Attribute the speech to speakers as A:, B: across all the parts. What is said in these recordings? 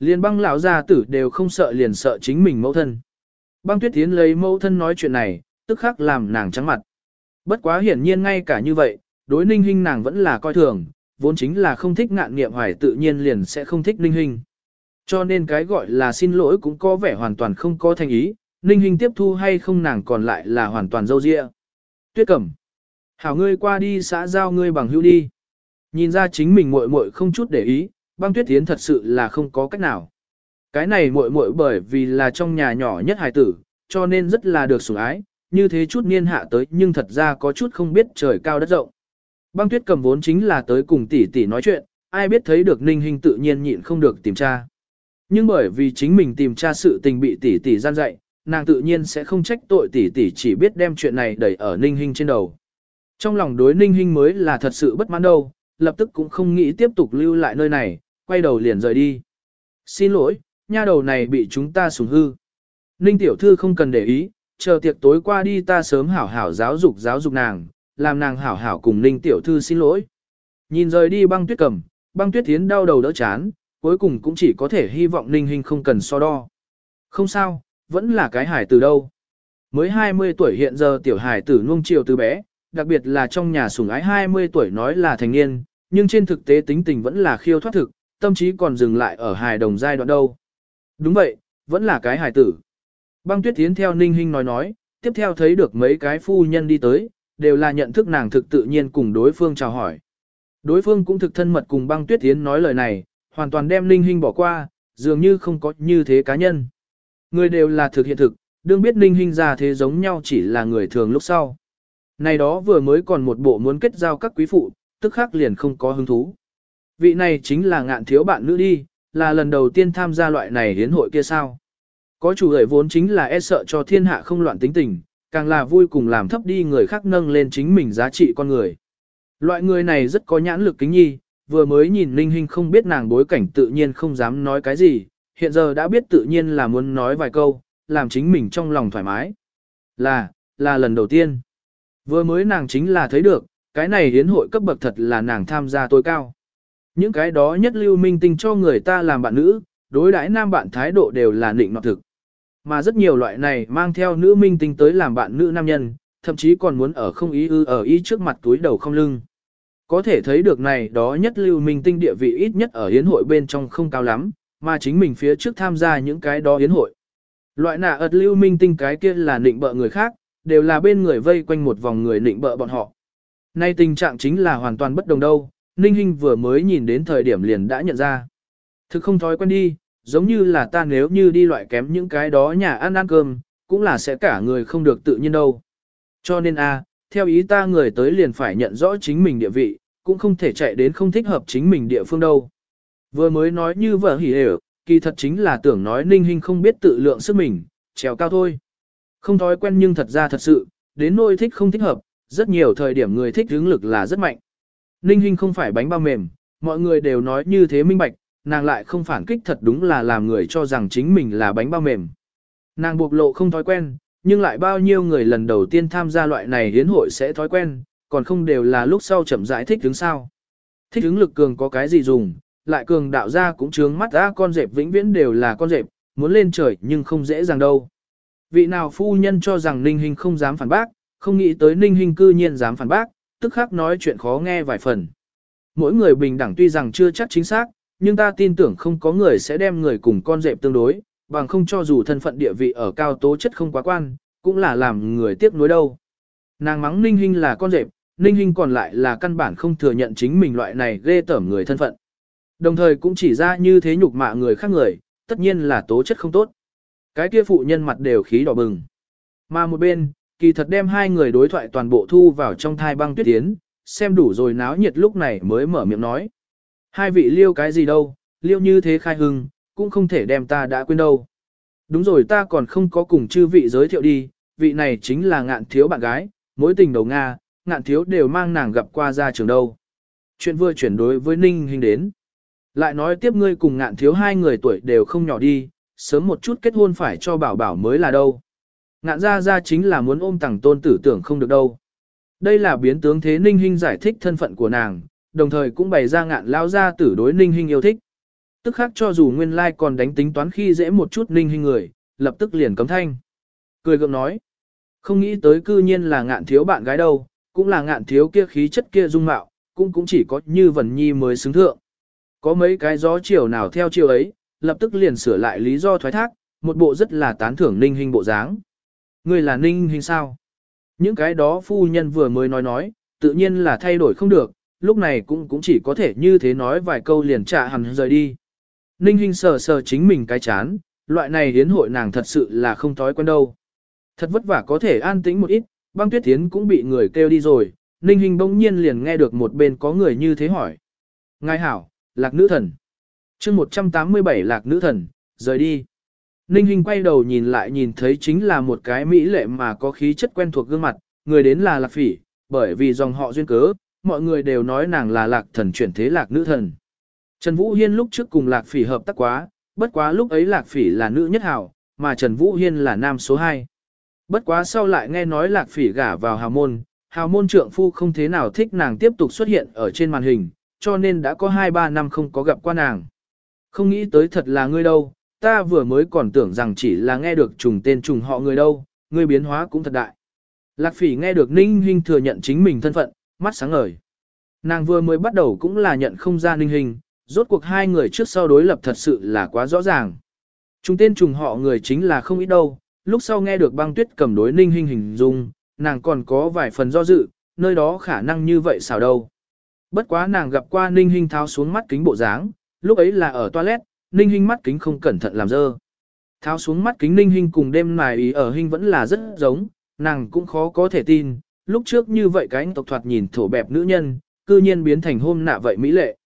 A: liền băng lão gia tử đều không sợ liền sợ chính mình mẫu thân. Băng tuyết tiến lấy mẫu thân nói chuyện này, tức khắc làm nàng trắng mặt. Bất quá hiển nhiên ngay cả như vậy, đối ninh hình nàng vẫn là coi thường, vốn chính là không thích ngạn nghiệm hoài tự nhiên liền sẽ không thích ninh hình. Cho nên cái gọi là xin lỗi cũng có vẻ hoàn toàn không có thành ý, ninh hình tiếp thu hay không nàng còn lại là hoàn toàn dâu dịa. Tuyết cẩm. Hảo ngươi qua đi xã giao ngươi bằng hữu đi. Nhìn ra chính mình muội muội không chút để ý, băng tuyết tiến thật sự là không có cách nào. Cái này muội muội bởi vì là trong nhà nhỏ nhất hài tử, cho nên rất là được sủng ái, như thế chút niên hạ tới nhưng thật ra có chút không biết trời cao đất rộng. Băng tuyết cầm vốn chính là tới cùng tỷ tỷ nói chuyện, ai biết thấy được ninh hình tự nhiên nhịn không được tìm tra. Nhưng bởi vì chính mình tìm tra sự tình bị tỷ tỷ gian dạy, nàng tự nhiên sẽ không trách tội tỷ tỷ chỉ biết đem chuyện này đẩy ở ninh hình trên đầu. Trong lòng đối ninh hình mới là thật sự bất mãn đâu, lập tức cũng không nghĩ tiếp tục lưu lại nơi này, quay đầu liền rời đi. Xin lỗi, nha đầu này bị chúng ta sủng hư. Ninh tiểu thư không cần để ý, chờ tiệc tối qua đi ta sớm hảo hảo giáo dục giáo dục nàng, làm nàng hảo hảo cùng Ninh tiểu thư xin lỗi. Nhìn rời đi băng tuyết cầm, băng tuyết tiến đau đầu đỡ chán, cuối cùng cũng chỉ có thể hy vọng Ninh hình không cần so đo. Không sao, vẫn là cái hải từ đâu. Mới 20 tuổi hiện giờ tiểu hải tử nuông chiều từ bé, đặc biệt là trong nhà sủng ái 20 tuổi nói là thành niên, nhưng trên thực tế tính tình vẫn là khiêu thoát thực, tâm trí còn dừng lại ở hài đồng giai đoạn đâu. Đúng vậy, vẫn là cái hài tử. Băng tuyết tiến theo ninh Hinh nói nói, tiếp theo thấy được mấy cái phu nhân đi tới, đều là nhận thức nàng thực tự nhiên cùng đối phương chào hỏi. Đối phương cũng thực thân mật cùng băng tuyết tiến nói lời này, hoàn toàn đem ninh Hinh bỏ qua, dường như không có như thế cá nhân. Người đều là thực hiện thực, đương biết ninh Hinh ra thế giống nhau chỉ là người thường lúc sau. Này đó vừa mới còn một bộ muốn kết giao các quý phụ, tức khắc liền không có hứng thú. Vị này chính là ngạn thiếu bạn nữ đi, là lần đầu tiên tham gia loại này hiến hội kia sao. Có chủ gửi vốn chính là e sợ cho thiên hạ không loạn tính tình, càng là vui cùng làm thấp đi người khác nâng lên chính mình giá trị con người. Loại người này rất có nhãn lực kính nhi, vừa mới nhìn Linh Hinh không biết nàng bối cảnh tự nhiên không dám nói cái gì, hiện giờ đã biết tự nhiên là muốn nói vài câu, làm chính mình trong lòng thoải mái. Là, là lần đầu tiên. Vừa mới nàng chính là thấy được, cái này hiến hội cấp bậc thật là nàng tham gia tối cao. Những cái đó nhất lưu minh tinh cho người ta làm bạn nữ, đối đãi nam bạn thái độ đều là nịnh nọt thực. Mà rất nhiều loại này mang theo nữ minh tinh tới làm bạn nữ nam nhân, thậm chí còn muốn ở không ý ư ở ý trước mặt túi đầu không lưng. Có thể thấy được này đó nhất lưu minh tinh địa vị ít nhất ở hiến hội bên trong không cao lắm, mà chính mình phía trước tham gia những cái đó hiến hội. Loại nạ ật lưu minh tinh cái kia là nịnh bợ người khác, đều là bên người vây quanh một vòng người nịnh bợ bọn họ. Nay tình trạng chính là hoàn toàn bất đồng đâu, Ninh Hinh vừa mới nhìn đến thời điểm liền đã nhận ra. Thực không thói quen đi, giống như là ta nếu như đi loại kém những cái đó nhà ăn ăn cơm, cũng là sẽ cả người không được tự nhiên đâu. Cho nên a, theo ý ta người tới liền phải nhận rõ chính mình địa vị, cũng không thể chạy đến không thích hợp chính mình địa phương đâu. Vừa mới nói như vợ hỉ đều, kỳ thật chính là tưởng nói Ninh Hinh không biết tự lượng sức mình, trèo cao thôi. Không thói quen nhưng thật ra thật sự, đến nỗi thích không thích hợp, rất nhiều thời điểm người thích hướng lực là rất mạnh. Ninh Hinh không phải bánh bao mềm, mọi người đều nói như thế minh bạch, nàng lại không phản kích thật đúng là làm người cho rằng chính mình là bánh bao mềm. Nàng buộc lộ không thói quen, nhưng lại bao nhiêu người lần đầu tiên tham gia loại này hiến hội sẽ thói quen, còn không đều là lúc sau chậm giải thích đứng sao. Thích ứng lực cường có cái gì dùng, lại cường đạo ra cũng trướng mắt ra con dẹp vĩnh viễn đều là con dẹp, muốn lên trời nhưng không dễ dàng đâu. Vị nào phu nhân cho rằng Ninh Hinh không dám phản bác, không nghĩ tới Ninh Hinh cư nhiên dám phản bác, tức khắc nói chuyện khó nghe vài phần. Mỗi người bình đẳng tuy rằng chưa chắc chính xác, nhưng ta tin tưởng không có người sẽ đem người cùng con dẹp tương đối, bằng không cho dù thân phận địa vị ở cao tố chất không quá quan, cũng là làm người tiếc nuối đâu. Nàng mắng Ninh Hinh là con dẹp, Ninh Hinh còn lại là căn bản không thừa nhận chính mình loại này ghê tởm người thân phận. Đồng thời cũng chỉ ra như thế nhục mạ người khác người, tất nhiên là tố chất không tốt. Cái kia phụ nhân mặt đều khí đỏ bừng. Mà một bên, kỳ thật đem hai người đối thoại toàn bộ thu vào trong thai băng tuyết tiến, xem đủ rồi náo nhiệt lúc này mới mở miệng nói. Hai vị liêu cái gì đâu, liêu như thế khai hưng, cũng không thể đem ta đã quên đâu. Đúng rồi ta còn không có cùng chư vị giới thiệu đi, vị này chính là ngạn thiếu bạn gái, mối tình đầu Nga, ngạn thiếu đều mang nàng gặp qua ra trường đâu. Chuyện vừa chuyển đối với Ninh Hình đến. Lại nói tiếp ngươi cùng ngạn thiếu hai người tuổi đều không nhỏ đi, sớm một chút kết hôn phải cho bảo bảo mới là đâu. Ngạn ra ra chính là muốn ôm tàng tôn tử tưởng không được đâu. Đây là biến tướng thế Ninh Hinh giải thích thân phận của nàng, đồng thời cũng bày ra ngạn lao ra tử đối Ninh Hinh yêu thích. Tức khác cho dù nguyên lai like còn đánh tính toán khi dễ một chút ninh hình người, lập tức liền cấm thanh. Cười gượng nói. Không nghĩ tới cư nhiên là ngạn thiếu bạn gái đâu, cũng là ngạn thiếu kia khí chất kia dung mạo, cũng cũng chỉ có như vần Nhi mới xứng thượng. Có mấy cái gió chiều nào theo chiều ấy, lập tức liền sửa lại lý do thoái thác, một bộ rất là tán thưởng ninh hình bộ dáng. Ngươi là ninh hình sao? Những cái đó phu nhân vừa mới nói nói, tự nhiên là thay đổi không được, lúc này cũng cũng chỉ có thể như thế nói vài câu liền trả hẳn rời đi. Ninh hình sờ sờ chính mình cái chán, loại này hiến hội nàng thật sự là không thói quen đâu. Thật vất vả có thể an tĩnh một ít, băng tuyết tiến cũng bị người kêu đi rồi, Ninh Hình bỗng nhiên liền nghe được một bên có người như thế hỏi. Ngài hảo, lạc nữ thần. chương 187 lạc nữ thần, rời đi. Ninh Hình quay đầu nhìn lại nhìn thấy chính là một cái mỹ lệ mà có khí chất quen thuộc gương mặt, người đến là lạc phỉ, bởi vì dòng họ duyên cớ, mọi người đều nói nàng là lạc thần chuyển thế lạc nữ thần. Trần Vũ Hiên lúc trước cùng lạc phỉ hợp tác quá, bất quá lúc ấy lạc phỉ là nữ nhất hảo, mà Trần Vũ Hiên là nam số 2. Bất quá sau lại nghe nói lạc phỉ gả vào hào môn, hào môn trượng phu không thế nào thích nàng tiếp tục xuất hiện ở trên màn hình, cho nên đã có 2-3 năm không có gặp qua nàng. Không nghĩ tới thật là ngươi đâu, ta vừa mới còn tưởng rằng chỉ là nghe được trùng tên trùng họ người đâu, người biến hóa cũng thật đại. Lạc phỉ nghe được Ninh Hinh thừa nhận chính mình thân phận, mắt sáng ngời. Nàng vừa mới bắt đầu cũng là nhận không ra Ninh Hinh, rốt cuộc hai người trước sau đối lập thật sự là quá rõ ràng. Trùng tên trùng họ người chính là không ít đâu, lúc sau nghe được băng tuyết cầm đối Ninh Hinh hình dung, nàng còn có vài phần do dự, nơi đó khả năng như vậy sao đâu. Bất quá nàng gặp qua Ninh Hinh tháo xuống mắt kính bộ dáng, lúc ấy là ở toilet, Ninh Hinh mắt kính không cẩn thận làm dơ. Tháo xuống mắt kính Ninh Hinh cùng đêm mài ý ở Hinh vẫn là rất giống, nàng cũng khó có thể tin, lúc trước như vậy cái anh tộc thoạt nhìn thổ bẹp nữ nhân, cư nhiên biến thành hôm nạ vậy mỹ lệ.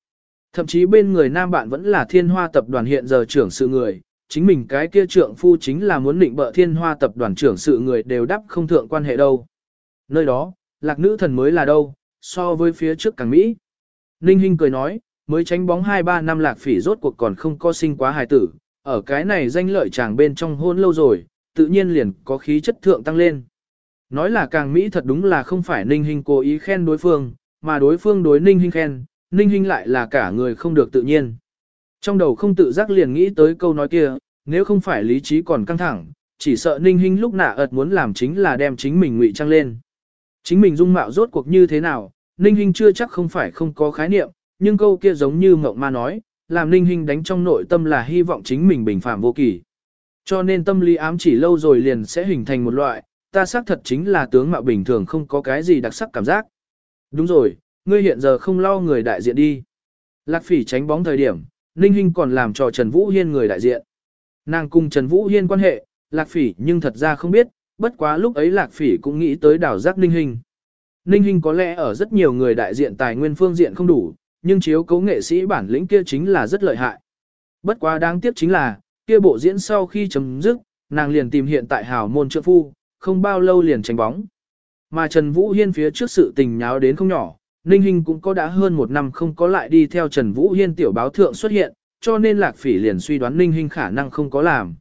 A: Thậm chí bên người nam bạn vẫn là thiên hoa tập đoàn hiện giờ trưởng sự người, chính mình cái kia trượng phu chính là muốn định bợ thiên hoa tập đoàn trưởng sự người đều đắp không thượng quan hệ đâu. Nơi đó, lạc nữ thần mới là đâu, so với phía trước càng Mỹ. Ninh Hinh cười nói, mới tránh bóng 2-3 năm lạc phỉ rốt cuộc còn không có sinh quá hài tử, ở cái này danh lợi chàng bên trong hôn lâu rồi, tự nhiên liền có khí chất thượng tăng lên. Nói là càng Mỹ thật đúng là không phải Ninh Hinh cố ý khen đối phương, mà đối phương đối Ninh Hinh khen, Ninh Hinh lại là cả người không được tự nhiên. Trong đầu không tự giác liền nghĩ tới câu nói kia, nếu không phải lý trí còn căng thẳng, chỉ sợ Ninh Hinh lúc nạ ợt muốn làm chính là đem chính mình ngụy trang lên. Chính mình dung mạo rốt cuộc như thế nào, Ninh Hinh chưa chắc không phải không có khái niệm, nhưng câu kia giống như mộng ma nói, làm Ninh Hinh đánh trong nội tâm là hy vọng chính mình bình phạm vô kỳ. Cho nên tâm lý ám chỉ lâu rồi liền sẽ hình thành một loại, ta xác thật chính là tướng mạo bình thường không có cái gì đặc sắc cảm giác. Đúng rồi, ngươi hiện giờ không lo người đại diện đi. Lạc phỉ tránh bóng thời điểm, Ninh Hinh còn làm cho Trần Vũ Hiên người đại diện. Nàng cùng Trần Vũ Hiên quan hệ, Lạc Phỉ nhưng thật ra không biết, bất quá lúc ấy Lạc Phỉ cũng nghĩ tới đảo giác Ninh Hinh. Ninh Hinh có lẽ ở rất nhiều người đại diện tài nguyên phương diện không đủ, nhưng chiếu cấu nghệ sĩ bản lĩnh kia chính là rất lợi hại. Bất quá đáng tiếc chính là, kia bộ diễn sau khi chấm dứt, nàng liền tìm hiện tại hào môn trượng phu, không bao lâu liền tránh bóng. Mà Trần Vũ Hiên phía trước sự tình nháo đến không nhỏ, Ninh Hinh cũng có đã hơn một năm không có lại đi theo Trần Vũ Hiên tiểu báo thượng xuất hiện, cho nên Lạc Phỉ liền suy đoán Ninh Hinh khả năng không có làm.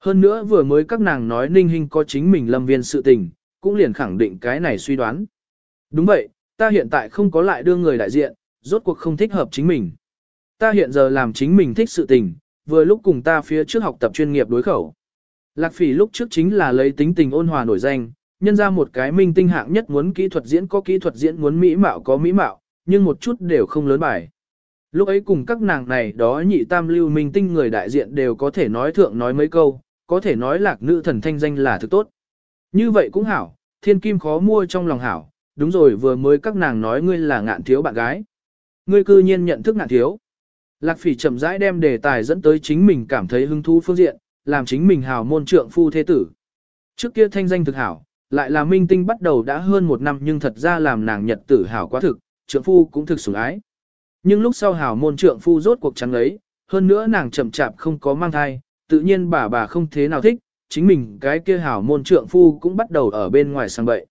A: Hơn nữa vừa mới các nàng nói Ninh Hinh có chính mình lâm viên sự tình, cũng liền khẳng định cái này suy đoán. Đúng vậy, ta hiện tại không có lại đưa người đại diện, rốt cuộc không thích hợp chính mình. Ta hiện giờ làm chính mình thích sự tình, vừa lúc cùng ta phía trước học tập chuyên nghiệp đối khẩu. Lạc Phỉ lúc trước chính là lấy tính tình ôn hòa nổi danh, nhân ra một cái minh tinh hạng nhất muốn kỹ thuật diễn có kỹ thuật diễn muốn mỹ mạo có mỹ mạo, nhưng một chút đều không lớn bài. Lúc ấy cùng các nàng này đó nhị tam lưu minh tinh người đại diện đều có thể nói thượng nói mấy câu, có thể nói lạc nữ thần thanh danh là thực tốt. Như vậy cũng hảo, thiên kim khó mua trong lòng hảo, đúng rồi vừa mới các nàng nói ngươi là ngạn thiếu bạn gái. Ngươi cư nhiên nhận thức ngạn thiếu. Lạc phỉ chậm rãi đem đề tài dẫn tới chính mình cảm thấy hứng thú phương diện, làm chính mình hào môn trượng phu thế tử. Trước kia thanh danh thực hảo, lại là minh tinh bắt đầu đã hơn một năm nhưng thật ra làm nàng nhật tử hảo quá thực, trượng phu cũng thực sủng ái. Nhưng lúc sau hảo môn trượng phu rốt cuộc trắng lấy, hơn nữa nàng chậm chạp không có mang thai, tự nhiên bà bà không thế nào thích, chính mình cái kia hảo môn trượng phu cũng bắt đầu ở bên ngoài sang bậy.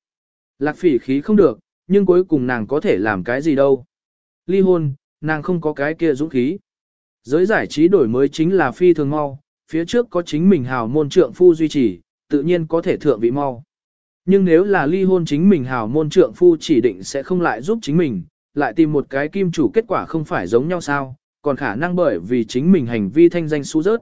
A: Lạc phỉ khí không được, nhưng cuối cùng nàng có thể làm cái gì đâu. Ly hôn, nàng không có cái kia dũng khí. Giới giải trí đổi mới chính là phi thường mau, phía trước có chính mình hảo môn trượng phu duy trì, tự nhiên có thể thượng vị mau. Nhưng nếu là ly hôn chính mình hảo môn trượng phu chỉ định sẽ không lại giúp chính mình, lại tìm một cái kim chủ kết quả không phải giống nhau sao, còn khả năng bởi vì chính mình hành vi thanh danh xú rớt.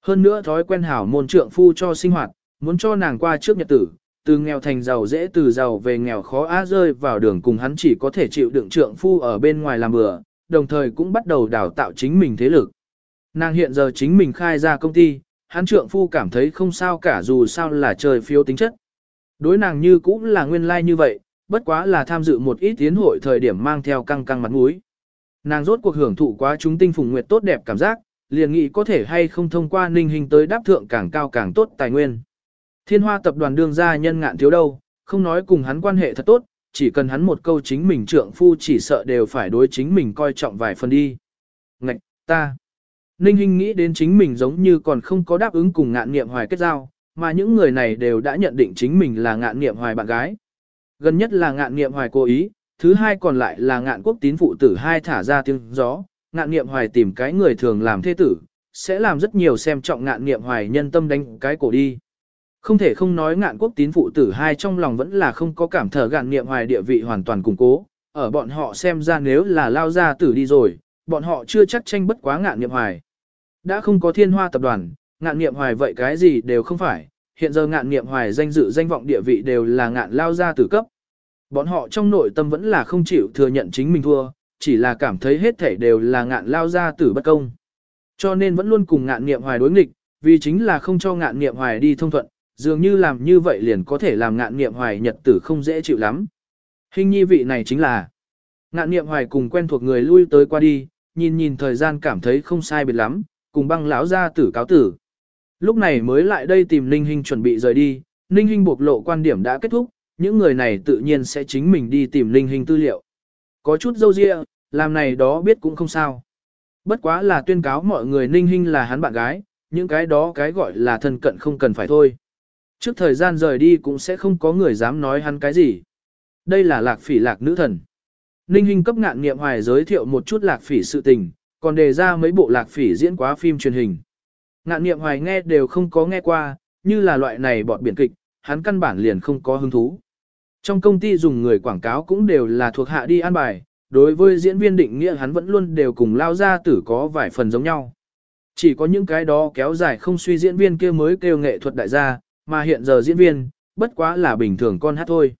A: Hơn nữa thói quen hảo môn trượng phu cho sinh hoạt, muốn cho nàng qua trước nhật tử, từ nghèo thành giàu dễ từ giàu về nghèo khó á rơi vào đường cùng hắn chỉ có thể chịu đựng trượng phu ở bên ngoài làm bừa, đồng thời cũng bắt đầu đào tạo chính mình thế lực. Nàng hiện giờ chính mình khai ra công ty, hắn trượng phu cảm thấy không sao cả dù sao là trời phiếu tính chất. Đối nàng như cũng là nguyên lai like như vậy, bất quá là tham dự một ít tiến hội thời điểm mang theo căng căng mặt mũi. Nàng rốt cuộc hưởng thụ quá chúng tinh phùng nguyệt tốt đẹp cảm giác, liền nghĩ có thể hay không thông qua ninh hình tới đáp thượng càng cao càng tốt tài nguyên. Thiên hoa tập đoàn đương gia nhân ngạn thiếu đâu, không nói cùng hắn quan hệ thật tốt, chỉ cần hắn một câu chính mình trượng phu chỉ sợ đều phải đối chính mình coi trọng vài phần đi. Ngạch, ta. Ninh Hinh nghĩ đến chính mình giống như còn không có đáp ứng cùng ngạn nghiệm hoài kết giao, mà những người này đều đã nhận định chính mình là ngạn nghiệm hoài bạn gái. Gần nhất là ngạn nghiệm hoài cố ý, thứ hai còn lại là ngạn quốc tín phụ tử hai thả ra tiếng gió, ngạn nghiệm hoài tìm cái người thường làm thế tử, sẽ làm rất nhiều xem trọng ngạn nghiệm hoài nhân tâm đánh cái cổ đi. Không thể không nói ngạn quốc tín phụ tử hai trong lòng vẫn là không có cảm thở gạn niệm hoài địa vị hoàn toàn củng cố, ở bọn họ xem ra nếu là lao ra tử đi rồi, bọn họ chưa chắc tranh bất quá ngạn niệm hoài. Đã không có thiên hoa tập đoàn, ngạn niệm hoài vậy cái gì đều không phải, hiện giờ ngạn niệm hoài danh dự danh vọng địa vị đều là ngạn lao ra tử cấp. Bọn họ trong nội tâm vẫn là không chịu thừa nhận chính mình thua, chỉ là cảm thấy hết thảy đều là ngạn lao ra tử bất công. Cho nên vẫn luôn cùng ngạn niệm hoài đối nghịch, vì chính là không cho ngạn niệm hoài đi thông thuận, dường như làm như vậy liền có thể làm ngạn nghiệm hoài nhật tử không dễ chịu lắm. Hình nhi vị này chính là ngạn nghiệm hoài cùng quen thuộc người lui tới qua đi, nhìn nhìn thời gian cảm thấy không sai biệt lắm, cùng băng lão ra tử cáo tử. Lúc này mới lại đây tìm Ninh Hinh chuẩn bị rời đi, Ninh Hinh bộc lộ quan điểm đã kết thúc, những người này tự nhiên sẽ chính mình đi tìm Ninh Hinh tư liệu. Có chút dâu dịa, làm này đó biết cũng không sao. Bất quá là tuyên cáo mọi người Ninh Hinh là hắn bạn gái, những cái đó cái gọi là thân cận không cần phải thôi. Trước thời gian rời đi cũng sẽ không có người dám nói hắn cái gì. Đây là lạc phỉ lạc nữ thần. Ninh Hinh cấp ngạn nghiệm hoài giới thiệu một chút lạc phỉ sự tình, còn đề ra mấy bộ lạc phỉ diễn quá phim truyền hình. Ngạn nghiệm hoài nghe đều không có nghe qua, như là loại này bọt biển kịch, hắn căn bản liền không có hứng thú. Trong công ty dùng người quảng cáo cũng đều là thuộc hạ đi an bài, đối với diễn viên định nghĩa hắn vẫn luôn đều cùng lao ra tử có vài phần giống nhau. Chỉ có những cái đó kéo dài không suy diễn viên kia mới kêu nghệ thuật đại gia, mà hiện giờ diễn viên, bất quá là bình thường con hát thôi.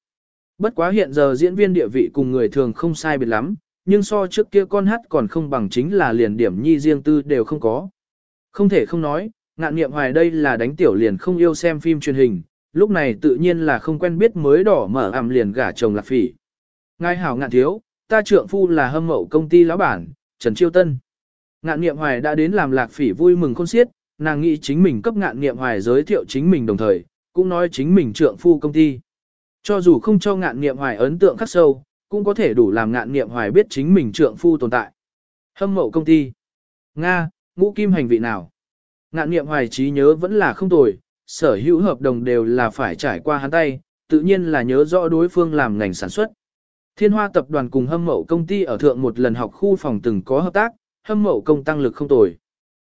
A: Bất quá hiện giờ diễn viên địa vị cùng người thường không sai biệt lắm, nhưng so trước kia con hát còn không bằng chính là liền điểm nhi riêng tư đều không có. Không thể không nói, ngạn nghiệm hoài đây là đánh tiểu liền không yêu xem phim truyền hình, lúc này tự nhiên là không quen biết mới đỏ mở ảm liền gả chồng lạc phỉ. Ngài hảo ngạn thiếu, ta trượng phu là hâm mậu công ty lão bản, Trần Chiêu Tân. Ngạn nghiệm hoài đã đến làm lạc phỉ vui mừng khôn xiết, nàng nghĩ chính mình cấp ngạn nghiệm hoài giới thiệu chính mình đồng thời, cũng nói chính mình trượng phu công ty. Cho dù không cho ngạn nghiệm hoài ấn tượng khắc sâu, cũng có thể đủ làm ngạn nghiệm hoài biết chính mình trượng phu tồn tại. Hâm mộ công ty. Nga, ngũ kim hành vị nào? Ngạn nghiệm hoài trí nhớ vẫn là không tồi, sở hữu hợp đồng đều là phải trải qua hắn tay, tự nhiên là nhớ rõ đối phương làm ngành sản xuất. Thiên Hoa tập đoàn cùng hâm mộ công ty ở thượng một lần học khu phòng từng có hợp tác, hâm mộ công tăng lực không tồi.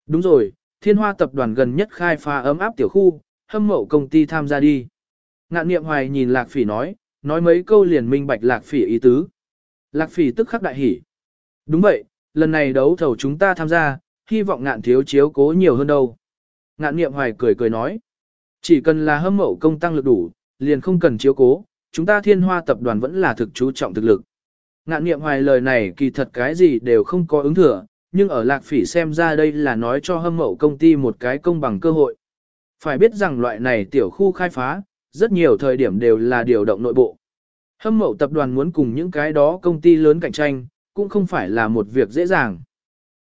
A: Đúng rồi, Thiên Hoa tập đoàn gần nhất khai phá ấm áp tiểu khu, hâm mộ công ty tham gia đi. Ngạn niệm hoài nhìn Lạc Phỉ nói, nói mấy câu liền minh bạch Lạc Phỉ ý tứ. Lạc Phỉ tức khắc đại hỉ. Đúng vậy, lần này đấu thầu chúng ta tham gia, hy vọng ngạn thiếu chiếu cố nhiều hơn đâu. Ngạn niệm hoài cười cười nói. Chỉ cần là hâm mộ công tăng lực đủ, liền không cần chiếu cố, chúng ta thiên hoa tập đoàn vẫn là thực chú trọng thực lực. Ngạn niệm hoài lời này kỳ thật cái gì đều không có ứng thừa, nhưng ở lạc phỉ xem ra đây là nói cho hâm mộ công ty một cái công bằng cơ hội. Phải biết rằng loại này tiểu khu khai phá, rất nhiều thời điểm đều là điều động nội bộ. Hâm mộ tập đoàn muốn cùng những cái đó công ty lớn cạnh tranh, cũng không phải là một việc dễ dàng.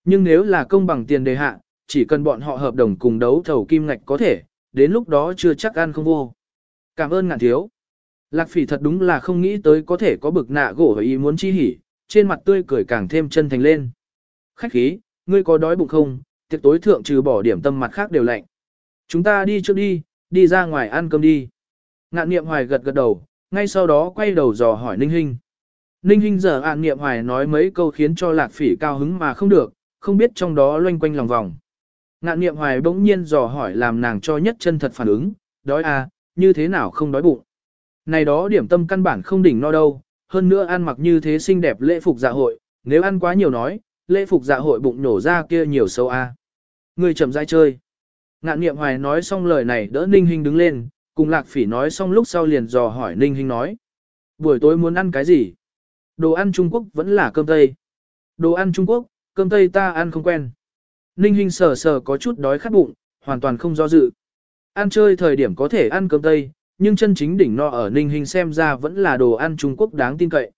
A: Nhưng nếu là công bằng tiền đề hạ, chỉ cần bọn họ hợp đồng cùng đấu thầu kim ngạch có thể, đến lúc đó chưa chắc ăn không vô. Cảm ơn ngạn thiếu. Lạc phỉ thật đúng là không nghĩ tới có thể có bực nạ gỗ và ý muốn chi hỉ, trên mặt tươi cười càng thêm chân thành lên. Khách khí, ngươi có đói bụng không, tiệc tối thượng trừ bỏ điểm tâm mặt khác đều lạnh. Chúng ta đi trước đi, đi ra ngoài ăn cơm đi. Ngạn niệm hoài gật gật đầu, ngay sau đó quay đầu dò hỏi Ninh Hinh. Ninh Hinh giờ ạn niệm hoài nói mấy câu khiến cho lạc phỉ cao hứng mà không được, không biết trong đó loanh quanh lòng vòng. Ngạn niệm hoài bỗng nhiên dò hỏi làm nàng cho nhất chân thật phản ứng, đói à, như thế nào không đói bụng. Này đó điểm tâm căn bản không đỉnh no đâu, hơn nữa ăn mặc như thế xinh đẹp lễ phục dạ hội, nếu ăn quá nhiều nói, lễ phục dạ hội bụng nổ ra kia nhiều sâu a. Người chậm rãi chơi. Ngạn niệm hoài nói xong lời này đỡ Ninh Hinh đứng lên, cùng lạc phỉ nói xong lúc sau liền dò hỏi Ninh Hinh nói. Buổi tối muốn ăn cái gì? Đồ ăn Trung Quốc vẫn là cơm Tây. Đồ ăn Trung Quốc, cơm Tây ta ăn không quen. Ninh Hinh sờ sờ có chút đói khát bụng, hoàn toàn không do dự. Ăn chơi thời điểm có thể ăn cơm Tây, nhưng chân chính đỉnh no ở Ninh Hinh xem ra vẫn là đồ ăn Trung Quốc đáng tin cậy.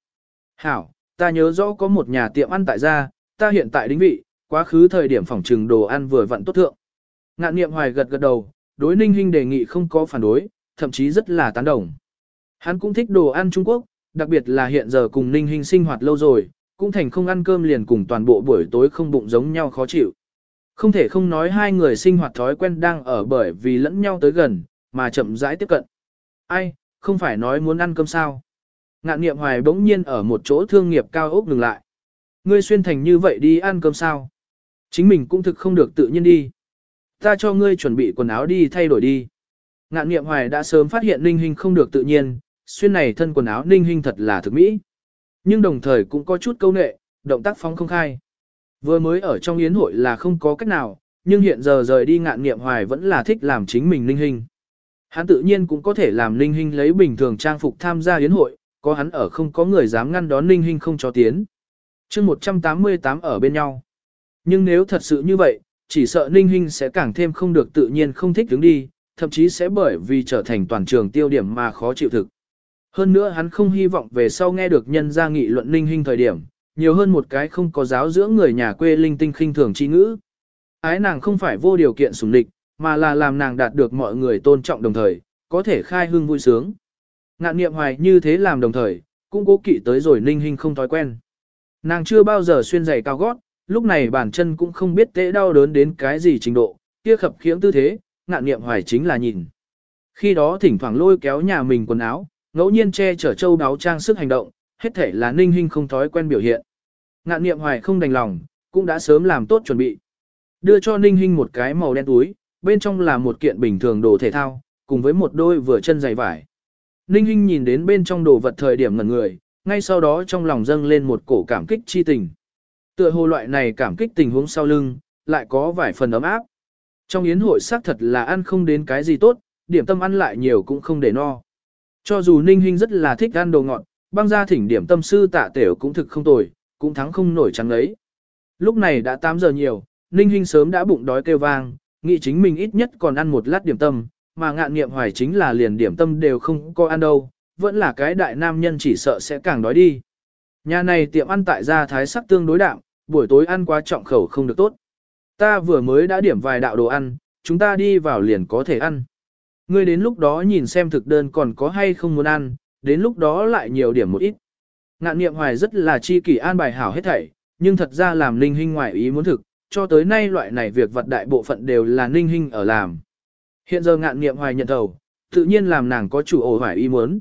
A: Hảo, ta nhớ rõ có một nhà tiệm ăn tại gia, ta hiện tại đính vị, quá khứ thời điểm phòng trừng đồ ăn vừa vặn tốt thượng. Ngạn niệm hoài gật gật đầu, đối Ninh Hinh đề nghị không có phản đối, thậm chí rất là tán đồng. Hắn cũng thích đồ ăn Trung Quốc, đặc biệt là hiện giờ cùng Ninh Hinh sinh hoạt lâu rồi, cũng thành không ăn cơm liền cùng toàn bộ buổi tối không bụng giống nhau khó chịu. Không thể không nói hai người sinh hoạt thói quen đang ở bởi vì lẫn nhau tới gần, mà chậm rãi tiếp cận. Ai, không phải nói muốn ăn cơm sao? Ngạn niệm hoài bỗng nhiên ở một chỗ thương nghiệp cao ốc ngừng lại. Ngươi xuyên thành như vậy đi ăn cơm sao? Chính mình cũng thực không được tự nhiên đi. Ta cho ngươi chuẩn bị quần áo đi thay đổi đi. Ngạn niệm hoài đã sớm phát hiện ninh hình không được tự nhiên, xuyên này thân quần áo ninh hình thật là thực mỹ. Nhưng đồng thời cũng có chút câu nệ, động tác phóng không khai. Vừa mới ở trong yến hội là không có cách nào, nhưng hiện giờ rời đi ngạn niệm hoài vẫn là thích làm chính mình ninh hình. Hắn tự nhiên cũng có thể làm ninh hình lấy bình thường trang phục tham gia yến hội, có hắn ở không có người dám ngăn đón ninh hình không cho tiến chương 188 ở bên nhau. Nhưng nếu thật sự như vậy, chỉ sợ ninh Hinh sẽ càng thêm không được tự nhiên không thích đứng đi, thậm chí sẽ bởi vì trở thành toàn trường tiêu điểm mà khó chịu thực. Hơn nữa hắn không hy vọng về sau nghe được nhân gia nghị luận ninh Hinh thời điểm, nhiều hơn một cái không có giáo dưỡng người nhà quê linh tinh khinh thường chi ngữ. Ái nàng không phải vô điều kiện sủng địch, mà là làm nàng đạt được mọi người tôn trọng đồng thời, có thể khai hương vui sướng. Ngạn niệm hoài như thế làm đồng thời, cũng cố kỵ tới rồi ninh hình không thói quen. Nàng chưa bao giờ xuyên giày cao gót, lúc này bản chân cũng không biết tễ đau đớn đến cái gì trình độ, kia khập khiễng tư thế, ngạn niệm hoài chính là nhìn. Khi đó thỉnh thoảng lôi kéo nhà mình quần áo, ngẫu nhiên che chở châu đáo trang sức hành động, hết thể là ninh hình không thói quen biểu hiện. Ngạn niệm hoài không đành lòng, cũng đã sớm làm tốt chuẩn bị. Đưa cho ninh hình một cái màu đen túi, bên trong là một kiện bình thường đồ thể thao, cùng với một đôi vừa chân giày vải. Ninh Hinh nhìn đến bên trong đồ vật thời điểm ngẩn người, ngay sau đó trong lòng dâng lên một cổ cảm kích chi tình. Tựa hồ loại này cảm kích tình huống sau lưng, lại có vài phần ấm áp. Trong yến hội xác thật là ăn không đến cái gì tốt, điểm tâm ăn lại nhiều cũng không để no. Cho dù Ninh Hinh rất là thích ăn đồ ngọt, băng ra thỉnh điểm tâm sư tạ tiểu cũng thực không tồi, cũng thắng không nổi trắng ấy. Lúc này đã 8 giờ nhiều, Ninh Hinh sớm đã bụng đói kêu vang, nghĩ chính mình ít nhất còn ăn một lát điểm tâm, mà ngạn nghiệm hoài chính là liền điểm tâm đều không có ăn đâu, vẫn là cái đại nam nhân chỉ sợ sẽ càng đói đi. Nhà này tiệm ăn tại gia thái sắc tương đối đạm, buổi tối ăn quá trọng khẩu không được tốt. Ta vừa mới đã điểm vài đạo đồ ăn, chúng ta đi vào liền có thể ăn. Ngươi đến lúc đó nhìn xem thực đơn còn có hay không muốn ăn, đến lúc đó lại nhiều điểm một ít. Ngạn niệm hoài rất là chi kỷ an bài hảo hết thảy, nhưng thật ra làm ninh hinh ngoại ý muốn thực, cho tới nay loại này việc vật đại bộ phận đều là ninh hinh ở làm. Hiện giờ ngạn niệm hoài nhận đầu, tự nhiên làm nàng có chủ ổ hoài ý muốn.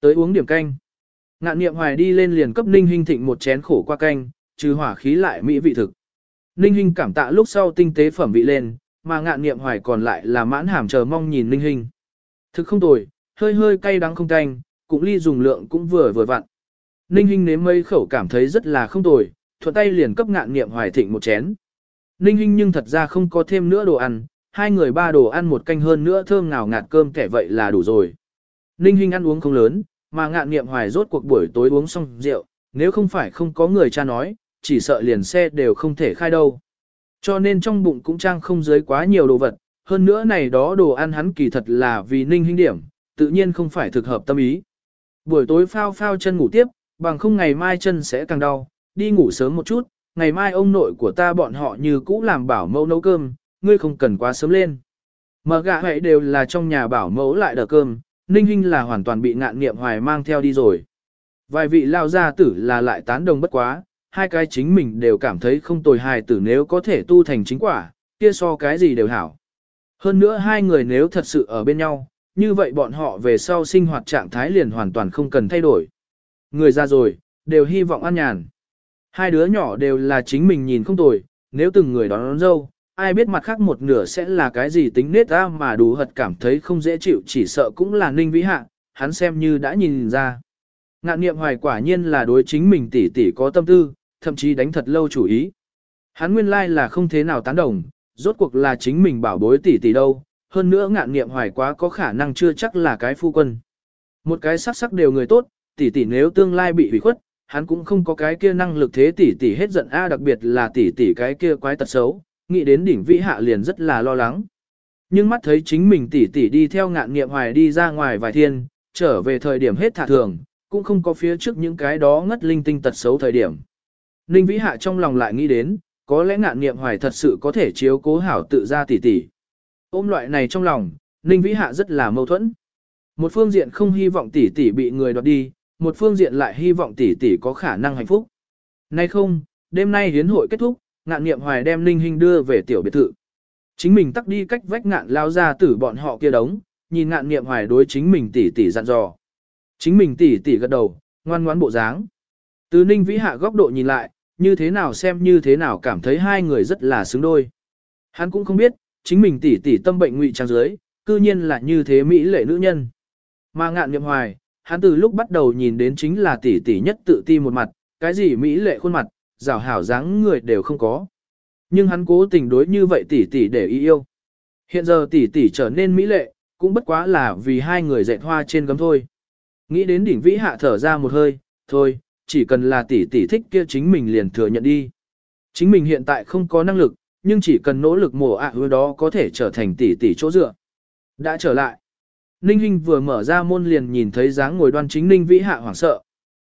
A: Tới uống điểm canh. Ngạn niệm hoài đi lên liền cấp ninh hình thịnh một chén khổ qua canh, trừ hỏa khí lại mỹ vị thực. Ninh hình cảm tạ lúc sau tinh tế phẩm vị lên, mà ngạn niệm hoài còn lại là mãn hàm chờ mong nhìn ninh hình. Thực không tồi, hơi hơi cay đắng không canh, cũng ly dùng lượng cũng vừa vừa vặn. Ninh hình nếm mây khẩu cảm thấy rất là không tồi, thuận tay liền cấp ngạn niệm hoài thịnh một chén. Ninh Hinh nhưng thật ra không có thêm nữa đồ ăn, hai người ba đồ ăn một canh hơn nữa thơm ngào ngạt cơm kẻ vậy là đủ rồi. Ninh Hinh ăn uống không lớn, mà ngạn nghiệm hoài rốt cuộc buổi tối uống xong rượu, nếu không phải không có người cha nói, chỉ sợ liền xe đều không thể khai đâu. Cho nên trong bụng cũng trang không dưới quá nhiều đồ vật, hơn nữa này đó đồ ăn hắn kỳ thật là vì Ninh Hinh điểm, tự nhiên không phải thực hợp tâm ý. Buổi tối phao phao chân ngủ tiếp, bằng không ngày mai chân sẽ càng đau, đi ngủ sớm một chút, ngày mai ông nội của ta bọn họ như cũ làm bảo mẫu nấu cơm, ngươi không cần quá sớm lên. Mở gạ hệ đều là trong nhà bảo mẫu lại đỡ cơm, Ninh Hinh là hoàn toàn bị ngạn nghiệm hoài mang theo đi rồi. Vài vị lao gia tử là lại tán đồng bất quá, hai cái chính mình đều cảm thấy không tồi hài tử nếu có thể tu thành chính quả, kia so cái gì đều hảo. Hơn nữa hai người nếu thật sự ở bên nhau, như vậy bọn họ về sau sinh hoạt trạng thái liền hoàn toàn không cần thay đổi. Người ra rồi, đều hy vọng an nhàn. Hai đứa nhỏ đều là chính mình nhìn không tồi, nếu từng người đón, đón dâu, ai biết mặt khác một nửa sẽ là cái gì tính nết ra mà đủ hật cảm thấy không dễ chịu chỉ sợ cũng là ninh vĩ hạ, hắn xem như đã nhìn ra. Ngạn niệm hoài quả nhiên là đối chính mình tỷ tỷ có tâm tư, thậm chí đánh thật lâu chủ ý. Hắn nguyên lai là không thế nào tán đồng, rốt cuộc là chính mình bảo bối tỷ tỷ đâu, hơn nữa ngạn niệm hoài quá có khả năng chưa chắc là cái phu quân. Một cái sắc sắc đều người tốt, tỷ tỷ nếu tương lai bị hủy khuất, hắn cũng không có cái kia năng lực thế tỷ tỷ hết giận a đặc biệt là tỷ tỷ cái kia quái tật xấu, nghĩ đến đỉnh vĩ hạ liền rất là lo lắng. Nhưng mắt thấy chính mình tỷ tỷ đi theo ngạn nghiệm hoài đi ra ngoài vài thiên, trở về thời điểm hết thả thường, cũng không có phía trước những cái đó ngất linh tinh tật xấu thời điểm. Ninh vĩ hạ trong lòng lại nghĩ đến, có lẽ ngạn nghiệm hoài thật sự có thể chiếu cố hảo tự ra tỷ tỷ. Ôm loại này trong lòng, Ninh vĩ hạ rất là mâu thuẫn. Một phương diện không hy vọng tỷ tỷ bị người đoạt đi, một phương diện lại hy vọng tỷ tỷ có khả năng hạnh phúc. Nay không, đêm nay hiến hội kết thúc, ngạn nghiệm hoài đem Ninh Hinh đưa về tiểu biệt thự. Chính mình tắt đi cách vách ngạn lao ra tử bọn họ kia đống, nhìn ngạn nghiệm hoài đối chính mình tỷ tỷ dặn dò. Chính mình tỷ tỷ gật đầu, ngoan ngoãn bộ dáng. Từ Ninh Vĩ Hạ góc độ nhìn lại, như thế nào xem như thế nào cảm thấy hai người rất là xứng đôi. Hắn cũng không biết, chính mình tỷ tỷ tâm bệnh ngụy trang dưới, cư nhiên là như thế mỹ lệ nữ nhân. Mà ngạn nghiệm hoài, hắn từ lúc bắt đầu nhìn đến chính là tỷ tỷ nhất tự ti một mặt, cái gì mỹ lệ khuôn mặt, rào hảo dáng người đều không có. Nhưng hắn cố tình đối như vậy tỷ tỷ để ý yêu. Hiện giờ tỷ tỷ trở nên mỹ lệ, cũng bất quá là vì hai người dạy hoa trên gấm thôi. Nghĩ đến đỉnh vĩ hạ thở ra một hơi, thôi, chỉ cần là tỷ tỷ thích kia chính mình liền thừa nhận đi. Chính mình hiện tại không có năng lực, nhưng chỉ cần nỗ lực mổ ạ à đó có thể trở thành tỷ tỷ chỗ dựa. Đã trở lại. Ninh Hinh vừa mở ra môn liền nhìn thấy dáng ngồi đoan chính Ninh Vĩ Hạ hoảng sợ.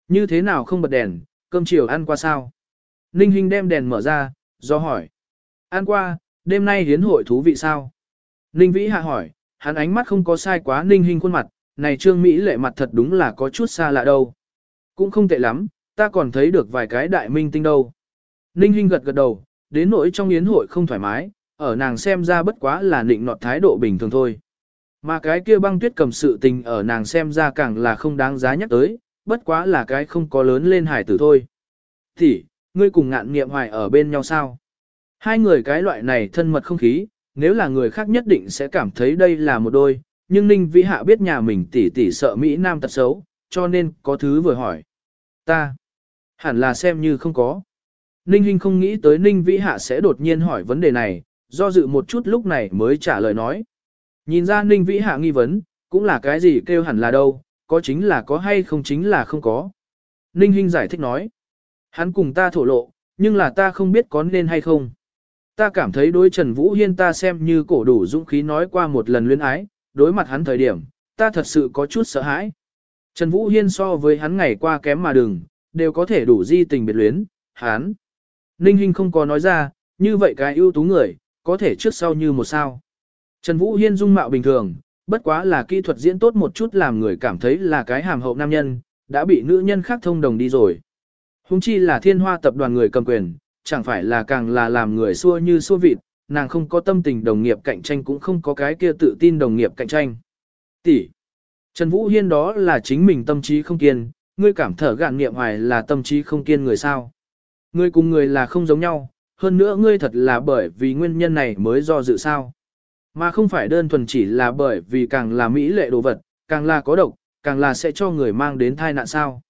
A: Như thế nào không bật đèn, cơm chiều ăn qua sao? Ninh Hinh đem đèn mở ra, do hỏi. An qua, đêm nay hiến hội thú vị sao? Ninh Vĩ Hạ hỏi, hắn ánh mắt không có sai quá Ninh Hinh khuôn mặt, này trương Mỹ lệ mặt thật đúng là có chút xa lạ đâu. Cũng không tệ lắm, ta còn thấy được vài cái đại minh tinh đâu. Ninh Hinh gật gật đầu, đến nỗi trong yến hội không thoải mái, ở nàng xem ra bất quá là nịnh nọt thái độ bình thường thôi. Mà cái kia băng tuyết cầm sự tình ở nàng xem ra càng là không đáng giá nhắc tới, bất quá là cái không có lớn lên hải tử thôi. Thì, ngươi cùng ngạn nghiệm hoài ở bên nhau sao? Hai người cái loại này thân mật không khí, nếu là người khác nhất định sẽ cảm thấy đây là một đôi, nhưng Ninh Vĩ Hạ biết nhà mình tỷ tỷ sợ Mỹ Nam tật xấu, cho nên có thứ vừa hỏi. Ta, hẳn là xem như không có. Ninh Hinh không nghĩ tới Ninh Vĩ Hạ sẽ đột nhiên hỏi vấn đề này, do dự một chút lúc này mới trả lời nói. Nhìn ra Ninh Vĩ Hạ nghi vấn, cũng là cái gì kêu hẳn là đâu, có chính là có hay không chính là không có. Ninh Hinh giải thích nói. Hắn cùng ta thổ lộ, nhưng là ta không biết có nên hay không. Ta cảm thấy đối Trần Vũ Hiên ta xem như cổ đủ dũng khí nói qua một lần luyến ái, đối mặt hắn thời điểm, ta thật sự có chút sợ hãi. Trần Vũ Hiên so với hắn ngày qua kém mà đừng, đều có thể đủ di tình biệt luyến, hắn. Ninh Hinh không có nói ra, như vậy cái ưu tú người, có thể trước sau như một sao. Trần Vũ Hiên dung mạo bình thường, bất quá là kỹ thuật diễn tốt một chút làm người cảm thấy là cái hàm hậu nam nhân, đã bị nữ nhân khác thông đồng đi rồi. Hùng chi là thiên hoa tập đoàn người cầm quyền, chẳng phải là càng là làm người xua như xua vịt, nàng không có tâm tình đồng nghiệp cạnh tranh cũng không có cái kia tự tin đồng nghiệp cạnh tranh. Tỷ. Trần Vũ Hiên đó là chính mình tâm trí không kiên, ngươi cảm thở gạn niệm hoài là tâm trí không kiên người sao. Ngươi cùng người là không giống nhau, hơn nữa ngươi thật là bởi vì nguyên nhân này mới do dự sao. Mà không phải đơn thuần chỉ là bởi vì càng là mỹ lệ đồ vật, càng là có độc, càng là sẽ cho người mang đến thai nạn sao.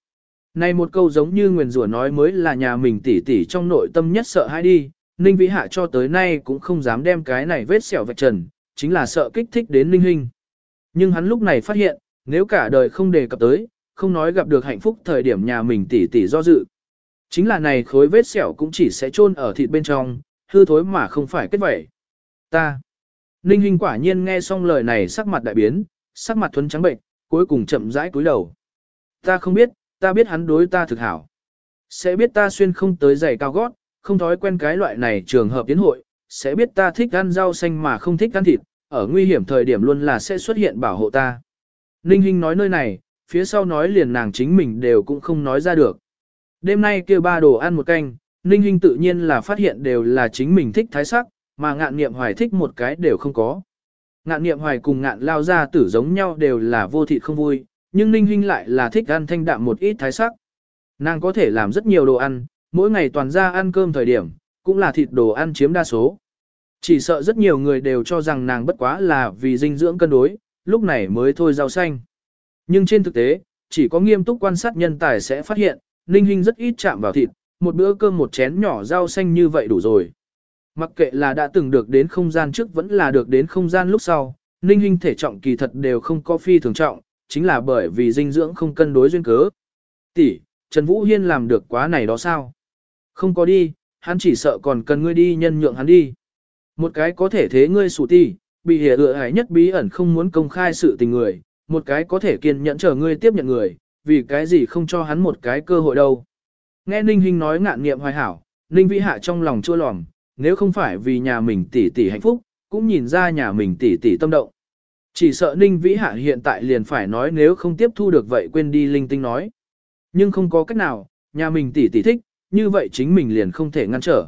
A: Này một câu giống như nguyền rủa nói mới là nhà mình tỉ tỉ trong nội tâm nhất sợ hãi đi, Ninh Vĩ Hạ cho tới nay cũng không dám đem cái này vết sẹo vạch trần, chính là sợ kích thích đến Ninh Hinh. Nhưng hắn lúc này phát hiện, nếu cả đời không đề cập tới, không nói gặp được hạnh phúc thời điểm nhà mình tỉ tỉ do dự. Chính là này khối vết sẹo cũng chỉ sẽ chôn ở thịt bên trong, hư thối mà không phải kết vẩy. Ta. Ninh Hinh quả nhiên nghe xong lời này sắc mặt đại biến, sắc mặt thuấn trắng bệnh, cuối cùng chậm rãi cúi đầu. Ta không biết, ta biết hắn đối ta thực hảo. Sẽ biết ta xuyên không tới giày cao gót, không thói quen cái loại này trường hợp tiến hội, sẽ biết ta thích ăn rau xanh mà không thích ăn thịt, ở nguy hiểm thời điểm luôn là sẽ xuất hiện bảo hộ ta. Ninh Hinh nói nơi này, phía sau nói liền nàng chính mình đều cũng không nói ra được. Đêm nay kêu ba đồ ăn một canh, Ninh Hinh tự nhiên là phát hiện đều là chính mình thích thái sắc, mà ngạn niệm hoài thích một cái đều không có. Ngạn niệm hoài cùng ngạn lao ra tử giống nhau đều là vô thịt không vui, nhưng Ninh Hinh lại là thích ăn thanh đạm một ít thái sắc. Nàng có thể làm rất nhiều đồ ăn, mỗi ngày toàn ra ăn cơm thời điểm, cũng là thịt đồ ăn chiếm đa số. Chỉ sợ rất nhiều người đều cho rằng nàng bất quá là vì dinh dưỡng cân đối, lúc này mới thôi rau xanh. Nhưng trên thực tế, chỉ có nghiêm túc quan sát nhân tài sẽ phát hiện, Ninh Hinh rất ít chạm vào thịt, một bữa cơm một chén nhỏ rau xanh như vậy đủ rồi. Mặc kệ là đã từng được đến không gian trước vẫn là được đến không gian lúc sau, ninh Hinh thể trọng kỳ thật đều không có phi thường trọng, chính là bởi vì dinh dưỡng không cân đối duyên cớ. Tỷ, Trần Vũ Hiên làm được quá này đó sao? Không có đi, hắn chỉ sợ còn cần ngươi đi nhân nhượng hắn đi. Một cái có thể thế ngươi sủ tỷ, bị hiểu ựa hải nhất bí ẩn không muốn công khai sự tình người, một cái có thể kiên nhẫn chờ ngươi tiếp nhận người, vì cái gì không cho hắn một cái cơ hội đâu. Nghe Ninh Hinh nói ngạn nghiệm hoài hảo, Ninh Vĩ Hạ trong lòng chua lòng nếu không phải vì nhà mình tỷ tỷ hạnh phúc, cũng nhìn ra nhà mình tỷ tỷ tâm động. Chỉ sợ Ninh Vĩ Hạ hiện tại liền phải nói nếu không tiếp thu được vậy quên đi linh tinh nói. Nhưng không có cách nào, nhà mình tỷ tỷ thích, như vậy chính mình liền không thể ngăn trở.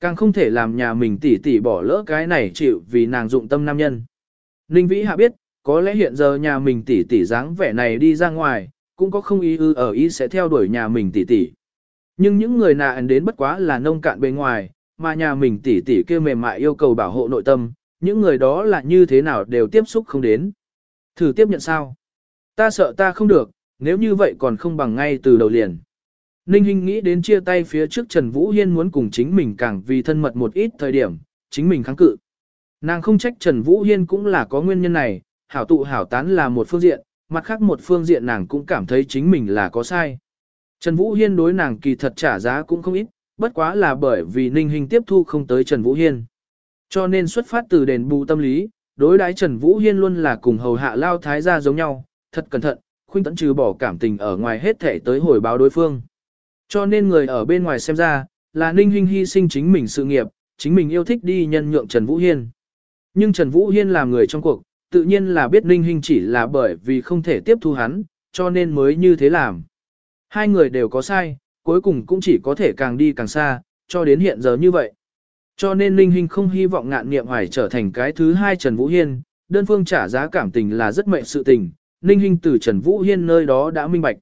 A: Càng không thể làm nhà mình tỷ tỷ bỏ lỡ cái này chịu vì nàng dụng tâm nam nhân. Ninh Vĩ Hạ biết, có lẽ hiện giờ nhà mình tỷ tỷ dáng vẻ này đi ra ngoài, cũng có không ý ư ở ý sẽ theo đuổi nhà mình tỷ tỷ. Nhưng những người nạn đến bất quá là nông cạn bên ngoài, mà nhà mình tỷ tỷ kia mềm mại yêu cầu bảo hộ nội tâm, những người đó là như thế nào đều tiếp xúc không đến. Thử tiếp nhận sao? Ta sợ ta không được, nếu như vậy còn không bằng ngay từ đầu liền. Ninh Hinh nghĩ đến chia tay phía trước Trần Vũ Hiên muốn cùng chính mình càng vì thân mật một ít thời điểm, chính mình kháng cự. Nàng không trách Trần Vũ Hiên cũng là có nguyên nhân này, hảo tụ hảo tán là một phương diện, mặt khác một phương diện nàng cũng cảm thấy chính mình là có sai. Trần Vũ Hiên đối nàng kỳ thật trả giá cũng không ít, bất quá là bởi vì Ninh Hinh tiếp thu không tới Trần Vũ Hiên. Cho nên xuất phát từ đền bù tâm lý, đối đãi Trần Vũ Hiên luôn là cùng hầu hạ lao thái gia giống nhau, thật cẩn thận, khuyên tận trừ bỏ cảm tình ở ngoài hết thể tới hồi báo đối phương. Cho nên người ở bên ngoài xem ra, là Ninh Hinh hy sinh chính mình sự nghiệp, chính mình yêu thích đi nhân nhượng Trần Vũ Hiên. Nhưng Trần Vũ Hiên là người trong cuộc, tự nhiên là biết Ninh Hinh chỉ là bởi vì không thể tiếp thu hắn, cho nên mới như thế làm. Hai người đều có sai, cuối cùng cũng chỉ có thể càng đi càng xa, cho đến hiện giờ như vậy. Cho nên Ninh Hinh không hy vọng ngạn nghiệm hoài trở thành cái thứ hai Trần Vũ Hiên, đơn phương trả giá cảm tình là rất mệnh sự tình, Ninh Hinh từ Trần Vũ Hiên nơi đó đã minh bạch.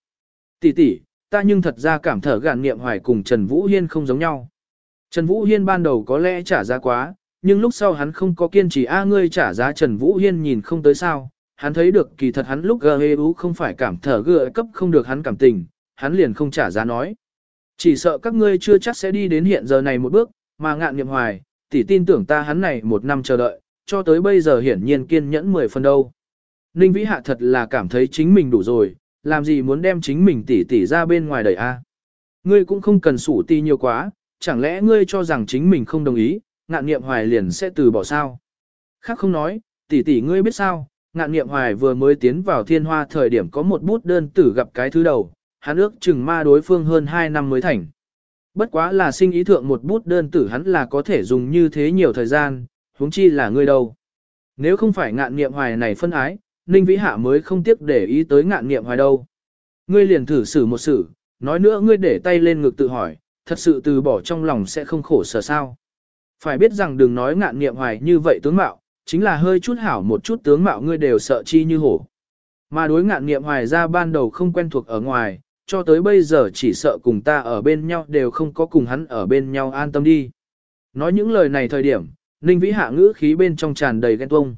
A: Tỷ tỷ, ta nhưng thật ra cảm thở gạn nghiệm hoài cùng Trần Vũ Hiên không giống nhau. Trần Vũ Hiên ban đầu có lẽ trả giá quá, nhưng lúc sau hắn không có kiên trì a ngươi trả giá Trần Vũ Hiên nhìn không tới sao, hắn thấy được kỳ thật hắn lúc gờ ú không phải cảm thở gựa cấp không được hắn cảm tình, hắn liền không trả giá nói. Chỉ sợ các ngươi chưa chắc sẽ đi đến hiện giờ này một bước, mà ngạn nghiệm hoài, tỷ tin tưởng ta hắn này một năm chờ đợi, cho tới bây giờ hiển nhiên kiên nhẫn mười phần đâu. Ninh Vĩ Hạ thật là cảm thấy chính mình đủ rồi, làm gì muốn đem chính mình tỷ tỷ ra bên ngoài đời a? Ngươi cũng không cần sủ ti nhiều quá, chẳng lẽ ngươi cho rằng chính mình không đồng ý, ngạn nghiệm hoài liền sẽ từ bỏ sao? Khác không nói, tỷ tỷ ngươi biết sao, ngạn nghiệm hoài vừa mới tiến vào thiên hoa thời điểm có một bút đơn tử gặp cái thứ đầu, hắn ước chừng ma đối phương hơn 2 năm mới thành. Bất quá là sinh ý thượng một bút đơn tử hắn là có thể dùng như thế nhiều thời gian, huống chi là ngươi đâu. Nếu không phải ngạn nghiệm hoài này phân ái, Ninh Vĩ Hạ mới không tiếc để ý tới ngạn nghiệm hoài đâu. Ngươi liền thử xử một xử, nói nữa ngươi để tay lên ngực tự hỏi, thật sự từ bỏ trong lòng sẽ không khổ sở sao. Phải biết rằng đừng nói ngạn nghiệm hoài như vậy tướng mạo, chính là hơi chút hảo một chút tướng mạo ngươi đều sợ chi như hổ. Mà đối ngạn nghiệm hoài ra ban đầu không quen thuộc ở ngoài, cho tới bây giờ chỉ sợ cùng ta ở bên nhau đều không có cùng hắn ở bên nhau an tâm đi. Nói những lời này thời điểm, Ninh Vĩ Hạ ngữ khí bên trong tràn đầy ghen tuông.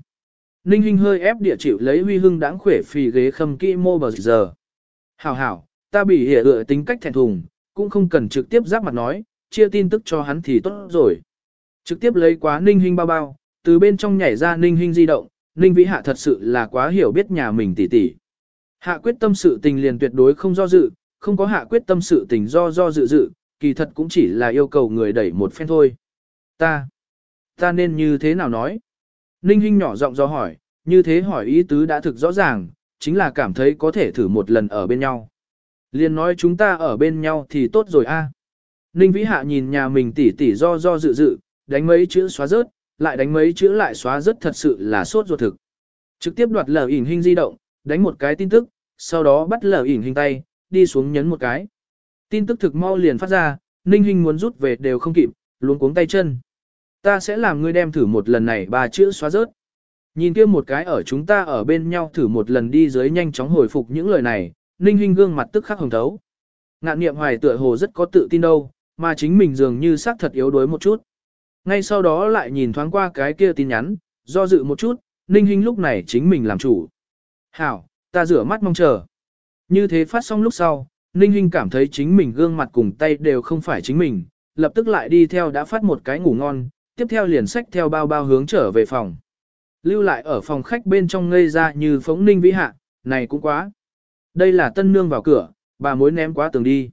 A: Ninh Hinh hơi ép địa chịu lấy huy hưng đáng khỏe phì ghế khâm kỹ mô bờ giờ. Hảo hảo, ta bị hiểu ựa tính cách thẹn thùng, cũng không cần trực tiếp giáp mặt nói, chia tin tức cho hắn thì tốt rồi. Trực tiếp lấy quá Ninh Hinh bao bao, từ bên trong nhảy ra Ninh Hinh di động, Ninh Vĩ Hạ thật sự là quá hiểu biết nhà mình tỉ tỉ. Hạ quyết tâm sự tình liền tuyệt đối không do dự, không có hạ quyết tâm sự tình do do dự dự, kỳ thật cũng chỉ là yêu cầu người đẩy một phen thôi. Ta, ta nên như thế nào nói? Ninh Hinh nhỏ giọng do hỏi, như thế hỏi ý tứ đã thực rõ ràng, chính là cảm thấy có thể thử một lần ở bên nhau. Liên nói chúng ta ở bên nhau thì tốt rồi a. Ninh Vĩ Hạ nhìn nhà mình tỉ tỉ do do dự dự, đánh mấy chữ xóa rớt, lại đánh mấy chữ lại xóa rớt thật sự là sốt ruột thực. Trực tiếp đoạt lờ ỉn hình di động, đánh một cái tin tức, sau đó bắt lở ỉn hình tay, đi xuống nhấn một cái. Tin tức thực mau liền phát ra, Ninh Hinh muốn rút về đều không kịp, luống cuống tay chân. Ta sẽ làm ngươi đem thử một lần này ba chữ xóa rớt. Nhìn kia một cái ở chúng ta ở bên nhau thử một lần đi dưới nhanh chóng hồi phục những lời này, Ninh Hinh gương mặt tức khắc hồng thấu. Ngạn niệm hoài tựa hồ rất có tự tin đâu, mà chính mình dường như xác thật yếu đuối một chút. Ngay sau đó lại nhìn thoáng qua cái kia tin nhắn, do dự một chút, Ninh Hinh lúc này chính mình làm chủ. Hảo, ta rửa mắt mong chờ. Như thế phát xong lúc sau, Ninh Hinh cảm thấy chính mình gương mặt cùng tay đều không phải chính mình, lập tức lại đi theo đã phát một cái ngủ ngon, tiếp theo liền xách theo bao bao hướng trở về phòng. Lưu lại ở phòng khách bên trong ngây ra như phóng Ninh Vĩ Hạ, này cũng quá. Đây là tân nương vào cửa, bà mối ném quá tường đi.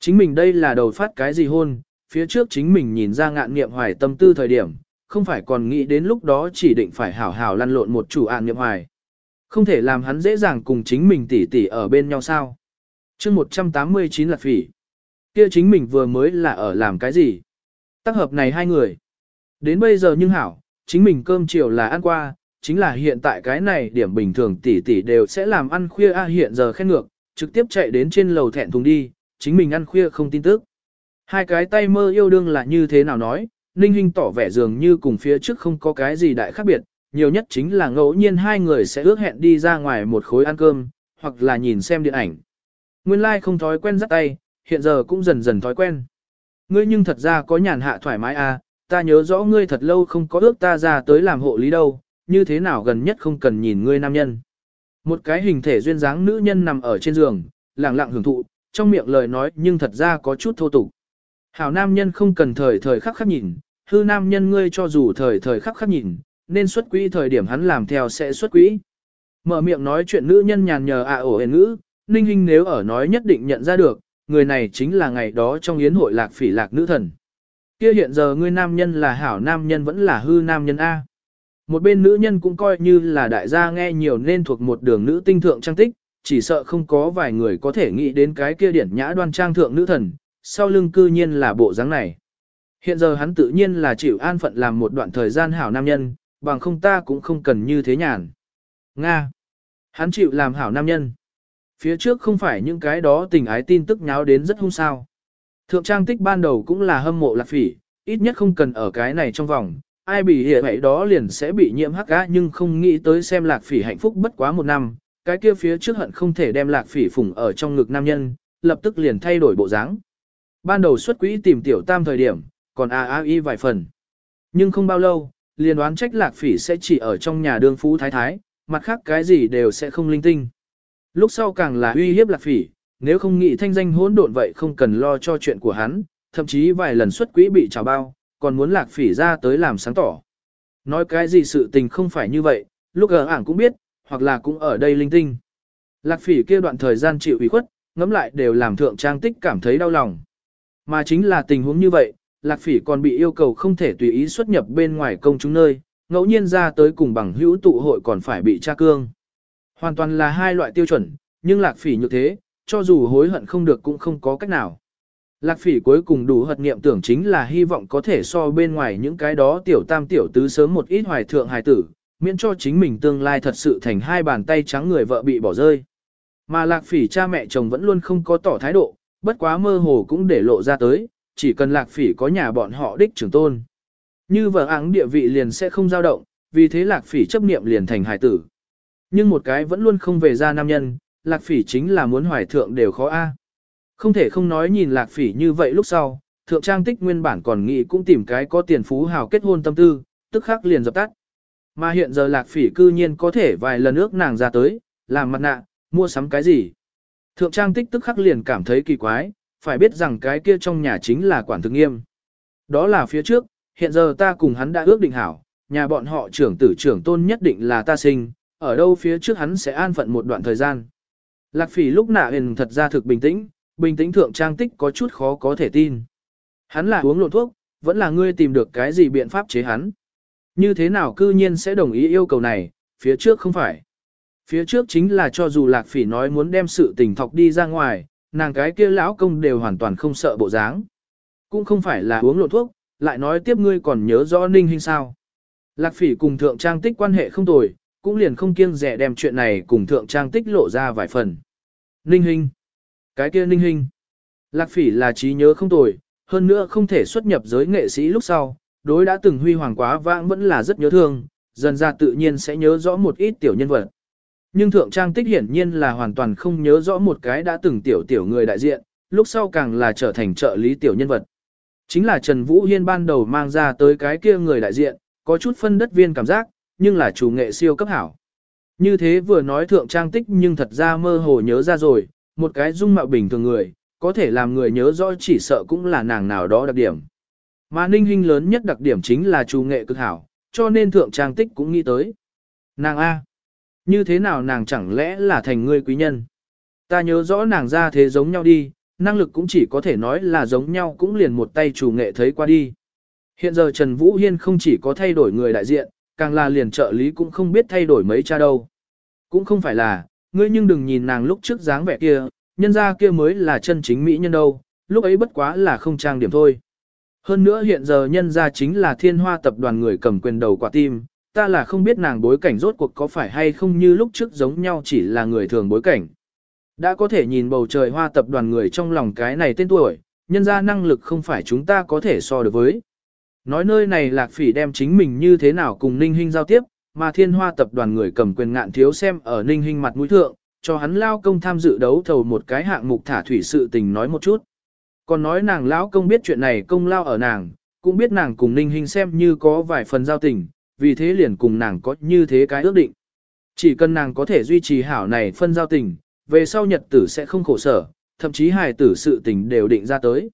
A: Chính mình đây là đầu phát cái gì hôn, phía trước chính mình nhìn ra ngạn nghiệm hoài tâm tư thời điểm, không phải còn nghĩ đến lúc đó chỉ định phải hảo hảo lăn lộn một chủ ạn nghiệm hoài. Không thể làm hắn dễ dàng cùng chính mình tỉ tỉ ở bên nhau sao. chương 189 là phỉ. Kia chính mình vừa mới là ở làm cái gì? Tác hợp này hai người. Đến bây giờ nhưng hảo, chính mình cơm chiều là ăn qua, chính là hiện tại cái này điểm bình thường tỷ tỷ đều sẽ làm ăn khuya a hiện giờ khen ngược, trực tiếp chạy đến trên lầu thẹn thùng đi, chính mình ăn khuya không tin tức. Hai cái tay mơ yêu đương là như thế nào nói, Ninh Hinh tỏ vẻ dường như cùng phía trước không có cái gì đại khác biệt, nhiều nhất chính là ngẫu nhiên hai người sẽ ước hẹn đi ra ngoài một khối ăn cơm, hoặc là nhìn xem điện ảnh. Nguyên lai like không thói quen dắt tay, hiện giờ cũng dần dần thói quen. Ngươi nhưng thật ra có nhàn hạ thoải mái à, ta nhớ rõ ngươi thật lâu không có ước ta ra tới làm hộ lý đâu, như thế nào gần nhất không cần nhìn ngươi nam nhân. Một cái hình thể duyên dáng nữ nhân nằm ở trên giường, lặng lặng hưởng thụ, trong miệng lời nói nhưng thật ra có chút thô tục. Hảo nam nhân không cần thời thời khắc khắc nhìn, hư nam nhân ngươi cho dù thời thời khắc khắc nhìn, nên xuất quỹ thời điểm hắn làm theo sẽ xuất quỹ. Mở miệng nói chuyện nữ nhân nhàn nhờ à ổ hền ngữ, ninh hình nếu ở nói nhất định nhận ra được, người này chính là ngày đó trong yến hội lạc phỉ lạc nữ thần. Kia hiện giờ ngươi nam nhân là hảo nam nhân vẫn là hư nam nhân A. Một bên nữ nhân cũng coi như là đại gia nghe nhiều nên thuộc một đường nữ tinh thượng trang tích, chỉ sợ không có vài người có thể nghĩ đến cái kia điển nhã đoan trang thượng nữ thần, sau lưng cư nhiên là bộ dáng này. Hiện giờ hắn tự nhiên là chịu an phận làm một đoạn thời gian hảo nam nhân, bằng không ta cũng không cần như thế nhàn. Nga. Hắn chịu làm hảo nam nhân. Phía trước không phải những cái đó tình ái tin tức nháo đến rất hung sao. Thượng trang tích ban đầu cũng là hâm mộ lạc phỉ, ít nhất không cần ở cái này trong vòng, ai bị hệ vậy đó liền sẽ bị nhiễm hắc á nhưng không nghĩ tới xem lạc phỉ hạnh phúc bất quá một năm, cái kia phía trước hận không thể đem lạc phỉ phủng ở trong ngực nam nhân, lập tức liền thay đổi bộ dáng. Ban đầu xuất quỹ tìm tiểu tam thời điểm, còn a a y vài phần. Nhưng không bao lâu, liền đoán trách lạc phỉ sẽ chỉ ở trong nhà đương phú thái thái, mặt khác cái gì đều sẽ không linh tinh. Lúc sau càng là uy hiếp lạc phỉ, nếu không nghĩ thanh danh hỗn độn vậy không cần lo cho chuyện của hắn, thậm chí vài lần xuất quỹ bị trào bao, còn muốn lạc phỉ ra tới làm sáng tỏ. Nói cái gì sự tình không phải như vậy, lúc ở ảng cũng biết, hoặc là cũng ở đây linh tinh. Lạc phỉ kia đoạn thời gian chịu ủy khuất, ngẫm lại đều làm thượng trang tích cảm thấy đau lòng. Mà chính là tình huống như vậy, Lạc phỉ còn bị yêu cầu không thể tùy ý xuất nhập bên ngoài công chúng nơi, ngẫu nhiên ra tới cùng bằng hữu tụ hội còn phải bị tra cương. Hoàn toàn là hai loại tiêu chuẩn, nhưng lạc phỉ như thế, cho dù hối hận không được cũng không có cách nào. Lạc phỉ cuối cùng đủ hận niệm tưởng chính là hy vọng có thể so bên ngoài những cái đó tiểu tam tiểu tứ sớm một ít hoài thượng hài tử, miễn cho chính mình tương lai thật sự thành hai bàn tay trắng người vợ bị bỏ rơi. Mà lạc phỉ cha mẹ chồng vẫn luôn không có tỏ thái độ, bất quá mơ hồ cũng để lộ ra tới, chỉ cần lạc phỉ có nhà bọn họ đích trưởng tôn. Như vợ áng địa vị liền sẽ không dao động, vì thế lạc phỉ chấp niệm liền thành hải tử. Nhưng một cái vẫn luôn không về ra nam nhân, lạc phỉ chính là muốn hoài thượng đều khó a. Không thể không nói nhìn lạc phỉ như vậy lúc sau, thượng trang tích nguyên bản còn nghĩ cũng tìm cái có tiền phú hào kết hôn tâm tư, tức khắc liền dập tắt. Mà hiện giờ lạc phỉ cư nhiên có thể vài lần ước nàng ra tới, làm mặt nạ, mua sắm cái gì. Thượng trang tích tức khắc liền cảm thấy kỳ quái, phải biết rằng cái kia trong nhà chính là quản thực nghiêm. Đó là phía trước, hiện giờ ta cùng hắn đã ước định hảo, nhà bọn họ trưởng tử trưởng tôn nhất định là ta sinh, ở đâu phía trước hắn sẽ an phận một đoạn thời gian. Lạc phỉ lúc nạ hình thật ra thực bình tĩnh, bình tĩnh thượng trang tích có chút khó có thể tin. Hắn là uống lộn thuốc, vẫn là ngươi tìm được cái gì biện pháp chế hắn. Như thế nào cư nhiên sẽ đồng ý yêu cầu này, phía trước không phải. Phía trước chính là cho dù lạc phỉ nói muốn đem sự tình thọc đi ra ngoài, nàng cái kia lão công đều hoàn toàn không sợ bộ dáng. Cũng không phải là uống lộ thuốc, lại nói tiếp ngươi còn nhớ rõ ninh hình sao. Lạc phỉ cùng thượng trang tích quan hệ không tồi, cũng liền không kiêng rẻ đem chuyện này cùng thượng trang tích lộ ra vài phần. Ninh hình. Cái kia ninh hình. Lạc phỉ là trí nhớ không tồi, hơn nữa không thể xuất nhập giới nghệ sĩ lúc sau, đối đã từng huy hoàng quá vãng vẫn là rất nhớ thương, dần ra tự nhiên sẽ nhớ rõ một ít tiểu nhân vật. Nhưng thượng trang tích hiển nhiên là hoàn toàn không nhớ rõ một cái đã từng tiểu tiểu người đại diện, lúc sau càng là trở thành trợ lý tiểu nhân vật. Chính là Trần Vũ Hiên ban đầu mang ra tới cái kia người đại diện, có chút phân đất viên cảm giác, nhưng là chủ nghệ siêu cấp hảo. Như thế vừa nói thượng trang tích nhưng thật ra mơ hồ nhớ ra rồi, một cái dung mạo bình thường người, có thể làm người nhớ rõ chỉ sợ cũng là nàng nào đó đặc điểm. Mà ninh hình lớn nhất đặc điểm chính là chủ nghệ cực hảo, cho nên thượng trang tích cũng nghĩ tới. Nàng A. Như thế nào nàng chẳng lẽ là thành người quý nhân? Ta nhớ rõ nàng ra thế giống nhau đi, năng lực cũng chỉ có thể nói là giống nhau cũng liền một tay chủ nghệ thấy qua đi. Hiện giờ Trần Vũ Hiên không chỉ có thay đổi người đại diện, càng là liền trợ lý cũng không biết thay đổi mấy cha đâu. Cũng không phải là, ngươi nhưng đừng nhìn nàng lúc trước dáng vẻ kia, nhân ra kia mới là chân chính mỹ nhân đâu, lúc ấy bất quá là không trang điểm thôi. Hơn nữa hiện giờ nhân ra chính là thiên hoa tập đoàn người cầm quyền đầu quả tim, ta là không biết nàng bối cảnh rốt cuộc có phải hay không như lúc trước giống nhau chỉ là người thường bối cảnh. Đã có thể nhìn bầu trời hoa tập đoàn người trong lòng cái này tên tuổi, nhân ra năng lực không phải chúng ta có thể so được với. Nói nơi này lạc phỉ đem chính mình như thế nào cùng Ninh Hinh giao tiếp, mà thiên hoa tập đoàn người cầm quyền ngạn thiếu xem ở Ninh Hinh mặt mũi thượng, cho hắn lao công tham dự đấu thầu một cái hạng mục thả thủy sự tình nói một chút. Còn nói nàng lão công biết chuyện này công lao ở nàng, cũng biết nàng cùng Ninh Hinh xem như có vài phần giao tình, vì thế liền cùng nàng có như thế cái ước định. Chỉ cần nàng có thể duy trì hảo này phân giao tình, về sau nhật tử sẽ không khổ sở, thậm chí hài tử sự tình đều định ra tới.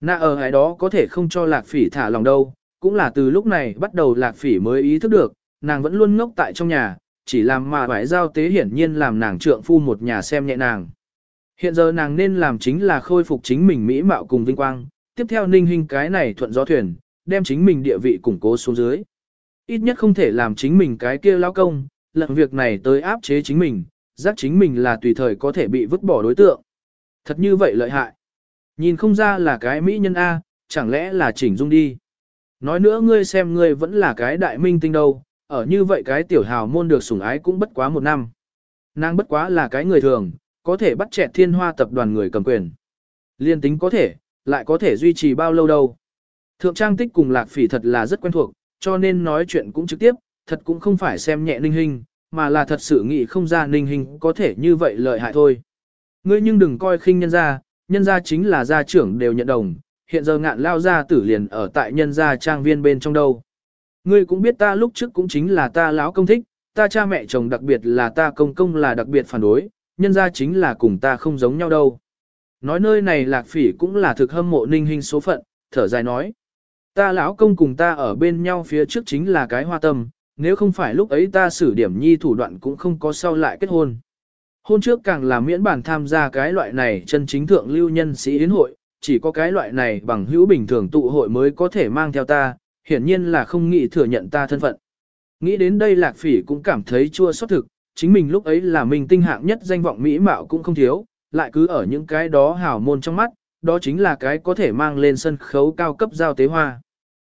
A: Nạ ở hải đó có thể không cho lạc phỉ thả lòng đâu, cũng là từ lúc này bắt đầu lạc phỉ mới ý thức được, nàng vẫn luôn ngốc tại trong nhà, chỉ làm mà vải giao tế hiển nhiên làm nàng trượng phu một nhà xem nhẹ nàng. Hiện giờ nàng nên làm chính là khôi phục chính mình mỹ mạo cùng vinh quang, tiếp theo ninh hình cái này thuận gió thuyền, đem chính mình địa vị củng cố xuống dưới. Ít nhất không thể làm chính mình cái kia lao công, lận việc này tới áp chế chính mình, giác chính mình là tùy thời có thể bị vứt bỏ đối tượng. Thật như vậy lợi hại. Nhìn không ra là cái mỹ nhân A, chẳng lẽ là chỉnh dung đi. Nói nữa ngươi xem ngươi vẫn là cái đại minh tinh đâu, ở như vậy cái tiểu hào môn được sủng ái cũng bất quá một năm. Nàng bất quá là cái người thường, có thể bắt chẹt thiên hoa tập đoàn người cầm quyền. Liên tính có thể, lại có thể duy trì bao lâu đâu. Thượng trang tích cùng lạc phỉ thật là rất quen thuộc, cho nên nói chuyện cũng trực tiếp, thật cũng không phải xem nhẹ ninh Hinh, mà là thật sự nghĩ không ra ninh Hinh có thể như vậy lợi hại thôi. Ngươi nhưng đừng coi khinh nhân gia, nhân gia chính là gia trưởng đều nhận đồng, hiện giờ ngạn lao gia tử liền ở tại nhân gia trang viên bên trong đâu. Ngươi cũng biết ta lúc trước cũng chính là ta lão công thích, ta cha mẹ chồng đặc biệt là ta công công là đặc biệt phản đối, nhân gia chính là cùng ta không giống nhau đâu. Nói nơi này lạc phỉ cũng là thực hâm mộ ninh hình số phận, thở dài nói. Ta lão công cùng ta ở bên nhau phía trước chính là cái hoa tâm, nếu không phải lúc ấy ta xử điểm nhi thủ đoạn cũng không có sau lại kết hôn. Hôn trước càng là miễn bản tham gia cái loại này chân chính thượng lưu nhân sĩ yến hội, chỉ có cái loại này bằng hữu bình thường tụ hội mới có thể mang theo ta, hiển nhiên là không nghĩ thừa nhận ta thân phận. Nghĩ đến đây lạc phỉ cũng cảm thấy chua xót thực, chính mình lúc ấy là mình tinh hạng nhất danh vọng mỹ mạo cũng không thiếu, lại cứ ở những cái đó hào môn trong mắt, đó chính là cái có thể mang lên sân khấu cao cấp giao tế hoa.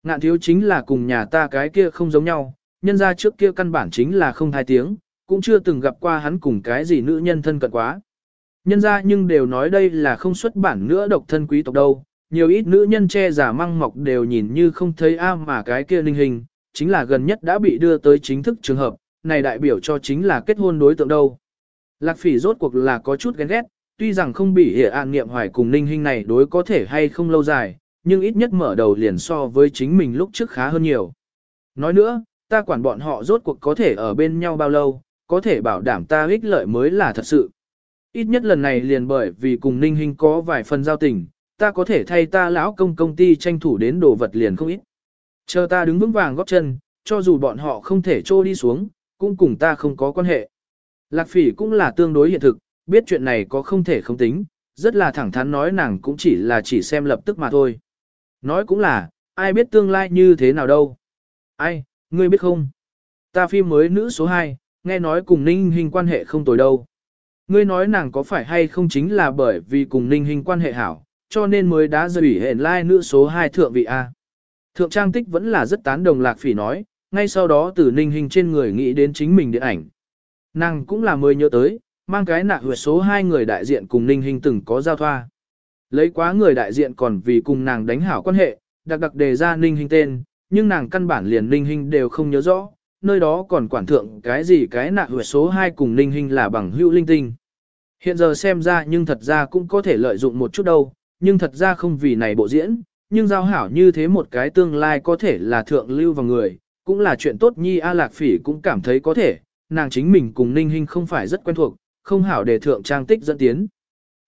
A: Ngạn thiếu chính là cùng nhà ta cái kia không giống nhau, nhân ra trước kia căn bản chính là không thai tiếng, cũng chưa từng gặp qua hắn cùng cái gì nữ nhân thân cận quá. Nhân ra nhưng đều nói đây là không xuất bản nữa độc thân quý tộc đâu, nhiều ít nữ nhân che giả măng mọc đều nhìn như không thấy a mà cái kia linh hình, chính là gần nhất đã bị đưa tới chính thức trường hợp, này đại biểu cho chính là kết hôn đối tượng đâu. Lạc phỉ rốt cuộc là có chút ghen ghét, tuy rằng không bị hệ an niệm hoài cùng ninh hình này đối có thể hay không lâu dài, nhưng ít nhất mở đầu liền so với chính mình lúc trước khá hơn nhiều. Nói nữa, ta quản bọn họ rốt cuộc có thể ở bên nhau bao lâu, có thể bảo đảm ta ích lợi mới là thật sự. Ít nhất lần này liền bởi vì cùng Ninh hình có vài phần giao tình, ta có thể thay ta lão công công ty tranh thủ đến đồ vật liền không ít. Chờ ta đứng vững vàng góp chân, cho dù bọn họ không thể trô đi xuống, cũng cùng ta không có quan hệ. Lạc phỉ cũng là tương đối hiện thực, biết chuyện này có không thể không tính, rất là thẳng thắn nói nàng cũng chỉ là chỉ xem lập tức mà thôi. Nói cũng là, ai biết tương lai như thế nào đâu. Ai, ngươi biết không? Ta phim mới nữ số 2, nghe nói cùng Ninh Hình quan hệ không tồi đâu. Ngươi nói nàng có phải hay không chính là bởi vì cùng Ninh Hình quan hệ hảo, cho nên mới đã rời hẹn lai like nữ số 2 thượng vị A. Thượng Trang Tích vẫn là rất tán đồng lạc phỉ nói, ngay sau đó từ Ninh Hình trên người nghĩ đến chính mình điện ảnh. Nàng cũng là mới nhớ tới, mang cái nạ huyệt số 2 người đại diện cùng Ninh Hình từng có giao thoa. Lấy quá người đại diện còn vì cùng nàng đánh hảo quan hệ, đặc đặc đề ra Ninh Hình tên, nhưng nàng căn bản liền Ninh Hình đều không nhớ rõ, nơi đó còn quản thượng cái gì cái nạ huyệt số 2 cùng ninh hình là bằng hữu linh tinh. Hiện giờ xem ra nhưng thật ra cũng có thể lợi dụng một chút đâu, nhưng thật ra không vì này bộ diễn, nhưng giao hảo như thế một cái tương lai có thể là thượng lưu vào người, cũng là chuyện tốt nhi A Lạc Phỉ cũng cảm thấy có thể, nàng chính mình cùng ninh hình không phải rất quen thuộc, không hảo để thượng trang tích dẫn tiến.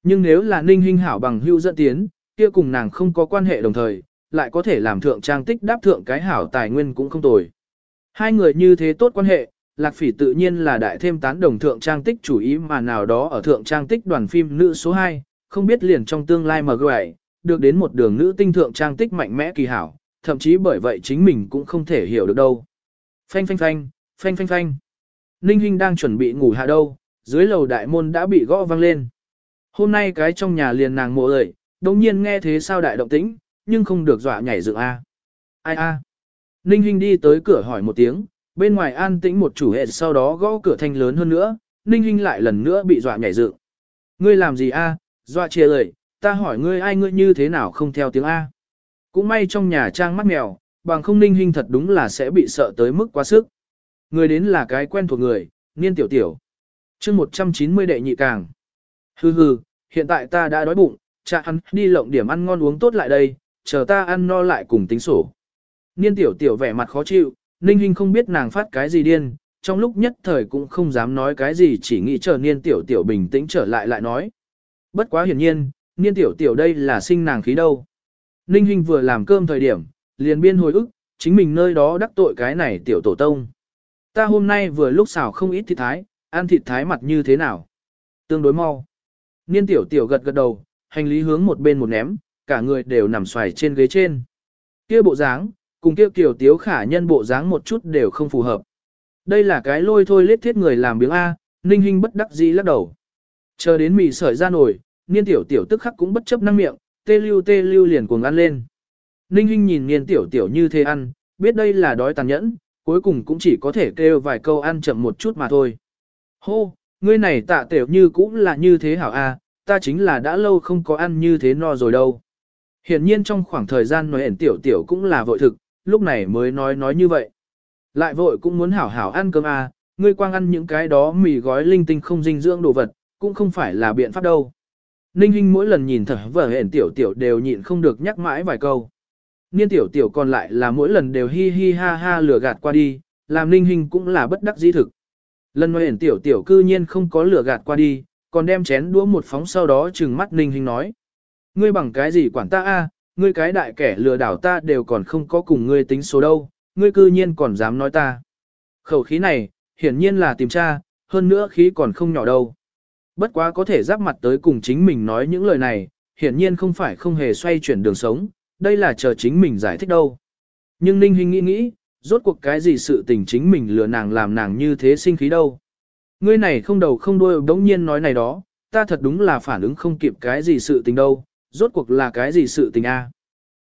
A: Nhưng nếu là ninh hình hảo bằng hưu dẫn tiến, kia cùng nàng không có quan hệ đồng thời, lại có thể làm thượng trang tích đáp thượng cái hảo tài nguyên cũng không tồi. Hai người như thế tốt quan hệ, Lạc Phỉ tự nhiên là đại thêm tán đồng thượng trang tích chủ ý mà nào đó ở thượng trang tích đoàn phim nữ số 2, không biết liền trong tương lai mà gọi, được đến một đường nữ tinh thượng trang tích mạnh mẽ kỳ hảo, thậm chí bởi vậy chính mình cũng không thể hiểu được đâu. Phanh phanh phanh, phanh phanh phanh. Ninh Hinh đang chuẩn bị ngủ hạ đâu, dưới lầu đại môn đã bị gõ vang lên. Hôm nay cái trong nhà liền nàng mộ ơi, đồng nhiên nghe thế sao đại động tĩnh, nhưng không được dọa nhảy dựng A. Ai A. Ninh Hinh đi tới cửa hỏi một tiếng, bên ngoài an tĩnh một chủ hệ sau đó gõ cửa thanh lớn hơn nữa, Ninh Hinh lại lần nữa bị dọa nhảy dựng. Ngươi làm gì A, dọa chia lời, ta hỏi ngươi ai ngươi như thế nào không theo tiếng A. Cũng may trong nhà trang mắt mèo, bằng không Ninh Hinh thật đúng là sẽ bị sợ tới mức quá sức. Người đến là cái quen thuộc người, niên tiểu tiểu chương 190 đệ nhị càng. Hừ hừ, hiện tại ta đã đói bụng, cha ăn đi lộng điểm ăn ngon uống tốt lại đây, chờ ta ăn no lại cùng tính sổ. Niên tiểu tiểu vẻ mặt khó chịu, Ninh Hinh không biết nàng phát cái gì điên, trong lúc nhất thời cũng không dám nói cái gì chỉ nghĩ chờ niên tiểu tiểu bình tĩnh trở lại lại nói. Bất quá hiển nhiên, niên tiểu tiểu đây là sinh nàng khí đâu. Ninh Hinh vừa làm cơm thời điểm, liền biên hồi ức, chính mình nơi đó đắc tội cái này tiểu tổ tông. Ta hôm nay vừa lúc xào không ít thịt thái, ăn thịt thái mặt như thế nào? Tương đối mau. Niên tiểu tiểu gật gật đầu, hành lý hướng một bên một ném, cả người đều nằm xoài trên ghế trên. Kia bộ dáng, cùng kia kiểu tiếu khả nhân bộ dáng một chút đều không phù hợp. Đây là cái lôi thôi lết thiết người làm biếng A, ninh hình bất đắc dĩ lắc đầu. Chờ đến mì sợi ra nổi, niên tiểu tiểu tức khắc cũng bất chấp năng miệng, tê lưu tê lưu liền cuồng ăn lên. Ninh hình nhìn niên tiểu tiểu như thế ăn, biết đây là đói tàn nhẫn, cuối cùng cũng chỉ có thể kêu vài câu ăn chậm một chút mà thôi. Hô, ngươi này tạ tiểu như cũng là như thế hảo A, ta chính là đã lâu không có ăn như thế no rồi đâu. Hiển nhiên trong khoảng thời gian nói ẩn tiểu tiểu cũng là vội thực, lúc này mới nói nói như vậy. Lại vội cũng muốn hảo hảo ăn cơm à, ngươi quang ăn những cái đó mì gói linh tinh không dinh dưỡng đồ vật, cũng không phải là biện pháp đâu. Ninh Hinh mỗi lần nhìn thở vở hển tiểu tiểu đều nhịn không được nhắc mãi vài câu. Niên tiểu tiểu còn lại là mỗi lần đều hi hi ha ha lừa gạt qua đi, làm Ninh Hinh cũng là bất đắc dĩ thực. Lần nói hển tiểu tiểu cư nhiên không có lửa gạt qua đi, còn đem chén đũa một phóng sau đó trừng mắt Ninh Hinh nói. Ngươi bằng cái gì quản ta a? ngươi cái đại kẻ lừa đảo ta đều còn không có cùng ngươi tính số đâu, ngươi cư nhiên còn dám nói ta. Khẩu khí này, hiển nhiên là tìm tra, hơn nữa khí còn không nhỏ đâu. Bất quá có thể giáp mặt tới cùng chính mình nói những lời này, hiển nhiên không phải không hề xoay chuyển đường sống, đây là chờ chính mình giải thích đâu. Nhưng Ninh Hinh nghĩ nghĩ, rốt cuộc cái gì sự tình chính mình lừa nàng làm nàng như thế sinh khí đâu. Ngươi này không đầu không đuôi đống nhiên nói này đó, ta thật đúng là phản ứng không kịp cái gì sự tình đâu, rốt cuộc là cái gì sự tình a?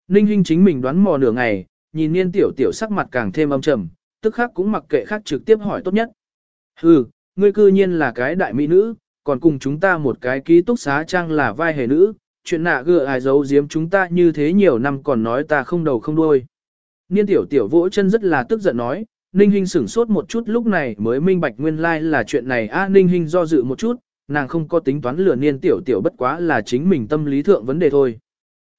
A: Ninh Hinh chính mình đoán mò nửa ngày, nhìn niên tiểu tiểu sắc mặt càng thêm âm trầm, tức khắc cũng mặc kệ khác trực tiếp hỏi tốt nhất. Hừ, ngươi cư nhiên là cái đại mỹ nữ, còn cùng chúng ta một cái ký túc xá trang là vai hề nữ, chuyện nạ gựa ai giấu giếm chúng ta như thế nhiều năm còn nói ta không đầu không đuôi. Niên tiểu tiểu vỗ chân rất là tức giận nói, Ninh Hinh sửng sốt một chút lúc này mới minh bạch nguyên lai like là chuyện này a Ninh Hinh do dự một chút, nàng không có tính toán lừa niên tiểu tiểu bất quá là chính mình tâm lý thượng vấn đề thôi.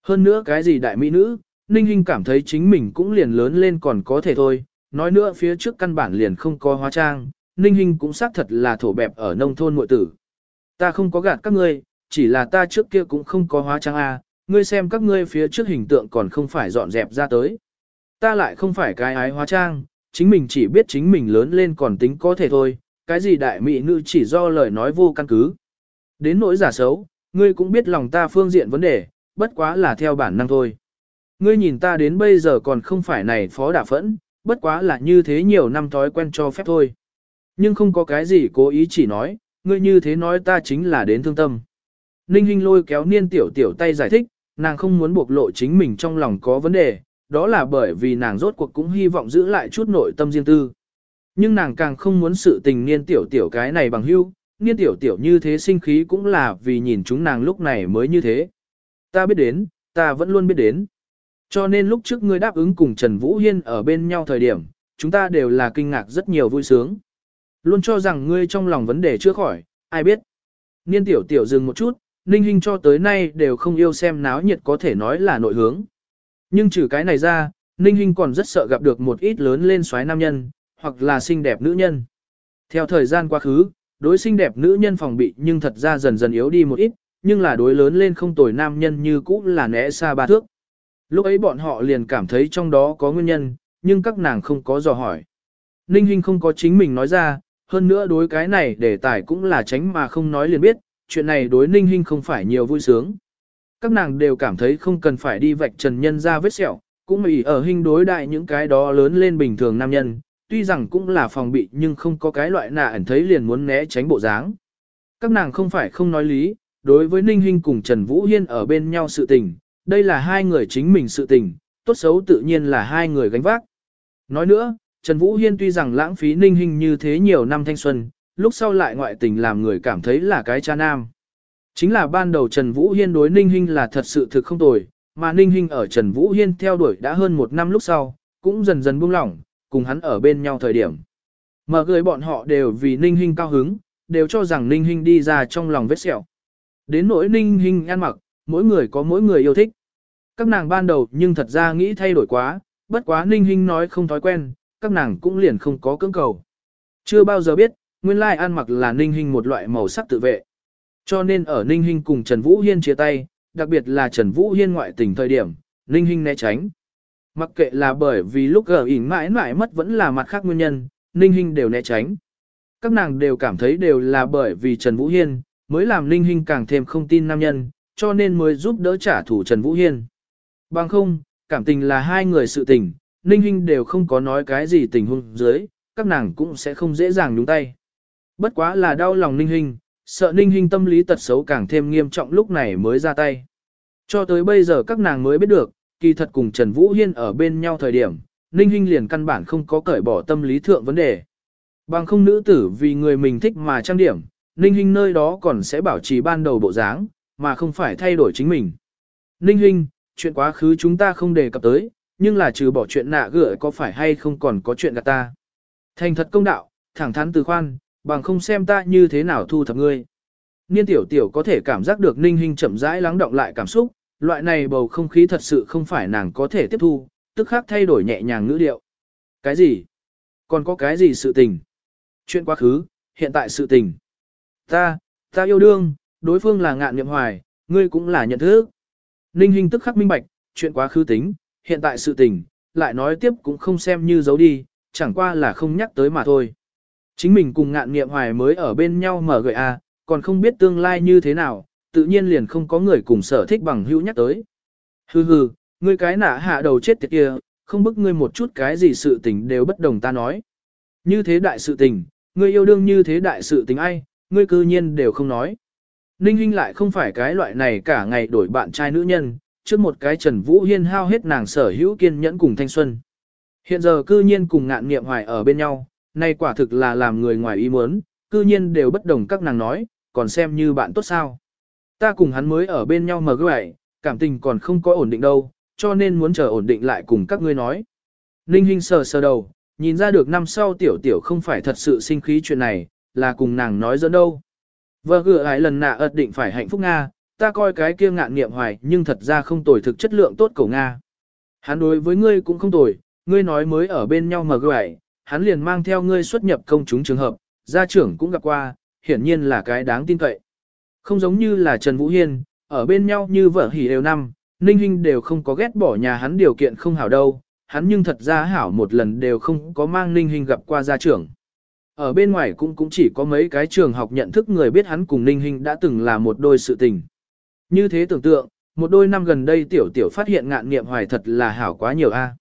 A: Hơn nữa cái gì đại mỹ nữ, Ninh Hinh cảm thấy chính mình cũng liền lớn lên còn có thể thôi, nói nữa phía trước căn bản liền không có hóa trang, Ninh Hinh cũng xác thật là thổ bẹp ở nông thôn muội tử. Ta không có gạt các ngươi, chỉ là ta trước kia cũng không có hóa trang a, ngươi xem các ngươi phía trước hình tượng còn không phải dọn dẹp ra tới. Ta lại không phải cái ái hóa trang, chính mình chỉ biết chính mình lớn lên còn tính có thể thôi, cái gì đại mỹ nữ chỉ do lời nói vô căn cứ. Đến nỗi giả xấu, ngươi cũng biết lòng ta phương diện vấn đề, bất quá là theo bản năng thôi. Ngươi nhìn ta đến bây giờ còn không phải này phó đả phẫn, bất quá là như thế nhiều năm thói quen cho phép thôi. Nhưng không có cái gì cố ý chỉ nói, ngươi như thế nói ta chính là đến thương tâm. Ninh Hinh lôi kéo niên tiểu tiểu tay giải thích, nàng không muốn bộc lộ chính mình trong lòng có vấn đề, đó là bởi vì nàng rốt cuộc cũng hy vọng giữ lại chút nội tâm riêng tư. Nhưng nàng càng không muốn sự tình niên tiểu tiểu cái này bằng hữu, niên tiểu tiểu như thế sinh khí cũng là vì nhìn chúng nàng lúc này mới như thế. Ta biết đến, ta vẫn luôn biết đến. Cho nên lúc trước ngươi đáp ứng cùng Trần Vũ Hiên ở bên nhau thời điểm, chúng ta đều là kinh ngạc rất nhiều vui sướng. Luôn cho rằng ngươi trong lòng vấn đề chưa khỏi, ai biết. Niên tiểu tiểu dừng một chút, Ninh Hinh cho tới nay đều không yêu xem náo nhiệt có thể nói là nội hướng. Nhưng trừ cái này ra, Ninh Hinh còn rất sợ gặp được một ít lớn lên xoái nam nhân, hoặc là xinh đẹp nữ nhân. Theo thời gian quá khứ, đối xinh đẹp nữ nhân phòng bị nhưng thật ra dần dần yếu đi một ít, nhưng là đối lớn lên không tồi nam nhân như cũ là né xa ba thước. Lúc ấy bọn họ liền cảm thấy trong đó có nguyên nhân, nhưng các nàng không có dò hỏi. Ninh Hinh không có chính mình nói ra, hơn nữa đối cái này để tài cũng là tránh mà không nói liền biết, chuyện này đối Ninh Hinh không phải nhiều vui sướng. Các nàng đều cảm thấy không cần phải đi vạch trần nhân ra vết sẹo, cũng ý ở hình đối đại những cái đó lớn lên bình thường nam nhân, tuy rằng cũng là phòng bị nhưng không có cái loại nạ ẩn thấy liền muốn né tránh bộ dáng. Các nàng không phải không nói lý, đối với Ninh Hinh cùng Trần Vũ Hiên ở bên nhau sự tình, đây là hai người chính mình sự tình, tốt xấu tự nhiên là hai người gánh vác. Nói nữa, Trần Vũ Hiên tuy rằng lãng phí Ninh Hinh như thế nhiều năm thanh xuân, lúc sau lại ngoại tình làm người cảm thấy là cái cha nam. Chính là ban đầu Trần Vũ Hiên đối Ninh Hinh là thật sự thực không tồi, mà Ninh Hinh ở Trần Vũ Hiên theo đuổi đã hơn một năm lúc sau, cũng dần dần buông lỏng, cùng hắn ở bên nhau thời điểm. Mở gửi bọn họ đều vì Ninh Hinh cao hứng, đều cho rằng Ninh Hinh đi ra trong lòng vết sẹo. Đến nỗi Ninh Hinh ăn mặc, mỗi người có mỗi người yêu thích. Các nàng ban đầu nhưng thật ra nghĩ thay đổi quá, bất quá Ninh Hinh nói không thói quen, các nàng cũng liền không có cưỡng cầu. Chưa bao giờ biết, nguyên lai ăn mặc là Ninh Hinh một loại màu sắc tự vệ. Cho nên ở Ninh Hinh cùng Trần Vũ Hiên chia tay, đặc biệt là Trần Vũ Hiên ngoại tình thời điểm, Ninh Hinh né tránh. Mặc kệ là bởi vì lúc ở ỉn mãi mãi mất vẫn là mặt khác nguyên nhân, Ninh Hinh đều né tránh. Các nàng đều cảm thấy đều là bởi vì Trần Vũ Hiên, mới làm Ninh Hinh càng thêm không tin nam nhân, cho nên mới giúp đỡ trả thù Trần Vũ Hiên. Bằng không, cảm tình là hai người sự tình, Ninh Hinh đều không có nói cái gì tình huống dưới, các nàng cũng sẽ không dễ dàng nhúng tay. Bất quá là đau lòng Ninh Hinh, sợ Ninh Hinh tâm lý tật xấu càng thêm nghiêm trọng lúc này mới ra tay. Cho tới bây giờ các nàng mới biết được, kỳ thật cùng Trần Vũ Hiên ở bên nhau thời điểm, Ninh Hinh liền căn bản không có cởi bỏ tâm lý thượng vấn đề. Bằng không nữ tử vì người mình thích mà trang điểm, Ninh Hinh nơi đó còn sẽ bảo trì ban đầu bộ dáng, mà không phải thay đổi chính mình. Ninh Hinh, chuyện quá khứ chúng ta không đề cập tới, nhưng là trừ bỏ chuyện nạ gửi có phải hay không còn có chuyện gạt ta. Thành thật công đạo, thẳng thắn từ khoan, bằng không xem ta như thế nào thu thập ngươi. Niên tiểu tiểu có thể cảm giác được ninh hình chậm rãi lắng động lại cảm xúc, loại này bầu không khí thật sự không phải nàng có thể tiếp thu, tức khắc thay đổi nhẹ nhàng ngữ điệu. Cái gì? Còn có cái gì sự tình? Chuyện quá khứ, hiện tại sự tình. Ta, ta yêu đương, đối phương là ngạn niệm hoài, ngươi cũng là nhận thức. Ninh hình tức khắc minh bạch, chuyện quá khứ tính, hiện tại sự tình, lại nói tiếp cũng không xem như giấu đi, chẳng qua là không nhắc tới mà thôi. Chính mình cùng ngạn nghiệm hoài mới ở bên nhau mở gợi a, à, còn không biết tương lai như thế nào, tự nhiên liền không có người cùng sở thích bằng hữu nhắc tới. Hừ hừ, ngươi cái nả hạ đầu chết tiệt kia, không bức ngươi một chút cái gì sự tình đều bất đồng ta nói. Như thế đại sự tình, ngươi yêu đương như thế đại sự tình ai, ngươi cư nhiên đều không nói. Ninh Hinh lại không phải cái loại này cả ngày đổi bạn trai nữ nhân, trước một cái Trần Vũ Hiên hao hết nàng sở hữu kiên nhẫn cùng thanh xuân. Hiện giờ cư nhiên cùng ngạn nghiệm hoài ở bên nhau, nay quả thực là làm người ngoài ý muốn, cư nhiên đều bất đồng các nàng nói, còn xem như bạn tốt sao. Ta cùng hắn mới ở bên nhau mà gửi, cảm tình còn không có ổn định đâu, cho nên muốn chờ ổn định lại cùng các ngươi nói. Ninh Hinh sờ sờ đầu, nhìn ra được năm sau tiểu tiểu không phải thật sự sinh khí chuyện này, là cùng nàng nói dẫn đâu. Vợ gửi ái lần nạ ợt định phải hạnh phúc Nga, ta coi cái kia ngạn nghiệm hoài nhưng thật ra không tồi thực chất lượng tốt cầu Nga. Hắn đối với ngươi cũng không tồi, ngươi nói mới ở bên nhau mà gửi, hắn liền mang theo ngươi xuất nhập công chúng trường hợp, gia trưởng cũng gặp qua, hiển nhiên là cái đáng tin cậy. Không giống như là Trần Vũ Hiên, ở bên nhau như vợ hỉ đều năm, Ninh Hinh đều không có ghét bỏ nhà hắn điều kiện không hảo đâu, hắn nhưng thật ra hảo một lần đều không có mang Ninh Hinh gặp qua gia trưởng. Ở bên ngoài cũng cũng chỉ có mấy cái trường học nhận thức người biết hắn cùng Ninh Hinh đã từng là một đôi sự tình. Như thế tưởng tượng, một đôi năm gần đây tiểu tiểu phát hiện ngạn nghiệm hoài thật là hảo quá nhiều a.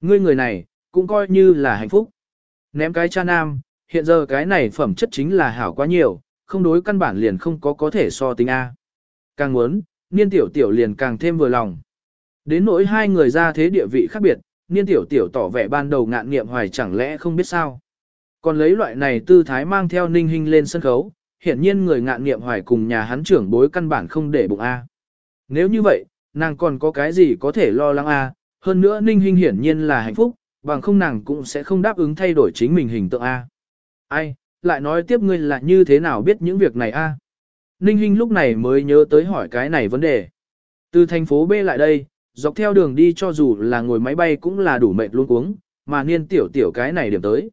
A: Ngươi người này, cũng coi như là hạnh phúc. Ném cái cha nam, hiện giờ cái này phẩm chất chính là hảo quá nhiều, không đối căn bản liền không có có thể so tính A. Càng muốn, niên tiểu tiểu liền càng thêm vừa lòng. Đến nỗi hai người ra thế địa vị khác biệt, niên tiểu tiểu tỏ vẻ ban đầu ngạn nghiệm hoài chẳng lẽ không biết sao. Còn lấy loại này tư thái mang theo ninh hình lên sân khấu, hiển nhiên người ngạn nghiệm hoài cùng nhà hắn trưởng bối căn bản không để bụng A. Nếu như vậy, nàng còn có cái gì có thể lo lắng A, hơn nữa ninh hình hiển nhiên là hạnh phúc, bằng không nàng cũng sẽ không đáp ứng thay đổi chính mình hình tượng A. Ai, lại nói tiếp ngươi là như thế nào biết những việc này A. Ninh Hinh lúc này mới nhớ tới hỏi cái này vấn đề. Từ thành phố B lại đây, dọc theo đường đi cho dù là ngồi máy bay cũng là đủ mệt luôn cuống, mà niên tiểu tiểu cái này điểm tới.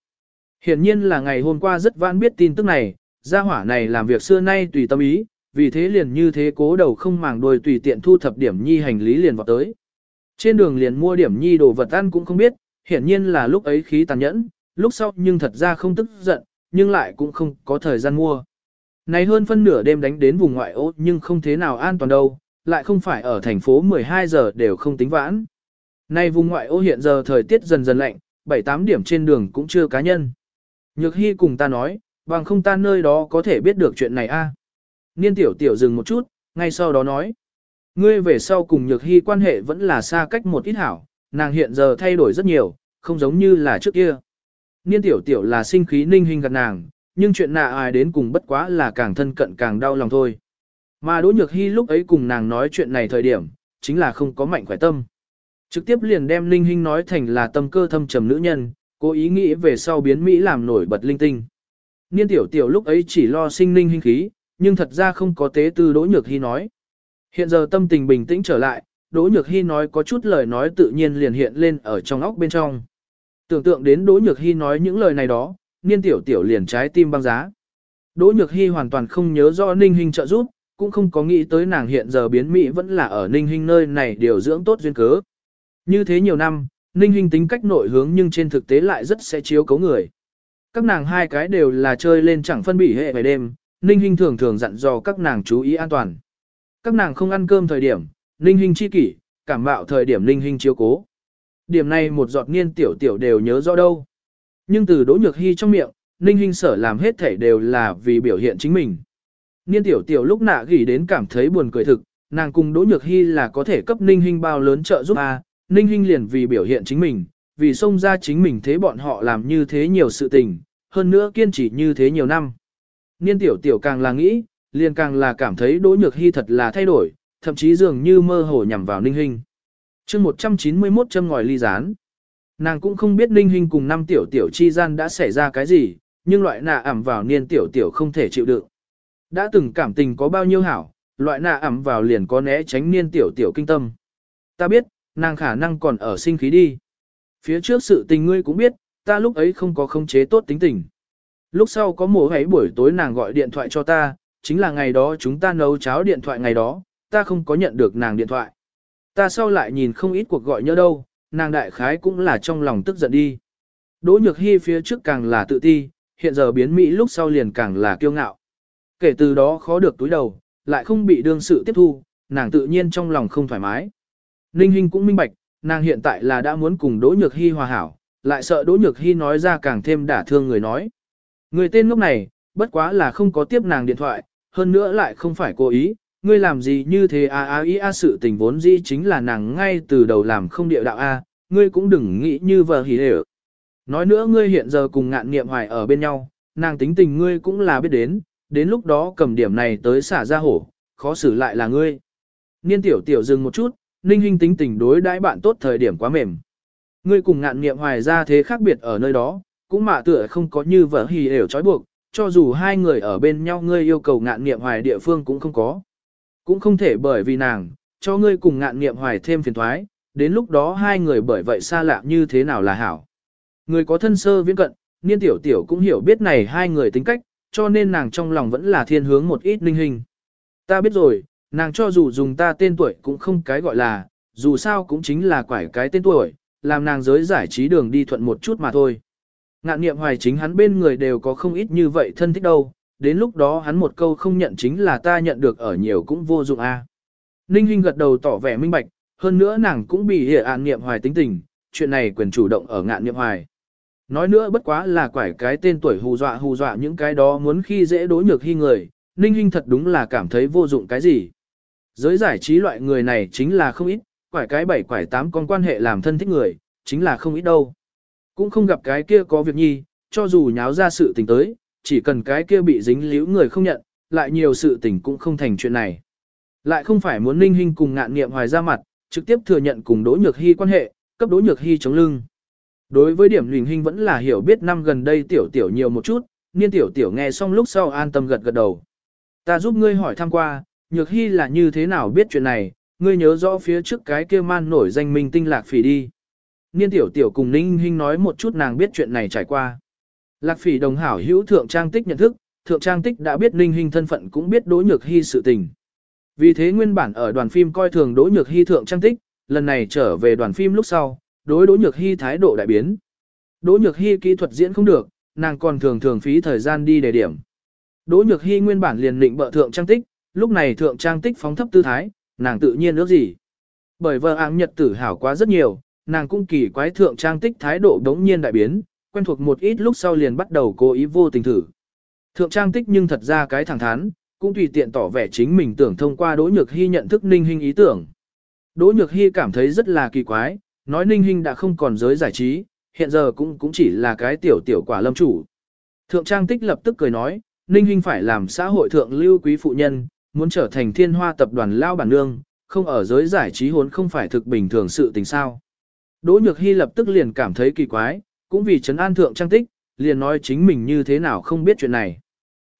A: Hiển nhiên là ngày hôm qua rất vãn biết tin tức này, gia hỏa này làm việc xưa nay tùy tâm ý, vì thế liền như thế cố đầu không màng đôi tùy tiện thu thập điểm nhi hành lý liền vào tới. Trên đường liền mua điểm nhi đồ vật ăn cũng không biết, hiển nhiên là lúc ấy khí tàn nhẫn, lúc sau nhưng thật ra không tức giận, nhưng lại cũng không có thời gian mua. Này hơn phân nửa đêm đánh đến vùng ngoại ô nhưng không thế nào an toàn đâu, lại không phải ở thành phố 12 giờ đều không tính vãn. Này vùng ngoại ô hiện giờ thời tiết dần dần lạnh, 7-8 điểm trên đường cũng chưa cá nhân. Nhược Hy cùng ta nói, bằng không ta nơi đó có thể biết được chuyện này a. Niên tiểu tiểu dừng một chút, ngay sau đó nói. Ngươi về sau cùng Nhược Hy quan hệ vẫn là xa cách một ít hảo, nàng hiện giờ thay đổi rất nhiều, không giống như là trước kia. Niên tiểu tiểu là sinh khí ninh hình gặp nàng, nhưng chuyện nạ ai đến cùng bất quá là càng thân cận càng đau lòng thôi. Mà Đỗ Nhược Hy lúc ấy cùng nàng nói chuyện này thời điểm, chính là không có mạnh khỏe tâm. Trực tiếp liền đem Ninh Hinh nói thành là tâm cơ thâm trầm nữ nhân, cố ý nghĩ về sau biến Mỹ làm nổi bật linh tinh. Niên tiểu tiểu lúc ấy chỉ lo sinh Ninh Hinh khí, nhưng thật ra không có tế tư Đỗ Nhược Hy nói. Hiện giờ tâm tình bình tĩnh trở lại, Đỗ Nhược Hy nói có chút lời nói tự nhiên liền hiện lên ở trong óc bên trong. Tưởng tượng đến Đỗ Nhược Hy nói những lời này đó, niên tiểu tiểu liền trái tim băng giá. Đỗ Nhược Hy hoàn toàn không nhớ rõ Ninh Hinh trợ giúp, cũng không có nghĩ tới nàng hiện giờ biến Mỹ vẫn là ở Ninh Hinh nơi này điều dưỡng tốt duyên cớ. Như thế nhiều năm, Ninh Hinh tính cách nội hướng nhưng trên thực tế lại rất sẽ chiếu cấu người. Các nàng hai cái đều là chơi lên chẳng phân bỉ hệ về đêm, Ninh Hinh thường thường dặn dò các nàng chú ý an toàn. Các nàng không ăn cơm thời điểm, Ninh Hinh chi kỷ, cảm mạo thời điểm Ninh Hinh chiếu cố. Điểm này một giọt niên tiểu tiểu đều nhớ rõ đâu. Nhưng từ Đỗ Nhược Hy trong miệng, Ninh Hinh sở làm hết thể đều là vì biểu hiện chính mình. Niên tiểu tiểu lúc nạ gỉ đến cảm thấy buồn cười thực, nàng cùng Đỗ Nhược Hy là có thể cấp Ninh Hinh bao lớn trợ giúp a, Ninh Hinh liền vì biểu hiện chính mình, vì xông ra chính mình thế bọn họ làm như thế nhiều sự tình, hơn nữa kiên trì như thế nhiều năm. Niên tiểu tiểu càng là nghĩ, liền càng là cảm thấy Đỗ Nhược Hy thật là thay đổi, thậm chí dường như mơ hồ nhằm vào Ninh Hinh. chương 191 châm ngòi ly gián Nàng cũng không biết Ninh Hinh cùng năm tiểu tiểu chi gian đã xảy ra cái gì, nhưng loại nạ ẩm vào niên tiểu tiểu không thể chịu đựng. Đã từng cảm tình có bao nhiêu hảo, loại nạ ẩm vào liền có né tránh niên tiểu tiểu kinh tâm. Ta biết, nàng khả năng còn ở sinh khí đi. Phía trước sự tình ngươi cũng biết, ta lúc ấy không có khống chế tốt tính tình. Lúc sau có mùa ấy buổi tối nàng gọi điện thoại cho ta, chính là ngày đó chúng ta nấu cháo điện thoại ngày đó, ta không có nhận được nàng điện thoại. Ta sau lại nhìn không ít cuộc gọi nhớ đâu, nàng đại khái cũng là trong lòng tức giận đi. Đỗ Nhược Hy phía trước càng là tự ti, hiện giờ biến Mỹ lúc sau liền càng là kiêu ngạo. Kể từ đó khó được túi đầu, lại không bị đương sự tiếp thu, nàng tự nhiên trong lòng không thoải mái. Ninh Hinh cũng minh bạch, nàng hiện tại là đã muốn cùng Đỗ Nhược Hy hòa hảo, lại sợ Đỗ Nhược Hy nói ra càng thêm đả thương người nói. Người tên ngốc này, bất quá là không có tiếp nàng điện thoại, hơn nữa lại không phải cố ý, ngươi làm gì như thế a a ý a sự tình vốn dĩ chính là nàng ngay từ đầu làm không địa đạo a, ngươi cũng đừng nghĩ như vợ hỉ đều. Nói nữa ngươi hiện giờ cùng ngạn nghiệm hoài ở bên nhau, nàng tính tình ngươi cũng là biết đến, đến lúc đó cầm điểm này tới xả ra hổ, khó xử lại là ngươi. Niên tiểu tiểu dừng một chút, ninh hình tính tình đối đãi bạn tốt thời điểm quá mềm. Ngươi cùng ngạn nghiệm hoài ra thế khác biệt ở nơi đó, cũng mạ tựa không có như vợ hì đều trói buộc, cho dù hai người ở bên nhau ngươi yêu cầu ngạn nghiệm hoài địa phương cũng không có. Cũng không thể bởi vì nàng, cho ngươi cùng ngạn nghiệm hoài thêm phiền thoái, đến lúc đó hai người bởi vậy xa lạ như thế nào là hảo. Người có thân sơ viễn cận, niên tiểu tiểu cũng hiểu biết này hai người tính cách, cho nên nàng trong lòng vẫn là thiên hướng một ít ninh hình. Ta biết rồi, nàng cho dù dùng ta tên tuổi cũng không cái gọi là, dù sao cũng chính là quải cái tên tuổi, làm nàng giới giải trí đường đi thuận một chút mà thôi. Ngạn niệm hoài chính hắn bên người đều có không ít như vậy thân thích đâu, đến lúc đó hắn một câu không nhận chính là ta nhận được ở nhiều cũng vô dụng a. Ninh Hinh gật đầu tỏ vẻ minh bạch, hơn nữa nàng cũng bị hệ ạn niệm hoài tính tình, chuyện này quyền chủ động ở ngạn niệm hoài. Nói nữa bất quá là quải cái tên tuổi hù dọa hù dọa những cái đó muốn khi dễ đối nhược hy người, Ninh Hinh thật đúng là cảm thấy vô dụng cái gì. Giới giải trí loại người này chính là không ít, quải cái bảy quải tám con quan hệ làm thân thích người, chính là không ít đâu. Cũng không gặp cái kia có việc nhi, cho dù nháo ra sự tình tới, chỉ cần cái kia bị dính líu người không nhận, lại nhiều sự tình cũng không thành chuyện này. Lại không phải muốn ninh Hinh cùng ngạn nghiệm hoài ra mặt, trực tiếp thừa nhận cùng Đỗ Nhược Hy quan hệ, cấp Đỗ Nhược Hy chống lưng. Đối với điểm Huỳnh Hinh vẫn là hiểu biết năm gần đây tiểu tiểu nhiều một chút, niên tiểu tiểu nghe xong lúc sau an tâm gật gật đầu. Ta giúp ngươi hỏi thăm qua, Nhược Hy là như thế nào biết chuyện này, ngươi nhớ rõ phía trước cái kia man nổi danh minh tinh lạc phỉ đi. Niên tiểu tiểu cùng Ninh Hinh nói một chút nàng biết chuyện này trải qua. Lạc phỉ đồng hảo hữu thượng trang tích nhận thức, Thượng Trang Tích đã biết Ninh hình thân phận cũng biết Đỗ Nhược Hy sự tình. Vì thế nguyên bản ở đoàn phim coi thường Đỗ Nhược Hy Thượng Trang Tích, lần này trở về đoàn phim lúc sau, đối Đỗ Nhược Hy thái độ đại biến. Đỗ Nhược Hy kỹ thuật diễn không được, nàng còn thường thường phí thời gian đi đề điểm. Đỗ Nhược Hy nguyên bản liền định bợ Thượng Trang Tích, lúc này Thượng Trang Tích phóng thấp tư thái, nàng tự nhiên ước gì. Bởi vợ áng nhật tử hảo quá rất nhiều, nàng cũng kỳ quái Thượng Trang Tích thái độ đống nhiên đại biến, quen thuộc một ít lúc sau liền bắt đầu cố ý vô tình thử. Thượng trang tích nhưng thật ra cái thẳng thắn, cũng tùy tiện tỏ vẻ chính mình tưởng thông qua Đỗ Nhược Hy nhận thức Ninh Hinh ý tưởng. Đỗ Nhược Hy cảm thấy rất là kỳ quái, nói Ninh Hinh đã không còn giới giải trí, hiện giờ cũng cũng chỉ là cái tiểu tiểu quả lâm chủ. Thượng trang tích lập tức cười nói, Ninh Hinh phải làm xã hội thượng lưu quý phụ nhân, muốn trở thành thiên hoa tập đoàn lao bản nương, không ở giới giải trí hốn không phải thực bình thường sự tình sao. Đỗ Nhược Hy lập tức liền cảm thấy kỳ quái, cũng vì trấn an thượng trang tích, liền nói chính mình như thế nào không biết chuyện này.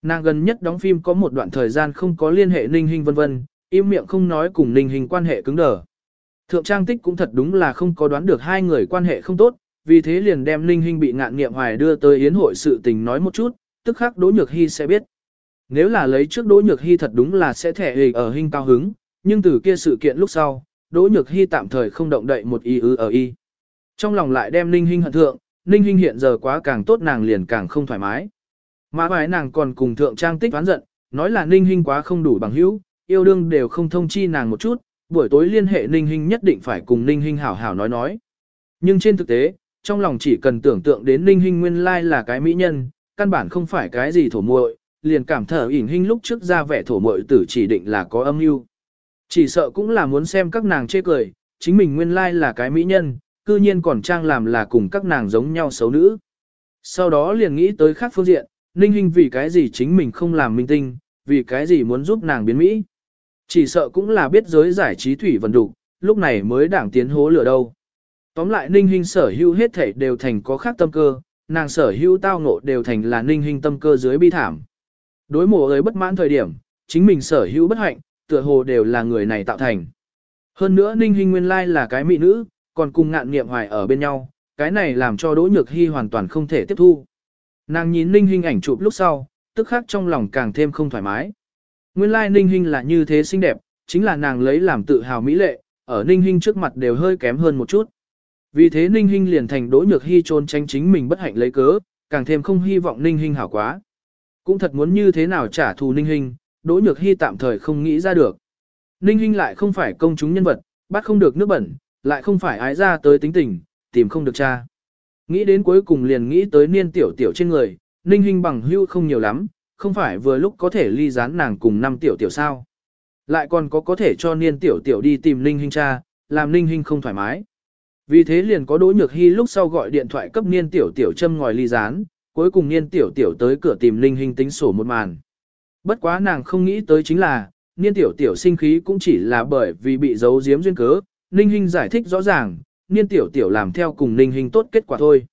A: Nàng gần nhất đóng phim có một đoạn thời gian không có liên hệ ninh hình vân vân, im miệng không nói cùng ninh hình quan hệ cứng đờ. Thượng trang tích cũng thật đúng là không có đoán được hai người quan hệ không tốt, vì thế liền đem ninh hình bị ngạn nghiệm hoài đưa tới yến hội sự tình nói một chút, tức khắc Đỗ Nhược Hy sẽ biết. Nếu là lấy trước Đỗ Nhược Hy thật đúng là sẽ thẻ hề ở hình cao hứng, nhưng từ kia sự kiện lúc sau, Đỗ Nhược Hy tạm thời không động đậy một y ư ở y. Trong lòng lại đem ninh hình hận thượng, ninh Hinh hiện giờ quá càng tốt nàng liền càng không thoải mái. Mà bài nàng còn cùng thượng trang tích oán giận, nói là ninh Hinh quá không đủ bằng hữu, yêu đương đều không thông chi nàng một chút, buổi tối liên hệ ninh Hinh nhất định phải cùng ninh Hinh hảo hảo nói nói. Nhưng trên thực tế, trong lòng chỉ cần tưởng tượng đến ninh Hinh nguyên lai là cái mỹ nhân, căn bản không phải cái gì thổ muội, liền cảm thở ỉn hình lúc trước ra vẻ thổ muội tử chỉ định là có âm mưu. Chỉ sợ cũng là muốn xem các nàng chê cười, chính mình nguyên lai là cái mỹ nhân, cư nhiên còn trang làm là cùng các nàng giống nhau xấu nữ. Sau đó liền nghĩ tới khác phương diện, Ninh Hinh vì cái gì chính mình không làm minh tinh, vì cái gì muốn giúp nàng biến Mỹ. Chỉ sợ cũng là biết giới giải trí thủy vận đủ, lúc này mới đảng tiến hố lửa đâu. Tóm lại Ninh Hinh sở hữu hết thể đều thành có khác tâm cơ, nàng sở hữu tao ngộ đều thành là Ninh Hinh tâm cơ dưới bi thảm. Đối mộ ấy bất mãn thời điểm, chính mình sở hữu bất hạnh, tựa hồ đều là người này tạo thành. Hơn nữa Ninh Hinh nguyên lai là cái mỹ nữ, còn cùng ngạn nghiệm hoài ở bên nhau, cái này làm cho Đỗ Nhược Hy hoàn toàn không thể tiếp thu. Nàng nhìn Ninh Hinh ảnh chụp lúc sau, tức khắc trong lòng càng thêm không thoải mái. Nguyên lai like Ninh Hinh là như thế xinh đẹp, chính là nàng lấy làm tự hào mỹ lệ, ở Ninh Hinh trước mặt đều hơi kém hơn một chút. Vì thế Ninh Hinh liền thành Đỗ Nhược Hy trôn tránh chính mình bất hạnh lấy cớ, càng thêm không hy vọng Ninh Hinh hảo quá. Cũng thật muốn như thế nào trả thù Ninh Hinh, Đỗ Nhược Hy tạm thời không nghĩ ra được. Ninh Hinh lại không phải công chúng nhân vật, bắt không được nước bẩn, lại không phải ái ra tới tính tình, tìm không được cha. Nghĩ đến cuối cùng liền nghĩ tới niên tiểu tiểu trên người, ninh hình bằng hưu không nhiều lắm, không phải vừa lúc có thể ly gián nàng cùng năm tiểu tiểu sao. Lại còn có có thể cho niên tiểu tiểu đi tìm ninh hình cha, làm ninh hình không thoải mái. Vì thế liền có đỗ nhược hy lúc sau gọi điện thoại cấp niên tiểu tiểu châm ngòi ly gián, cuối cùng niên tiểu tiểu tới cửa tìm ninh hình tính sổ một màn. Bất quá nàng không nghĩ tới chính là, niên tiểu tiểu sinh khí cũng chỉ là bởi vì bị giấu giếm duyên cớ, ninh hình giải thích rõ ràng, niên tiểu tiểu làm theo cùng ninh hình tốt kết quả thôi.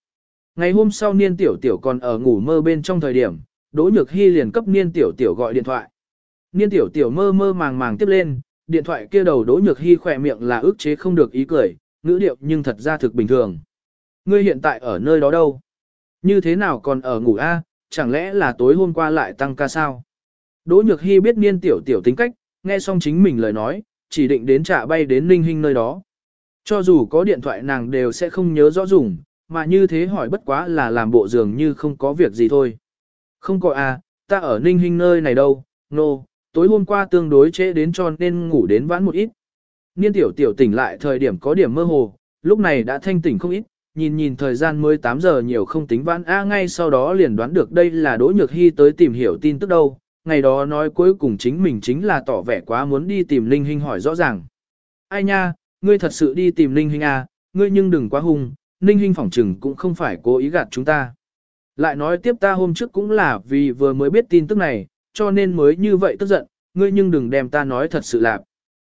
A: Ngày hôm sau niên tiểu tiểu còn ở ngủ mơ bên trong thời điểm, Đỗ Nhược Hy liền cấp niên tiểu tiểu gọi điện thoại. Niên tiểu tiểu mơ mơ màng màng tiếp lên, điện thoại kia đầu Đỗ Nhược Hy khỏe miệng là ức chế không được ý cười, ngữ điệu nhưng thật ra thực bình thường. Ngươi hiện tại ở nơi đó đâu? Như thế nào còn ở ngủ a? À, chẳng lẽ là tối hôm qua lại tăng ca sao? Đỗ Nhược Hy biết niên tiểu tiểu tính cách, nghe xong chính mình lời nói, chỉ định đến trả bay đến Ninh Hinh nơi đó. Cho dù có điện thoại nàng đều sẽ không nhớ rõ dùng, mà như thế hỏi bất quá là làm bộ dường như không có việc gì thôi. Không có à, ta ở Ninh Hinh nơi này đâu, nô, no, tối hôm qua tương đối trễ đến cho nên ngủ đến vãn một ít. Niên tiểu tiểu tỉnh lại thời điểm có điểm mơ hồ, lúc này đã thanh tỉnh không ít, nhìn nhìn thời gian mới 8 giờ nhiều không tính vãn a ngay sau đó liền đoán được đây là Đỗ Nhược Hy tới tìm hiểu tin tức đâu, ngày đó nói cuối cùng chính mình chính là tỏ vẻ quá muốn đi tìm Linh Hinh hỏi rõ ràng. Ai nha, ngươi thật sự đi tìm Linh Hinh à, ngươi nhưng đừng quá hung, Linh Hinh phỏng trừng cũng không phải cố ý gạt chúng ta. Lại nói tiếp ta hôm trước cũng là vì vừa mới biết tin tức này, cho nên mới như vậy tức giận, ngươi nhưng đừng đem ta nói thật sự lạc.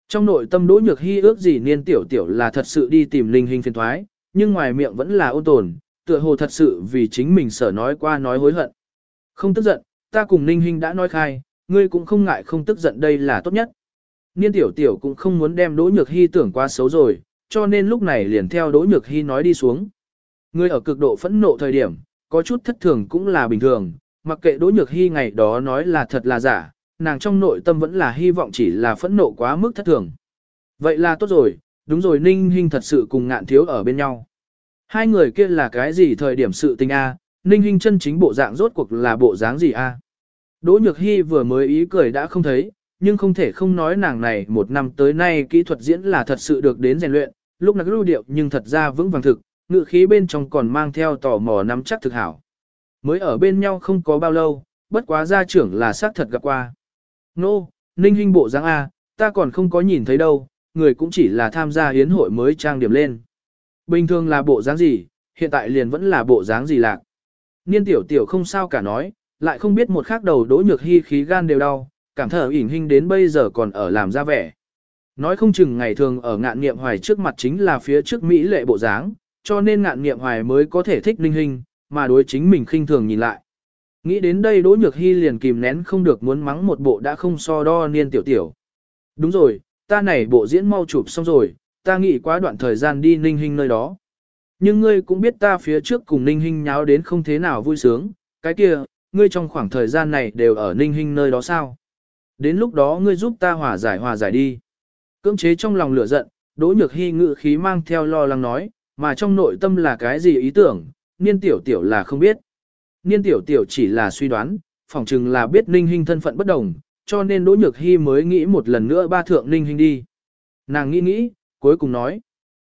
A: Trong nội tâm Đỗ Nhược Hy ước gì niên tiểu tiểu là thật sự đi tìm Linh Hinh phiền thoái, nhưng ngoài miệng vẫn là ôn tồn, tựa hồ thật sự vì chính mình sở nói qua nói hối hận. Không tức giận, ta cùng Ninh Hinh đã nói khai, ngươi cũng không ngại không tức giận đây là tốt nhất. Niên tiểu tiểu cũng không muốn đem Đỗ Nhược Hy tưởng quá xấu rồi, cho nên lúc này liền theo Đỗ Nhược Hy nói đi xuống. Ngươi ở cực độ phẫn nộ thời điểm, có chút thất thường cũng là bình thường, mặc kệ Đỗ Nhược Hy ngày đó nói là thật là giả, nàng trong nội tâm vẫn là hy vọng chỉ là phẫn nộ quá mức thất thường. Vậy là tốt rồi, đúng rồi Ninh Hinh thật sự cùng ngạn thiếu ở bên nhau. Hai người kia là cái gì thời điểm sự tình A, Ninh Hinh chân chính bộ dạng rốt cuộc là bộ dáng gì A. Đỗ Nhược Hi vừa mới ý cười đã không thấy, nhưng không thể không nói nàng này một năm tới nay kỹ thuật diễn là thật sự được đến rèn luyện, lúc nãy lưu điệu nhưng thật ra vững vàng thực, ngự khí bên trong còn mang theo tò mò nắm chắc thực hảo. Mới ở bên nhau không có bao lâu, bất quá gia trưởng là xác thật gặp qua. Nô, ninh Hinh bộ dáng A, ta còn không có nhìn thấy đâu, người cũng chỉ là tham gia hiến hội mới trang điểm lên. Bình thường là bộ dáng gì, hiện tại liền vẫn là bộ dáng gì lạc. Niên tiểu tiểu không sao cả nói, lại không biết một khắc đầu đỗ nhược hy khí gan đều đau, cảm thở ỉn hình đến bây giờ còn ở làm ra vẻ. Nói không chừng ngày thường ở ngạn nghiệm hoài trước mặt chính là phía trước Mỹ lệ bộ dáng, cho nên ngạn nghiệm hoài mới có thể thích ninh hình, mà đối chính mình khinh thường nhìn lại. Nghĩ đến đây Đỗ Nhược Hy liền kìm nén không được muốn mắng một bộ đã không so đo niên tiểu tiểu. Đúng rồi, ta này bộ diễn mau chụp xong rồi, ta nghĩ quá đoạn thời gian đi ninh hình nơi đó. Nhưng ngươi cũng biết ta phía trước cùng ninh Hinh nháo đến không thế nào vui sướng, cái kia, ngươi trong khoảng thời gian này đều ở ninh Hinh nơi đó sao? Đến lúc đó ngươi giúp ta hòa giải hòa giải đi. Cưỡng chế trong lòng lửa giận, Đỗ Nhược Hy ngự khí mang theo lo lắng nói, mà trong nội tâm là cái gì ý tưởng, niên tiểu tiểu là không biết. Niên tiểu tiểu chỉ là suy đoán, phỏng chừng là biết ninh Hinh thân phận bất đồng, cho nên Đỗ Nhược Hy mới nghĩ một lần nữa ba thượng ninh Hinh đi. Nàng nghĩ nghĩ, cuối cùng nói,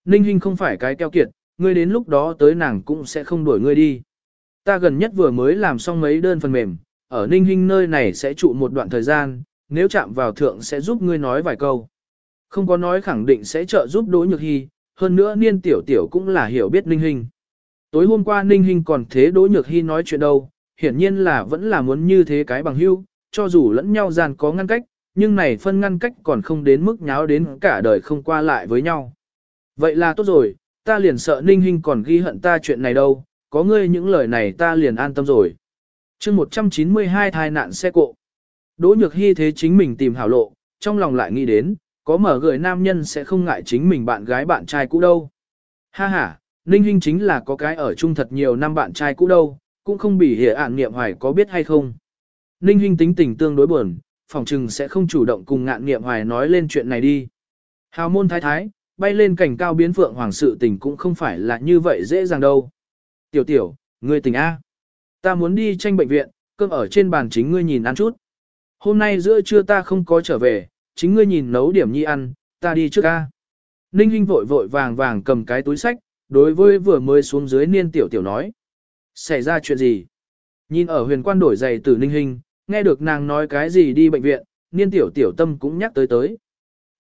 A: ninh Hinh không phải cái keo kiệt, ngươi đến lúc đó tới nàng cũng sẽ không đuổi ngươi đi. Ta gần nhất vừa mới làm xong mấy đơn phần mềm, ở ninh Hinh nơi này sẽ trụ một đoạn thời gian, nếu chạm vào thượng sẽ giúp ngươi nói vài câu. Không có nói khẳng định sẽ trợ giúp Đỗ Nhược Hy, hơn nữa niên tiểu tiểu cũng là hiểu biết ninh Hinh. Tối hôm qua ninh Hinh còn thế Đỗ Nhược Hy nói chuyện đâu, hiển nhiên là vẫn là muốn như thế cái bằng hữu, cho dù lẫn nhau gian có ngăn cách, nhưng này phân ngăn cách còn không đến mức nháo đến cả đời không qua lại với nhau. Vậy là tốt rồi, ta liền sợ ninh Hinh còn ghi hận ta chuyện này đâu, có ngươi những lời này ta liền an tâm rồi. chương 192 thai nạn xe cộ. Đỗ nhược hy thế chính mình tìm hảo lộ, trong lòng lại nghĩ đến, có mở gửi nam nhân sẽ không ngại chính mình bạn gái bạn trai cũ đâu. Ha ha, Ninh Hinh chính là có cái ở chung thật nhiều năm bạn trai cũ đâu, cũng không bị hiểu ản niệm hoài có biết hay không. Ninh Hinh tính tình tương đối buồn, phòng trừng sẽ không chủ động cùng ngạn niệm hoài nói lên chuyện này đi. Hào môn thái thái, bay lên cảnh cao biến phượng hoàng sự tình cũng không phải là như vậy dễ dàng đâu. Tiểu tiểu, ngươi tỉnh A. Ta muốn đi tranh bệnh viện, cơm ở trên bàn chính ngươi nhìn ăn chút. Hôm nay giữa trưa ta không có trở về, chính ngươi nhìn nấu điểm nhi ăn, ta đi trước A. Ninh Hinh vội vội vàng vàng cầm cái túi sách, đối với vừa mới xuống dưới niên tiểu tiểu nói. Xảy ra chuyện gì? Nhìn ở huyền quan đổi giày từ Ninh Hinh, nghe được nàng nói cái gì đi bệnh viện, niên tiểu tiểu tâm cũng nhắc tới tới.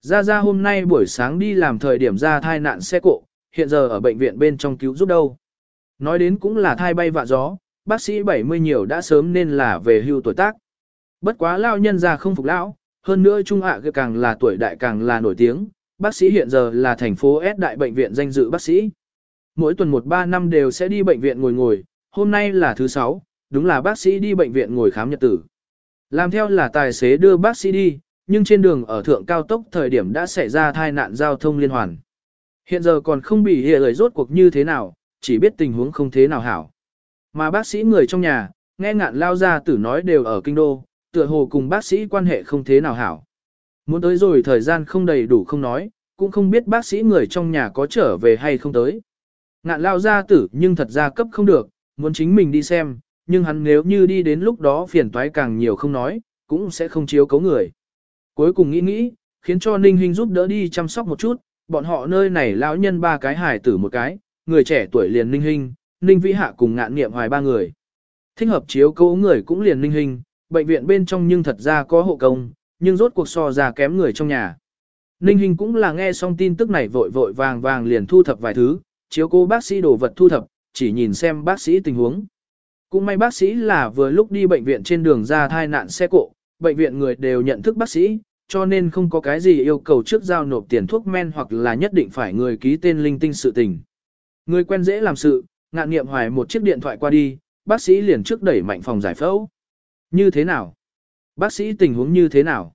A: Ra ra hôm nay buổi sáng đi làm thời điểm ra thai nạn xe cộ, hiện giờ ở bệnh viện bên trong cứu giúp đâu. Nói đến cũng là thai bay vạ gió, bác sĩ 70 nhiều đã sớm nên là về hưu tuổi tác. Bất quá lao nhân ra không phục lão, hơn nữa trung ạ càng là tuổi đại càng là nổi tiếng, bác sĩ hiện giờ là thành phố S đại bệnh viện danh dự bác sĩ. Mỗi tuần 1-3 năm đều sẽ đi bệnh viện ngồi ngồi, hôm nay là thứ 6, đúng là bác sĩ đi bệnh viện ngồi khám nhật tử. Làm theo là tài xế đưa bác sĩ đi, nhưng trên đường ở thượng cao tốc thời điểm đã xảy ra tai nạn giao thông liên hoàn. Hiện giờ còn không bị hệ lời rốt cuộc như thế nào, chỉ biết tình huống không thế nào hảo. Mà bác sĩ người trong nhà, nghe ngạn lao ra tử nói đều ở kinh đô, tựa hồ cùng bác sĩ quan hệ không thế nào hảo. Muốn tới rồi thời gian không đầy đủ không nói, cũng không biết bác sĩ người trong nhà có trở về hay không tới. Ngạn lao ra tử nhưng thật ra cấp không được, muốn chính mình đi xem, nhưng hắn nếu như đi đến lúc đó phiền toái càng nhiều không nói, cũng sẽ không chiếu cấu người. Cuối cùng nghĩ nghĩ, khiến cho Ninh Hinh giúp đỡ đi chăm sóc một chút, bọn họ nơi này lão nhân ba cái hài tử một cái, người trẻ tuổi liền Ninh Hinh, Ninh Vĩ Hạ cùng ngạn nghiệm hoài ba người. Thích hợp chiếu cố người cũng liền Ninh Hinh, bệnh viện bên trong nhưng thật ra có hộ công, nhưng rốt cuộc so ra kém người trong nhà. Ninh Hinh cũng là nghe xong tin tức này vội vội vàng vàng liền thu thập vài thứ, chiếu cố bác sĩ đồ vật thu thập, chỉ nhìn xem bác sĩ tình huống. Cũng may bác sĩ là vừa lúc đi bệnh viện trên đường ra thai nạn xe cộ, bệnh viện người đều nhận thức bác sĩ, cho nên không có cái gì yêu cầu trước giao nộp tiền thuốc men hoặc là nhất định phải người ký tên linh tinh sự tình. Người quen dễ làm sự, ngạn nghiệm hoài một chiếc điện thoại qua đi, bác sĩ liền trước đẩy mạnh phòng giải phẫu. Như thế nào? Bác sĩ tình huống như thế nào?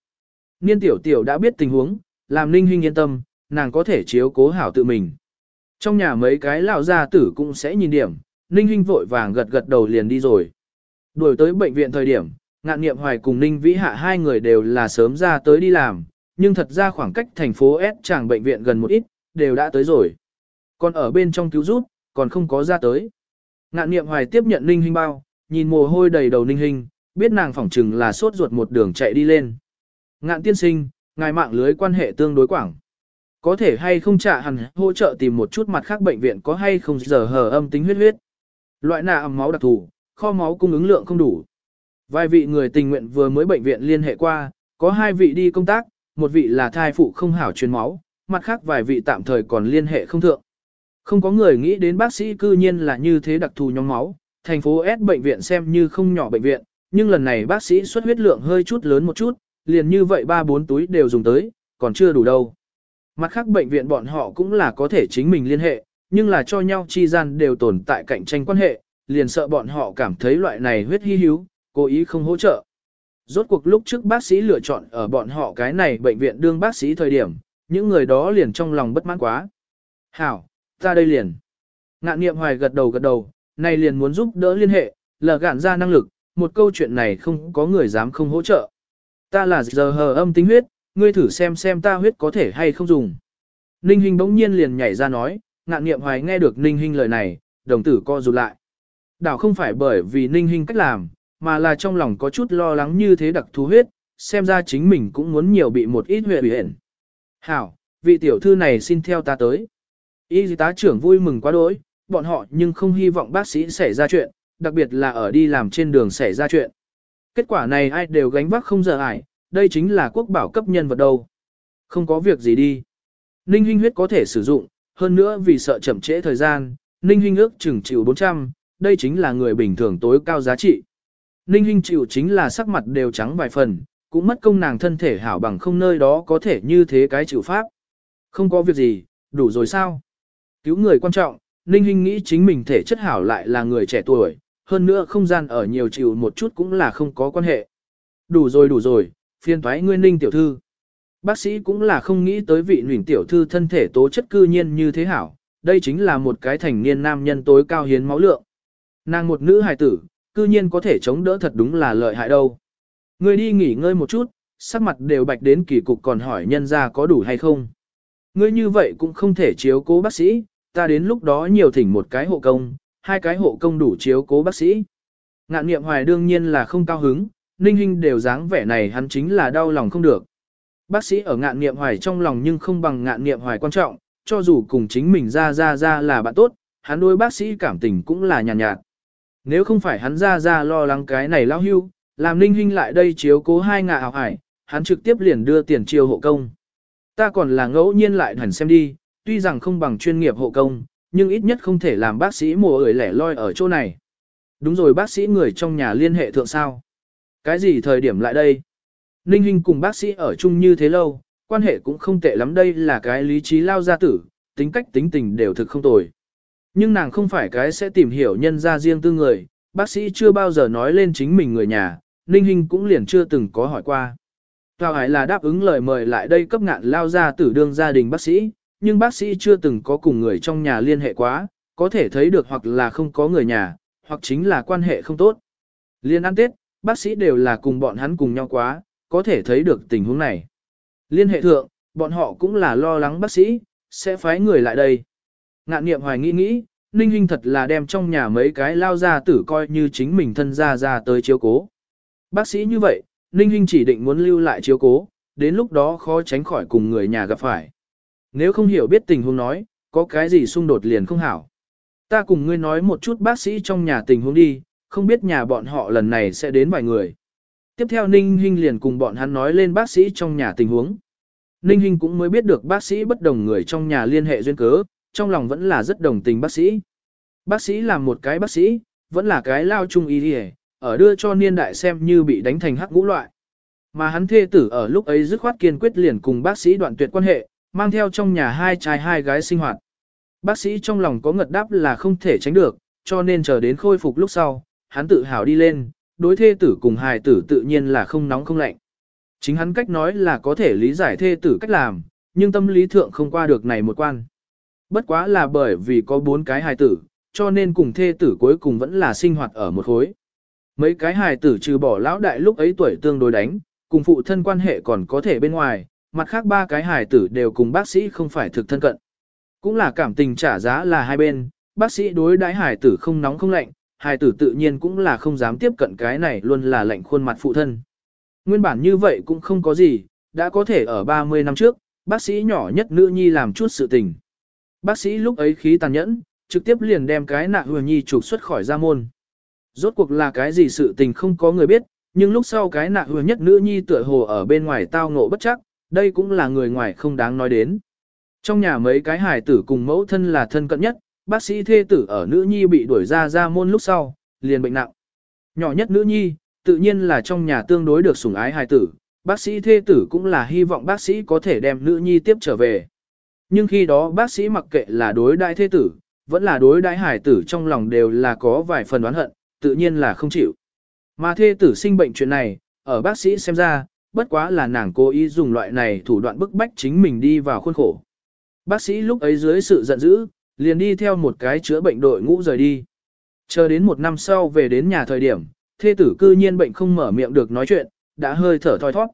A: Niên tiểu tiểu đã biết tình huống, làm ninh huynh yên tâm, nàng có thể chiếu cố hảo tự mình. Trong nhà mấy cái lão gia tử cũng sẽ nhìn điểm, ninh huynh vội vàng gật gật đầu liền đi rồi. Đuổi tới bệnh viện thời điểm, ngạn nghiệm hoài cùng Ninh Vĩ Hạ hai người đều là sớm ra tới đi làm, nhưng thật ra khoảng cách thành phố S chàng bệnh viện gần một ít, đều đã tới rồi. Còn ở bên trong cứu rút, còn không có ra tới. Ngạn nghiệm hoài tiếp nhận Ninh Hinh bao, nhìn mồ hôi đầy đầu Ninh Hinh, biết nàng phỏng chừng là sốt ruột một đường chạy đi lên. Ngạn tiên sinh, ngài mạng lưới quan hệ tương đối quảng. Có thể hay không trả hẳn hỗ trợ tìm một chút mặt khác bệnh viện có hay không giờ hờ âm tính huyết huyết. Loại nạ máu đặc thù, kho máu cung ứng lượng không đủ. Vài vị người tình nguyện vừa mới bệnh viện liên hệ qua, có hai vị đi công tác, một vị là thai phụ không hảo truyền máu, mặt khác vài vị tạm thời còn liên hệ không thượng. Không có người nghĩ đến bác sĩ cư nhiên là như thế đặc thù nhóm máu, thành phố S bệnh viện xem như không nhỏ bệnh viện, nhưng lần này bác sĩ xuất huyết lượng hơi chút lớn một chút, liền như vậy ba bốn túi đều dùng tới, còn chưa đủ đâu. Mặt khác bệnh viện bọn họ cũng là có thể chính mình liên hệ, nhưng là cho nhau chi gian đều tồn tại cạnh tranh quan hệ, liền sợ bọn họ cảm thấy loại này huyết hy hữu, cố ý không hỗ trợ. Rốt cuộc lúc trước bác sĩ lựa chọn ở bọn họ cái này bệnh viện đương bác sĩ thời điểm, những người đó liền trong lòng bất mãn quá. Hảo, ta đây liền. Ngạn niệm hoài gật đầu gật đầu, này liền muốn giúp đỡ liên hệ, lờ gạn ra năng lực, một câu chuyện này không có người dám không hỗ trợ. Ta là giờ hờ âm tính huyết, ngươi thử xem xem ta huyết có thể hay không dùng. Ninh Hinh bỗng nhiên liền nhảy ra nói, ngạn niệm hoài nghe được Ninh Hinh lời này, đồng tử co rụt lại. Đảo không phải bởi vì Ninh Hinh cách làm, mà là trong lòng có chút lo lắng như thế đặc thú huyết, xem ra chính mình cũng muốn nhiều bị một ít huyện huyện. Hảo, vị tiểu thư này xin theo ta tới. Y tá trưởng vui mừng quá đỗi, bọn họ nhưng không hy vọng bác sĩ xảy ra chuyện, đặc biệt là ở đi làm trên đường xảy ra chuyện. Kết quả này ai đều gánh vác không giờ ải, đây chính là quốc bảo cấp nhân vật đâu. Không có việc gì đi. Ninh huynh huyết có thể sử dụng, hơn nữa vì sợ chậm trễ thời gian, Ninh huynh ước chừng chịu 400, đây chính là người bình thường tối cao giá trị. Ninh Hinh chịu chính là sắc mặt đều trắng vài phần, cũng mất công nàng thân thể hảo bằng không nơi đó có thể như thế cái chịu pháp. Không có việc gì, đủ rồi sao? Cứu người quan trọng, Ninh Hinh nghĩ chính mình thể chất hảo lại là người trẻ tuổi, hơn nữa không gian ở nhiều chịu một chút cũng là không có quan hệ. Đủ rồi đủ rồi, phiên thoái ngươi ninh tiểu thư. Bác sĩ cũng là không nghĩ tới vị nhuỳnh tiểu thư thân thể tố chất cư nhiên như thế hảo, đây chính là một cái thành niên nam nhân tối cao hiến máu lượng. Nàng một nữ hài tử, cư nhiên có thể chống đỡ thật đúng là lợi hại đâu. Ngươi đi nghỉ ngơi một chút, sắc mặt đều bạch đến kỳ cục còn hỏi nhân ra có đủ hay không. Ngươi như vậy cũng không thể chiếu cố bác sĩ, ta đến lúc đó nhiều thỉnh một cái hộ công, hai cái hộ công đủ chiếu cố bác sĩ. Ngạn niệm hoài đương nhiên là không cao hứng, ninh hình đều dáng vẻ này hắn chính là đau lòng không được. Bác sĩ ở ngạn niệm hoài trong lòng nhưng không bằng ngạn niệm hoài quan trọng, cho dù cùng chính mình ra ra ra là bạn tốt, hắn đối bác sĩ cảm tình cũng là nhàn nhạt, nhạt. Nếu không phải hắn ra ra lo lắng cái này lao hưu, làm ninh huynh lại đây chiếu cố hai ngạ hào hải, hắn trực tiếp liền đưa tiền chiêu hộ công. Ta còn là ngẫu nhiên lại hẳn xem đi, tuy rằng không bằng chuyên nghiệp hộ công, nhưng ít nhất không thể làm bác sĩ mùa ởi lẻ loi ở chỗ này. Đúng rồi bác sĩ người trong nhà liên hệ thượng sao. Cái gì thời điểm lại đây? Ninh Hinh cùng bác sĩ ở chung như thế lâu, quan hệ cũng không tệ lắm đây là cái lý trí lao gia tử, tính cách tính tình đều thực không tồi. Nhưng nàng không phải cái sẽ tìm hiểu nhân ra riêng tư người, bác sĩ chưa bao giờ nói lên chính mình người nhà, Ninh Hinh cũng liền chưa từng có hỏi qua. Tào Hải là đáp ứng lời mời lại đây cấp ngạn lao ra tử đương gia đình bác sĩ, nhưng bác sĩ chưa từng có cùng người trong nhà liên hệ quá, có thể thấy được hoặc là không có người nhà, hoặc chính là quan hệ không tốt. Liên ăn Tết, bác sĩ đều là cùng bọn hắn cùng nhau quá, có thể thấy được tình huống này. Liên hệ thượng, bọn họ cũng là lo lắng bác sĩ, sẽ phái người lại đây. Ngạn niệm hoài nghĩ nghĩ, Ninh Hinh thật là đem trong nhà mấy cái lao ra tử coi như chính mình thân ra ra tới chiếu cố. Bác sĩ như vậy, Ninh Hinh chỉ định muốn lưu lại chiếu cố, đến lúc đó khó tránh khỏi cùng người nhà gặp phải. Nếu không hiểu biết tình huống nói, có cái gì xung đột liền không hảo. Ta cùng ngươi nói một chút bác sĩ trong nhà tình huống đi, không biết nhà bọn họ lần này sẽ đến vài người. Tiếp theo Ninh Hinh liền cùng bọn hắn nói lên bác sĩ trong nhà tình huống. Ninh Hinh cũng mới biết được bác sĩ bất đồng người trong nhà liên hệ duyên cớ, trong lòng vẫn là rất đồng tình bác sĩ. Bác sĩ là một cái bác sĩ, vẫn là cái lao chung y đi ở đưa cho niên đại xem như bị đánh thành hắc ngũ loại. Mà hắn thê tử ở lúc ấy dứt khoát kiên quyết liền cùng bác sĩ đoạn tuyệt quan hệ, mang theo trong nhà hai trai hai gái sinh hoạt. Bác sĩ trong lòng có ngật đáp là không thể tránh được, cho nên chờ đến khôi phục lúc sau, hắn tự hào đi lên, đối thê tử cùng hài tử tự nhiên là không nóng không lạnh. Chính hắn cách nói là có thể lý giải thê tử cách làm, nhưng tâm lý thượng không qua được này một quan. Bất quá là bởi vì có bốn cái hài tử, cho nên cùng thê tử cuối cùng vẫn là sinh hoạt ở một khối. Mấy cái hài tử trừ bỏ lão đại lúc ấy tuổi tương đối đánh, cùng phụ thân quan hệ còn có thể bên ngoài, mặt khác ba cái hài tử đều cùng bác sĩ không phải thực thân cận. Cũng là cảm tình trả giá là hai bên, bác sĩ đối đãi hài tử không nóng không lạnh, hài tử tự nhiên cũng là không dám tiếp cận cái này luôn là lạnh khuôn mặt phụ thân. Nguyên bản như vậy cũng không có gì, đã có thể ở 30 năm trước, bác sĩ nhỏ nhất nữ nhi làm chút sự tình. Bác sĩ lúc ấy khí tàn nhẫn, trực tiếp liền đem cái nạ hùa nhi trục xuất khỏi gia môn. Rốt cuộc là cái gì sự tình không có người biết, nhưng lúc sau cái nạ hùa nhất nữ nhi tựa hồ ở bên ngoài tao ngộ bất chắc, đây cũng là người ngoài không đáng nói đến. Trong nhà mấy cái hải tử cùng mẫu thân là thân cận nhất, bác sĩ thê tử ở nữ nhi bị đuổi ra ra môn lúc sau, liền bệnh nặng. Nhỏ nhất nữ nhi, tự nhiên là trong nhà tương đối được sủng ái hải tử, bác sĩ thê tử cũng là hy vọng bác sĩ có thể đem nữ nhi tiếp trở về. Nhưng khi đó bác sĩ mặc kệ là đối đại thế tử, vẫn là đối đại hài tử trong lòng đều là có vài phần đoán hận, tự nhiên là không chịu. Mà thê tử sinh bệnh chuyện này, ở bác sĩ xem ra, bất quá là nàng cố ý dùng loại này thủ đoạn bức bách chính mình đi vào khuôn khổ. Bác sĩ lúc ấy dưới sự giận dữ, liền đi theo một cái chữa bệnh đội ngũ rời đi. Chờ đến một năm sau về đến nhà thời điểm, thê tử cư nhiên bệnh không mở miệng được nói chuyện, đã hơi thở thoi thoát.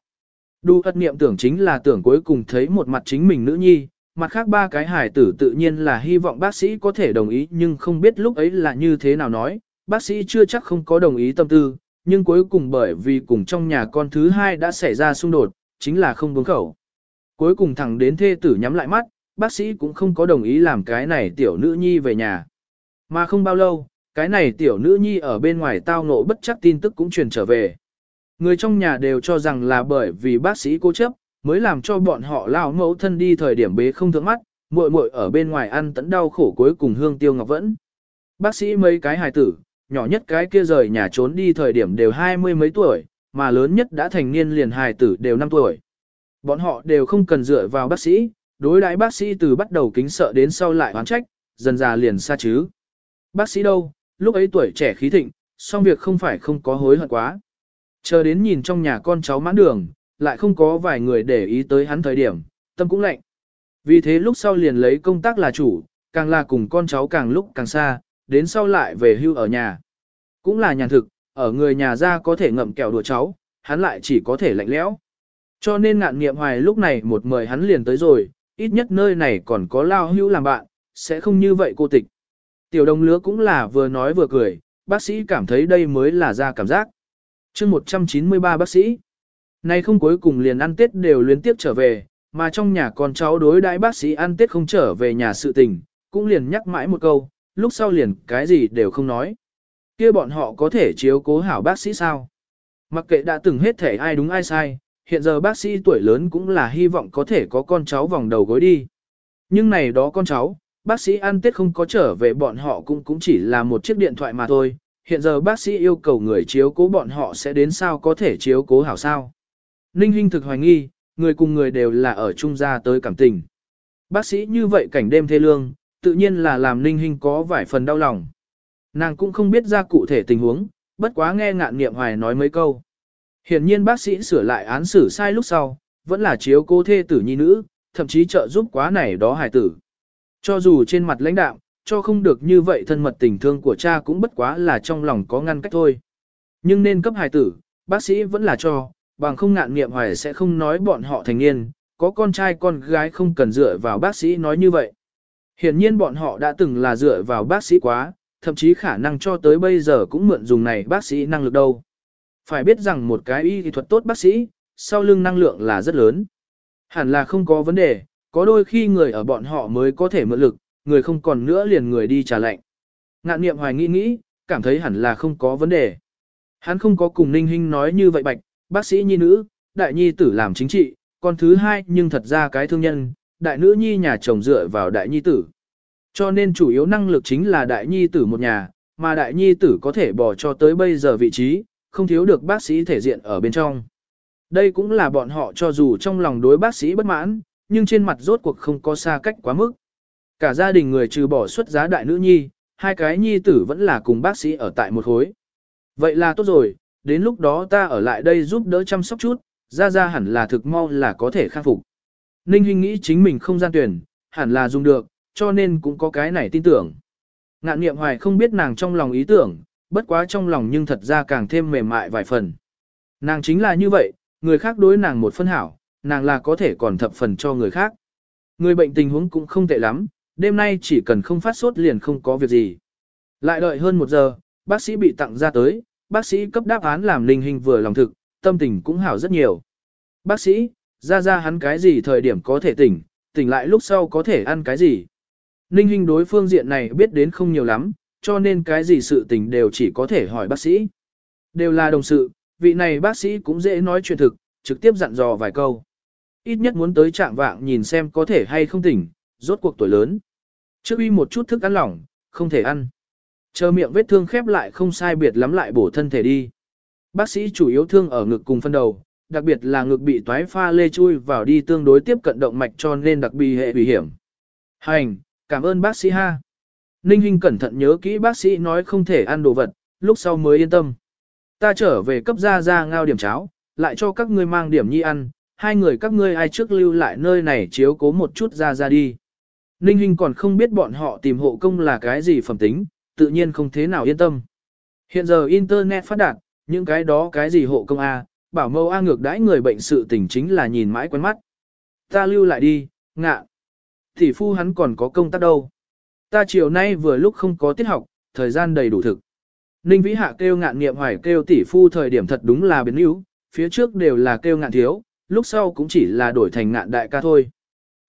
A: Đu ất niệm tưởng chính là tưởng cuối cùng thấy một mặt chính mình nữ nhi, mặt khác ba cái hải tử tự nhiên là hy vọng bác sĩ có thể đồng ý nhưng không biết lúc ấy là như thế nào nói, bác sĩ chưa chắc không có đồng ý tâm tư, nhưng cuối cùng bởi vì cùng trong nhà con thứ hai đã xảy ra xung đột, chính là không buông khẩu. Cuối cùng thẳng đến thê tử nhắm lại mắt, bác sĩ cũng không có đồng ý làm cái này tiểu nữ nhi về nhà. Mà không bao lâu, cái này tiểu nữ nhi ở bên ngoài tao ngộ bất chắc tin tức cũng truyền trở về. Người trong nhà đều cho rằng là bởi vì bác sĩ cố chấp, mới làm cho bọn họ lao mẫu thân đi thời điểm bế không thượng mắt, muội muội ở bên ngoài ăn tẫn đau khổ cuối cùng hương tiêu ngọc vẫn. Bác sĩ mấy cái hài tử, nhỏ nhất cái kia rời nhà trốn đi thời điểm đều hai mươi mấy tuổi, mà lớn nhất đã thành niên liền hài tử đều năm tuổi. Bọn họ đều không cần dựa vào bác sĩ, đối đãi bác sĩ từ bắt đầu kính sợ đến sau lại oán trách, dần già liền xa chứ. Bác sĩ đâu, lúc ấy tuổi trẻ khí thịnh, song việc không phải không có hối hận quá. Chờ đến nhìn trong nhà con cháu mãn đường, lại không có vài người để ý tới hắn thời điểm, tâm cũng lạnh. Vì thế lúc sau liền lấy công tác là chủ, càng là cùng con cháu càng lúc càng xa, đến sau lại về hưu ở nhà. Cũng là nhàn thực, ở người nhà ra có thể ngậm kẹo đùa cháu, hắn lại chỉ có thể lạnh lẽo. Cho nên ngạn nghiệm hoài lúc này một mời hắn liền tới rồi, ít nhất nơi này còn có lao hưu làm bạn, sẽ không như vậy cô tịch. Tiểu đồng lứa cũng là vừa nói vừa cười, bác sĩ cảm thấy đây mới là ra cảm giác. chương 193 bác sĩ, nay không cuối cùng liền ăn Tết đều liên tiếp trở về, mà trong nhà con cháu đối đãi bác sĩ ăn Tết không trở về nhà sự tình, cũng liền nhắc mãi một câu, lúc sau liền cái gì đều không nói. kia bọn họ có thể chiếu cố hảo bác sĩ sao? Mặc kệ đã từng hết thể ai đúng ai sai, hiện giờ bác sĩ tuổi lớn cũng là hy vọng có thể có con cháu vòng đầu gối đi. Nhưng này đó con cháu, bác sĩ ăn tết không có trở về bọn họ cũng cũng chỉ là một chiếc điện thoại mà thôi. Hiện giờ bác sĩ yêu cầu người chiếu cố bọn họ sẽ đến sao có thể chiếu cố hảo sao. Ninh Hinh thực hoài nghi, người cùng người đều là ở trung gia tới cảm tình. Bác sĩ như vậy cảnh đêm thê lương, tự nhiên là làm Ninh Hinh có vài phần đau lòng. Nàng cũng không biết ra cụ thể tình huống, bất quá nghe ngạn niệm hoài nói mấy câu. Hiển nhiên bác sĩ sửa lại án xử sai lúc sau, vẫn là chiếu cô thê tử nhi nữ, thậm chí trợ giúp quá này đó hài tử. Cho dù trên mặt lãnh đạo, cho không được như vậy thân mật tình thương của cha cũng bất quá là trong lòng có ngăn cách thôi. Nhưng nên cấp hài tử, bác sĩ vẫn là cho, bằng không ngạn nghiệm hoài sẽ không nói bọn họ thành niên, có con trai con gái không cần dựa vào bác sĩ nói như vậy. Hiển nhiên bọn họ đã từng là dựa vào bác sĩ quá, thậm chí khả năng cho tới bây giờ cũng mượn dùng này bác sĩ năng lực đâu. Phải biết rằng một cái y thuật tốt bác sĩ, sau lưng năng lượng là rất lớn. Hẳn là không có vấn đề, có đôi khi người ở bọn họ mới có thể mượn lực, người không còn nữa liền người đi trả lệnh. Ngạn niệm hoài nghĩ nghĩ, cảm thấy hẳn là không có vấn đề. Hắn không có cùng Ninh Hinh nói như vậy bạch, bác sĩ nhi nữ, đại nhi tử làm chính trị, còn thứ hai nhưng thật ra cái thương nhân, đại nữ nhi nhà chồng dựa vào đại nhi tử. Cho nên chủ yếu năng lực chính là đại nhi tử một nhà, mà đại nhi tử có thể bỏ cho tới bây giờ vị trí, không thiếu được bác sĩ thể diện ở bên trong. Đây cũng là bọn họ cho dù trong lòng đối bác sĩ bất mãn, nhưng trên mặt rốt cuộc không có xa cách quá mức. Cả gia đình người trừ bỏ xuất giá đại nữ nhi, hai cái nhi tử vẫn là cùng bác sĩ ở tại một khối. Vậy là tốt rồi, đến lúc đó ta ở lại đây giúp đỡ chăm sóc chút, ra ra hẳn là thực mau là có thể khắc phục. Ninh Hinh nghĩ chính mình không gian tuyển, hẳn là dùng được, cho nên cũng có cái này tin tưởng. Ngạn niệm hoài không biết nàng trong lòng ý tưởng, bất quá trong lòng nhưng thật ra càng thêm mềm mại vài phần. Nàng chính là như vậy, người khác đối nàng một phân hảo, nàng là có thể còn thập phần cho người khác. Người bệnh tình huống cũng không tệ lắm, đêm nay chỉ cần không phát sốt liền không có việc gì. Lại đợi hơn một giờ, bác sĩ bị tặng ra tới, bác sĩ cấp đáp án làm linh Hinh vừa lòng thực, tâm tình cũng hảo rất nhiều. Bác sĩ, ra ra hắn cái gì thời điểm có thể tỉnh, tỉnh lại lúc sau có thể ăn cái gì. Ninh Hinh đối phương diện này biết đến không nhiều lắm, cho nên cái gì sự tình đều chỉ có thể hỏi bác sĩ. Đều là đồng sự, vị này bác sĩ cũng dễ nói chuyện thực, trực tiếp dặn dò vài câu. Ít nhất muốn tới trạng vạng nhìn xem có thể hay không tỉnh, rốt cuộc tuổi lớn. Trước uy một chút thức ăn lỏng, không thể ăn. Chờ miệng vết thương khép lại không sai biệt lắm lại bổ thân thể đi. Bác sĩ chủ yếu thương ở ngực cùng phân đầu, đặc biệt là ngực bị toái pha lê chui vào đi tương đối tiếp cận động mạch cho nên đặc biệt hệ nguy hiểm. Hành, cảm ơn bác sĩ ha. Ninh Hinh cẩn thận nhớ kỹ bác sĩ nói không thể ăn đồ vật, lúc sau mới yên tâm. Ta trở về cấp ra ra ngao điểm cháo, lại cho các ngươi mang điểm nhi ăn, hai người các ngươi ai trước lưu lại nơi này chiếu cố một chút ra ra đi. Ninh Hinh còn không biết bọn họ tìm hộ công là cái gì phẩm tính, tự nhiên không thế nào yên tâm. Hiện giờ Internet phát đạt, những cái đó cái gì hộ công A, bảo mâu A ngược đãi người bệnh sự tình chính là nhìn mãi quen mắt. Ta lưu lại đi, ngạ. Tỷ phu hắn còn có công tác đâu. Ta chiều nay vừa lúc không có tiết học, thời gian đầy đủ thực. Ninh Vĩ Hạ kêu ngạn nghiệm hoài kêu tỷ phu thời điểm thật đúng là biến yếu, phía trước đều là kêu ngạn thiếu, lúc sau cũng chỉ là đổi thành ngạn đại ca thôi.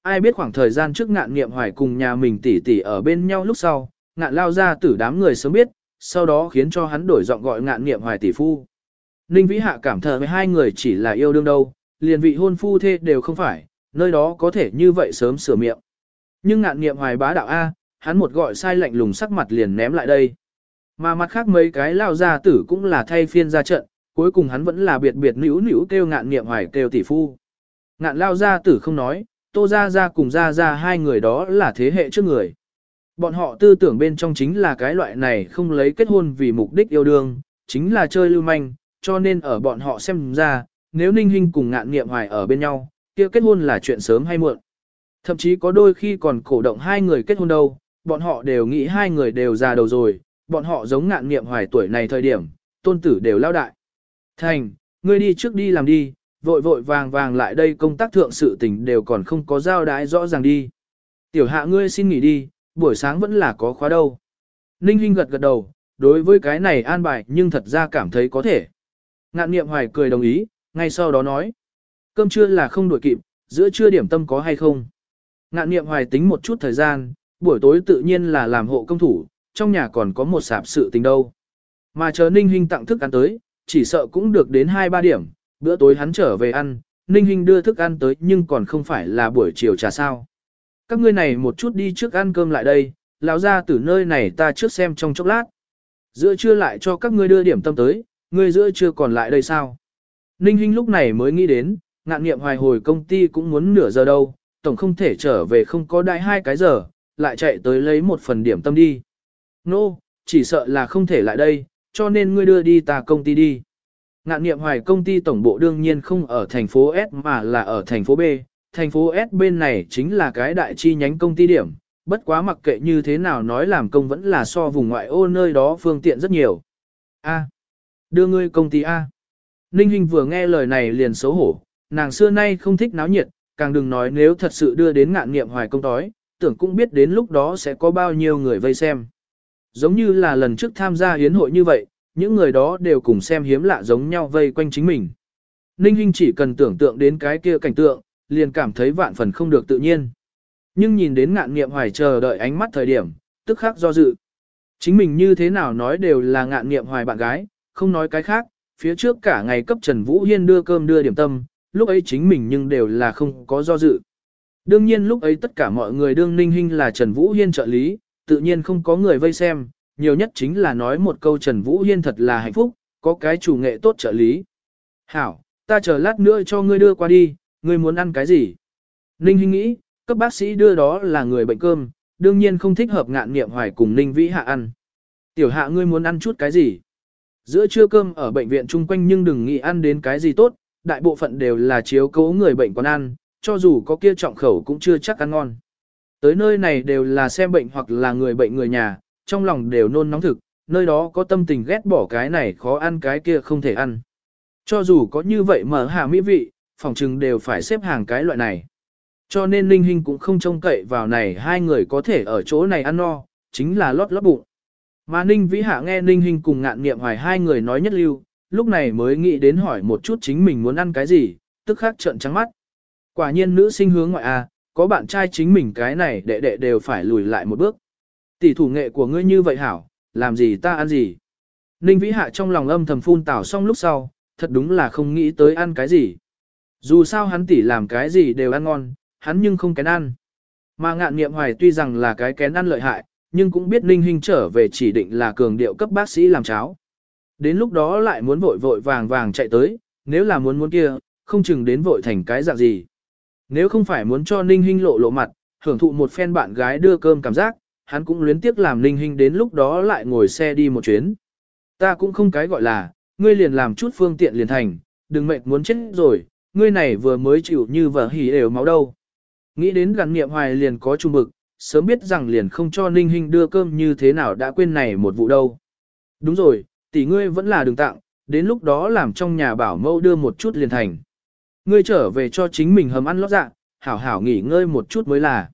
A: Ai biết khoảng thời gian trước ngạn nghiệm hoài cùng nhà mình tỷ tỷ ở bên nhau lúc sau, ngạn lao ra tử đám người sớm biết, sau đó khiến cho hắn đổi giọng gọi ngạn nghiệm hoài tỷ phu. Ninh Vĩ Hạ cảm thờ với hai người chỉ là yêu đương đâu, liền vị hôn phu thê đều không phải, nơi đó có thể như vậy sớm sửa miệng. Nhưng ngạn nghiệm hoài bá đạo A, hắn một gọi sai lạnh lùng sắc mặt liền ném lại đây. Mà mặt khác mấy cái lao gia tử cũng là thay phiên ra trận, cuối cùng hắn vẫn là biệt biệt nữu nữu kêu ngạn nghiệm hoài kêu tỷ phu. Ngạn lao gia tử không nói, tô ra ra cùng ra ra hai người đó là thế hệ trước người. Bọn họ tư tưởng bên trong chính là cái loại này không lấy kết hôn vì mục đích yêu đương, chính là chơi lưu manh, cho nên ở bọn họ xem ra, nếu ninh Hinh cùng ngạn nghiệm hoài ở bên nhau, kia kết hôn là chuyện sớm hay muộn. Thậm chí có đôi khi còn cổ động hai người kết hôn đâu, bọn họ đều nghĩ hai người đều già đầu rồi, bọn họ giống ngạn nghiệm hoài tuổi này thời điểm, tôn tử đều lao đại. Thành, ngươi đi trước đi làm đi, vội vội vàng vàng lại đây công tác thượng sự tình đều còn không có giao đái rõ ràng đi. Tiểu hạ ngươi xin nghỉ đi, buổi sáng vẫn là có khóa đâu. Ninh Hinh gật gật đầu, đối với cái này an bài nhưng thật ra cảm thấy có thể. Ngạn niệm hoài cười đồng ý, ngay sau đó nói. Cơm trưa là không đổi kịp, giữa trưa điểm tâm có hay không. Ngạn niệm hoài tính một chút thời gian, buổi tối tự nhiên là làm hộ công thủ, trong nhà còn có một sạp sự tình đâu. Mà chờ Ninh Hinh tặng thức ăn tới, chỉ sợ cũng được đến 2-3 điểm, bữa tối hắn trở về ăn, Ninh Hinh đưa thức ăn tới nhưng còn không phải là buổi chiều trà sao. Các ngươi này một chút đi trước ăn cơm lại đây, lão ra từ nơi này ta trước xem trong chốc lát. Giữa trưa lại cho các ngươi đưa điểm tâm tới, ngươi giữa trưa còn lại đây sao? Ninh Hinh lúc này mới nghĩ đến, ngạn nghiệm hoài hồi công ty cũng muốn nửa giờ đâu, tổng không thể trở về không có đại hai cái giờ, lại chạy tới lấy một phần điểm tâm đi. Nô, no, chỉ sợ là không thể lại đây, cho nên ngươi đưa đi ta công ty đi. Ngạn nghiệm hoài công ty tổng bộ đương nhiên không ở thành phố S mà là ở thành phố B. Thành phố S bên này chính là cái đại chi nhánh công ty điểm, bất quá mặc kệ như thế nào nói làm công vẫn là so vùng ngoại ô nơi đó phương tiện rất nhiều. A. đưa ngươi công ty A. Ninh Hinh vừa nghe lời này liền xấu hổ, nàng xưa nay không thích náo nhiệt, càng đừng nói nếu thật sự đưa đến ngạn nghiệm hoài công tối, tưởng cũng biết đến lúc đó sẽ có bao nhiêu người vây xem. Giống như là lần trước tham gia hiến hội như vậy, những người đó đều cùng xem hiếm lạ giống nhau vây quanh chính mình. Ninh Hinh chỉ cần tưởng tượng đến cái kia cảnh tượng, liền cảm thấy vạn phần không được tự nhiên. Nhưng nhìn đến ngạn nghiệm hoài chờ đợi ánh mắt thời điểm, tức khắc do dự. Chính mình như thế nào nói đều là ngạn nghiệm hoài bạn gái, không nói cái khác, phía trước cả ngày cấp Trần Vũ Hiên đưa cơm đưa điểm tâm, lúc ấy chính mình nhưng đều là không có do dự. Đương nhiên lúc ấy tất cả mọi người đương ninh hình là Trần Vũ Hiên trợ lý, tự nhiên không có người vây xem, nhiều nhất chính là nói một câu Trần Vũ Hiên thật là hạnh phúc, có cái chủ nghệ tốt trợ lý. Hảo, ta chờ lát nữa cho ngươi đưa qua đi, ngươi muốn ăn cái gì? Ninh Hinh nghĩ, cấp bác sĩ đưa đó là người bệnh cơm, đương nhiên không thích hợp ngạn niệm hoài cùng Ninh Vĩ Hạ ăn. Tiểu hạ ngươi muốn ăn chút cái gì? Giữa trưa cơm ở bệnh viện chung quanh nhưng đừng nghĩ ăn đến cái gì tốt, đại bộ phận đều là chiếu cố người bệnh còn ăn, cho dù có kia trọng khẩu cũng chưa chắc ăn ngon. Tới nơi này đều là xem bệnh hoặc là người bệnh người nhà, trong lòng đều nôn nóng thực, nơi đó có tâm tình ghét bỏ cái này khó ăn cái kia không thể ăn. Cho dù có như vậy mở hạ mỹ vị, phòng trừng đều phải xếp hàng cái loại này. Cho nên Ninh Hinh cũng không trông cậy vào này hai người có thể ở chỗ này ăn no, chính là lót lót bụng. Mà Ninh Vĩ Hạ nghe Ninh Hinh cùng ngạn niệm hoài hai người nói nhất lưu, lúc này mới nghĩ đến hỏi một chút chính mình muốn ăn cái gì, tức khắc trợn trắng mắt. Quả nhiên nữ sinh hướng ngoại à, có bạn trai chính mình cái này đệ đệ đều phải lùi lại một bước. Tỷ thủ nghệ của ngươi như vậy hảo, làm gì ta ăn gì. Ninh Vĩ Hạ trong lòng âm thầm phun tảo xong lúc sau, thật đúng là không nghĩ tới ăn cái gì. Dù sao hắn tỷ làm cái gì đều ăn ngon, hắn nhưng không kén ăn. Mà ngạn nghiệm hoài tuy rằng là cái kén ăn lợi hại, nhưng cũng biết Ninh Hinh trở về chỉ định là cường điệu cấp bác sĩ làm cháo. Đến lúc đó lại muốn vội vội vàng vàng chạy tới, nếu là muốn muốn kia, không chừng đến vội thành cái dạng gì. Nếu không phải muốn cho Ninh Hinh lộ lộ mặt, hưởng thụ một phen bạn gái đưa cơm cảm giác, hắn cũng luyến tiếc làm Ninh Hinh đến lúc đó lại ngồi xe đi một chuyến. Ta cũng không cái gọi là, ngươi liền làm chút phương tiện liền thành, đừng mệt muốn chết rồi, ngươi này vừa mới chịu như vợ hỉ đều máu đâu. Nghĩ đến gắn niệm hoài liền có trung bực, sớm biết rằng liền không cho Ninh Hinh đưa cơm như thế nào đã quên này một vụ đâu. Đúng rồi, tỷ ngươi vẫn là đường tặng, đến lúc đó làm trong nhà bảo mẫu đưa một chút liền thành. Ngươi trở về cho chính mình hầm ăn lót dạ, hảo hảo nghỉ ngơi một chút mới là.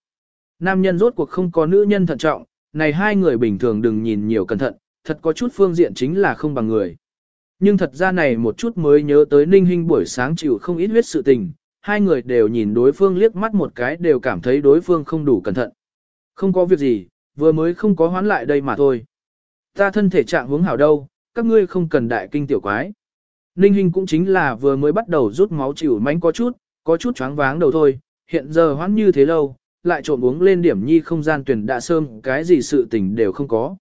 A: Nam nhân rốt cuộc không có nữ nhân thận trọng, này hai người bình thường đừng nhìn nhiều cẩn thận, thật có chút phương diện chính là không bằng người. Nhưng thật ra này một chút mới nhớ tới Ninh Hinh buổi sáng chịu không ít huyết sự tình, hai người đều nhìn đối phương liếc mắt một cái đều cảm thấy đối phương không đủ cẩn thận. Không có việc gì, vừa mới không có hoán lại đây mà thôi. Ta thân thể trạng hướng hảo đâu, các ngươi không cần đại kinh tiểu quái. Ninh Hinh cũng chính là vừa mới bắt đầu rút máu chịu mánh có chút, có chút choáng váng đầu thôi, hiện giờ hoãn như thế lâu, lại trộn uống lên điểm nhi không gian tuyển đã sơm, cái gì sự tình đều không có.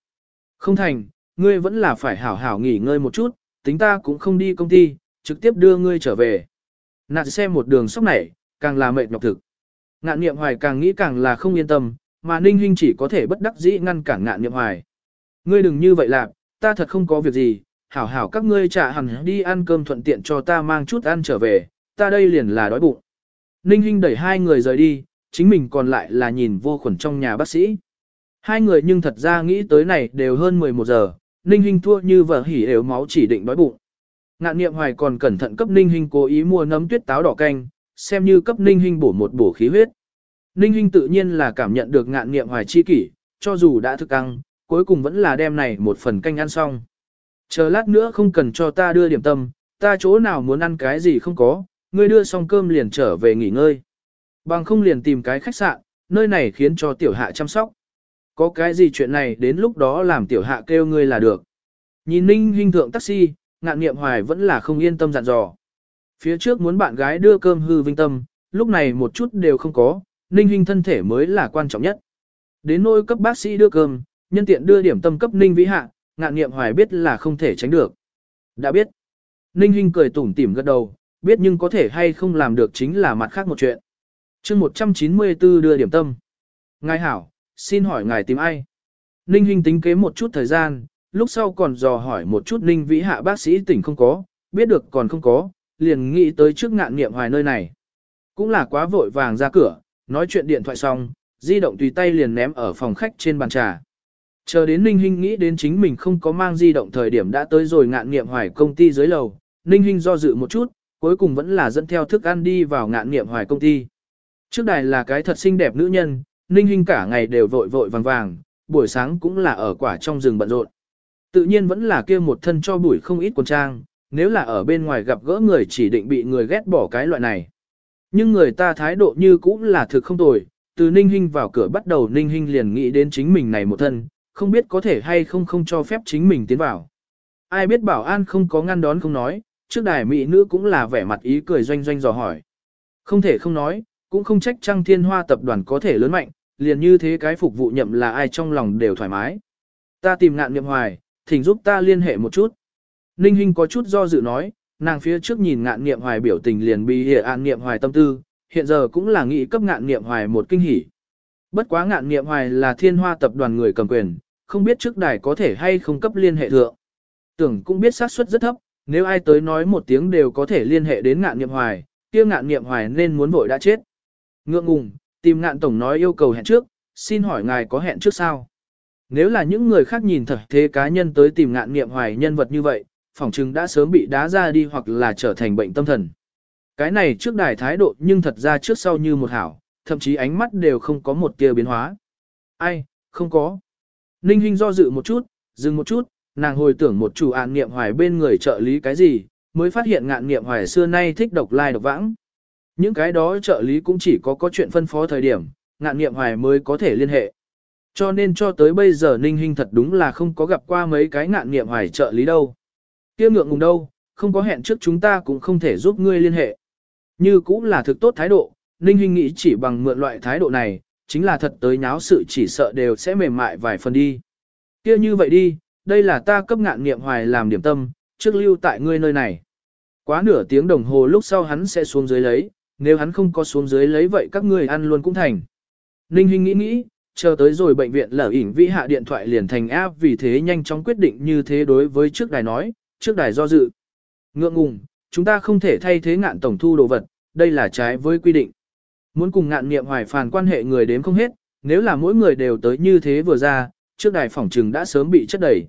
A: Không thành, ngươi vẫn là phải hảo hảo nghỉ ngơi một chút, tính ta cũng không đi công ty, trực tiếp đưa ngươi trở về. Nạt xem một đường sóc này, càng là mệt nhọc thực. Ngạn niệm hoài càng nghĩ càng là không yên tâm, mà Ninh Hinh chỉ có thể bất đắc dĩ ngăn cản ngạn niệm hoài. Ngươi đừng như vậy làm, ta thật không có việc gì, hảo hảo các ngươi trả hẳn đi ăn cơm thuận tiện cho ta mang chút ăn trở về, ta đây liền là đói bụng. Ninh Hinh đẩy hai người rời đi, chính mình còn lại là nhìn vô khuẩn trong nhà bác sĩ. Hai người nhưng thật ra nghĩ tới này đều hơn 11 giờ, Ninh Hinh thua như vợ hỉ ếu máu chỉ định đói bụng. Ngạn niệm hoài còn cẩn thận cấp Ninh Hinh cố ý mua nấm tuyết táo đỏ canh, xem như cấp Ninh Hinh bổ một bổ khí huyết. Ninh Hinh tự nhiên là cảm nhận được ngạn niệm hoài chi kỷ, cho dù đã thức ăn, cuối cùng vẫn là đem này một phần canh ăn xong. Chờ lát nữa không cần cho ta đưa điểm tâm, ta chỗ nào muốn ăn cái gì không có, ngươi đưa xong cơm liền trở về nghỉ ngơi. Bằng không liền tìm cái khách sạn, nơi này khiến cho tiểu hạ chăm sóc. Có cái gì chuyện này đến lúc đó làm tiểu hạ kêu ngươi là được. Nhìn ninh hình thượng taxi, ngạn nghiệm hoài vẫn là không yên tâm dặn dò. Phía trước muốn bạn gái đưa cơm hư vinh tâm, lúc này một chút đều không có, ninh hình thân thể mới là quan trọng nhất. Đến nôi cấp bác sĩ đưa cơm, nhân tiện đưa điểm tâm cấp ninh vĩ hạ, ngạn nghiệm hoài biết là không thể tránh được. Đã biết. Ninh hình cười tủm tỉm gật đầu, biết nhưng có thể hay không làm được chính là mặt khác một chuyện. chương 194 đưa điểm tâm. Ngài hảo, xin hỏi ngài tìm ai? Ninh Hinh tính kế một chút thời gian, lúc sau còn dò hỏi một chút Ninh Vĩ Hạ bác sĩ tỉnh không có, biết được còn không có, liền nghĩ tới trước ngạn nghiệm hoài nơi này. Cũng là quá vội vàng ra cửa, nói chuyện điện thoại xong, di động tùy tay liền ném ở phòng khách trên bàn trà. Chờ đến Ninh Hinh nghĩ đến chính mình không có mang di động thời điểm đã tới rồi ngạn nghiệm hoài công ty dưới lầu, Ninh Hinh do dự một chút, cuối cùng vẫn là dẫn theo thức ăn đi vào ngạn nghiệm hoài công ty. Trước đài là cái thật xinh đẹp nữ nhân, Ninh Hinh cả ngày đều vội vội vàng vàng, buổi sáng cũng là ở quả trong rừng bận rộn. Tự nhiên vẫn là kia một thân cho bụi không ít quần trang, nếu là ở bên ngoài gặp gỡ người chỉ định bị người ghét bỏ cái loại này. Nhưng người ta thái độ như cũng là thực không tồi, từ Ninh Hinh vào cửa bắt đầu Ninh Hinh liền nghĩ đến chính mình này một thân, không biết có thể hay không không cho phép chính mình tiến vào. Ai biết bảo an không có ngăn đón không nói, trước đài mỹ nữ cũng là vẻ mặt ý cười doanh doanh dò hỏi. Không thể không nói, cũng không trách trăng thiên hoa tập đoàn có thể lớn mạnh, liền như thế cái phục vụ nhậm là ai trong lòng đều thoải mái. Ta tìm ngạn nhậm hoài, thỉnh giúp ta liên hệ một chút. Ninh Hinh có chút do dự nói, nàng phía trước nhìn ngạn nghiệm hoài biểu tình liền bị hệ an nghiệm hoài tâm tư, hiện giờ cũng là nghĩ cấp ngạn nghiệm hoài một kinh hỉ. Bất quá ngạn nghiệm hoài là thiên hoa tập đoàn người cầm quyền, không biết trước đài có thể hay không cấp liên hệ thượng. Tưởng cũng biết xác suất rất thấp, nếu ai tới nói một tiếng đều có thể liên hệ đến ngạn nghiệm hoài, kia ngạn nghiệm hoài nên muốn vội đã chết. Ngượng ngùng, tìm ngạn tổng nói yêu cầu hẹn trước, xin hỏi ngài có hẹn trước sao? Nếu là những người khác nhìn thật thế cá nhân tới tìm ngạn nghiệm hoài nhân vật như vậy, phỏng chừng đã sớm bị đá ra đi hoặc là trở thành bệnh tâm thần. Cái này trước đài thái độ nhưng thật ra trước sau như một hảo, thậm chí ánh mắt đều không có một tia biến hóa. Ai, không có. Ninh Hinh do dự một chút, dừng một chút, nàng hồi tưởng một chủ án nghiệm hoài bên người trợ lý cái gì, mới phát hiện ngạn nghiệm hoài xưa nay thích độc lai độc vãng. Những cái đó trợ lý cũng chỉ có có chuyện phân phó thời điểm, ngạn nghiệm hoài mới có thể liên hệ. Cho nên cho tới bây giờ Ninh Hinh thật đúng là không có gặp qua mấy cái ngạn nghiệm hoài trợ lý đâu. Kiêm ngượng ngùng đâu, không có hẹn trước chúng ta cũng không thể giúp ngươi liên hệ. Như cũng là thực tốt thái độ, Ninh Hinh nghĩ chỉ bằng mượn loại thái độ này, chính là thật tới nháo sự chỉ sợ đều sẽ mềm mại vài phần đi. Kia như vậy đi, đây là ta cấp ngạn nghiệm hoài làm điểm tâm, trước lưu tại ngươi nơi này. Quá nửa tiếng đồng hồ lúc sau hắn sẽ xuống dưới lấy, nếu hắn không có xuống dưới lấy vậy các ngươi ăn luôn cũng thành. Ninh Hinh nghĩ nghĩ, chờ tới rồi bệnh viện lở ỉn vĩ hạ điện thoại liền thành áp vì thế nhanh chóng quyết định như thế đối với trước đài nói, trước đài do dự. Ngượng ngùng, chúng ta không thể thay thế ngạn tổng thu đồ vật, đây là trái với quy định. Muốn cùng ngạn nghiệm hoài phàn quan hệ người đếm không hết, nếu là mỗi người đều tới như thế vừa ra, trước đài phỏng trừng đã sớm bị chất đẩy.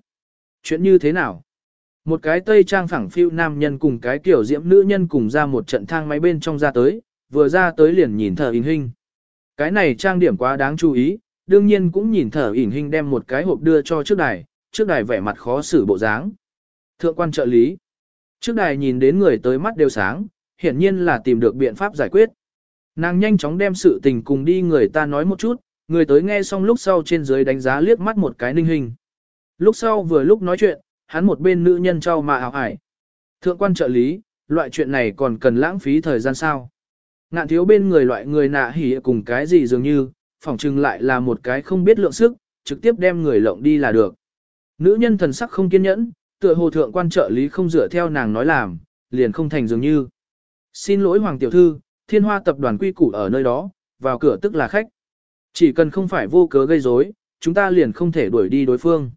A: Chuyện như thế nào? Một cái tây trang phẳng phiu nam nhân cùng cái kiểu diễm nữ nhân cùng ra một trận thang máy bên trong ra tới, vừa ra tới liền nhìn thở hình hình. Cái này trang điểm quá đáng chú ý, đương nhiên cũng nhìn thở ỉn hình đem một cái hộp đưa cho trước đài, trước đài vẻ mặt khó xử bộ dáng. Thượng quan trợ lý. Trước đài nhìn đến người tới mắt đều sáng, hiển nhiên là tìm được biện pháp giải quyết. Nàng nhanh chóng đem sự tình cùng đi người ta nói một chút, người tới nghe xong lúc sau trên dưới đánh giá liếc mắt một cái ninh hình. Lúc sau vừa lúc nói chuyện, hắn một bên nữ nhân trao mà ảo ải. Thượng quan trợ lý, loại chuyện này còn cần lãng phí thời gian sao? Ngạn thiếu bên người loại người nạ hỉ cùng cái gì dường như, phỏng chừng lại là một cái không biết lượng sức, trực tiếp đem người lộng đi là được. Nữ nhân thần sắc không kiên nhẫn, tựa hồ thượng quan trợ lý không dựa theo nàng nói làm, liền không thành dường như. Xin lỗi Hoàng Tiểu Thư, thiên hoa tập đoàn quy củ ở nơi đó, vào cửa tức là khách. Chỉ cần không phải vô cớ gây rối, chúng ta liền không thể đuổi đi đối phương.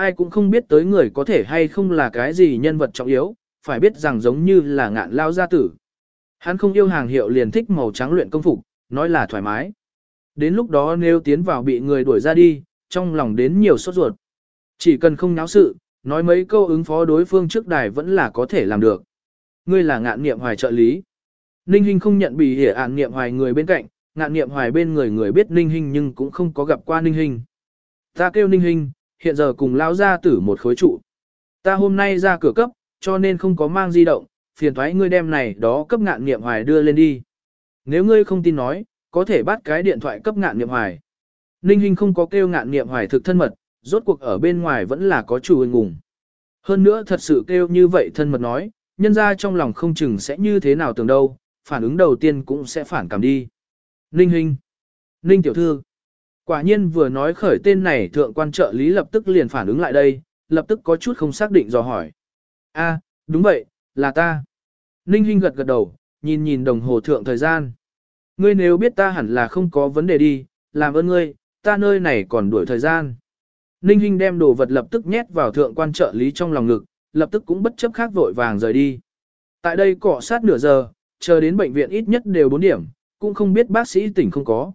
A: Ai cũng không biết tới người có thể hay không là cái gì nhân vật trọng yếu, phải biết rằng giống như là ngạn lao gia tử. Hắn không yêu hàng hiệu liền thích màu trắng luyện công phục, nói là thoải mái. Đến lúc đó nếu tiến vào bị người đuổi ra đi, trong lòng đến nhiều sốt ruột. Chỉ cần không náo sự, nói mấy câu ứng phó đối phương trước đài vẫn là có thể làm được. Ngươi là ngạn nghiệm hoài trợ lý. Ninh Hinh không nhận bị hiểu ạn nghiệm hoài người bên cạnh, ngạn nghiệm hoài bên người người biết Ninh Hinh nhưng cũng không có gặp qua Ninh Hinh. Ta kêu Ninh Hinh, hiện giờ cùng lao ra tử một khối trụ. Ta hôm nay ra cửa cấp, cho nên không có mang di động, phiền thoái ngươi đem này đó cấp ngạn nghiệm hoài đưa lên đi. Nếu ngươi không tin nói, có thể bắt cái điện thoại cấp ngạn nghiệm hoài. Ninh Hinh không có kêu ngạn nghiệm hoài thực thân mật, rốt cuộc ở bên ngoài vẫn là có chủ ưng ngùng. Hơn nữa thật sự kêu như vậy thân mật nói, nhân ra trong lòng không chừng sẽ như thế nào tưởng đâu, phản ứng đầu tiên cũng sẽ phản cảm đi. Ninh Hinh Ninh Tiểu Thư Quả nhiên vừa nói khởi tên này thượng quan trợ lý lập tức liền phản ứng lại đây, lập tức có chút không xác định dò hỏi. a đúng vậy, là ta. Ninh Hinh gật gật đầu, nhìn nhìn đồng hồ thượng thời gian. Ngươi nếu biết ta hẳn là không có vấn đề đi, làm ơn ngươi, ta nơi này còn đuổi thời gian. Ninh Hinh đem đồ vật lập tức nhét vào thượng quan trợ lý trong lòng ngực, lập tức cũng bất chấp khác vội vàng rời đi. Tại đây cọ sát nửa giờ, chờ đến bệnh viện ít nhất đều 4 điểm, cũng không biết bác sĩ tỉnh không có.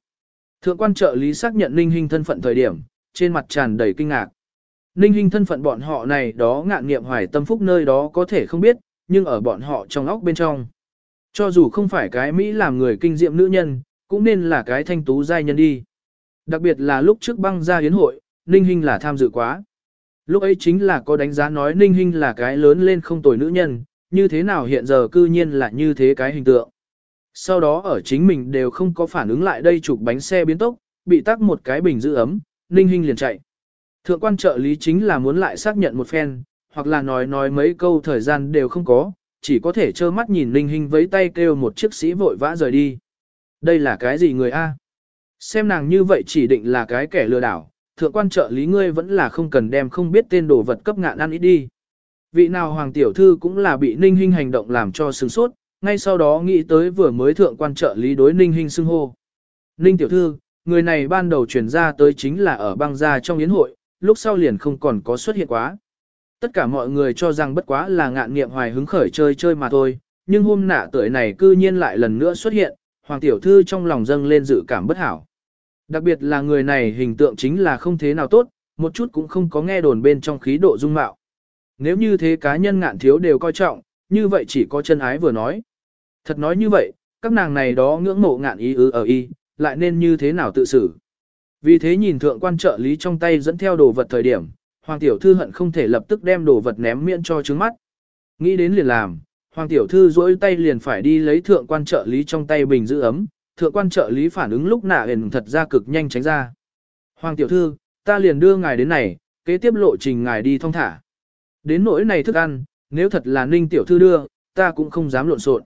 A: Thượng quan trợ lý xác nhận Ninh Hinh thân phận thời điểm, trên mặt tràn đầy kinh ngạc. Ninh Hinh thân phận bọn họ này đó ngạn nghiệm hoài tâm phúc nơi đó có thể không biết, nhưng ở bọn họ trong óc bên trong. Cho dù không phải cái Mỹ làm người kinh diệm nữ nhân, cũng nên là cái thanh tú giai nhân đi. Đặc biệt là lúc trước băng ra hiến hội, Ninh Hinh là tham dự quá. Lúc ấy chính là có đánh giá nói Ninh Hinh là cái lớn lên không tồi nữ nhân, như thế nào hiện giờ cư nhiên là như thế cái hình tượng. Sau đó ở chính mình đều không có phản ứng lại đây chụp bánh xe biến tốc, bị tắc một cái bình giữ ấm, Ninh Hinh liền chạy. Thượng quan trợ lý chính là muốn lại xác nhận một phen, hoặc là nói nói mấy câu thời gian đều không có, chỉ có thể trơ mắt nhìn Ninh Hinh với tay kêu một chiếc sĩ vội vã rời đi. Đây là cái gì người A? Xem nàng như vậy chỉ định là cái kẻ lừa đảo, thượng quan trợ lý ngươi vẫn là không cần đem không biết tên đồ vật cấp ngạn ăn ít đi. Vị nào hoàng tiểu thư cũng là bị Ninh hình hành động làm cho sừng sốt, ngay sau đó nghĩ tới vừa mới thượng quan trợ lý đối Ninh Hinh xưng hô. Ninh tiểu thư, người này ban đầu truyền ra tới chính là ở băng gia trong yến hội, lúc sau liền không còn có xuất hiện quá. Tất cả mọi người cho rằng bất quá là ngạn nghiệm hoài hứng khởi chơi chơi mà thôi, nhưng hôm nạ tuổi này cư nhiên lại lần nữa xuất hiện, hoàng tiểu thư trong lòng dâng lên dự cảm bất hảo. Đặc biệt là người này hình tượng chính là không thế nào tốt, một chút cũng không có nghe đồn bên trong khí độ dung mạo. Nếu như thế cá nhân ngạn thiếu đều coi trọng, như vậy chỉ có chân ái vừa nói. Thật nói như vậy, các nàng này đó ngưỡng mộ ngạn ý ư ở y, lại nên như thế nào tự xử. Vì thế nhìn thượng quan trợ lý trong tay dẫn theo đồ vật thời điểm, Hoàng tiểu thư hận không thể lập tức đem đồ vật ném miễn cho trứng mắt. Nghĩ đến liền làm, Hoàng tiểu thư duỗi tay liền phải đi lấy thượng quan trợ lý trong tay bình giữ ấm, thượng quan trợ lý phản ứng lúc nạ hền thật ra cực nhanh tránh ra. Hoàng tiểu thư, ta liền đưa ngài đến này, kế tiếp lộ trình ngài đi thong thả. Đến nỗi này thức ăn, nếu thật là ninh tiểu thư đưa, ta cũng không dám lộn xộn.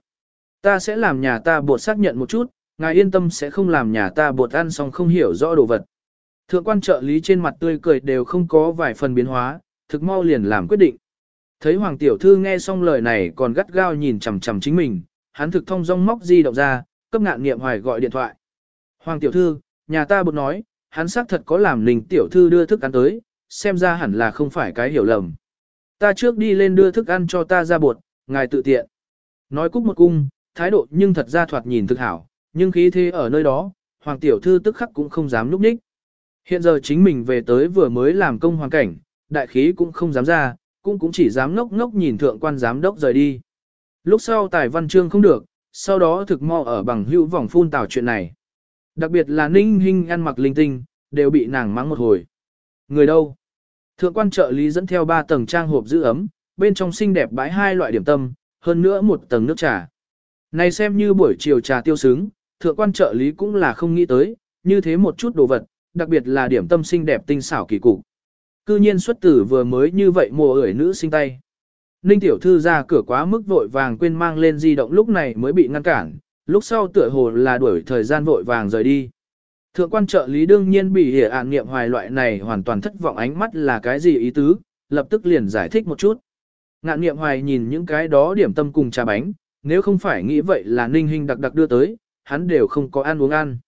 A: Ta sẽ làm nhà ta bột xác nhận một chút, ngài yên tâm sẽ không làm nhà ta bột ăn xong không hiểu rõ đồ vật. Thượng quan trợ lý trên mặt tươi cười đều không có vài phần biến hóa, thực mau liền làm quyết định. Thấy Hoàng Tiểu Thư nghe xong lời này còn gắt gao nhìn chằm chằm chính mình, hắn thực thông rong móc di động ra, cấp ngạn nghiệm hoài gọi điện thoại. Hoàng Tiểu Thư, nhà ta bột nói, hắn xác thật có làm Ninh Tiểu Thư đưa thức ăn tới, xem ra hẳn là không phải cái hiểu lầm. Ta trước đi lên đưa thức ăn cho ta ra bột, ngài tự tiện. Nói cúc một cung, thái độ nhưng thật ra thoạt nhìn thực hảo, nhưng khí thế ở nơi đó, Hoàng Tiểu Thư tức khắc cũng không dám núp ních. Hiện giờ chính mình về tới vừa mới làm công hoàn cảnh, đại khí cũng không dám ra, cũng cũng chỉ dám ngốc ngốc nhìn thượng quan giám đốc rời đi. Lúc sau tài văn chương không được, sau đó thực mo ở bằng hữu vòng phun tào chuyện này. Đặc biệt là ninh hình ăn mặc linh tinh, đều bị nàng mắng một hồi. Người đâu? Thượng quan trợ lý dẫn theo ba tầng trang hộp giữ ấm, bên trong xinh đẹp bãi hai loại điểm tâm, hơn nữa một tầng nước trà. Này xem như buổi chiều trà tiêu sướng, thượng quan trợ lý cũng là không nghĩ tới, như thế một chút đồ vật, đặc biệt là điểm tâm xinh đẹp tinh xảo kỳ cục. Cư nhiên xuất tử vừa mới như vậy mùa ởi nữ sinh tay. Ninh tiểu thư ra cửa quá mức vội vàng quên mang lên di động lúc này mới bị ngăn cản, lúc sau tựa hồ là đuổi thời gian vội vàng rời đi. Thượng quan trợ lý đương nhiên bị hiểu ạn nghiệm hoài loại này hoàn toàn thất vọng ánh mắt là cái gì ý tứ, lập tức liền giải thích một chút. Ngạn nghiệm hoài nhìn những cái đó điểm tâm cùng trà bánh, nếu không phải nghĩ vậy là ninh hình đặc đặc đưa tới, hắn đều không có ăn uống ăn.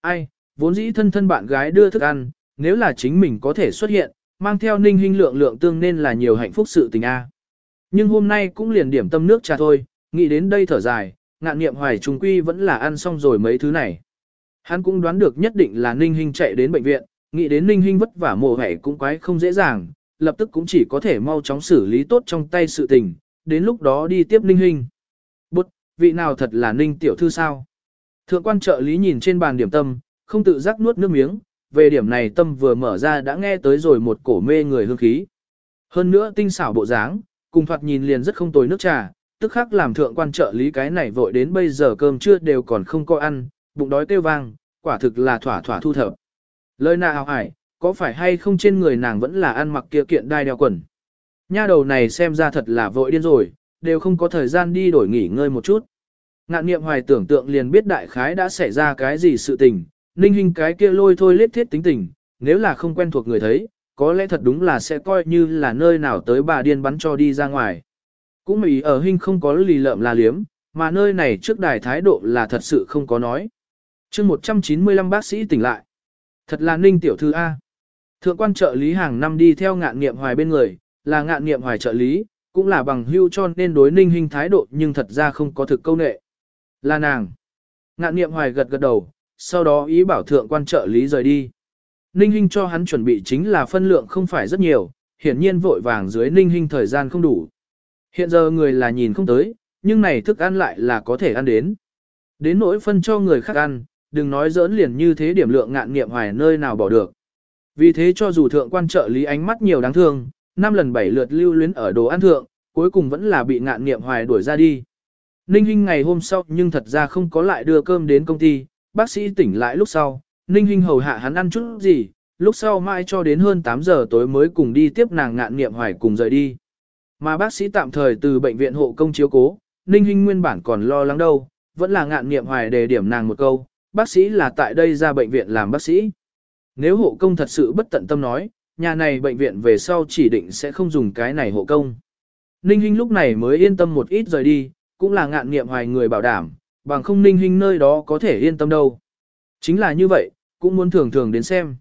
A: Ai, vốn dĩ thân thân bạn gái đưa thức ăn, nếu là chính mình có thể xuất hiện, mang theo ninh hình lượng lượng tương nên là nhiều hạnh phúc sự tình a. Nhưng hôm nay cũng liền điểm tâm nước trà thôi, nghĩ đến đây thở dài, ngạn nghiệm hoài trùng quy vẫn là ăn xong rồi mấy thứ này. Hắn cũng đoán được nhất định là ninh Hinh chạy đến bệnh viện, nghĩ đến ninh Hinh vất vả mồ hẻ cũng quái không dễ dàng, lập tức cũng chỉ có thể mau chóng xử lý tốt trong tay sự tình, đến lúc đó đi tiếp ninh Hinh. Bút, vị nào thật là ninh tiểu thư sao? Thượng quan trợ lý nhìn trên bàn điểm tâm, không tự giác nuốt nước miếng, về điểm này tâm vừa mở ra đã nghe tới rồi một cổ mê người hương khí. Hơn nữa tinh xảo bộ dáng, cùng thoạt nhìn liền rất không tồi nước trà, tức khắc làm thượng quan trợ lý cái này vội đến bây giờ cơm trưa đều còn không có ăn, bụng đói kêu vang, quả thực là thỏa thỏa thu thập. Lời nào hải, có phải hay không trên người nàng vẫn là ăn mặc kia kiện đai đeo quần. Nha đầu này xem ra thật là vội điên rồi, đều không có thời gian đi đổi nghỉ ngơi một chút. Ngạn niệm hoài tưởng tượng liền biết đại khái đã xảy ra cái gì sự tình, ninh hình cái kia lôi thôi lết thiết tính tình, nếu là không quen thuộc người thấy, có lẽ thật đúng là sẽ coi như là nơi nào tới bà điên bắn cho đi ra ngoài. Cũng mỹ ở hình không có lì lợm là liếm, mà nơi này trước đài thái độ là thật sự không có nói chương 195 bác sĩ tỉnh lại. Thật là ninh tiểu thư A. Thượng quan trợ lý hàng năm đi theo ngạn nghiệm hoài bên người, là ngạn nghiệm hoài trợ lý, cũng là bằng hưu cho nên đối ninh hình thái độ nhưng thật ra không có thực câu nệ. Là nàng. Ngạn nghiệm hoài gật gật đầu, sau đó ý bảo thượng quan trợ lý rời đi. Ninh Hinh cho hắn chuẩn bị chính là phân lượng không phải rất nhiều, hiển nhiên vội vàng dưới Ninh Hinh thời gian không đủ. Hiện giờ người là nhìn không tới, nhưng này thức ăn lại là có thể ăn đến. Đến nỗi phân cho người khác ăn, đừng nói dỡn liền như thế điểm lượng ngạn nghiệm hoài nơi nào bỏ được. Vì thế cho dù thượng quan trợ lý ánh mắt nhiều đáng thương, năm lần bảy lượt lưu luyến ở đồ ăn thượng, cuối cùng vẫn là bị ngạn nghiệm hoài đuổi ra đi. Ninh Hinh ngày hôm sau nhưng thật ra không có lại đưa cơm đến công ty, bác sĩ tỉnh lại lúc sau, Ninh Hinh hầu hạ hắn ăn chút gì, lúc sau mãi cho đến hơn 8 giờ tối mới cùng đi tiếp nàng ngạn nghiệm hoài cùng rời đi. Mà bác sĩ tạm thời từ bệnh viện hộ công chiếu cố, Ninh Hinh nguyên bản còn lo lắng đâu, vẫn là ngạn nghiệm hoài đề điểm nàng một câu, bác sĩ là tại đây ra bệnh viện làm bác sĩ. Nếu hộ công thật sự bất tận tâm nói, nhà này bệnh viện về sau chỉ định sẽ không dùng cái này hộ công. Ninh Hinh lúc này mới yên tâm một ít rời đi, cũng là ngạn nghiệm hoài người bảo đảm, bằng không Ninh Hinh nơi đó có thể yên tâm đâu. Chính là như vậy, cũng muốn thường thường đến xem.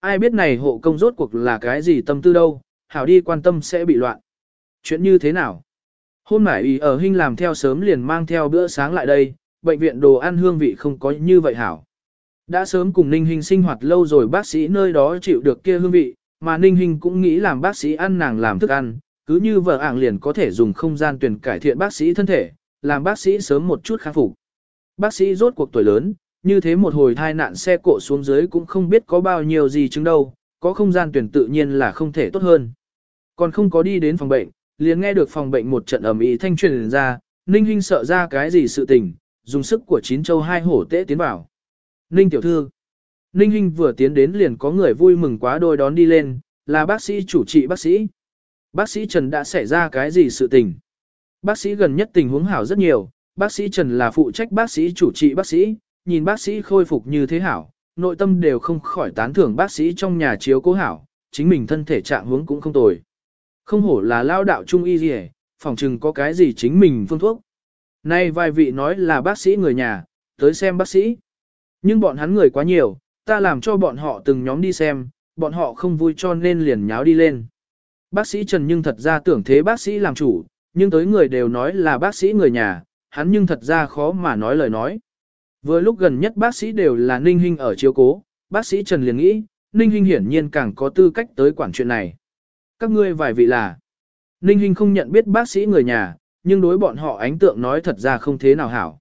A: Ai biết này hộ công rốt cuộc là cái gì tâm tư đâu, hảo đi quan tâm sẽ bị loạn. Chuyện như thế nào? Hôm nãy ý ở Hinh làm theo sớm liền mang theo bữa sáng lại đây, bệnh viện đồ ăn hương vị không có như vậy hảo. Đã sớm cùng Ninh Hinh sinh hoạt lâu rồi bác sĩ nơi đó chịu được kia hương vị, mà Ninh Hinh cũng nghĩ làm bác sĩ ăn nàng làm thức ăn, cứ như vợ ảng liền có thể dùng không gian tuyển cải thiện bác sĩ thân thể, làm bác sĩ sớm một chút khắc phục. Bác sĩ rốt cuộc tuổi lớn, như thế một hồi thai nạn xe cộ xuống dưới cũng không biết có bao nhiêu gì chứng đâu, có không gian tuyển tự nhiên là không thể tốt hơn. Còn không có đi đến phòng bệnh, liền nghe được phòng bệnh một trận ầm ĩ thanh truyền ra, Ninh Hinh sợ ra cái gì sự tình, dùng sức của chín châu hai hổ tế tiến vào. Ninh tiểu thư. Ninh Hinh vừa tiến đến liền có người vui mừng quá đôi đón đi lên, là bác sĩ chủ trị bác sĩ. Bác sĩ Trần đã xảy ra cái gì sự tình? Bác sĩ gần nhất tình huống hảo rất nhiều, bác sĩ Trần là phụ trách bác sĩ chủ trị bác sĩ, nhìn bác sĩ khôi phục như thế hảo, nội tâm đều không khỏi tán thưởng bác sĩ trong nhà chiếu cố hảo, chính mình thân thể trạng huống cũng không tồi. Không hổ là lao đạo trung y gì phòng chừng có cái gì chính mình phương thuốc. Nay vài vị nói là bác sĩ người nhà, tới xem bác sĩ. Nhưng bọn hắn người quá nhiều, ta làm cho bọn họ từng nhóm đi xem, bọn họ không vui cho nên liền nháo đi lên. Bác sĩ Trần nhưng thật ra tưởng thế bác sĩ làm chủ, nhưng tới người đều nói là bác sĩ người nhà, hắn nhưng thật ra khó mà nói lời nói. Vừa lúc gần nhất bác sĩ đều là Ninh Hinh ở chiếu cố, bác sĩ Trần liền nghĩ, Ninh Hinh hiển nhiên càng có tư cách tới quản chuyện này. Các ngươi vài vị là, Ninh Hinh không nhận biết bác sĩ người nhà, nhưng đối bọn họ ánh tượng nói thật ra không thế nào hảo.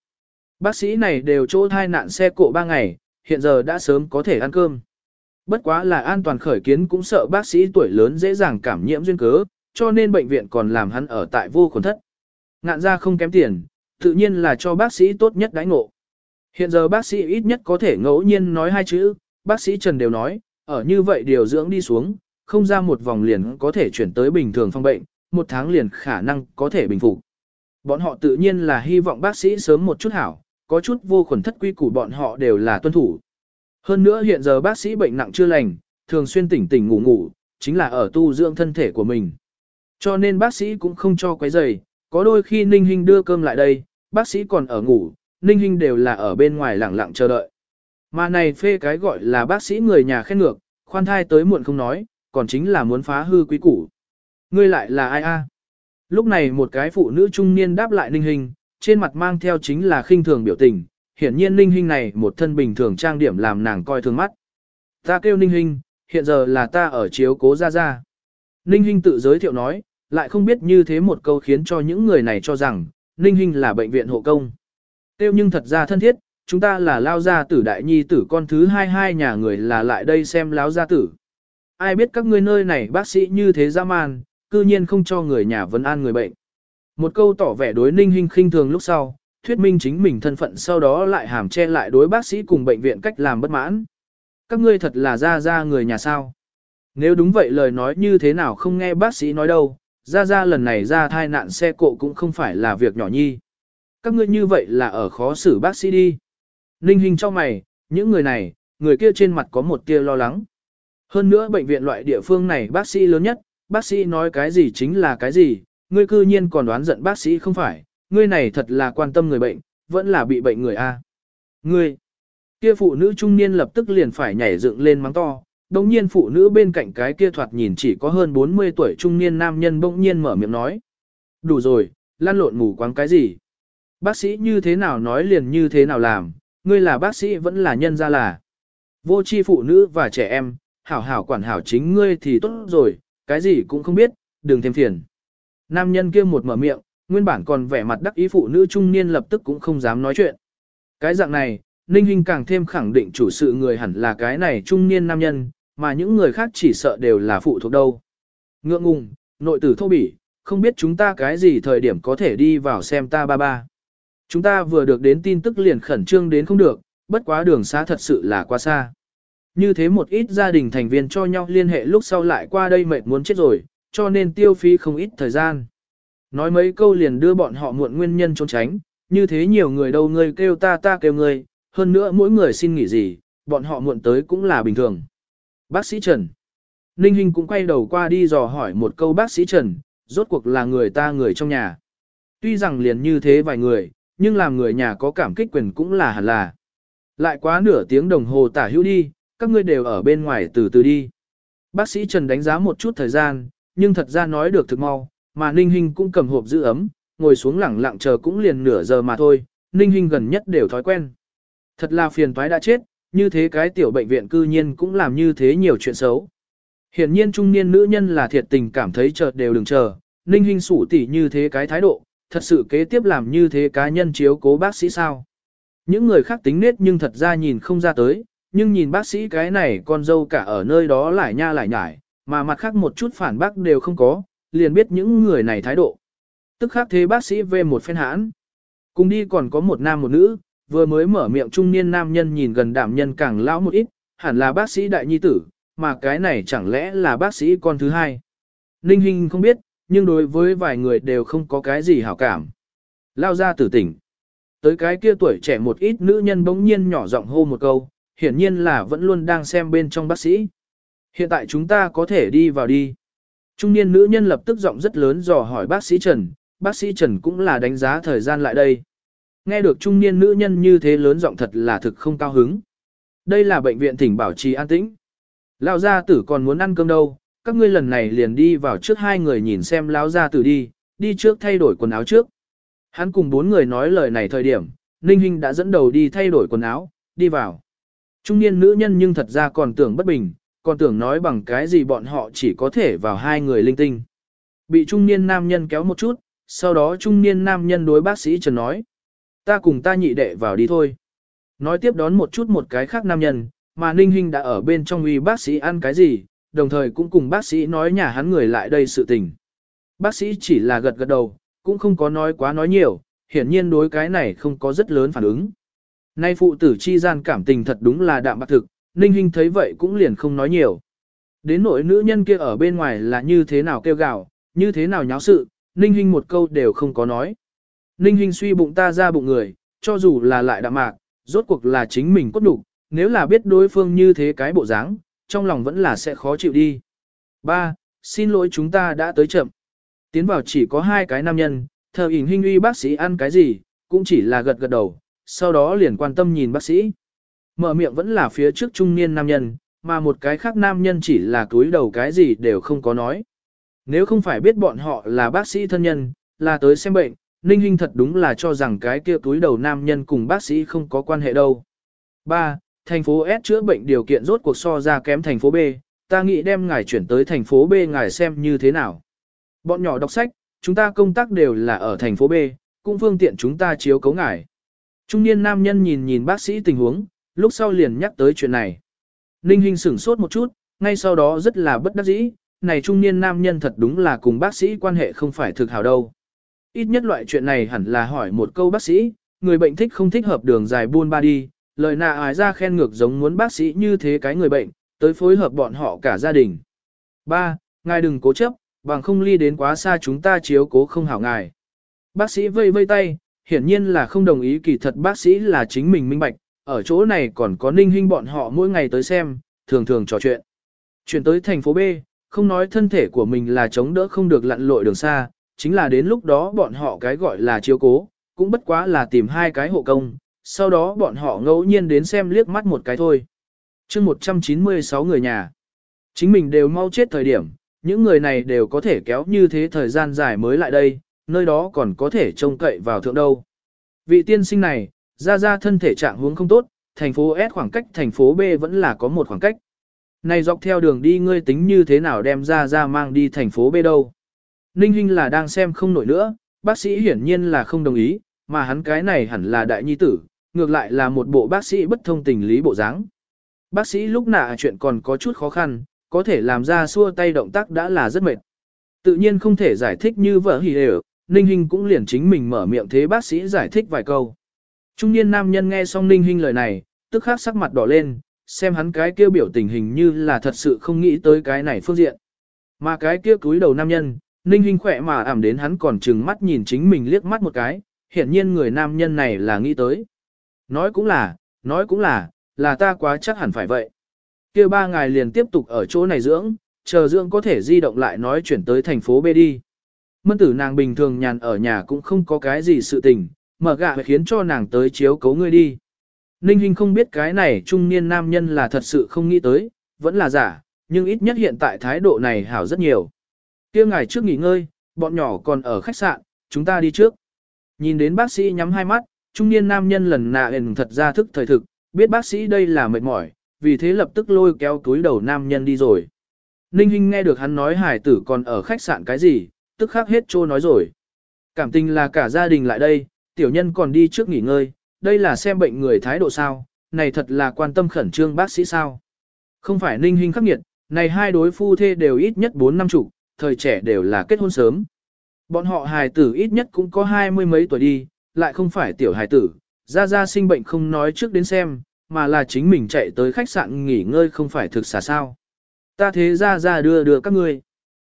A: Bác sĩ này đều chỗ thai nạn xe cộ ba ngày, hiện giờ đã sớm có thể ăn cơm. Bất quá là an toàn khởi kiến cũng sợ bác sĩ tuổi lớn dễ dàng cảm nhiễm duyên cớ, cho nên bệnh viện còn làm hắn ở tại vô khuẩn thất. Ngạn ra không kém tiền, tự nhiên là cho bác sĩ tốt nhất đãi ngộ. Hiện giờ bác sĩ ít nhất có thể ngẫu nhiên nói hai chữ, bác sĩ Trần đều nói, ở như vậy điều dưỡng đi xuống, không ra một vòng liền có thể chuyển tới bình thường phong bệnh, một tháng liền khả năng có thể bình phục. Bọn họ tự nhiên là hy vọng bác sĩ sớm một chút hảo, có chút vô khuẩn thất quy củ bọn họ đều là tuân thủ. Hơn nữa hiện giờ bác sĩ bệnh nặng chưa lành, thường xuyên tỉnh tỉnh ngủ ngủ, chính là ở tu dưỡng thân thể của mình. Cho nên bác sĩ cũng không cho quấy rầy, có đôi khi Ninh Hinh đưa cơm lại đây, bác sĩ còn ở ngủ, Ninh Hinh đều là ở bên ngoài lặng lặng chờ đợi. Mà này phê cái gọi là bác sĩ người nhà khen ngược, khoan thai tới muộn không nói, còn chính là muốn phá hư quý củ. Ngươi lại là ai a? Lúc này một cái phụ nữ trung niên đáp lại Ninh Hinh, trên mặt mang theo chính là khinh thường biểu tình, hiển nhiên Ninh Hinh này một thân bình thường trang điểm làm nàng coi thường mắt. Ta kêu Ninh Hinh, hiện giờ là ta ở chiếu cố ra ra. Ninh Hinh tự giới thiệu nói, lại không biết như thế một câu khiến cho những người này cho rằng, Ninh Hinh là bệnh viện hộ công. Tiêu nhưng thật ra thân thiết, chúng ta là lao gia tử đại nhi tử con thứ hai hai nhà người là lại đây xem láo gia tử. Ai biết các ngươi nơi này bác sĩ như thế ra man, cư nhiên không cho người nhà vấn an người bệnh. Một câu tỏ vẻ đối ninh hình khinh thường lúc sau, thuyết minh chính mình thân phận sau đó lại hàm che lại đối bác sĩ cùng bệnh viện cách làm bất mãn. Các ngươi thật là ra ra người nhà sao. Nếu đúng vậy lời nói như thế nào không nghe bác sĩ nói đâu, ra ra lần này ra thai nạn xe cộ cũng không phải là việc nhỏ nhi. Các ngươi như vậy là ở khó xử bác sĩ đi. Ninh hình cho mày, những người này, người kia trên mặt có một tia lo lắng. Hơn nữa bệnh viện loại địa phương này bác sĩ lớn nhất, bác sĩ nói cái gì chính là cái gì, ngươi cư nhiên còn đoán giận bác sĩ không phải, ngươi này thật là quan tâm người bệnh, vẫn là bị bệnh người A. Ngươi, kia phụ nữ trung niên lập tức liền phải nhảy dựng lên mắng to, đồng nhiên phụ nữ bên cạnh cái kia thoạt nhìn chỉ có hơn 40 tuổi trung niên nam nhân bỗng nhiên mở miệng nói. Đủ rồi, lan lộn ngủ quáng cái gì? Bác sĩ như thế nào nói liền như thế nào làm, ngươi là bác sĩ vẫn là nhân ra là. Vô chi phụ nữ và trẻ em, hảo hảo quản hảo chính ngươi thì tốt rồi, cái gì cũng không biết, đừng thêm phiền. Nam nhân kia một mở miệng, nguyên bản còn vẻ mặt đắc ý phụ nữ trung niên lập tức cũng không dám nói chuyện. Cái dạng này, Ninh Hinh càng thêm khẳng định chủ sự người hẳn là cái này trung niên nam nhân, mà những người khác chỉ sợ đều là phụ thuộc đâu. Ngượng ngùng, nội tử thô bỉ, không biết chúng ta cái gì thời điểm có thể đi vào xem ta ba ba. Chúng ta vừa được đến tin tức liền khẩn trương đến không được, bất quá đường xa thật sự là quá xa. Như thế một ít gia đình thành viên cho nhau liên hệ lúc sau lại qua đây mệt muốn chết rồi, cho nên tiêu phí không ít thời gian. Nói mấy câu liền đưa bọn họ muộn nguyên nhân trốn tránh, như thế nhiều người đâu người kêu ta ta kêu người, hơn nữa mỗi người xin nghỉ gì, bọn họ muộn tới cũng là bình thường. Bác sĩ Trần Ninh Hinh cũng quay đầu qua đi dò hỏi một câu bác sĩ Trần, rốt cuộc là người ta người trong nhà. Tuy rằng liền như thế vài người, nhưng làm người nhà có cảm kích quyền cũng là hẳn là. Lại quá nửa tiếng đồng hồ tả hữu đi, các ngươi đều ở bên ngoài từ từ đi. Bác sĩ Trần đánh giá một chút thời gian, nhưng thật ra nói được thực mau, mà Ninh Hinh cũng cầm hộp giữ ấm, ngồi xuống lẳng lặng chờ cũng liền nửa giờ mà thôi, Ninh Hinh gần nhất đều thói quen. Thật là phiền toái đã chết, như thế cái tiểu bệnh viện cư nhiên cũng làm như thế nhiều chuyện xấu. Hiển nhiên trung niên nữ nhân là thiệt tình cảm thấy chợt đều đừng chờ, ninh Hinh sủ tỉ như thế cái thái độ, thật sự kế tiếp làm như thế cá nhân chiếu cố bác sĩ sao. Những người khác tính nết nhưng thật ra nhìn không ra tới, nhưng nhìn bác sĩ cái này con dâu cả ở nơi đó lại nha lại nhải, mà mặt khác một chút phản bác đều không có, liền biết những người này thái độ. Tức khác thế bác sĩ về một phen hãn. Cùng đi còn có một nam một nữ, vừa mới mở miệng trung niên nam nhân nhìn gần đảm nhân càng lão một ít, hẳn là bác sĩ đại nhi tử, mà cái này chẳng lẽ là bác sĩ con thứ hai. Ninh Hinh không biết, nhưng đối với vài người đều không có cái gì hảo cảm. Lao ra tử tỉnh. Tới cái kia tuổi trẻ một ít nữ nhân bỗng nhiên nhỏ giọng hô một câu, hiển nhiên là vẫn luôn đang xem bên trong bác sĩ. Hiện tại chúng ta có thể đi vào đi. Trung niên nữ nhân lập tức giọng rất lớn dò hỏi bác sĩ Trần, bác sĩ Trần cũng là đánh giá thời gian lại đây. Nghe được trung niên nữ nhân như thế lớn giọng thật là thực không cao hứng. Đây là bệnh viện thỉnh bảo trì an tĩnh. Lão gia tử còn muốn ăn cơm đâu, các ngươi lần này liền đi vào trước hai người nhìn xem lão gia tử đi, đi trước thay đổi quần áo trước. Hắn cùng bốn người nói lời này thời điểm, Ninh Hinh đã dẫn đầu đi thay đổi quần áo, đi vào. Trung niên nữ nhân nhưng thật ra còn tưởng bất bình, còn tưởng nói bằng cái gì bọn họ chỉ có thể vào hai người linh tinh. Bị trung niên nam nhân kéo một chút, sau đó trung niên nam nhân đối bác sĩ Trần nói. Ta cùng ta nhị đệ vào đi thôi. Nói tiếp đón một chút một cái khác nam nhân, mà Ninh Hinh đã ở bên trong uy bác sĩ ăn cái gì, đồng thời cũng cùng bác sĩ nói nhà hắn người lại đây sự tình. Bác sĩ chỉ là gật gật đầu, cũng không có nói quá nói nhiều, hiển nhiên đối cái này không có rất lớn phản ứng. Nay phụ tử chi gian cảm tình thật đúng là đạm bạc thực, Ninh Hinh thấy vậy cũng liền không nói nhiều. Đến nỗi nữ nhân kia ở bên ngoài là như thế nào kêu gào, như thế nào nháo sự, Ninh Hinh một câu đều không có nói. Ninh Hinh suy bụng ta ra bụng người, cho dù là lại đạm mạc, rốt cuộc là chính mình cốt đủ, nếu là biết đối phương như thế cái bộ dáng, trong lòng vẫn là sẽ khó chịu đi. 3. Xin lỗi chúng ta đã tới chậm. Tiến vào chỉ có hai cái nam nhân, thờ ỉn Hinh uy bác sĩ ăn cái gì, cũng chỉ là gật gật đầu, sau đó liền quan tâm nhìn bác sĩ. Mở miệng vẫn là phía trước trung niên nam nhân, mà một cái khác nam nhân chỉ là túi đầu cái gì đều không có nói. Nếu không phải biết bọn họ là bác sĩ thân nhân, là tới xem bệnh, Ninh Hinh thật đúng là cho rằng cái kia túi đầu nam nhân cùng bác sĩ không có quan hệ đâu. 3. Thành phố S chữa bệnh điều kiện rốt cuộc so ra kém thành phố B, ta nghĩ đem ngài chuyển tới thành phố B ngài xem như thế nào. Bọn nhỏ đọc sách, chúng ta công tác đều là ở thành phố B, cũng phương tiện chúng ta chiếu cấu ngài. Trung niên nam nhân nhìn nhìn bác sĩ tình huống, lúc sau liền nhắc tới chuyện này. Ninh Hinh sửng sốt một chút, ngay sau đó rất là bất đắc dĩ, này trung niên nam nhân thật đúng là cùng bác sĩ quan hệ không phải thực hảo đâu. Ít nhất loại chuyện này hẳn là hỏi một câu bác sĩ, người bệnh thích không thích hợp đường dài buôn ba đi, lời nạ ái ra khen ngược giống muốn bác sĩ như thế cái người bệnh, tới phối hợp bọn họ cả gia đình. 3. Ngài đừng cố chấp, bằng không ly đến quá xa chúng ta chiếu cố không hảo ngài. Bác sĩ vây vây tay, hiển nhiên là không đồng ý kỳ thật bác sĩ là chính mình minh bạch, ở chỗ này còn có ninh Hinh bọn họ mỗi ngày tới xem, thường thường trò chuyện. Chuyển tới thành phố B, không nói thân thể của mình là chống đỡ không được lặn lội đường xa, chính là đến lúc đó bọn họ cái gọi là chiếu cố, cũng bất quá là tìm hai cái hộ công, sau đó bọn họ ngẫu nhiên đến xem liếc mắt một cái thôi. chương 196 người nhà, chính mình đều mau chết thời điểm, những người này đều có thể kéo như thế thời gian dài mới lại đây, nơi đó còn có thể trông cậy vào thượng đâu. Vị tiên sinh này, ra ra thân thể trạng huống không tốt, thành phố S khoảng cách thành phố B vẫn là có một khoảng cách. Này dọc theo đường đi ngươi tính như thế nào đem ra ra mang đi thành phố B đâu. Ninh Hinh là đang xem không nổi nữa, bác sĩ hiển nhiên là không đồng ý, mà hắn cái này hẳn là đại nhi tử, ngược lại là một bộ bác sĩ bất thông tình lý bộ dáng. Bác sĩ lúc nạ chuyện còn có chút khó khăn, có thể làm ra xua tay động tác đã là rất mệt. Tự nhiên không thể giải thích như vợ hỉ đều, Ninh Hinh cũng liền chính mình mở miệng thế bác sĩ giải thích vài câu. Trung niên nam nhân nghe xong Ninh Hinh lời này, tức khắc sắc mặt đỏ lên, xem hắn cái kia biểu tình hình như là thật sự không nghĩ tới cái này phương diện. Mà cái kia cúi đầu nam nhân, Ninh Hinh khỏe mà ảm đến hắn còn trừng mắt nhìn chính mình liếc mắt một cái, hiển nhiên người nam nhân này là nghĩ tới. Nói cũng là, nói cũng là, là ta quá chắc hẳn phải vậy. kia ba ngày liền tiếp tục ở chỗ này dưỡng, chờ dưỡng có thể di động lại nói chuyển tới thành phố B đi. Mân tử nàng bình thường nhàn ở nhà cũng không có cái gì sự tình, mở gạ khiến cho nàng tới chiếu cấu ngươi đi. Ninh Hinh không biết cái này trung niên nam nhân là thật sự không nghĩ tới, vẫn là giả, nhưng ít nhất hiện tại thái độ này hảo rất nhiều. kia ngài trước nghỉ ngơi, bọn nhỏ còn ở khách sạn, chúng ta đi trước. Nhìn đến bác sĩ nhắm hai mắt, trung niên nam nhân lần nạ ền thật ra thức thời thực, biết bác sĩ đây là mệt mỏi, vì thế lập tức lôi kéo túi đầu nam nhân đi rồi. Ninh Hinh nghe được hắn nói hải tử còn ở khách sạn cái gì, tức khắc hết trô nói rồi. Cảm tình là cả gia đình lại đây, tiểu nhân còn đi trước nghỉ ngơi, đây là xem bệnh người thái độ sao, này thật là quan tâm khẩn trương bác sĩ sao. Không phải Ninh hình khắc nghiệt, này hai đối phu thê đều ít nhất 4 năm chục, thời trẻ đều là kết hôn sớm. Bọn họ hài tử ít nhất cũng có hai mươi mấy tuổi đi, lại không phải tiểu hài tử, ra ra sinh bệnh không nói trước đến xem, mà là chính mình chạy tới khách sạn nghỉ ngơi không phải thực xả sao. Ta thế ra ra đưa đưa các ngươi.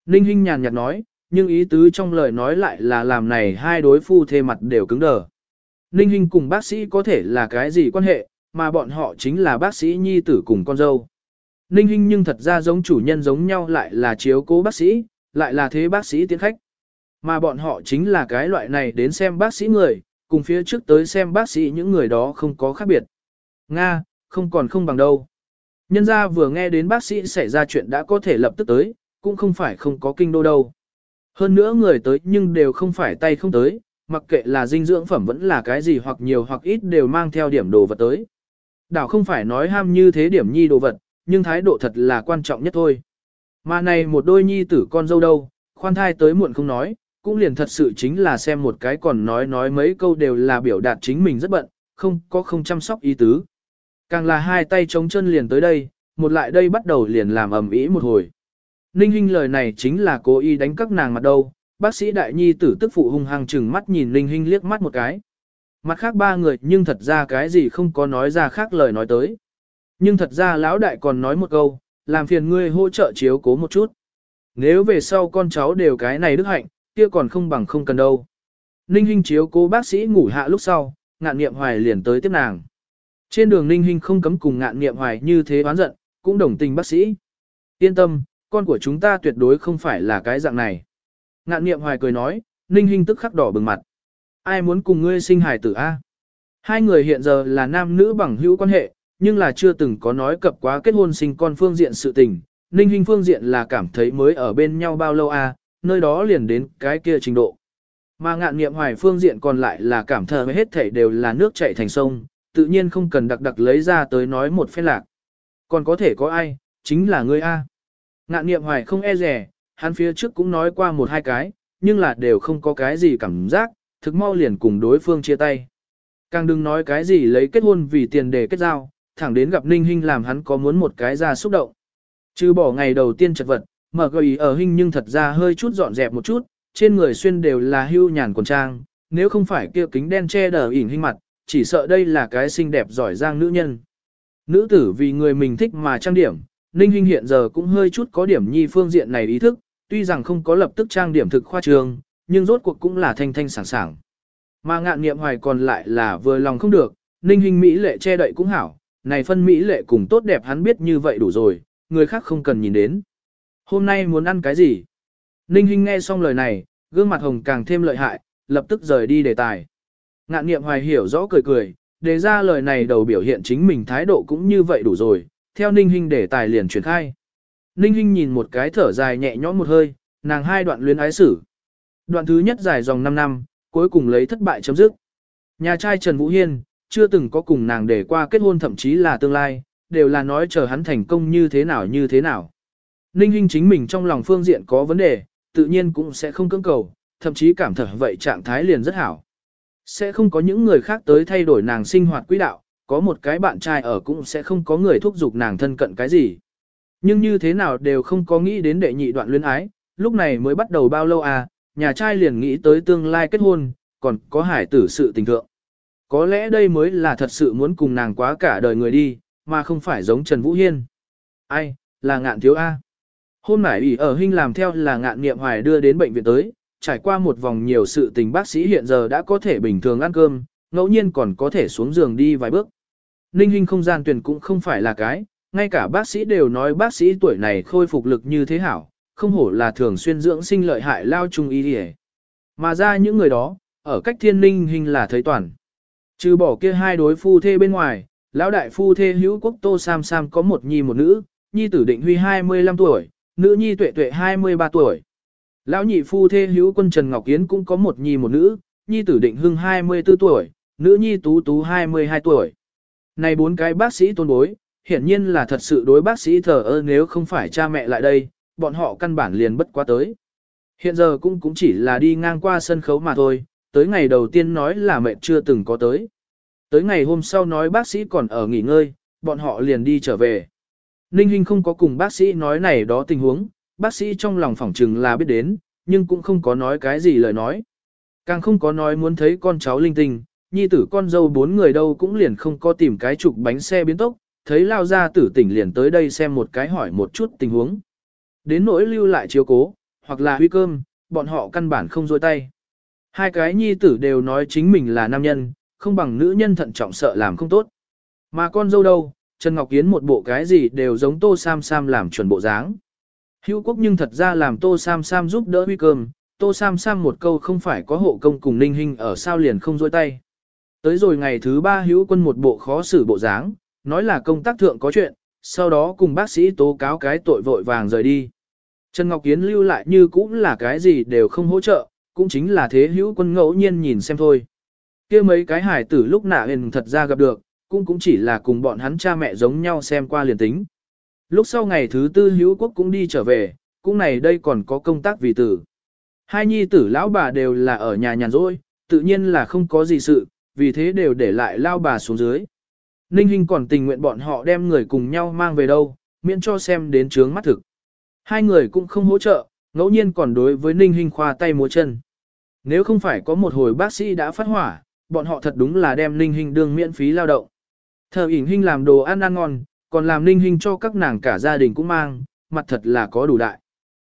A: Ninh Hinh nhàn nhạt nói, nhưng ý tứ trong lời nói lại là làm này hai đối phu thê mặt đều cứng đờ. Ninh Hinh cùng bác sĩ có thể là cái gì quan hệ, mà bọn họ chính là bác sĩ nhi tử cùng con dâu. Ninh Hinh nhưng thật ra giống chủ nhân giống nhau lại là chiếu cố bác sĩ, lại là thế bác sĩ tiến khách. Mà bọn họ chính là cái loại này đến xem bác sĩ người, cùng phía trước tới xem bác sĩ những người đó không có khác biệt. Nga, không còn không bằng đâu. Nhân gia vừa nghe đến bác sĩ xảy ra chuyện đã có thể lập tức tới, cũng không phải không có kinh đô đâu. Hơn nữa người tới nhưng đều không phải tay không tới, mặc kệ là dinh dưỡng phẩm vẫn là cái gì hoặc nhiều hoặc ít đều mang theo điểm đồ vật tới. Đảo không phải nói ham như thế điểm nhi đồ vật, nhưng thái độ thật là quan trọng nhất thôi. Mà này một đôi nhi tử con dâu đâu, khoan thai tới muộn không nói, cũng liền thật sự chính là xem một cái còn nói nói mấy câu đều là biểu đạt chính mình rất bận, không có không chăm sóc ý tứ. Càng là hai tay chống chân liền tới đây, một lại đây bắt đầu liền làm ầm ĩ một hồi. Ninh Hinh lời này chính là cố ý đánh các nàng mặt đâu, bác sĩ đại nhi tử tức phụ hung hăng chừng mắt nhìn Ninh Hinh liếc mắt một cái. Mặt khác ba người nhưng thật ra cái gì không có nói ra khác lời nói tới. Nhưng thật ra lão đại còn nói một câu, làm phiền ngươi hỗ trợ chiếu cố một chút. Nếu về sau con cháu đều cái này đức hạnh, kia còn không bằng không cần đâu. Ninh Hinh chiếu cố bác sĩ ngủ hạ lúc sau, ngạn nghiệm hoài liền tới tiếp nàng. Trên đường Ninh Hinh không cấm cùng ngạn nghiệm hoài như thế oán giận, cũng đồng tình bác sĩ. Yên tâm, con của chúng ta tuyệt đối không phải là cái dạng này. Ngạn Niệm hoài cười nói, Ninh Hinh tức khắc đỏ bừng mặt. Ai muốn cùng ngươi sinh hài tử A? Hai người hiện giờ là nam nữ bằng hữu quan hệ, nhưng là chưa từng có nói cập quá kết hôn sinh con phương diện sự tình. Ninh Hinh phương diện là cảm thấy mới ở bên nhau bao lâu a, nơi đó liền đến cái kia trình độ. Mà ngạn Niệm hoài phương diện còn lại là cảm thờ hết thảy đều là nước chảy thành sông, tự nhiên không cần đặc đặc lấy ra tới nói một phen lạc. Còn có thể có ai, chính là ngươi A. Ngạn nghiệm hoài không e rẻ, hắn phía trước cũng nói qua một hai cái, nhưng là đều không có cái gì cảm giác, thực mau liền cùng đối phương chia tay. Càng đừng nói cái gì lấy kết hôn vì tiền để kết giao, thẳng đến gặp Ninh Hinh làm hắn có muốn một cái ra xúc động. Trừ bỏ ngày đầu tiên chật vật, mở gợi ý ở Hinh nhưng thật ra hơi chút dọn dẹp một chút, trên người xuyên đều là hưu nhàn quần trang, nếu không phải kia kính đen che đờ ỉn hình mặt, chỉ sợ đây là cái xinh đẹp giỏi giang nữ nhân. Nữ tử vì người mình thích mà trang điểm, Ninh Hinh hiện giờ cũng hơi chút có điểm nhi phương diện này ý thức, tuy rằng không có lập tức trang điểm thực khoa trường, nhưng rốt cuộc cũng là thanh thanh sảng sảng. Mà ngạn nghiệm hoài còn lại là vừa lòng không được, Ninh Hinh Mỹ lệ che đậy cũng hảo, này phân Mỹ lệ cùng tốt đẹp hắn biết như vậy đủ rồi, người khác không cần nhìn đến. Hôm nay muốn ăn cái gì? Ninh Hinh nghe xong lời này, gương mặt hồng càng thêm lợi hại, lập tức rời đi đề tài. Ngạn nghiệm hoài hiểu rõ cười cười, đề ra lời này đầu biểu hiện chính mình thái độ cũng như vậy đủ rồi, theo Ninh Hinh để tài liền chuyển khai. Ninh Hinh nhìn một cái thở dài nhẹ nhõm một hơi, nàng hai đoạn luyến ái sử. Đoạn thứ nhất dài dòng 5 năm, cuối cùng lấy thất bại chấm dứt. Nhà trai Trần Vũ Hiên, chưa từng có cùng nàng để qua kết hôn thậm chí là tương lai, đều là nói chờ hắn thành công như thế nào như thế nào. Ninh Hinh chính mình trong lòng phương diện có vấn đề, tự nhiên cũng sẽ không cưỡng cầu, thậm chí cảm thở vậy trạng thái liền rất hảo. Sẽ không có những người khác tới thay đổi nàng sinh hoạt quỹ đạo, có một cái bạn trai ở cũng sẽ không có người thúc giục nàng thân cận cái gì. Nhưng như thế nào đều không có nghĩ đến đệ nhị đoạn luyến ái, lúc này mới bắt đầu bao lâu à, nhà trai liền nghĩ tới tương lai kết hôn, còn có hải tử sự tình thượng. Có lẽ đây mới là thật sự muốn cùng nàng quá cả đời người đi, mà không phải giống Trần Vũ Hiên. Ai, là ngạn thiếu A. Hôm nãy ủy ở Hinh làm theo là ngạn nghiệm hoài đưa đến bệnh viện tới, trải qua một vòng nhiều sự tình bác sĩ hiện giờ đã có thể bình thường ăn cơm, ngẫu nhiên còn có thể xuống giường đi vài bước. Ninh Hinh không gian tuyển cũng không phải là cái, ngay cả bác sĩ đều nói bác sĩ tuổi này khôi phục lực như thế hảo, không hổ là thường xuyên dưỡng sinh lợi hại lao trung y đi Mà ra những người đó, ở cách thiên ninh hình là thấy toàn. Trừ bỏ kia hai đối phu thê bên ngoài, lão đại phu thê hữu quốc tô sam sam có một nhi một nữ, nhi tử định huy 25 tuổi, nữ nhi tuệ tuệ 23 tuổi. Lão nhị phu thê hữu quân Trần Ngọc Yến cũng có một nhi một nữ, nhi tử định hưng 24 tuổi, nữ nhi tú tú 22 tuổi. Này bốn cái bác sĩ tôn bối, hiển nhiên là thật sự đối bác sĩ thờ ơ nếu không phải cha mẹ lại đây, bọn họ căn bản liền bất quá tới. Hiện giờ cũng cũng chỉ là đi ngang qua sân khấu mà thôi, tới ngày đầu tiên nói là mẹ chưa từng có tới. Tới ngày hôm sau nói bác sĩ còn ở nghỉ ngơi, bọn họ liền đi trở về. Ninh Hinh không có cùng bác sĩ nói này đó tình huống, bác sĩ trong lòng phỏng chừng là biết đến, nhưng cũng không có nói cái gì lời nói. Càng không có nói muốn thấy con cháu linh tinh, nhi tử con dâu bốn người đâu cũng liền không có tìm cái trục bánh xe biến tốc, thấy lao ra tử tỉnh liền tới đây xem một cái hỏi một chút tình huống. Đến nỗi lưu lại chiếu cố, hoặc là huy cơm, bọn họ căn bản không dôi tay. Hai cái nhi tử đều nói chính mình là nam nhân, không bằng nữ nhân thận trọng sợ làm không tốt. Mà con dâu đâu, Trần Ngọc Yến một bộ cái gì đều giống Tô Sam Sam làm chuẩn bộ dáng. Hữu quốc nhưng thật ra làm Tô Sam Sam giúp đỡ huy cơm, Tô Sam Sam một câu không phải có hộ công cùng ninh hình ở sao liền không dôi tay. Tới rồi ngày thứ ba hữu quân một bộ khó xử bộ dáng, nói là công tác thượng có chuyện, sau đó cùng bác sĩ tố cáo cái tội vội vàng rời đi. Trần Ngọc Kiến lưu lại như cũng là cái gì đều không hỗ trợ, cũng chính là thế hữu quân ngẫu nhiên nhìn xem thôi. kia mấy cái hải tử lúc nạ hình thật ra gặp được, cũng cũng chỉ là cùng bọn hắn cha mẹ giống nhau xem qua liền tính. Lúc sau ngày thứ tư hữu quốc cũng đi trở về, cũng này đây còn có công tác vì tử. Hai nhi tử lão bà đều là ở nhà nhàn rỗi, tự nhiên là không có gì sự, vì thế đều để lại lao bà xuống dưới. Ninh Hinh còn tình nguyện bọn họ đem người cùng nhau mang về đâu, miễn cho xem đến trướng mắt thực. Hai người cũng không hỗ trợ, ngẫu nhiên còn đối với Ninh Hinh khoa tay múa chân. Nếu không phải có một hồi bác sĩ đã phát hỏa, bọn họ thật đúng là đem Ninh Hinh đương miễn phí lao động. Thờ ỉn Hinh làm đồ ăn ăn ngon, còn làm Ninh Hinh cho các nàng cả gia đình cũng mang, mặt thật là có đủ đại.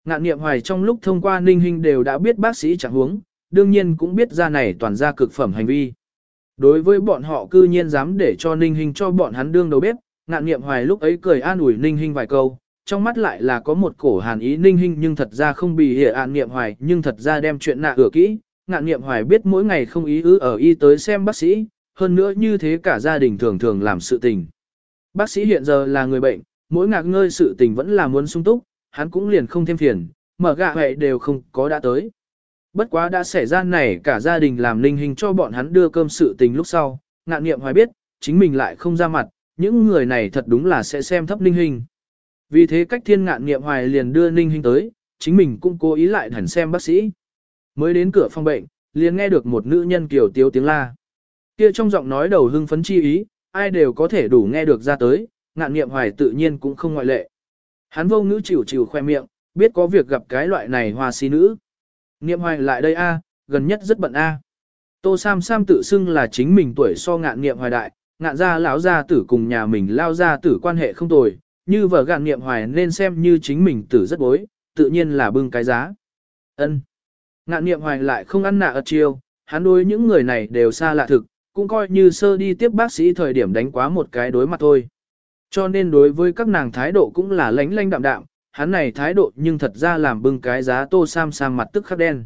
A: Ngạn niệm hoài trong lúc thông qua Ninh Hinh đều đã biết bác sĩ chẳng huống, đương nhiên cũng biết ra này toàn ra cực phẩm hành vi. Đối với bọn họ cư nhiên dám để cho Ninh Hinh cho bọn hắn đương đầu bếp, ngạn niệm hoài lúc ấy cười an ủi Ninh Hinh vài câu, trong mắt lại là có một cổ hàn ý Ninh Hinh nhưng thật ra không bị hệ an niệm hoài nhưng thật ra đem chuyện nạ ửa kỹ, ngạn niệm hoài biết mỗi ngày không ý ứ ở y tới xem bác sĩ, hơn nữa như thế cả gia đình thường thường làm sự tình. Bác sĩ hiện giờ là người bệnh, mỗi ngạc ngơi sự tình vẫn là muốn sung túc, hắn cũng liền không thêm phiền, mở gạ hệ đều không có đã tới. Bất quá đã xảy ra này cả gia đình làm linh hình cho bọn hắn đưa cơm sự tình lúc sau, ngạn nghiệm hoài biết, chính mình lại không ra mặt, những người này thật đúng là sẽ xem thấp linh hình. Vì thế cách thiên ngạn nghiệm hoài liền đưa linh hình tới, chính mình cũng cố ý lại hẳn xem bác sĩ. Mới đến cửa phòng bệnh, liền nghe được một nữ nhân kiểu tiếu tiếng la. Kia trong giọng nói đầu hưng phấn chi ý, ai đều có thể đủ nghe được ra tới, ngạn nghiệm hoài tự nhiên cũng không ngoại lệ. Hắn vô ngữ chịu chịu khoe miệng, biết có việc gặp cái loại này hoa si nữ. Niệm hoài lại đây a, gần nhất rất bận a. Tô Sam Sam tự xưng là chính mình tuổi so ngạn niệm hoài đại, ngạn gia lão gia tử cùng nhà mình lao gia tử quan hệ không tồi, như vợ gạn niệm hoài nên xem như chính mình tử rất bối, tự nhiên là bưng cái giá. Ân. Ngạn niệm hoài lại không ăn nạ ật chiêu, hắn đối những người này đều xa lạ thực, cũng coi như sơ đi tiếp bác sĩ thời điểm đánh quá một cái đối mặt thôi. Cho nên đối với các nàng thái độ cũng là lánh lánh đạm đạm, hắn này thái độ nhưng thật ra làm bưng cái giá tô sam sang mặt tức khắc đen.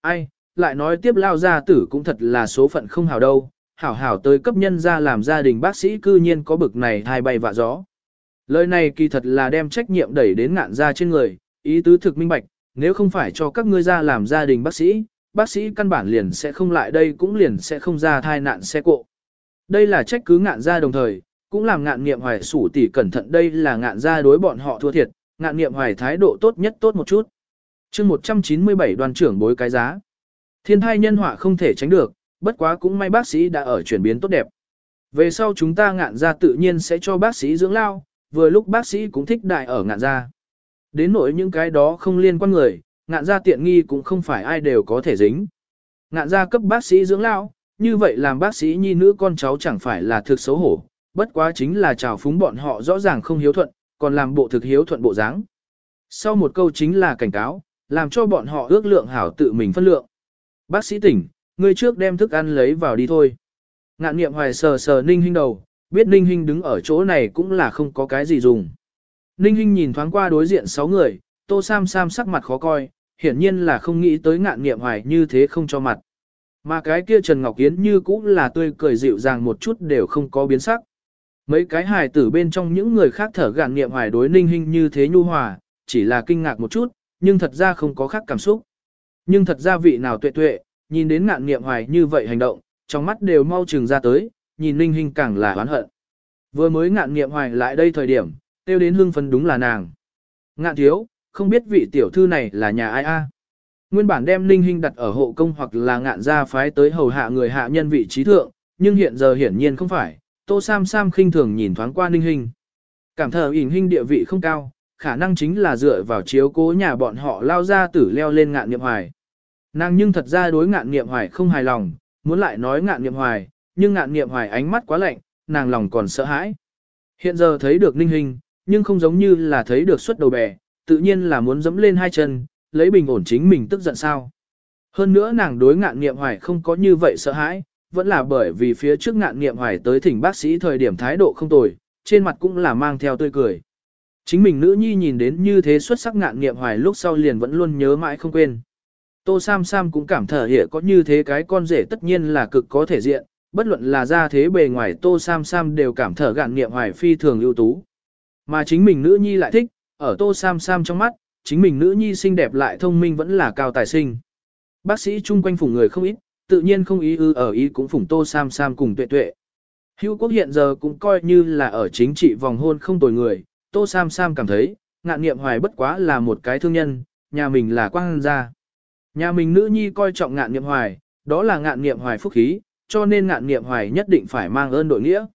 A: Ai, lại nói tiếp lao gia tử cũng thật là số phận không hảo đâu, hảo hảo tới cấp nhân ra làm gia đình bác sĩ cư nhiên có bực này hai bay vạ gió. Lời này kỳ thật là đem trách nhiệm đẩy đến ngạn ra trên người, ý tứ thực minh bạch, nếu không phải cho các ngươi ra làm gia đình bác sĩ, bác sĩ căn bản liền sẽ không lại đây cũng liền sẽ không ra thai nạn xe cộ. Đây là trách cứ ngạn ra đồng thời, cũng làm ngạn nghiệm hoài sủ tỉ cẩn thận đây là ngạn ra đối bọn họ thua thiệt, ngạn nghiệm hoài thái độ tốt nhất tốt một chút. chương 197 đoàn trưởng bối cái giá. Thiên thai nhân họa không thể tránh được, bất quá cũng may bác sĩ đã ở chuyển biến tốt đẹp. Về sau chúng ta ngạn ra tự nhiên sẽ cho bác sĩ dưỡng lao, vừa lúc bác sĩ cũng thích đại ở ngạn ra. Đến nỗi những cái đó không liên quan người, ngạn ra tiện nghi cũng không phải ai đều có thể dính. Ngạn ra cấp bác sĩ dưỡng lao, như vậy làm bác sĩ nhi nữ con cháu chẳng phải là thực xấu hổ, bất quá chính là trào phúng bọn họ rõ ràng không hiếu thuận, còn làm bộ thực hiếu thuận bộ dáng. Sau một câu chính là cảnh cáo, làm cho bọn họ ước lượng hảo tự mình phân lượng. Bác sĩ tỉnh, người trước đem thức ăn lấy vào đi thôi. Ngạn niệm hoài sờ sờ ninh hinh đầu, biết ninh hinh đứng ở chỗ này cũng là không có cái gì dùng. Ninh hinh nhìn thoáng qua đối diện sáu người, tô sam sam sắc mặt khó coi, hiển nhiên là không nghĩ tới ngạn niệm hoài như thế không cho mặt. Mà cái kia Trần Ngọc Yến như cũng là tươi cười dịu dàng một chút đều không có biến sắc. Mấy cái hài tử bên trong những người khác thở gạn nghiệm hoài đối ninh hình như thế nhu hòa, chỉ là kinh ngạc một chút, nhưng thật ra không có khác cảm xúc. Nhưng thật ra vị nào tuệ tuệ, nhìn đến ngạn nghiệm hoài như vậy hành động, trong mắt đều mau chừng ra tới, nhìn ninh hình càng là oán hận. Vừa mới ngạn nghiệm hoài lại đây thời điểm, tiêu đến hương phấn đúng là nàng. Ngạn thiếu, không biết vị tiểu thư này là nhà ai a? À? Nguyên bản đem Ninh Hinh đặt ở hộ công hoặc là ngạn gia phái tới hầu hạ người hạ nhân vị trí thượng, nhưng hiện giờ hiển nhiên không phải, Tô Sam Sam khinh thường nhìn thoáng qua Ninh Hinh. Cảm thờ ỉn Hinh địa vị không cao, khả năng chính là dựa vào chiếu cố nhà bọn họ lao ra tử leo lên ngạn niệm hoài. Nàng nhưng thật ra đối ngạn niệm hoài không hài lòng, muốn lại nói ngạn niệm hoài, nhưng ngạn niệm hoài ánh mắt quá lạnh, nàng lòng còn sợ hãi. Hiện giờ thấy được Ninh Hinh, nhưng không giống như là thấy được xuất đầu bè, tự nhiên là muốn dẫm lên hai chân, lấy bình ổn chính mình tức giận sao. Hơn nữa nàng đối ngạn nghiệm hoài không có như vậy sợ hãi, vẫn là bởi vì phía trước ngạn nghiệm hoài tới thỉnh bác sĩ thời điểm thái độ không tồi, trên mặt cũng là mang theo tươi cười. Chính mình nữ nhi nhìn đến như thế xuất sắc ngạn nghiệm hoài lúc sau liền vẫn luôn nhớ mãi không quên. Tô Sam Sam cũng cảm thở hiện có như thế cái con rể tất nhiên là cực có thể diện, bất luận là ra thế bề ngoài Tô Sam Sam đều cảm thở gạn nghiệm hoài phi thường ưu tú. Mà chính mình nữ nhi lại thích, ở Tô Sam Sam trong mắt, chính mình nữ nhi xinh đẹp lại thông minh vẫn là cao tài sinh. Bác sĩ chung quanh phủng người không ít, tự nhiên không ý ư ở ý cũng phủng Tô Sam Sam cùng tuệ tuệ. Hữu quốc hiện giờ cũng coi như là ở chính trị vòng hôn không tồi người, Tô Sam Sam cảm thấy, ngạn nghiệm hoài bất quá là một cái thương nhân, nhà mình là quang gia. Nhà mình nữ nhi coi trọng ngạn nghiệm hoài, đó là ngạn nghiệm hoài phúc khí, cho nên ngạn nghiệm hoài nhất định phải mang ơn đội nghĩa.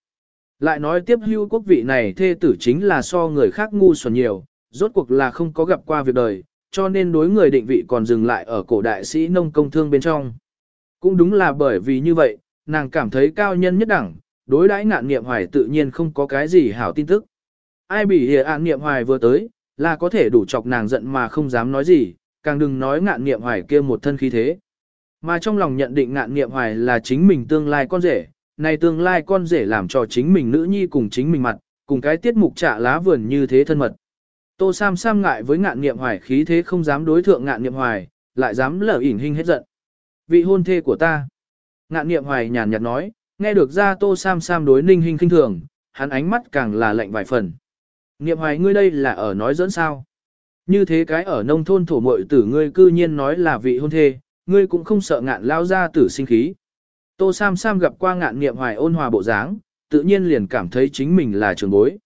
A: Lại nói tiếp hưu quốc vị này thê tử chính là so người khác ngu xuẩn nhiều, rốt cuộc là không có gặp qua việc đời, cho nên đối người định vị còn dừng lại ở cổ đại sĩ nông công thương bên trong. Cũng đúng là bởi vì như vậy, nàng cảm thấy cao nhân nhất đẳng, đối đãi ngạn nghiệm hoài tự nhiên không có cái gì hảo tin tức. Ai bị hìa ạn nghiệm hoài vừa tới, là có thể đủ chọc nàng giận mà không dám nói gì, càng đừng nói ngạn nghiệm hoài kia một thân khí thế. Mà trong lòng nhận định ngạn nghiệm hoài là chính mình tương lai con rể, này tương lai con rể làm cho chính mình nữ nhi cùng chính mình mặt, cùng cái tiết mục trả lá vườn như thế thân mật. Tô Sam Sam ngại với ngạn nghiệm hoài khí thế không dám đối thượng ngạn nghiệm hoài, lại dám lở ỉn hình hết giận. Vị hôn thê của ta. Ngạn nghiệm hoài nhàn nhạt nói, nghe được ra Tô Sam Sam đối ninh hình khinh thường, hắn ánh mắt càng là lạnh vài phần. Nghiệm hoài ngươi đây là ở nói dẫn sao. Như thế cái ở nông thôn thổ mội tử ngươi cư nhiên nói là vị hôn thê, ngươi cũng không sợ ngạn lao ra tử sinh khí. Tô Sam Sam gặp qua ngạn nghiệm hoài ôn hòa bộ dáng, tự nhiên liền cảm thấy chính mình là trường bối.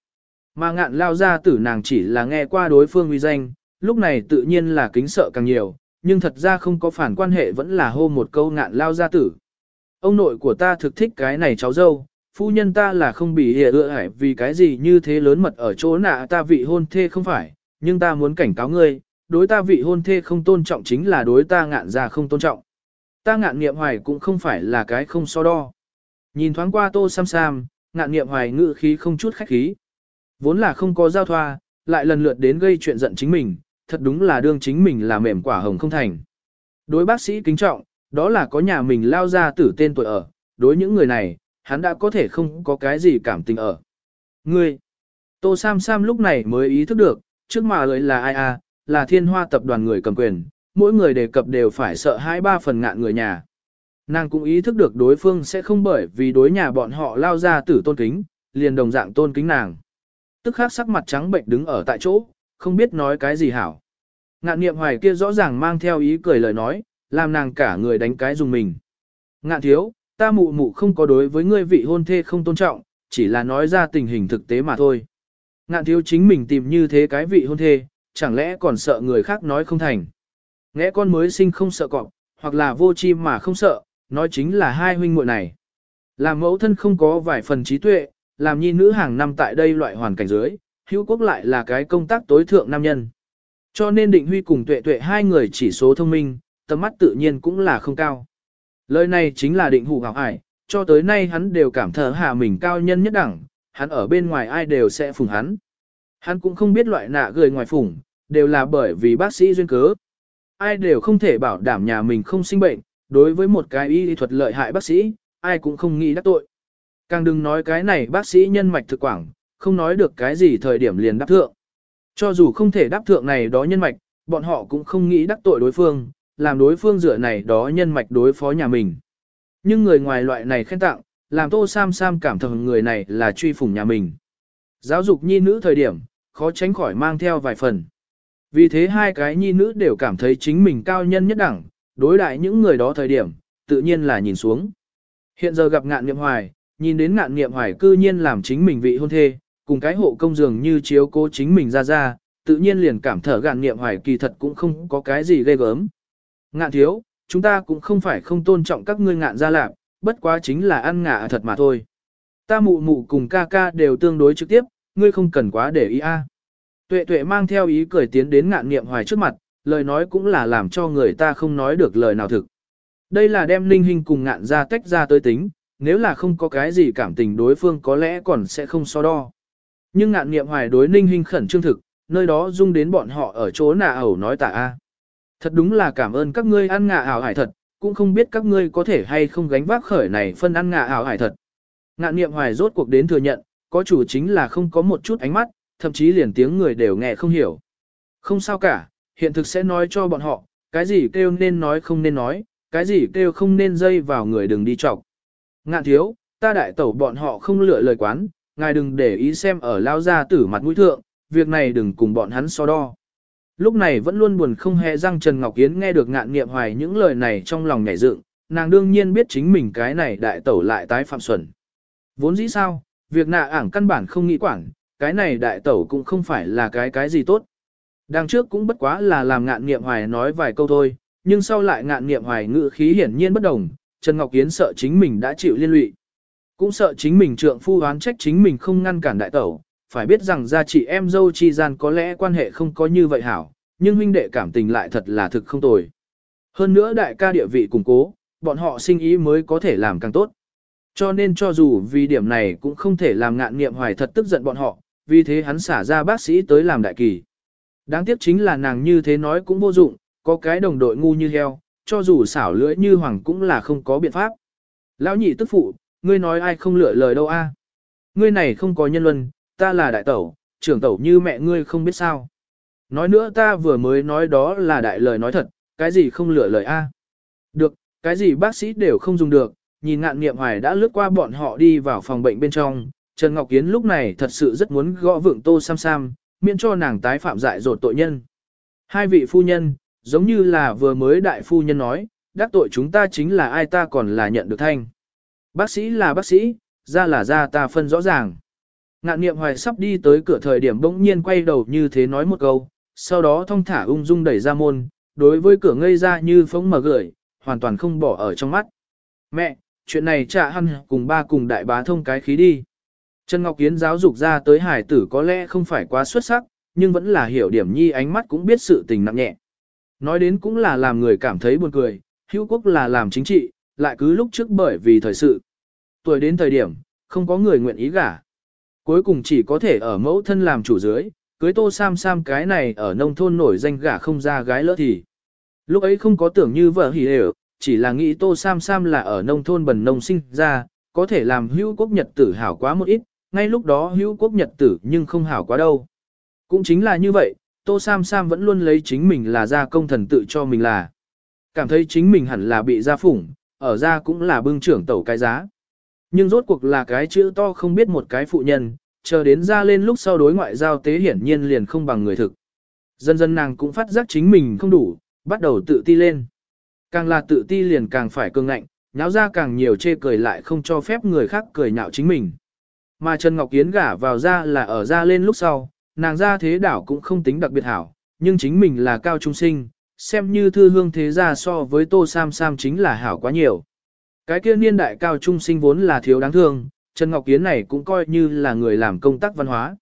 A: Mà ngạn lao ra tử nàng chỉ là nghe qua đối phương uy danh, lúc này tự nhiên là kính sợ càng nhiều, nhưng thật ra không có phản quan hệ vẫn là hô một câu ngạn lao gia tử. Ông nội của ta thực thích cái này cháu dâu, phu nhân ta là không bị hệ ưa hải vì cái gì như thế lớn mật ở chỗ nạ ta vị hôn thê không phải, nhưng ta muốn cảnh cáo ngươi, đối ta vị hôn thê không tôn trọng chính là đối ta ngạn ra không tôn trọng. Ta ngạn nghiệm hoài cũng không phải là cái không so đo. Nhìn thoáng qua tô sam sam, ngạn nghiệm hoài ngự khí không chút khách khí. Vốn là không có giao thoa, lại lần lượt đến gây chuyện giận chính mình, thật đúng là đương chính mình là mềm quả hồng không thành. Đối bác sĩ kính trọng, đó là có nhà mình lao ra tử tên tuổi ở, đối những người này, hắn đã có thể không có cái gì cảm tình ở. Ngươi, Tô Sam Sam lúc này mới ý thức được, trước mà lời là ai à, là thiên hoa tập đoàn người cầm quyền, mỗi người đề cập đều phải sợ hai ba phần ngạn người nhà. Nàng cũng ý thức được đối phương sẽ không bởi vì đối nhà bọn họ lao ra tử tôn kính, liền đồng dạng tôn kính nàng. Tức khắc sắc mặt trắng bệnh đứng ở tại chỗ, không biết nói cái gì hảo. Ngạn niệm hoài kia rõ ràng mang theo ý cười lời nói, làm nàng cả người đánh cái dùng mình. Ngạn thiếu, ta mụ mụ không có đối với ngươi vị hôn thê không tôn trọng, chỉ là nói ra tình hình thực tế mà thôi. Ngạn thiếu chính mình tìm như thế cái vị hôn thê, chẳng lẽ còn sợ người khác nói không thành. Nghe con mới sinh không sợ cọp, hoặc là vô chi mà không sợ, nói chính là hai huynh muội này. Làm mẫu thân không có vài phần trí tuệ, làm nhi nữ hàng năm tại đây loại hoàn cảnh dưới, hữu quốc lại là cái công tác tối thượng nam nhân. Cho nên định huy cùng tuệ tuệ hai người chỉ số thông minh, tầm mắt tự nhiên cũng là không cao. Lời này chính là định hủ hảo ải, cho tới nay hắn đều cảm thở hạ mình cao nhân nhất đẳng, hắn ở bên ngoài ai đều sẽ phùng hắn. Hắn cũng không biết loại nạ gửi ngoài phủng, đều là bởi vì bác sĩ duyên cớ. Ai đều không thể bảo đảm nhà mình không sinh bệnh, đối với một cái y thuật lợi hại bác sĩ, ai cũng không nghĩ đắc tội. Càng đừng nói cái này bác sĩ nhân mạch thực quảng, không nói được cái gì thời điểm liền đáp thượng. Cho dù không thể đáp thượng này đó nhân mạch, bọn họ cũng không nghĩ đắc tội đối phương, làm đối phương dựa này đó nhân mạch đối phó nhà mình. Nhưng người ngoài loại này khen tặng, làm Tô Sam Sam cảm thầm người này là truy phủng nhà mình. Giáo dục nhi nữ thời điểm, khó tránh khỏi mang theo vài phần. Vì thế hai cái nhi nữ đều cảm thấy chính mình cao nhân nhất đẳng, đối đại những người đó thời điểm, tự nhiên là nhìn xuống. Hiện giờ gặp ngạn niệm hoài, nhìn đến ngạn niệm hoài cư nhiên làm chính mình vị hôn thê, cùng cái hộ công dường như chiếu cố chính mình ra ra, tự nhiên liền cảm thở gạn niệm hoài kỳ thật cũng không có cái gì ghê gớm. Ngạn thiếu, chúng ta cũng không phải không tôn trọng các ngươi ngạn gia lạc, bất quá chính là ăn ngạ thật mà thôi. Ta mụ mụ cùng ca ca đều tương đối trực tiếp, ngươi không cần quá để ý a. Tuệ tuệ mang theo ý cười tiến đến ngạn niệm hoài trước mặt, lời nói cũng là làm cho người ta không nói được lời nào thực. Đây là đem linh hình cùng ngạn ra tách ra tới tính, nếu là không có cái gì cảm tình đối phương có lẽ còn sẽ không so đo. Nhưng ngạn niệm hoài đối ninh hình khẩn trương thực, nơi đó dung đến bọn họ ở chỗ nà ẩu nói tả a. Thật đúng là cảm ơn các ngươi ăn ngạ ảo hải thật, cũng không biết các ngươi có thể hay không gánh vác khởi này phân ăn ngạ ảo hải thật. Ngạn niệm hoài rốt cuộc đến thừa nhận, có chủ chính là không có một chút ánh mắt, thậm chí liền tiếng người đều nghe không hiểu. Không sao cả, hiện thực sẽ nói cho bọn họ, cái gì kêu nên nói không nên nói, cái gì kêu không nên dây vào người đừng đi chọc. Ngạn thiếu, ta đại tẩu bọn họ không lựa lời quán, ngài đừng để ý xem ở lao ra tử mặt mũi thượng, việc này đừng cùng bọn hắn so đo. Lúc này vẫn luôn buồn không hề răng Trần Ngọc Yến nghe được ngạn nghiệm hoài những lời này trong lòng nhảy dựng, nàng đương nhiên biết chính mình cái này đại tẩu lại tái phạm xuẩn. Vốn dĩ sao, việc nạ ảng căn bản không nghĩ quản, cái này đại tẩu cũng không phải là cái cái gì tốt. Đằng trước cũng bất quá là làm ngạn nghiệm hoài nói vài câu thôi, nhưng sau lại ngạn nghiệm hoài ngự khí hiển nhiên bất đồng, Trần Ngọc Yến sợ chính mình đã chịu liên lụy. Cũng sợ chính mình trượng phu oán trách chính mình không ngăn cản đại tẩu, phải biết rằng gia chị em dâu chi gian có lẽ quan hệ không có như vậy hảo, nhưng huynh đệ cảm tình lại thật là thực không tồi. Hơn nữa đại ca địa vị củng cố, bọn họ sinh ý mới có thể làm càng tốt. Cho nên cho dù vì điểm này cũng không thể làm ngạn nghiệm hoài thật tức giận bọn họ, vì thế hắn xả ra bác sĩ tới làm đại kỳ. Đáng tiếc chính là nàng như thế nói cũng vô dụng, có cái đồng đội ngu như heo, cho dù xảo lưỡi như hoàng cũng là không có biện pháp. Lão nhị tức phụ, ngươi nói ai không lựa lời đâu a? Ngươi này không có nhân luân, ta là đại tẩu, trưởng tẩu như mẹ ngươi không biết sao. Nói nữa ta vừa mới nói đó là đại lời nói thật, cái gì không lựa lời a? Được, cái gì bác sĩ đều không dùng được, nhìn ngạn nghiệm hoài đã lướt qua bọn họ đi vào phòng bệnh bên trong, Trần Ngọc Kiến lúc này thật sự rất muốn gõ vượng tô sam sam, miễn cho nàng tái phạm dại dột tội nhân. Hai vị phu nhân, giống như là vừa mới đại phu nhân nói, đắc tội chúng ta chính là ai ta còn là nhận được thanh. Bác sĩ là bác sĩ, ra là ra ta phân rõ ràng. Ngạn niệm hoài sắp đi tới cửa thời điểm bỗng nhiên quay đầu như thế nói một câu, sau đó thong thả ung dung đẩy ra môn, đối với cửa ngây ra như phóng mở gửi, hoàn toàn không bỏ ở trong mắt. Mẹ, chuyện này trả hăn cùng ba cùng đại bá thông cái khí đi. Trần Ngọc Kiến giáo dục ra tới hải tử có lẽ không phải quá xuất sắc, nhưng vẫn là hiểu điểm nhi ánh mắt cũng biết sự tình nặng nhẹ. Nói đến cũng là làm người cảm thấy buồn cười, hữu quốc là làm chính trị, lại cứ lúc trước bởi vì thời sự. Tuổi đến thời điểm, không có người nguyện ý gả. Cuối cùng chỉ có thể ở mẫu thân làm chủ dưới, cưới tô sam sam cái này ở nông thôn nổi danh gả không ra gái lỡ thì. Lúc ấy không có tưởng như vợ hỉ đều, chỉ là nghĩ tô sam sam là ở nông thôn bần nông sinh ra, có thể làm hữu quốc nhật tử hảo quá một ít, ngay lúc đó hữu quốc nhật tử nhưng không hảo quá đâu. Cũng chính là như vậy, Tô Sam Sam vẫn luôn lấy chính mình là gia công thần tự cho mình là. Cảm thấy chính mình hẳn là bị gia phủng, ở ra cũng là bưng trưởng tẩu cái giá. Nhưng rốt cuộc là cái chữ to không biết một cái phụ nhân, chờ đến ra lên lúc sau đối ngoại giao tế hiển nhiên liền không bằng người thực. Dần dần nàng cũng phát giác chính mình không đủ, bắt đầu tự ti lên. Càng là tự ti liền càng phải cương ngạnh, nháo ra càng nhiều chê cười lại không cho phép người khác cười nhạo chính mình. Mà Trần Ngọc Yến gả vào ra là ở ra lên lúc sau, nàng ra thế đảo cũng không tính đặc biệt hảo, nhưng chính mình là cao trung sinh, xem như thư hương thế gia so với tô sam sam chính là hảo quá nhiều. Cái kia niên đại cao trung sinh vốn là thiếu đáng thương, Trần Ngọc Kiến này cũng coi như là người làm công tác văn hóa.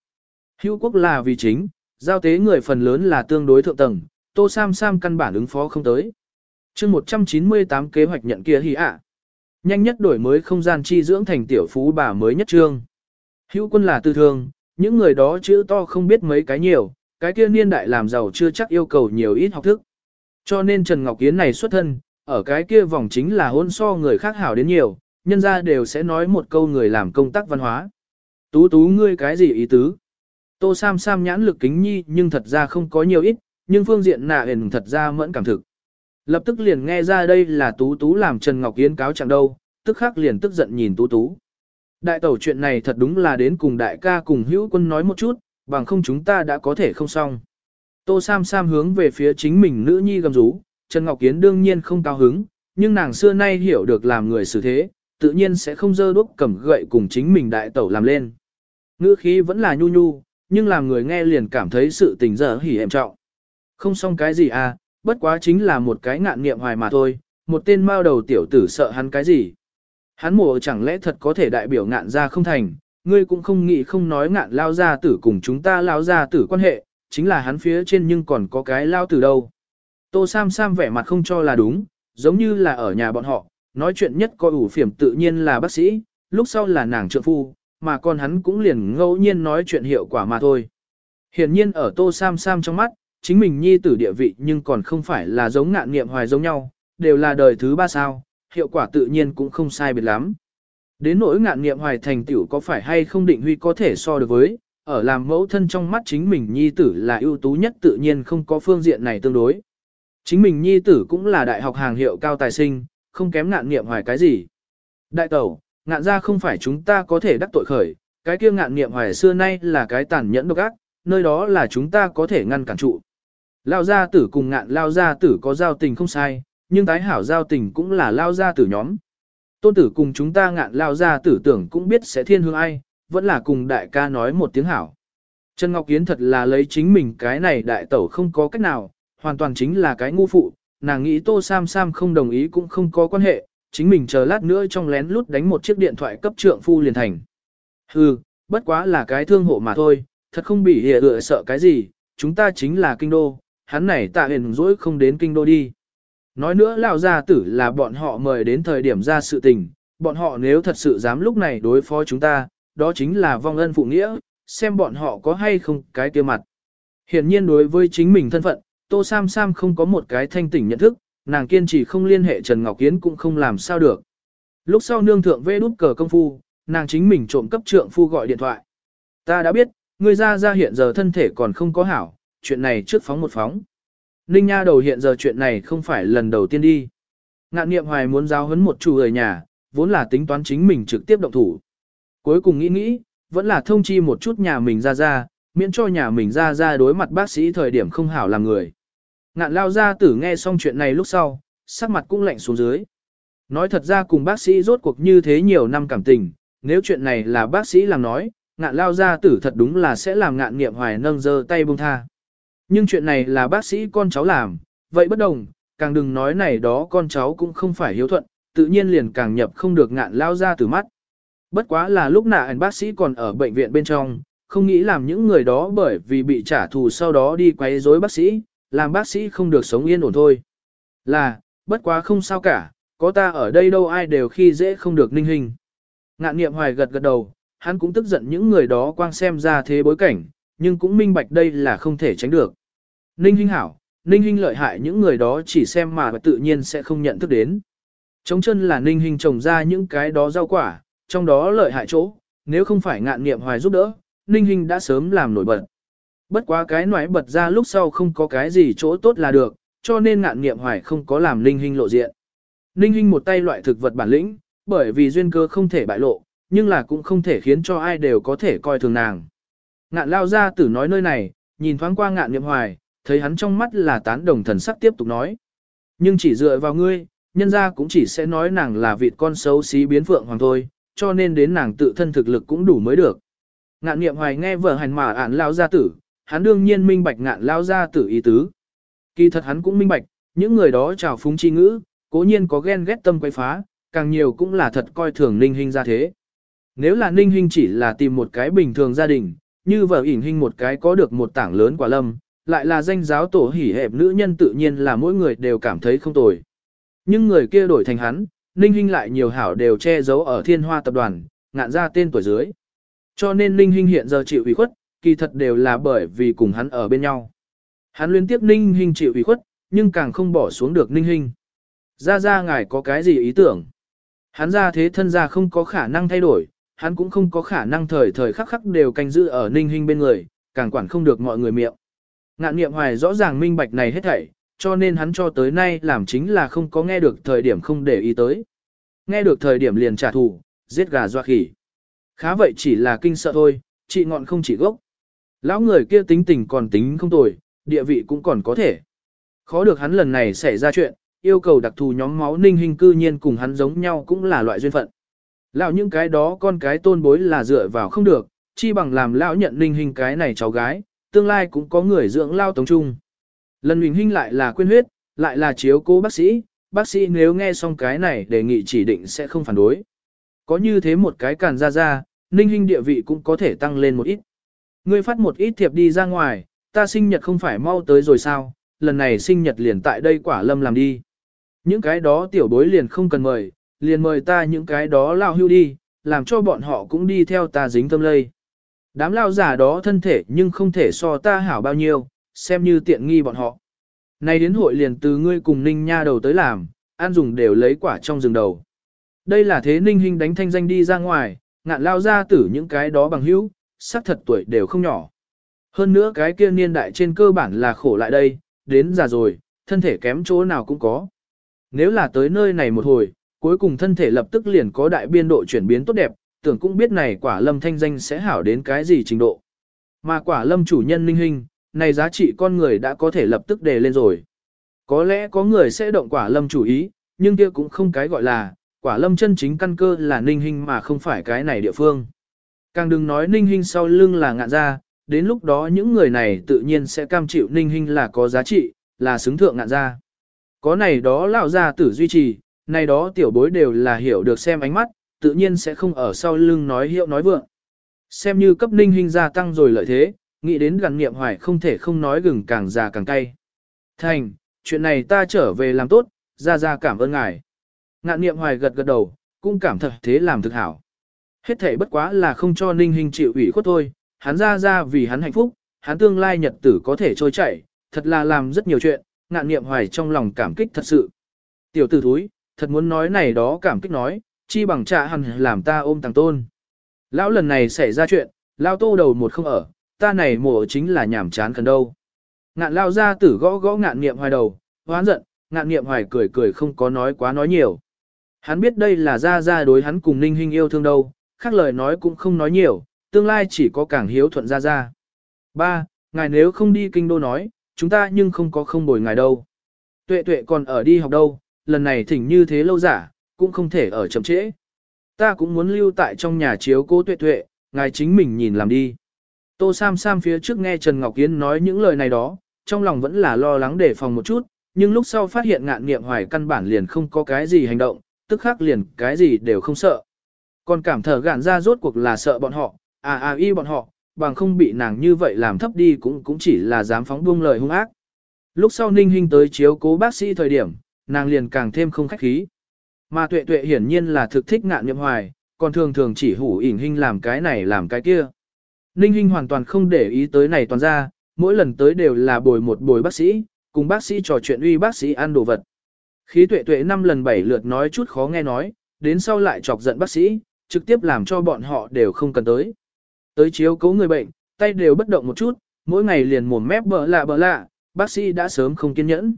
A: Hữu quốc là vì chính, giao tế người phần lớn là tương đối thượng tầng, tô sam sam căn bản ứng phó không tới. chương 198 kế hoạch nhận kia hỉ ạ. Nhanh nhất đổi mới không gian chi dưỡng thành tiểu phú bà mới nhất trương. Hữu quân là tư thương, những người đó chữ to không biết mấy cái nhiều, cái kia niên đại làm giàu chưa chắc yêu cầu nhiều ít học thức. Cho nên Trần Ngọc Kiến này xuất thân, ở cái kia vòng chính là hôn so người khác hảo đến nhiều, nhân ra đều sẽ nói một câu người làm công tác văn hóa. Tú tú ngươi cái gì ý tứ? Tô Sam Sam nhãn lực kính nhi nhưng thật ra không có nhiều ít, nhưng phương diện nạ hền thật ra mẫn cảm thực. Lập tức liền nghe ra đây là tú tú làm Trần Ngọc Yến cáo chẳng đâu, tức khắc liền tức giận nhìn tú tú. Đại tẩu chuyện này thật đúng là đến cùng đại ca cùng hữu quân nói một chút, bằng không chúng ta đã có thể không xong. Tô Sam Sam hướng về phía chính mình nữ nhi gầm rú, Trần Ngọc Kiến đương nhiên không cao hứng, nhưng nàng xưa nay hiểu được làm người xử thế, tự nhiên sẽ không dơ đuốc cầm gậy cùng chính mình đại tẩu làm lên. Ngữ khí vẫn là nhu nhu, nhưng làm người nghe liền cảm thấy sự tình dở hỉ em trọng. Không xong cái gì à, bất quá chính là một cái ngạn nghiệm hoài mà thôi, một tên mao đầu tiểu tử sợ hắn cái gì. Hắn mùa chẳng lẽ thật có thể đại biểu ngạn ra không thành, ngươi cũng không nghĩ không nói ngạn lao gia tử cùng chúng ta lao gia tử quan hệ, chính là hắn phía trên nhưng còn có cái lao từ đâu. Tô Sam Sam vẻ mặt không cho là đúng, giống như là ở nhà bọn họ, nói chuyện nhất coi ủ phiểm tự nhiên là bác sĩ, lúc sau là nàng trợ phu, mà con hắn cũng liền ngẫu nhiên nói chuyện hiệu quả mà thôi. Hiển nhiên ở Tô Sam Sam trong mắt, chính mình nhi tử địa vị nhưng còn không phải là giống ngạn nghiệm hoài giống nhau, đều là đời thứ ba sao, hiệu quả tự nhiên cũng không sai biệt lắm. Đến nỗi ngạn nghiệm hoài thành tiểu có phải hay không định huy có thể so được với, ở làm mẫu thân trong mắt chính mình nhi tử là ưu tú nhất tự nhiên không có phương diện này tương đối. Chính mình nhi tử cũng là đại học hàng hiệu cao tài sinh, không kém ngạn nghiệm hoài cái gì. Đại tẩu, ngạn ra không phải chúng ta có thể đắc tội khởi, cái kia ngạn nghiệm hoài xưa nay là cái tàn nhẫn độc ác, nơi đó là chúng ta có thể ngăn cản trụ. Lao gia tử cùng ngạn lao gia tử có giao tình không sai, nhưng tái hảo giao tình cũng là lao gia tử nhóm. Tôn tử cùng chúng ta ngạn lao gia tử tưởng cũng biết sẽ thiên hương ai, vẫn là cùng đại ca nói một tiếng hảo. Trần Ngọc Yến thật là lấy chính mình cái này đại tẩu không có cách nào, hoàn toàn chính là cái ngu phụ, nàng nghĩ Tô Sam Sam không đồng ý cũng không có quan hệ, chính mình chờ lát nữa trong lén lút đánh một chiếc điện thoại cấp trượng phu liền thành. Hừ, bất quá là cái thương hộ mà thôi, thật không bị hề ựa sợ cái gì, chúng ta chính là kinh đô, hắn này tạ hền dỗi không đến kinh đô đi. Nói nữa lão gia tử là bọn họ mời đến thời điểm ra sự tình, bọn họ nếu thật sự dám lúc này đối phó chúng ta, đó chính là vong ân phụ nghĩa, xem bọn họ có hay không cái kia mặt. Hiển nhiên đối với chính mình thân phận, Tô Sam Sam không có một cái thanh tỉnh nhận thức, nàng kiên trì không liên hệ Trần Ngọc Kiến cũng không làm sao được. Lúc sau nương thượng vê đút cờ công phu, nàng chính mình trộm cấp trượng phu gọi điện thoại. Ta đã biết, người ra ra hiện giờ thân thể còn không có hảo, chuyện này trước phóng một phóng. Ninh Nha đầu hiện giờ chuyện này không phải lần đầu tiên đi. Ngạn niệm hoài muốn giáo huấn một chủ người nhà, vốn là tính toán chính mình trực tiếp động thủ. Cuối cùng nghĩ nghĩ, vẫn là thông chi một chút nhà mình ra ra, miễn cho nhà mình ra ra đối mặt bác sĩ thời điểm không hảo làm người. Ngạn lao ra tử nghe xong chuyện này lúc sau, sắc mặt cũng lạnh xuống dưới. Nói thật ra cùng bác sĩ rốt cuộc như thế nhiều năm cảm tình, nếu chuyện này là bác sĩ làm nói, ngạn lao ra tử thật đúng là sẽ làm ngạn nghiệm hoài nâng dơ tay buông tha. Nhưng chuyện này là bác sĩ con cháu làm, vậy bất đồng, càng đừng nói này đó con cháu cũng không phải hiếu thuận, tự nhiên liền càng nhập không được ngạn lao ra từ mắt. Bất quá là lúc nạ anh bác sĩ còn ở bệnh viện bên trong, không nghĩ làm những người đó bởi vì bị trả thù sau đó đi quấy rối bác sĩ, làm bác sĩ không được sống yên ổn thôi. Là, bất quá không sao cả, có ta ở đây đâu ai đều khi dễ không được ninh hình. Ngạn nghiệm hoài gật gật đầu, hắn cũng tức giận những người đó quang xem ra thế bối cảnh, nhưng cũng minh bạch đây là không thể tránh được. Ninh Hinh hảo, Ninh Hinh lợi hại những người đó chỉ xem mà tự nhiên sẽ không nhận thức đến. Trống chân là Ninh Hinh trồng ra những cái đó rau quả, trong đó lợi hại chỗ, nếu không phải ngạn nghiệm hoài giúp đỡ, Ninh Hinh đã sớm làm nổi bật. Bất quá cái nổi bật ra lúc sau không có cái gì chỗ tốt là được, cho nên ngạn nghiệm hoài không có làm Ninh Hinh lộ diện. Ninh Hinh một tay loại thực vật bản lĩnh, bởi vì duyên cơ không thể bại lộ, nhưng là cũng không thể khiến cho ai đều có thể coi thường nàng. Ngạn lao ra tử nói nơi này, nhìn thoáng qua ngạn nghiệm hoài, thấy hắn trong mắt là tán đồng thần sắc tiếp tục nói. Nhưng chỉ dựa vào ngươi, nhân ra cũng chỉ sẽ nói nàng là vịt con xấu xí biến phượng hoàng thôi, cho nên đến nàng tự thân thực lực cũng đủ mới được. Ngạn nghiệm hoài nghe vợ hành mà ản lao gia tử, hắn đương nhiên minh bạch ngạn lao gia tử ý tứ. Kỳ thật hắn cũng minh bạch, những người đó trào phúng chi ngữ, cố nhiên có ghen ghét tâm quay phá, càng nhiều cũng là thật coi thường ninh hình ra thế. Nếu là ninh hình chỉ là tìm một cái bình thường gia đình, như vợ ỉn hình một cái có được một tảng lớn quả lâm, lại là danh giáo tổ hỉ hẹp nữ nhân tự nhiên là mỗi người đều cảm thấy không tồi. Nhưng người kia đổi thành hắn, Ninh Hinh lại nhiều hảo đều che giấu ở thiên hoa tập đoàn, ngạn ra tên tuổi dưới. Cho nên Ninh Hinh hiện giờ chịu ủy khuất, kỳ thật đều là bởi vì cùng hắn ở bên nhau. Hắn liên tiếp Ninh Hinh chịu ủy khuất, nhưng càng không bỏ xuống được Ninh Hinh. Ra ra ngài có cái gì ý tưởng? Hắn ra thế thân ra không có khả năng thay đổi, hắn cũng không có khả năng thời thời khắc khắc đều canh giữ ở Ninh Hinh bên người, càng quản không được mọi người miệng. Ngạn niệm hoài rõ ràng minh bạch này hết thảy, cho nên hắn cho tới nay làm chính là không có nghe được thời điểm không để ý tới. Nghe được thời điểm liền trả thù, giết gà doa khỉ. Khá vậy chỉ là kinh sợ thôi, chị ngọn không chỉ gốc. Lão người kia tính tình còn tính không tồi, địa vị cũng còn có thể. Khó được hắn lần này xảy ra chuyện, yêu cầu đặc thù nhóm máu ninh hình cư nhiên cùng hắn giống nhau cũng là loại duyên phận. Lão những cái đó con cái tôn bối là dựa vào không được, chi bằng làm lão nhận ninh hình cái này cháu gái, tương lai cũng có người dưỡng lao tống trung. Lần Huỳnh Hinh lại là quyên huyết, lại là chiếu cố bác sĩ, bác sĩ nếu nghe xong cái này đề nghị chỉ định sẽ không phản đối. Có như thế một cái càn ra ra, ninh hinh địa vị cũng có thể tăng lên một ít. Ngươi phát một ít thiệp đi ra ngoài, ta sinh nhật không phải mau tới rồi sao, lần này sinh nhật liền tại đây quả lâm làm đi. Những cái đó tiểu bối liền không cần mời, liền mời ta những cái đó lao hưu đi, làm cho bọn họ cũng đi theo ta dính tâm lây. Đám lao giả đó thân thể nhưng không thể so ta hảo bao nhiêu, xem như tiện nghi bọn họ. nay đến hội liền từ ngươi cùng ninh nha đầu tới làm, an dùng đều lấy quả trong rừng đầu. Đây là thế ninh Hinh đánh thanh danh đi ra ngoài, ngạn lao ra tử những cái đó bằng hữu, sắc thật tuổi đều không nhỏ. Hơn nữa cái kia niên đại trên cơ bản là khổ lại đây, đến già rồi, thân thể kém chỗ nào cũng có. Nếu là tới nơi này một hồi, cuối cùng thân thể lập tức liền có đại biên độ chuyển biến tốt đẹp, tưởng cũng biết này quả lâm thanh danh sẽ hảo đến cái gì trình độ. Mà quả lâm chủ nhân Ninh hình, này giá trị con người đã có thể lập tức đề lên rồi. Có lẽ có người sẽ động quả lâm chủ ý, nhưng kia cũng không cái gọi là, quả lâm chân chính căn cơ là ninh hình mà không phải cái này địa phương. Càng đừng nói ninh hình sau lưng là ngạn ra, đến lúc đó những người này tự nhiên sẽ cam chịu ninh hình là có giá trị, là xứng thượng ngạn ra. Có này đó lão gia tử duy trì, này đó tiểu bối đều là hiểu được xem ánh mắt, tự nhiên sẽ không ở sau lưng nói hiệu nói vượng. Xem như cấp ninh hình gia tăng rồi lợi thế, nghĩ đến gần niệm hoài không thể không nói gừng càng già càng cay. Thành, chuyện này ta trở về làm tốt, ra ra cảm ơn ngài. Ngạn niệm hoài gật gật đầu, cũng cảm thật thế làm thực hảo. Hết thể bất quá là không cho ninh hình chịu ủy khuất thôi, hắn ra ra vì hắn hạnh phúc, hắn tương lai nhật tử có thể trôi chảy, thật là làm rất nhiều chuyện, ngạn niệm hoài trong lòng cảm kích thật sự. Tiểu tử thúi, thật muốn nói này đó cảm kích nói, chi bằng trạ hẳn làm ta ôm tàng tôn. Lão lần này xảy ra chuyện, lão tô đầu một không ở, ta này mổ chính là nhảm chán cần đâu. Ngạn lao ra tử gõ gõ ngạn niệm hoài đầu, hoán giận, ngạn niệm hoài cười cười không có nói quá nói nhiều. Hắn biết đây là ra ra đối hắn cùng ninh hình yêu thương đâu, khác lời nói cũng không nói nhiều, tương lai chỉ có càng hiếu thuận ra ra. Ba, ngài nếu không đi kinh đô nói, chúng ta nhưng không có không bồi ngài đâu. Tuệ tuệ còn ở đi học đâu, lần này thỉnh như thế lâu giả, cũng không thể ở chậm trễ. Ta cũng muốn lưu tại trong nhà chiếu cố tuệ tuệ, ngài chính mình nhìn làm đi. Tô Sam Sam phía trước nghe Trần Ngọc Yến nói những lời này đó, trong lòng vẫn là lo lắng đề phòng một chút, nhưng lúc sau phát hiện ngạn nghiệm hoài căn bản liền không có cái gì hành động, tức khắc liền cái gì đều không sợ. Còn cảm thở gạn ra rốt cuộc là sợ bọn họ, à à y bọn họ, bằng không bị nàng như vậy làm thấp đi cũng cũng chỉ là dám phóng buông lời hung ác. Lúc sau Ninh Hinh tới chiếu cố bác sĩ thời điểm, nàng liền càng thêm không khách khí. Mà tuệ tuệ hiển nhiên là thực thích ngạn nhậm hoài, còn thường thường chỉ hủ ỉn Hinh làm cái này làm cái kia. Ninh Hinh hoàn toàn không để ý tới này toàn ra, mỗi lần tới đều là bồi một bồi bác sĩ, cùng bác sĩ trò chuyện uy bác sĩ ăn đồ vật. Khí tuệ tuệ năm lần bảy lượt nói chút khó nghe nói, đến sau lại chọc giận bác sĩ, trực tiếp làm cho bọn họ đều không cần tới. Tới chiếu cố người bệnh, tay đều bất động một chút, mỗi ngày liền mồm mép bờ lạ bờ lạ, bác sĩ đã sớm không kiên nhẫn.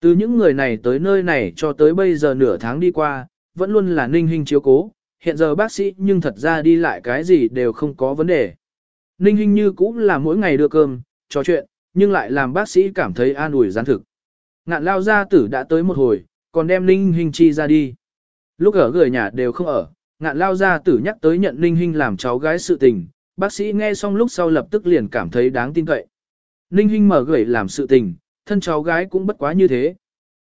A: Từ những người này tới nơi này cho tới bây giờ nửa tháng đi qua, vẫn luôn là ninh hình chiếu cố, hiện giờ bác sĩ nhưng thật ra đi lại cái gì đều không có vấn đề. Ninh Hinh như cũng là mỗi ngày đưa cơm, trò chuyện, nhưng lại làm bác sĩ cảm thấy an ủi gián thực. Ngạn lao gia tử đã tới một hồi, còn đem ninh Hinh chi ra đi. Lúc ở gửi nhà đều không ở, ngạn lao gia tử nhắc tới nhận ninh Hinh làm cháu gái sự tình, bác sĩ nghe xong lúc sau lập tức liền cảm thấy đáng tin cậy. Ninh Hinh mở gửi làm sự tình, thân cháu gái cũng bất quá như thế.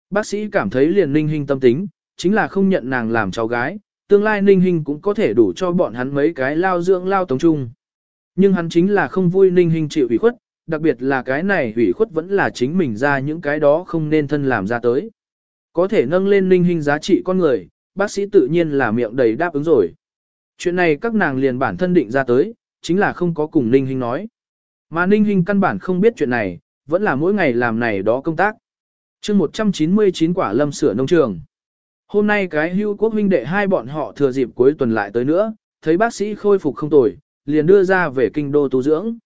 A: Bác sĩ cảm thấy liền Ninh Hinh tâm tính, chính là không nhận nàng làm cháu gái, tương lai Ninh Hinh cũng có thể đủ cho bọn hắn mấy cái lao dưỡng lao tống chung. Nhưng hắn chính là không vui Ninh hình chịu ủy khuất, đặc biệt là cái này ủy khuất vẫn là chính mình ra những cái đó không nên thân làm ra tới. Có thể nâng lên Ninh hình giá trị con người, bác sĩ tự nhiên là miệng đầy đáp ứng rồi. Chuyện này các nàng liền bản thân định ra tới, chính là không có cùng Ninh hình nói. Mà Ninh hình căn bản không biết chuyện này, vẫn là mỗi ngày làm này đó công tác. chương 199 quả lâm sửa nông trường. Hôm nay cái hưu quốc huynh đệ hai bọn họ thừa dịp cuối tuần lại tới nữa, thấy bác sĩ khôi phục không tồi, liền đưa ra về kinh đô tu dưỡng.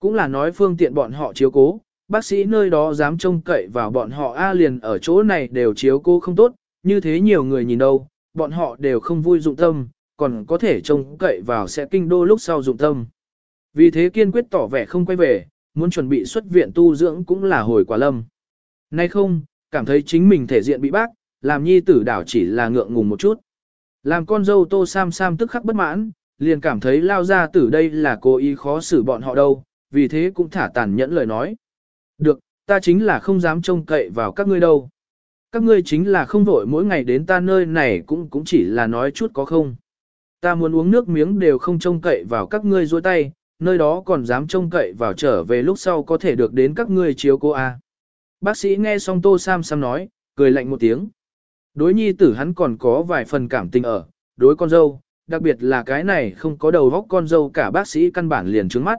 A: Cũng là nói phương tiện bọn họ chiếu cố, bác sĩ nơi đó dám trông cậy vào bọn họ A liền ở chỗ này đều chiếu cố không tốt, như thế nhiều người nhìn đâu, bọn họ đều không vui dụng tâm, còn có thể trông cậy vào sẽ kinh đô lúc sau dụng tâm. Vì thế kiên quyết tỏ vẻ không quay về, muốn chuẩn bị xuất viện tu dưỡng cũng là hồi quả lâm. Nay không, cảm thấy chính mình thể diện bị bác, làm nhi tử đảo chỉ là ngượng ngùng một chút. Làm con dâu tô sam sam tức khắc bất mãn, liền cảm thấy lao ra tử đây là cố ý khó xử bọn họ đâu, vì thế cũng thả tàn nhẫn lời nói. Được, ta chính là không dám trông cậy vào các ngươi đâu. Các ngươi chính là không vội mỗi ngày đến ta nơi này cũng cũng chỉ là nói chút có không. Ta muốn uống nước miếng đều không trông cậy vào các ngươi dôi tay, nơi đó còn dám trông cậy vào trở về lúc sau có thể được đến các ngươi chiếu cô A. À. Bác sĩ nghe xong Tô Sam Sam nói, cười lạnh một tiếng. Đối nhi tử hắn còn có vài phần cảm tình ở, đối con dâu, đặc biệt là cái này không có đầu góc con dâu cả bác sĩ căn bản liền trướng mắt.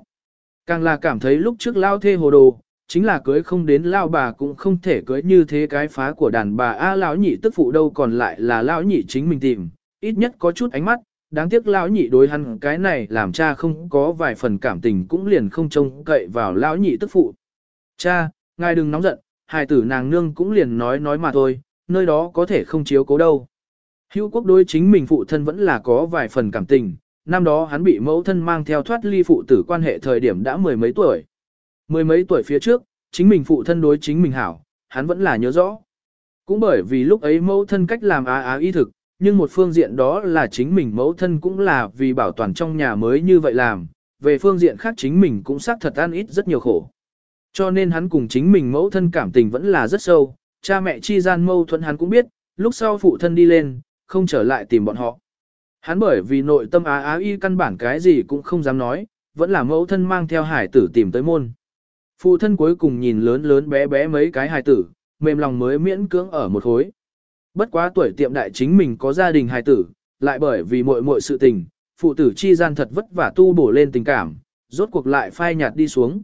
A: Càng là cảm thấy lúc trước lao thê hồ đồ, chính là cưới không đến lao bà cũng không thể cưới như thế cái phá của đàn bà a lão nhị tức phụ đâu còn lại là lão nhị chính mình tìm, ít nhất có chút ánh mắt, đáng tiếc lão nhị đối hắn cái này làm cha không có vài phần cảm tình cũng liền không trông cậy vào lão nhị tức phụ. Cha, ngài đừng nóng giận, hài tử nàng nương cũng liền nói nói mà thôi, nơi đó có thể không chiếu cố đâu. Hữu quốc đối chính mình phụ thân vẫn là có vài phần cảm tình, năm đó hắn bị mẫu thân mang theo thoát ly phụ tử quan hệ thời điểm đã mười mấy tuổi. Mười mấy tuổi phía trước, chính mình phụ thân đối chính mình hảo, hắn vẫn là nhớ rõ. Cũng bởi vì lúc ấy mẫu thân cách làm á á y thực, nhưng một phương diện đó là chính mình mẫu thân cũng là vì bảo toàn trong nhà mới như vậy làm, về phương diện khác chính mình cũng xác thật ăn ít rất nhiều khổ. Cho nên hắn cùng chính mình mẫu thân cảm tình vẫn là rất sâu, cha mẹ chi gian mâu thuẫn hắn cũng biết, lúc sau phụ thân đi lên, không trở lại tìm bọn họ. Hắn bởi vì nội tâm á á y căn bản cái gì cũng không dám nói, vẫn là mẫu thân mang theo hải tử tìm tới môn. Phụ thân cuối cùng nhìn lớn lớn bé bé mấy cái hải tử, mềm lòng mới miễn cưỡng ở một khối. Bất quá tuổi tiệm đại chính mình có gia đình hải tử, lại bởi vì muội muội sự tình, phụ tử chi gian thật vất vả tu bổ lên tình cảm, rốt cuộc lại phai nhạt đi xuống.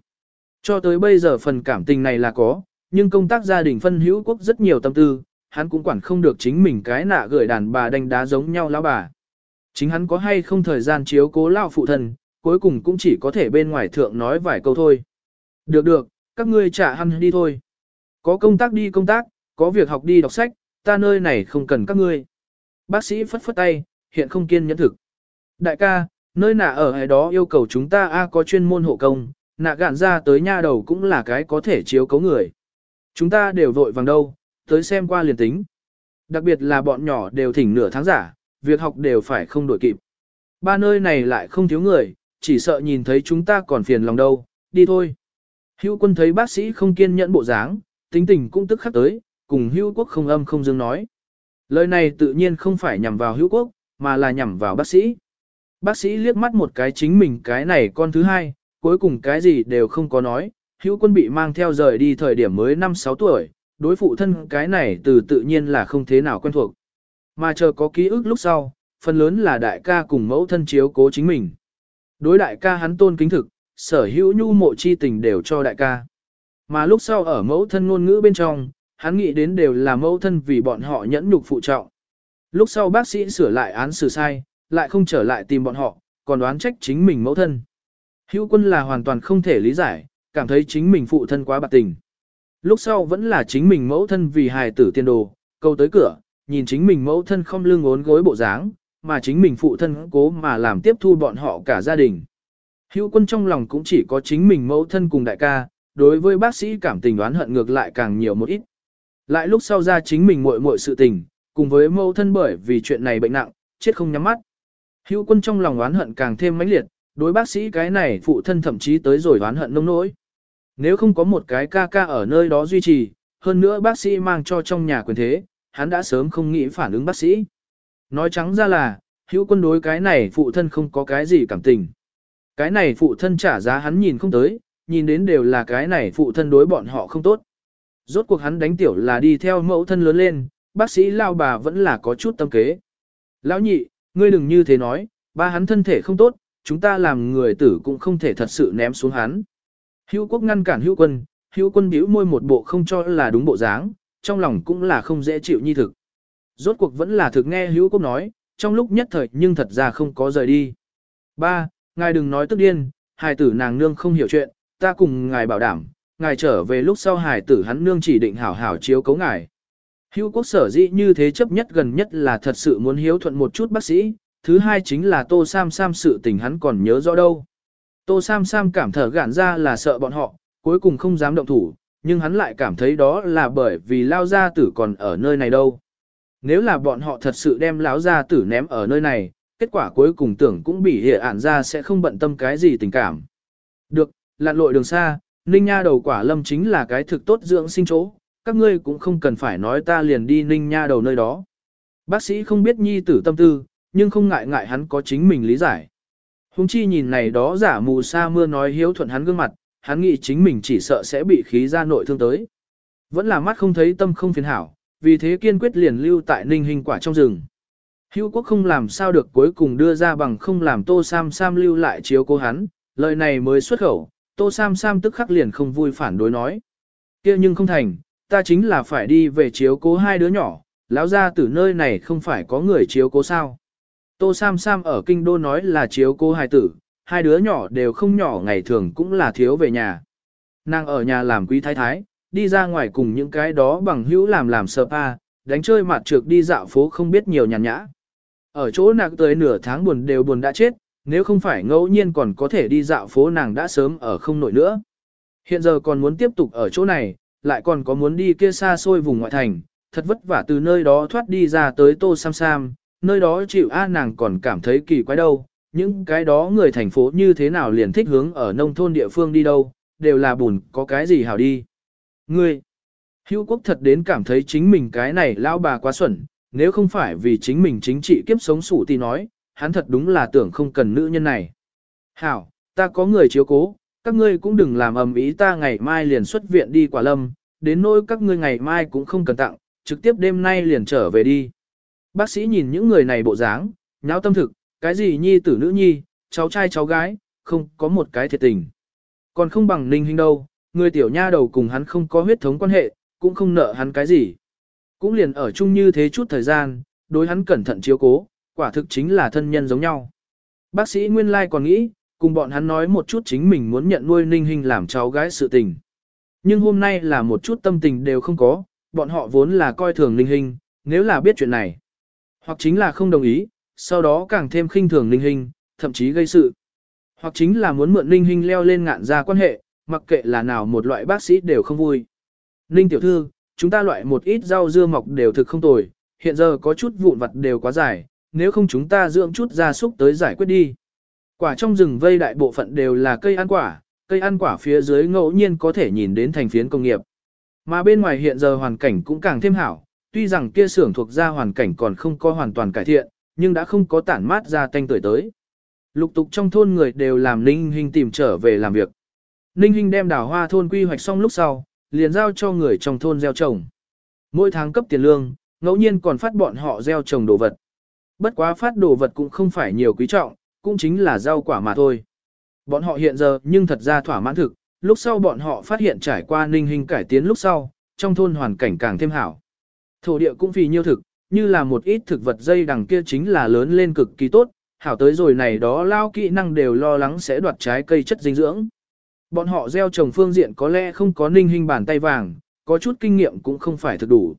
A: Cho tới bây giờ phần cảm tình này là có, nhưng công tác gia đình phân hữu quốc rất nhiều tâm tư, hắn cũng quản không được chính mình cái nạ gửi đàn bà đánh đá giống nhau lão bà. Chính hắn có hay không thời gian chiếu cố lao phụ thân, cuối cùng cũng chỉ có thể bên ngoài thượng nói vài câu thôi. Được được, các ngươi trả hắn đi thôi. Có công tác đi công tác, có việc học đi đọc sách, ta nơi này không cần các ngươi. Bác sĩ phất phất tay, hiện không kiên nhẫn thực. Đại ca, nơi nạ ở hay đó yêu cầu chúng ta a có chuyên môn hộ công, nạ gạn ra tới nha đầu cũng là cái có thể chiếu cấu người. Chúng ta đều vội vàng đâu, tới xem qua liền tính. Đặc biệt là bọn nhỏ đều thỉnh nửa tháng giả, việc học đều phải không đổi kịp. Ba nơi này lại không thiếu người, chỉ sợ nhìn thấy chúng ta còn phiền lòng đâu, đi thôi. Hữu quân thấy bác sĩ không kiên nhẫn bộ dáng, tính tình cũng tức khắc tới, cùng hữu quốc không âm không dương nói. Lời này tự nhiên không phải nhằm vào hữu quốc, mà là nhằm vào bác sĩ. Bác sĩ liếc mắt một cái chính mình cái này con thứ hai, cuối cùng cái gì đều không có nói, hữu quân bị mang theo rời đi thời điểm mới 5-6 tuổi, đối phụ thân cái này từ tự nhiên là không thế nào quen thuộc. Mà chờ có ký ức lúc sau, phần lớn là đại ca cùng mẫu thân chiếu cố chính mình. Đối đại ca hắn tôn kính thực, sở hữu nhu mộ chi tình đều cho đại ca. Mà lúc sau ở mẫu thân ngôn ngữ bên trong, hắn nghĩ đến đều là mẫu thân vì bọn họ nhẫn nhục phụ trọng. Lúc sau bác sĩ sửa lại án xử sai, lại không trở lại tìm bọn họ, còn đoán trách chính mình mẫu thân. Hữu quân là hoàn toàn không thể lý giải, cảm thấy chính mình phụ thân quá bạc tình. Lúc sau vẫn là chính mình mẫu thân vì hài tử tiên đồ, câu tới cửa, nhìn chính mình mẫu thân không lưng ốn gối bộ dáng, mà chính mình phụ thân cố mà làm tiếp thu bọn họ cả gia đình. Hữu quân trong lòng cũng chỉ có chính mình mẫu thân cùng đại ca, đối với bác sĩ cảm tình đoán hận ngược lại càng nhiều một ít. Lại lúc sau ra chính mình muội muội sự tình, cùng với mẫu thân bởi vì chuyện này bệnh nặng, chết không nhắm mắt. Hữu quân trong lòng oán hận càng thêm mãnh liệt, đối bác sĩ cái này phụ thân thậm chí tới rồi oán hận nông nỗi. Nếu không có một cái ca ca ở nơi đó duy trì, hơn nữa bác sĩ mang cho trong nhà quyền thế, hắn đã sớm không nghĩ phản ứng bác sĩ. Nói trắng ra là, hữu quân đối cái này phụ thân không có cái gì cảm tình. Cái này phụ thân trả giá hắn nhìn không tới, nhìn đến đều là cái này phụ thân đối bọn họ không tốt. Rốt cuộc hắn đánh tiểu là đi theo mẫu thân lớn lên, bác sĩ lao bà vẫn là có chút tâm kế. Lão nhị, ngươi đừng như thế nói, ba hắn thân thể không tốt, chúng ta làm người tử cũng không thể thật sự ném xuống hắn. Hữu quốc ngăn cản hữu quân, hữu quân bĩu môi một bộ không cho là đúng bộ dáng, trong lòng cũng là không dễ chịu như thực. Rốt cuộc vẫn là thực nghe hữu quốc nói, trong lúc nhất thời nhưng thật ra không có rời đi. Ba, ngài đừng nói tức điên, hài tử nàng nương không hiểu chuyện, ta cùng ngài bảo đảm, ngài trở về lúc sau hài tử hắn nương chỉ định hảo hảo chiếu cấu ngài. Hữu quốc sở dĩ như thế chấp nhất gần nhất là thật sự muốn hiếu thuận một chút bác sĩ, thứ hai chính là Tô Sam Sam sự tình hắn còn nhớ rõ đâu. Tô Sam Sam cảm thở gạn ra là sợ bọn họ, cuối cùng không dám động thủ, nhưng hắn lại cảm thấy đó là bởi vì lao gia tử còn ở nơi này đâu. Nếu là bọn họ thật sự đem lão gia tử ném ở nơi này, kết quả cuối cùng tưởng cũng bị hệ ản ra sẽ không bận tâm cái gì tình cảm. Được, lặn lội đường xa, Ninh Nha đầu quả lâm chính là cái thực tốt dưỡng sinh chỗ, các ngươi cũng không cần phải nói ta liền đi Ninh Nha đầu nơi đó. Bác sĩ không biết nhi tử tâm tư, nhưng không ngại ngại hắn có chính mình lý giải. Hùng chi nhìn này đó giả mù sa mưa nói hiếu thuận hắn gương mặt, hắn nghĩ chính mình chỉ sợ sẽ bị khí ra nội thương tới. Vẫn là mắt không thấy tâm không phiền hảo, vì thế kiên quyết liền lưu tại ninh hình quả trong rừng. Hữu quốc không làm sao được cuối cùng đưa ra bằng không làm tô sam sam lưu lại chiếu cố hắn, lời này mới xuất khẩu, tô sam sam tức khắc liền không vui phản đối nói. kia nhưng không thành, ta chính là phải đi về chiếu cố hai đứa nhỏ, lão ra từ nơi này không phải có người chiếu cố sao. Tô Sam Sam ở kinh đô nói là chiếu cô hai tử, hai đứa nhỏ đều không nhỏ ngày thường cũng là thiếu về nhà. Nàng ở nhà làm quý thái thái, đi ra ngoài cùng những cái đó bằng hữu làm làm sơ pa, đánh chơi mặt trược đi dạo phố không biết nhiều nhàn nhã. Ở chỗ nàng tới nửa tháng buồn đều buồn đã chết, nếu không phải ngẫu nhiên còn có thể đi dạo phố nàng đã sớm ở không nổi nữa. Hiện giờ còn muốn tiếp tục ở chỗ này, lại còn có muốn đi kia xa xôi vùng ngoại thành, thật vất vả từ nơi đó thoát đi ra tới Tô Sam Sam, nơi đó chịu a nàng còn cảm thấy kỳ quái đâu, những cái đó người thành phố như thế nào liền thích hướng ở nông thôn địa phương đi đâu, đều là bùn có cái gì hảo đi. Ngươi, hữu quốc thật đến cảm thấy chính mình cái này lão bà quá xuẩn, nếu không phải vì chính mình chính trị kiếp sống sủ thì nói, hắn thật đúng là tưởng không cần nữ nhân này. Hảo, ta có người chiếu cố, các ngươi cũng đừng làm ầm ý ta ngày mai liền xuất viện đi quả lâm, đến nỗi các ngươi ngày mai cũng không cần tặng, trực tiếp đêm nay liền trở về đi. Bác sĩ nhìn những người này bộ dáng, nháo tâm thực, cái gì nhi tử nữ nhi, cháu trai cháu gái, không có một cái thiệt tình. Còn không bằng ninh hình đâu, người tiểu nha đầu cùng hắn không có huyết thống quan hệ, cũng không nợ hắn cái gì. Cũng liền ở chung như thế chút thời gian, đối hắn cẩn thận chiếu cố, quả thực chính là thân nhân giống nhau. Bác sĩ Nguyên Lai còn nghĩ, cùng bọn hắn nói một chút chính mình muốn nhận nuôi ninh hình làm cháu gái sự tình. Nhưng hôm nay là một chút tâm tình đều không có, bọn họ vốn là coi thường ninh hình, nếu là biết chuyện này. Hoặc chính là không đồng ý, sau đó càng thêm khinh thường Ninh Hinh, thậm chí gây sự. Hoặc chính là muốn mượn Ninh Hinh leo lên ngạn ra quan hệ, mặc kệ là nào một loại bác sĩ đều không vui. Ninh tiểu thư, chúng ta loại một ít rau dưa mọc đều thực không tồi, hiện giờ có chút vụn vặt đều quá dài, nếu không chúng ta dưỡng chút gia súc tới giải quyết đi. Quả trong rừng vây đại bộ phận đều là cây ăn quả, cây ăn quả phía dưới ngẫu nhiên có thể nhìn đến thành phiến công nghiệp. Mà bên ngoài hiện giờ hoàn cảnh cũng càng thêm hảo, tuy rằng kia xưởng thuộc ra hoàn cảnh còn không có hoàn toàn cải thiện, nhưng đã không có tản mát ra tanh tuổi tới. Lục tục trong thôn người đều làm Ninh Hinh tìm trở về làm việc. Ninh Hinh đem đào hoa thôn quy hoạch xong lúc sau, liền giao cho người trong thôn gieo trồng. Mỗi tháng cấp tiền lương, ngẫu nhiên còn phát bọn họ gieo trồng đồ vật. Bất quá phát đồ vật cũng không phải nhiều quý trọng, cũng chính là rau quả mà thôi. Bọn họ hiện giờ nhưng thật ra thỏa mãn thực, lúc sau bọn họ phát hiện trải qua ninh Hinh cải tiến lúc sau, trong thôn hoàn cảnh càng thêm hảo. Thổ địa cũng vì nhiêu thực, như là một ít thực vật dây đằng kia chính là lớn lên cực kỳ tốt, hảo tới rồi này đó lao kỹ năng đều lo lắng sẽ đoạt trái cây chất dinh dưỡng. Bọn họ gieo trồng phương diện có lẽ không có ninh hình bàn tay vàng, có chút kinh nghiệm cũng không phải thực đủ.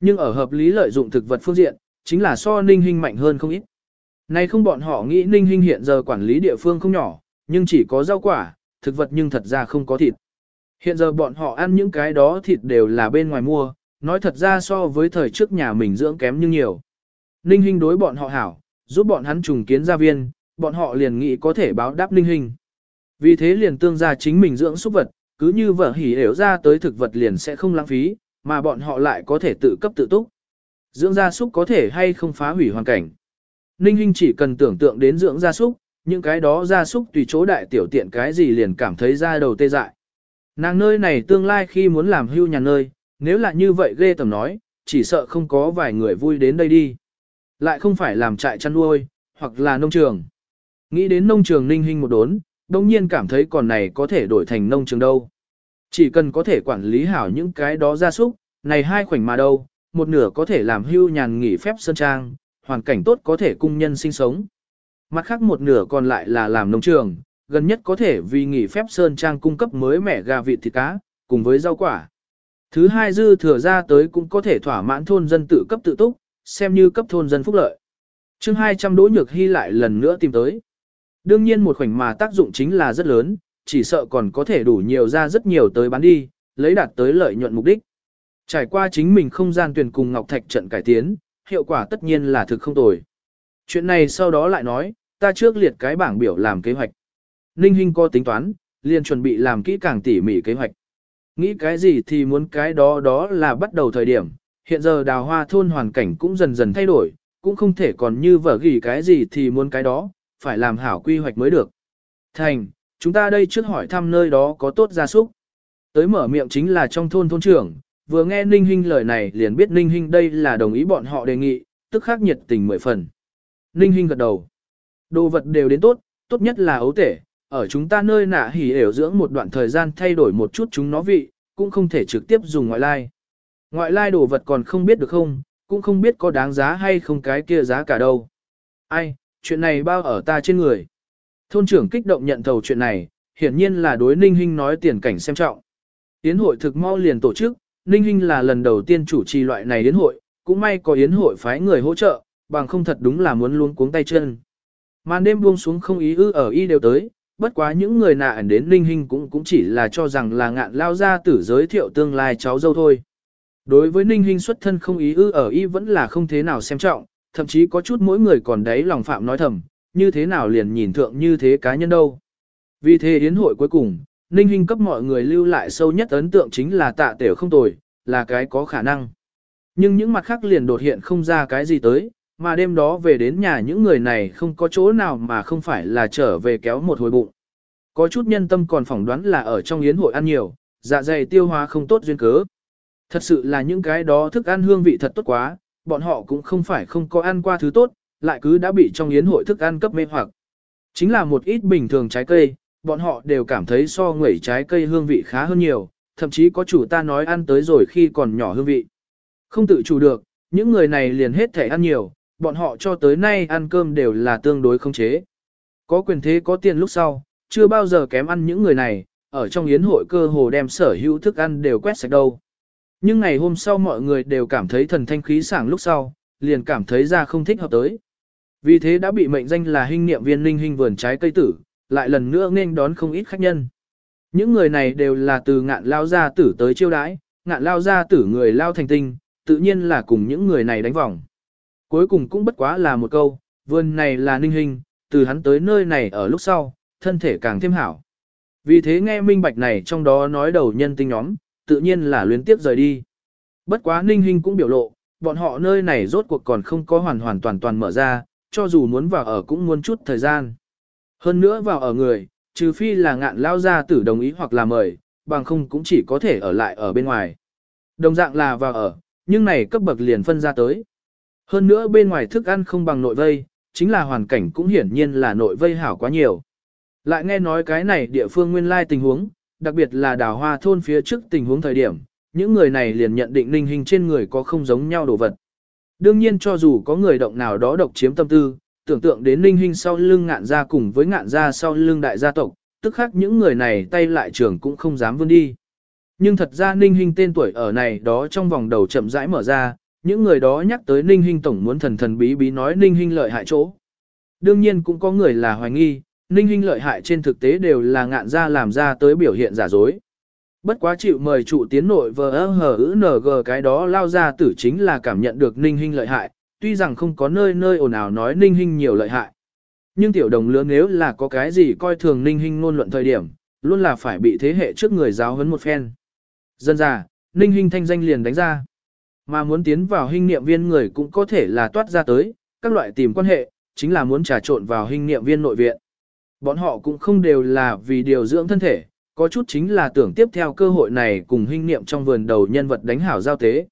A: Nhưng ở hợp lý lợi dụng thực vật phương diện, chính là so ninh hình mạnh hơn không ít. Nay không bọn họ nghĩ ninh hình hiện giờ quản lý địa phương không nhỏ, nhưng chỉ có rau quả, thực vật nhưng thật ra không có thịt. Hiện giờ bọn họ ăn những cái đó thịt đều là bên ngoài mua, nói thật ra so với thời trước nhà mình dưỡng kém nhưng nhiều. Ninh Hinh đối bọn họ hảo, giúp bọn hắn trùng kiến gia viên, bọn họ liền nghĩ có thể báo đáp Ninh Hinh. Vì thế liền tương gia chính mình dưỡng súc vật, cứ như vợ hỉ ểu ra tới thực vật liền sẽ không lãng phí, mà bọn họ lại có thể tự cấp tự túc. Dưỡng gia súc có thể hay không phá hủy hoàn cảnh. Ninh Hinh chỉ cần tưởng tượng đến dưỡng gia súc, những cái đó gia súc tùy chỗ đại tiểu tiện cái gì liền cảm thấy ra đầu tê dại. Nàng nơi này tương lai khi muốn làm hưu nhà nơi, nếu là như vậy ghê tầm nói, chỉ sợ không có vài người vui đến đây đi. Lại không phải làm trại chăn nuôi, hoặc là nông trường. Nghĩ đến nông trường ninh hình một đốn, đồng nhiên cảm thấy còn này có thể đổi thành nông trường đâu. Chỉ cần có thể quản lý hảo những cái đó gia súc, này hai khoảnh mà đâu, một nửa có thể làm hưu nhàn nghỉ phép sơn trang, hoàn cảnh tốt có thể cung nhân sinh sống. Mặt khác một nửa còn lại là làm nông trường, gần nhất có thể vì nghỉ phép sơn trang cung cấp mới mẻ gà vịt thịt cá, cùng với rau quả. Thứ hai dư thừa ra tới cũng có thể thỏa mãn thôn dân tự cấp tự túc, xem như cấp thôn dân phúc lợi. chương 200 đỗ nhược hy lại lần nữa tìm tới. Đương nhiên một khoảnh mà tác dụng chính là rất lớn, chỉ sợ còn có thể đủ nhiều ra rất nhiều tới bán đi, lấy đạt tới lợi nhuận mục đích. Trải qua chính mình không gian tuyển cùng Ngọc Thạch trận cải tiến, hiệu quả tất nhiên là thực không tồi. Chuyện này sau đó lại nói, ta trước liệt cái bảng biểu làm kế hoạch. Ninh Hinh có tính toán, liền chuẩn bị làm kỹ càng tỉ mỉ kế hoạch. Nghĩ cái gì thì muốn cái đó đó là bắt đầu thời điểm, hiện giờ đào hoa thôn hoàn cảnh cũng dần dần thay đổi, cũng không thể còn như vở gỉ cái gì thì muốn cái đó, phải làm hảo quy hoạch mới được. Thành, chúng ta đây trước hỏi thăm nơi đó có tốt gia súc. Tới mở miệng chính là trong thôn thôn trưởng, vừa nghe Ninh Hinh lời này liền biết Ninh Hinh đây là đồng ý bọn họ đề nghị, tức khắc nhiệt tình mười phần. Ninh Hinh gật đầu. Đồ vật đều đến tốt, tốt nhất là ấu tể, ở chúng ta nơi nạ hỉ ểu dưỡng một đoạn thời gian thay đổi một chút chúng nó vị, cũng không thể trực tiếp dùng ngoại lai. Ngoại lai đồ vật còn không biết được không, cũng không biết có đáng giá hay không cái kia giá cả đâu. Ai, chuyện này bao ở ta trên người. Thôn trưởng kích động nhận thầu chuyện này, hiển nhiên là đối Ninh Hinh nói tiền cảnh xem trọng. Yến hội thực mau liền tổ chức, Ninh Hinh là lần đầu tiên chủ trì loại này yến hội, cũng may có yến hội phái người hỗ trợ, bằng không thật đúng là muốn luôn cuống tay chân. Màn đêm buông xuống không ý ư ở y đều tới, bất quá những người nạ đến Ninh Hinh cũng cũng chỉ là cho rằng là ngạn lao gia tử giới thiệu tương lai cháu dâu thôi. Đối với Ninh Hinh xuất thân không ý ư ở y vẫn là không thế nào xem trọng, thậm chí có chút mỗi người còn đấy lòng phạm nói thầm, như thế nào liền nhìn thượng như thế cá nhân đâu. Vì thế yến hội cuối cùng, Ninh Hinh cấp mọi người lưu lại sâu nhất ấn tượng chính là tạ tiểu không tồi, là cái có khả năng. Nhưng những mặt khác liền đột hiện không ra cái gì tới, mà đêm đó về đến nhà những người này không có chỗ nào mà không phải là trở về kéo một hồi bụng. Có chút nhân tâm còn phỏng đoán là ở trong yến hội ăn nhiều, dạ dày tiêu hóa không tốt duyên cớ. Thật sự là những cái đó thức ăn hương vị thật tốt quá, bọn họ cũng không phải không có ăn qua thứ tốt, lại cứ đã bị trong yến hội thức ăn cấp mê hoặc. Chính là một ít bình thường trái cây, bọn họ đều cảm thấy so ngửi trái cây hương vị khá hơn nhiều, thậm chí có chủ ta nói ăn tới rồi khi còn nhỏ hương vị. Không tự chủ được, những người này liền hết thể ăn nhiều, bọn họ cho tới nay ăn cơm đều là tương đối không chế. Có quyền thế có tiền lúc sau, chưa bao giờ kém ăn những người này, ở trong yến hội cơ hồ đem sở hữu thức ăn đều quét sạch đâu. Nhưng ngày hôm sau mọi người đều cảm thấy thần thanh khí sảng lúc sau, liền cảm thấy ra không thích hợp tới. Vì thế đã bị mệnh danh là hình niệm viên linh hình vườn trái cây tử, lại lần nữa nên đón không ít khách nhân. Những người này đều là từ ngạn lao gia tử tới chiêu đãi, ngạn lao gia tử người lao thành tinh, tự nhiên là cùng những người này đánh vòng. Cuối cùng cũng bất quá là một câu, vườn này là ninh hình, từ hắn tới nơi này ở lúc sau, thân thể càng thêm hảo. Vì thế nghe minh bạch này trong đó nói đầu nhân tinh nhóm, tự nhiên là luyến tiếp rời đi. Bất quá ninh hình cũng biểu lộ, bọn họ nơi này rốt cuộc còn không có hoàn hoàn toàn toàn mở ra, cho dù muốn vào ở cũng muốn chút thời gian. Hơn nữa vào ở người, trừ phi là ngạn lao ra tử đồng ý hoặc là mời, bằng không cũng chỉ có thể ở lại ở bên ngoài. Đồng dạng là vào ở, nhưng này cấp bậc liền phân ra tới. Hơn nữa bên ngoài thức ăn không bằng nội vây, chính là hoàn cảnh cũng hiển nhiên là nội vây hảo quá nhiều. Lại nghe nói cái này địa phương nguyên lai tình huống, đặc biệt là đào hoa thôn phía trước tình huống thời điểm, những người này liền nhận định ninh hình trên người có không giống nhau đồ vật. Đương nhiên cho dù có người động nào đó độc chiếm tâm tư, tưởng tượng đến ninh hình sau lưng ngạn gia cùng với ngạn gia sau lưng đại gia tộc, tức khác những người này tay lại trường cũng không dám vươn đi. Nhưng thật ra ninh hình tên tuổi ở này đó trong vòng đầu chậm rãi mở ra, những người đó nhắc tới ninh Hinh tổng muốn thần thần bí bí nói ninh Hinh lợi hại chỗ. Đương nhiên cũng có người là hoài nghi, ninh Hinh lợi hại trên thực tế đều là ngạn ra làm ra tới biểu hiện giả dối. Bất quá chịu mời trụ tiến nội vờ hờ ứ ng cái đó lao ra tử chính là cảm nhận được ninh Hinh lợi hại, tuy rằng không có nơi nơi ồn ào nói ninh Hinh nhiều lợi hại. Nhưng tiểu đồng lứa nếu là có cái gì coi thường ninh Hinh ngôn luận thời điểm, luôn là phải bị thế hệ trước người giáo huấn một phen. Dân già, ninh Hinh thanh danh liền đánh ra. Mà muốn tiến vào hình niệm viên người cũng có thể là toát ra tới, các loại tìm quan hệ, chính là muốn trà trộn vào hình niệm viên nội viện. Bọn họ cũng không đều là vì điều dưỡng thân thể, có chút chính là tưởng tiếp theo cơ hội này cùng hình niệm trong vườn đầu nhân vật đánh hảo giao tế.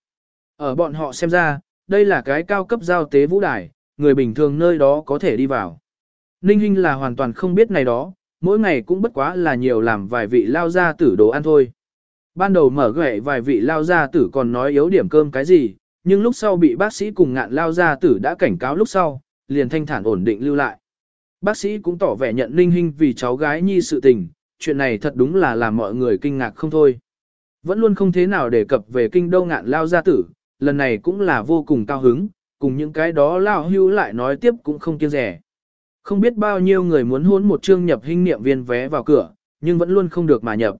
A: Ở bọn họ xem ra, đây là cái cao cấp giao tế vũ đài, người bình thường nơi đó có thể đi vào. Ninh Hinh là hoàn toàn không biết này đó, mỗi ngày cũng bất quá là nhiều làm vài vị lao ra tử đồ ăn thôi. Ban đầu mở gậy vài vị lao gia tử còn nói yếu điểm cơm cái gì, nhưng lúc sau bị bác sĩ cùng ngạn lao gia tử đã cảnh cáo lúc sau, liền thanh thản ổn định lưu lại. Bác sĩ cũng tỏ vẻ nhận ninh hinh vì cháu gái nhi sự tình, chuyện này thật đúng là làm mọi người kinh ngạc không thôi. Vẫn luôn không thế nào đề cập về kinh đô ngạn lao gia tử, lần này cũng là vô cùng cao hứng, cùng những cái đó lao hưu lại nói tiếp cũng không kiêng rẻ. Không biết bao nhiêu người muốn hôn một chương nhập hình niệm viên vé vào cửa, nhưng vẫn luôn không được mà nhập.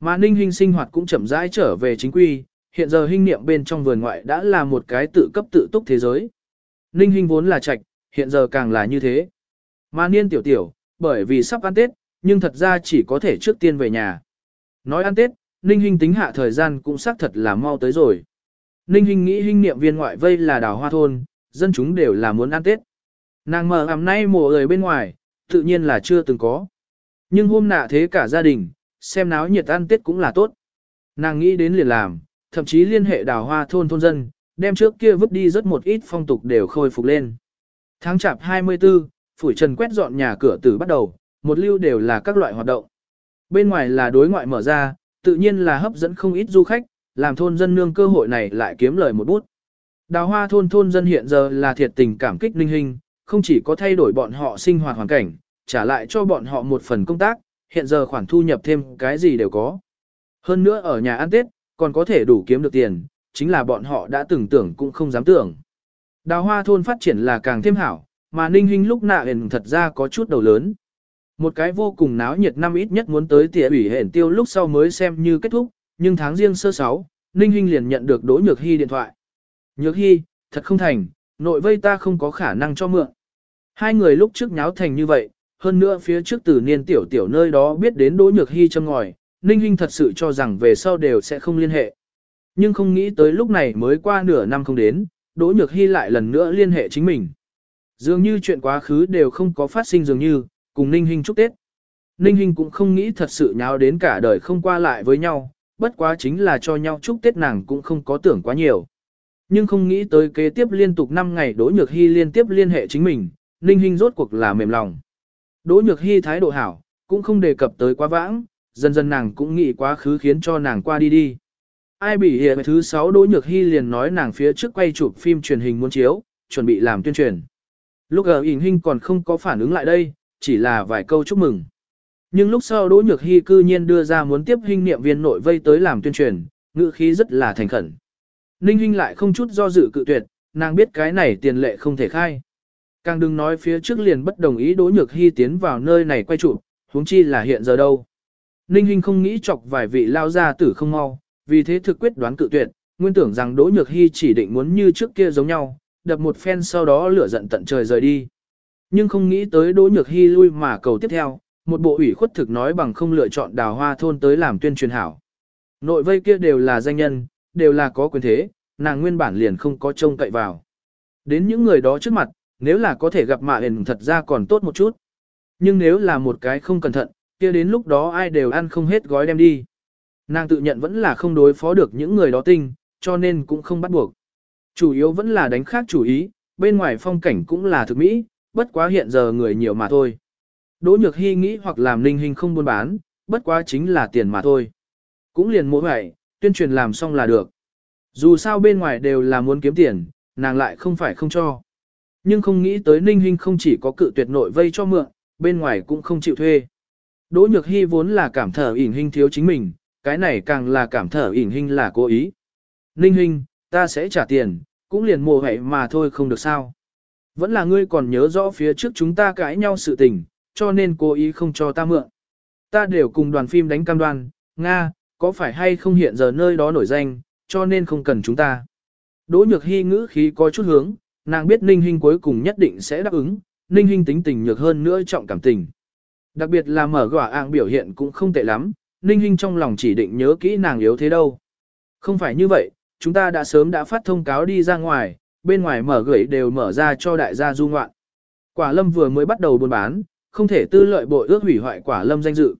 A: Mà ninh hình sinh hoạt cũng chậm rãi trở về chính quy, hiện giờ hình niệm bên trong vườn ngoại đã là một cái tự cấp tự túc thế giới. Ninh hình vốn là trạch, hiện giờ càng là như thế. Mà niên tiểu tiểu, bởi vì sắp ăn Tết, nhưng thật ra chỉ có thể trước tiên về nhà. Nói ăn Tết, Ninh Hinh tính hạ thời gian cũng xác thật là mau tới rồi. Ninh Hinh nghĩ hinh niệm viên ngoại vây là đào hoa thôn, dân chúng đều là muốn ăn Tết. Nàng mở hàm nay mùa người bên ngoài, tự nhiên là chưa từng có. Nhưng hôm nạ thế cả gia đình, xem náo nhiệt ăn Tết cũng là tốt. Nàng nghĩ đến liền làm, thậm chí liên hệ đào hoa thôn thôn dân, đem trước kia vứt đi rất một ít phong tục đều khôi phục lên. Tháng chạp 24, phủi trần quét dọn nhà cửa từ bắt đầu, một lưu đều là các loại hoạt động. Bên ngoài là đối ngoại mở ra, tự nhiên là hấp dẫn không ít du khách, làm thôn dân nương cơ hội này lại kiếm lời một bút. Đào hoa thôn thôn dân hiện giờ là thiệt tình cảm kích linh hình, không chỉ có thay đổi bọn họ sinh hoạt hoàn cảnh, trả lại cho bọn họ một phần công tác, hiện giờ khoản thu nhập thêm cái gì đều có. Hơn nữa ở nhà ăn Tết, còn có thể đủ kiếm được tiền, chính là bọn họ đã từng tưởng cũng không dám tưởng. Đào hoa thôn phát triển là càng thêm hảo, mà ninh hình lúc nạ hền thật ra có chút đầu lớn. Một cái vô cùng náo nhiệt năm ít nhất muốn tới tỉa ủy hển tiêu lúc sau mới xem như kết thúc, nhưng tháng riêng sơ sáu, ninh Hinh liền nhận được đỗ nhược hy điện thoại. Nhược hy, thật không thành, nội vây ta không có khả năng cho mượn. Hai người lúc trước nháo thành như vậy, hơn nữa phía trước từ niên tiểu tiểu nơi đó biết đến đỗ nhược hy châm ngòi, ninh Hinh thật sự cho rằng về sau đều sẽ không liên hệ. Nhưng không nghĩ tới lúc này mới qua nửa năm không đến, Đỗ Nhược Hy lại lần nữa liên hệ chính mình. Dường như chuyện quá khứ đều không có phát sinh dường như, cùng Ninh Hinh chúc Tết. Ninh Hinh cũng không nghĩ thật sự nháo đến cả đời không qua lại với nhau, bất quá chính là cho nhau chúc Tết nàng cũng không có tưởng quá nhiều. Nhưng không nghĩ tới kế tiếp liên tục 5 ngày Đỗ Nhược Hy liên tiếp liên hệ chính mình, Ninh Hinh rốt cuộc là mềm lòng. Đỗ Nhược Hy thái độ hảo, cũng không đề cập tới quá vãng, dần dần nàng cũng nghĩ quá khứ khiến cho nàng qua đi đi ai bị hiện thứ 6 Đỗ Nhược Hy liền nói nàng phía trước quay chụp phim truyền hình muốn chiếu, chuẩn bị làm tuyên truyền. Lúc ở ỉn hình còn không có phản ứng lại đây, chỉ là vài câu chúc mừng. Nhưng lúc sau Đỗ Nhược Hy cư nhiên đưa ra muốn tiếp hình niệm viên nội vây tới làm tuyên truyền, ngữ khí rất là thành khẩn. Ninh Hinh lại không chút do dự cự tuyệt, nàng biết cái này tiền lệ không thể khai. Càng đừng nói phía trước liền bất đồng ý Đỗ Nhược Hy tiến vào nơi này quay chụp, huống chi là hiện giờ đâu. Ninh Hinh không nghĩ chọc vài vị lao ra tử không mau, vì thế thực quyết đoán cự tuyệt, nguyên tưởng rằng Đỗ Nhược Hy chỉ định muốn như trước kia giống nhau, đập một phen sau đó lửa giận tận trời rời đi. Nhưng không nghĩ tới Đỗ Nhược Hy lui mà cầu tiếp theo, một bộ ủy khuất thực nói bằng không lựa chọn đào hoa thôn tới làm tuyên truyền hảo. Nội vây kia đều là danh nhân, đều là có quyền thế, nàng nguyên bản liền không có trông cậy vào. Đến những người đó trước mặt, nếu là có thể gặp mạ hình thật ra còn tốt một chút. Nhưng nếu là một cái không cẩn thận, kia đến lúc đó ai đều ăn không hết gói đem đi. Nàng tự nhận vẫn là không đối phó được những người đó tinh, cho nên cũng không bắt buộc. Chủ yếu vẫn là đánh khác chủ ý, bên ngoài phong cảnh cũng là thực mỹ, bất quá hiện giờ người nhiều mà thôi. Đỗ Nhược Hy nghĩ hoặc làm linh hình không buôn bán, bất quá chính là tiền mà thôi. Cũng liền mỗi ngày tuyên truyền làm xong là được. Dù sao bên ngoài đều là muốn kiếm tiền, nàng lại không phải không cho. Nhưng không nghĩ tới Ninh Hinh không chỉ có cự tuyệt nội vây cho mượn, bên ngoài cũng không chịu thuê. Đỗ Nhược Hy vốn là cảm thở ỉn hình thiếu chính mình, cái này càng là cảm thở ỉn hình là cố ý. Ninh Hinh ta sẽ trả tiền, cũng liền mồ hậy mà thôi không được sao. Vẫn là ngươi còn nhớ rõ phía trước chúng ta cãi nhau sự tình, cho nên cố ý không cho ta mượn. Ta đều cùng đoàn phim đánh cam đoan, Nga, có phải hay không hiện giờ nơi đó nổi danh, cho nên không cần chúng ta. Đỗ nhược hy ngữ khí có chút hướng, nàng biết Ninh Hinh cuối cùng nhất định sẽ đáp ứng, Ninh Hinh tính tình nhược hơn nữa trọng cảm tình. Đặc biệt là mở gỏa ạng biểu hiện cũng không tệ lắm, Ninh Hinh trong lòng chỉ định nhớ kỹ nàng yếu thế đâu. Không phải như vậy, chúng ta đã sớm đã phát thông cáo đi ra ngoài, bên ngoài mở gửi đều mở ra cho đại gia du ngoạn. Quả lâm vừa mới bắt đầu buôn bán, không thể tư lợi bội ước hủy hoại quả lâm danh dự.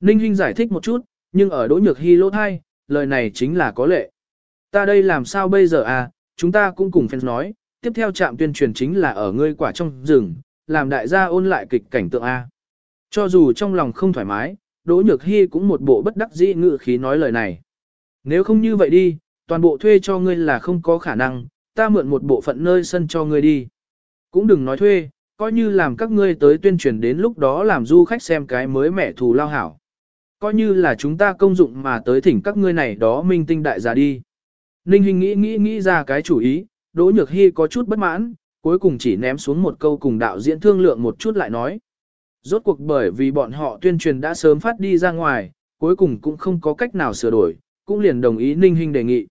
A: Ninh Hinh giải thích một chút, nhưng ở đỗ nhược hy lỗ thai, lời này chính là có lệ. Ta đây làm sao bây giờ à, chúng ta cũng cùng fans nói, tiếp theo trạm tuyên truyền chính là ở ngươi quả trong rừng, làm đại gia ôn lại kịch cảnh tượng A. Cho dù trong lòng không thoải mái, Đỗ Nhược Hy cũng một bộ bất đắc dĩ ngự khí nói lời này. Nếu không như vậy đi, toàn bộ thuê cho ngươi là không có khả năng, ta mượn một bộ phận nơi sân cho ngươi đi. Cũng đừng nói thuê, coi như làm các ngươi tới tuyên truyền đến lúc đó làm du khách xem cái mới mẻ thù lao hảo. Coi như là chúng ta công dụng mà tới thỉnh các ngươi này đó minh tinh đại giả đi. Ninh Hình nghĩ nghĩ nghĩ ra cái chủ ý, Đỗ Nhược Hy có chút bất mãn, cuối cùng chỉ ném xuống một câu cùng đạo diễn thương lượng một chút lại nói. Rốt cuộc bởi vì bọn họ tuyên truyền đã sớm phát đi ra ngoài, cuối cùng cũng không có cách nào sửa đổi, cũng liền đồng ý Ninh Hinh đề nghị.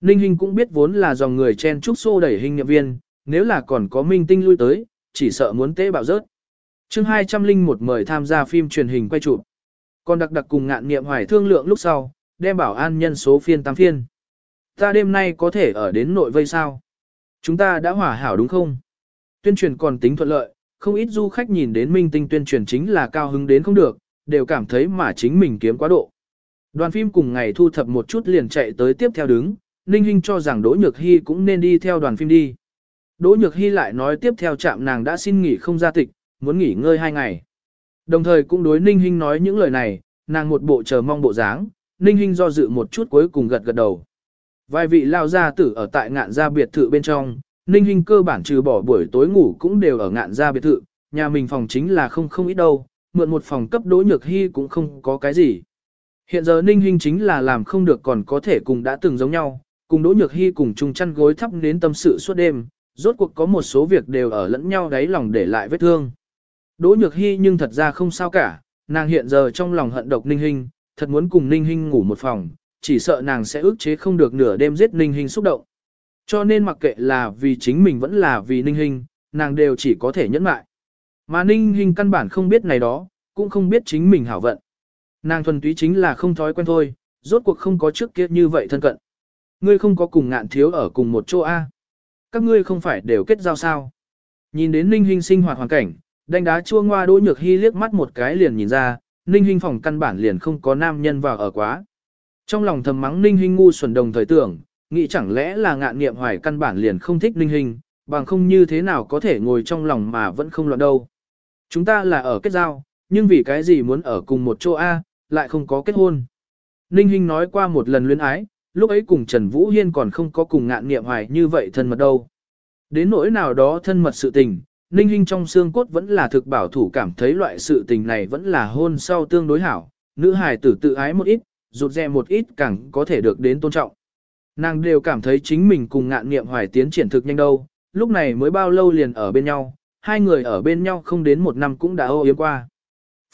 A: Ninh Hinh cũng biết vốn là dòng người chen trúc xô đẩy hình nhậm viên, nếu là còn có minh tinh lui tới, chỉ sợ muốn tế bạo rớt. chương 201 mời tham gia phim truyền hình quay chụp. Còn đặc đặc cùng ngạn nghiệm hoài thương lượng lúc sau, đem bảo an nhân số phiên tam phiên. Ta đêm nay có thể ở đến nội vây sao? Chúng ta đã hòa hảo đúng không? Tuyên truyền còn tính thuận lợi, không ít du khách nhìn đến minh tinh tuyên truyền chính là cao hứng đến không được, đều cảm thấy mà chính mình kiếm quá độ. Đoàn phim cùng ngày thu thập một chút liền chạy tới tiếp theo đứng, Ninh Hinh cho rằng Đỗ Nhược Hy cũng nên đi theo đoàn phim đi. Đỗ Nhược Hy lại nói tiếp theo trạm nàng đã xin nghỉ không ra tịch, muốn nghỉ ngơi hai ngày. Đồng thời cũng đối Ninh Hinh nói những lời này, nàng một bộ chờ mong bộ dáng, Ninh Hinh do dự một chút cuối cùng gật gật đầu. Vài vị lao gia tử ở tại ngạn gia biệt thự bên trong, Ninh Hinh cơ bản trừ bỏ buổi tối ngủ cũng đều ở ngạn gia biệt thự, nhà mình phòng chính là không không ít đâu, mượn một phòng cấp Đỗ Nhược Hy cũng không có cái gì. Hiện giờ Ninh Hinh chính là làm không được còn có thể cùng đã từng giống nhau, cùng Đỗ Nhược Hy cùng chung chăn gối thắp đến tâm sự suốt đêm, rốt cuộc có một số việc đều ở lẫn nhau đáy lòng để lại vết thương. Đỗ Nhược Hy nhưng thật ra không sao cả, nàng hiện giờ trong lòng hận độc Ninh Hinh, thật muốn cùng Ninh Hinh ngủ một phòng, chỉ sợ nàng sẽ ức chế không được nửa đêm giết Ninh Hinh xúc động. Cho nên mặc kệ là vì chính mình vẫn là vì Ninh Hinh, nàng đều chỉ có thể nhẫn mại. Mà Ninh Hinh căn bản không biết này đó, cũng không biết chính mình hảo vận. Nàng thuần túy chính là không thói quen thôi, rốt cuộc không có trước kia như vậy thân cận. Ngươi không có cùng ngạn thiếu ở cùng một chỗ A. Các ngươi không phải đều kết giao sao. Nhìn đến Ninh Hinh sinh hoạt hoàn cảnh, đánh đá chua ngoa đỗ nhược hy liếc mắt một cái liền nhìn ra, Ninh Hinh phòng căn bản liền không có nam nhân vào ở quá. Trong lòng thầm mắng Ninh Hinh ngu xuẩn đồng thời tưởng, nghĩ chẳng lẽ là ngạn nghiệm hoài căn bản liền không thích Ninh Hinh, bằng không như thế nào có thể ngồi trong lòng mà vẫn không loạn đâu. Chúng ta là ở kết giao, nhưng vì cái gì muốn ở cùng một chỗ A, lại không có kết hôn. Ninh Hinh nói qua một lần luyến ái, lúc ấy cùng Trần Vũ Hiên còn không có cùng ngạn nghiệm hoài như vậy thân mật đâu. Đến nỗi nào đó thân mật sự tình, Ninh Hinh trong xương cốt vẫn là thực bảo thủ cảm thấy loại sự tình này vẫn là hôn sau tương đối hảo, nữ hài tử tự ái một ít, rụt rè một ít càng có thể được đến tôn trọng. Nàng đều cảm thấy chính mình cùng ngạn nghiệm hoài tiến triển thực nhanh đâu, lúc này mới bao lâu liền ở bên nhau, hai người ở bên nhau không đến một năm cũng đã ô yếm qua.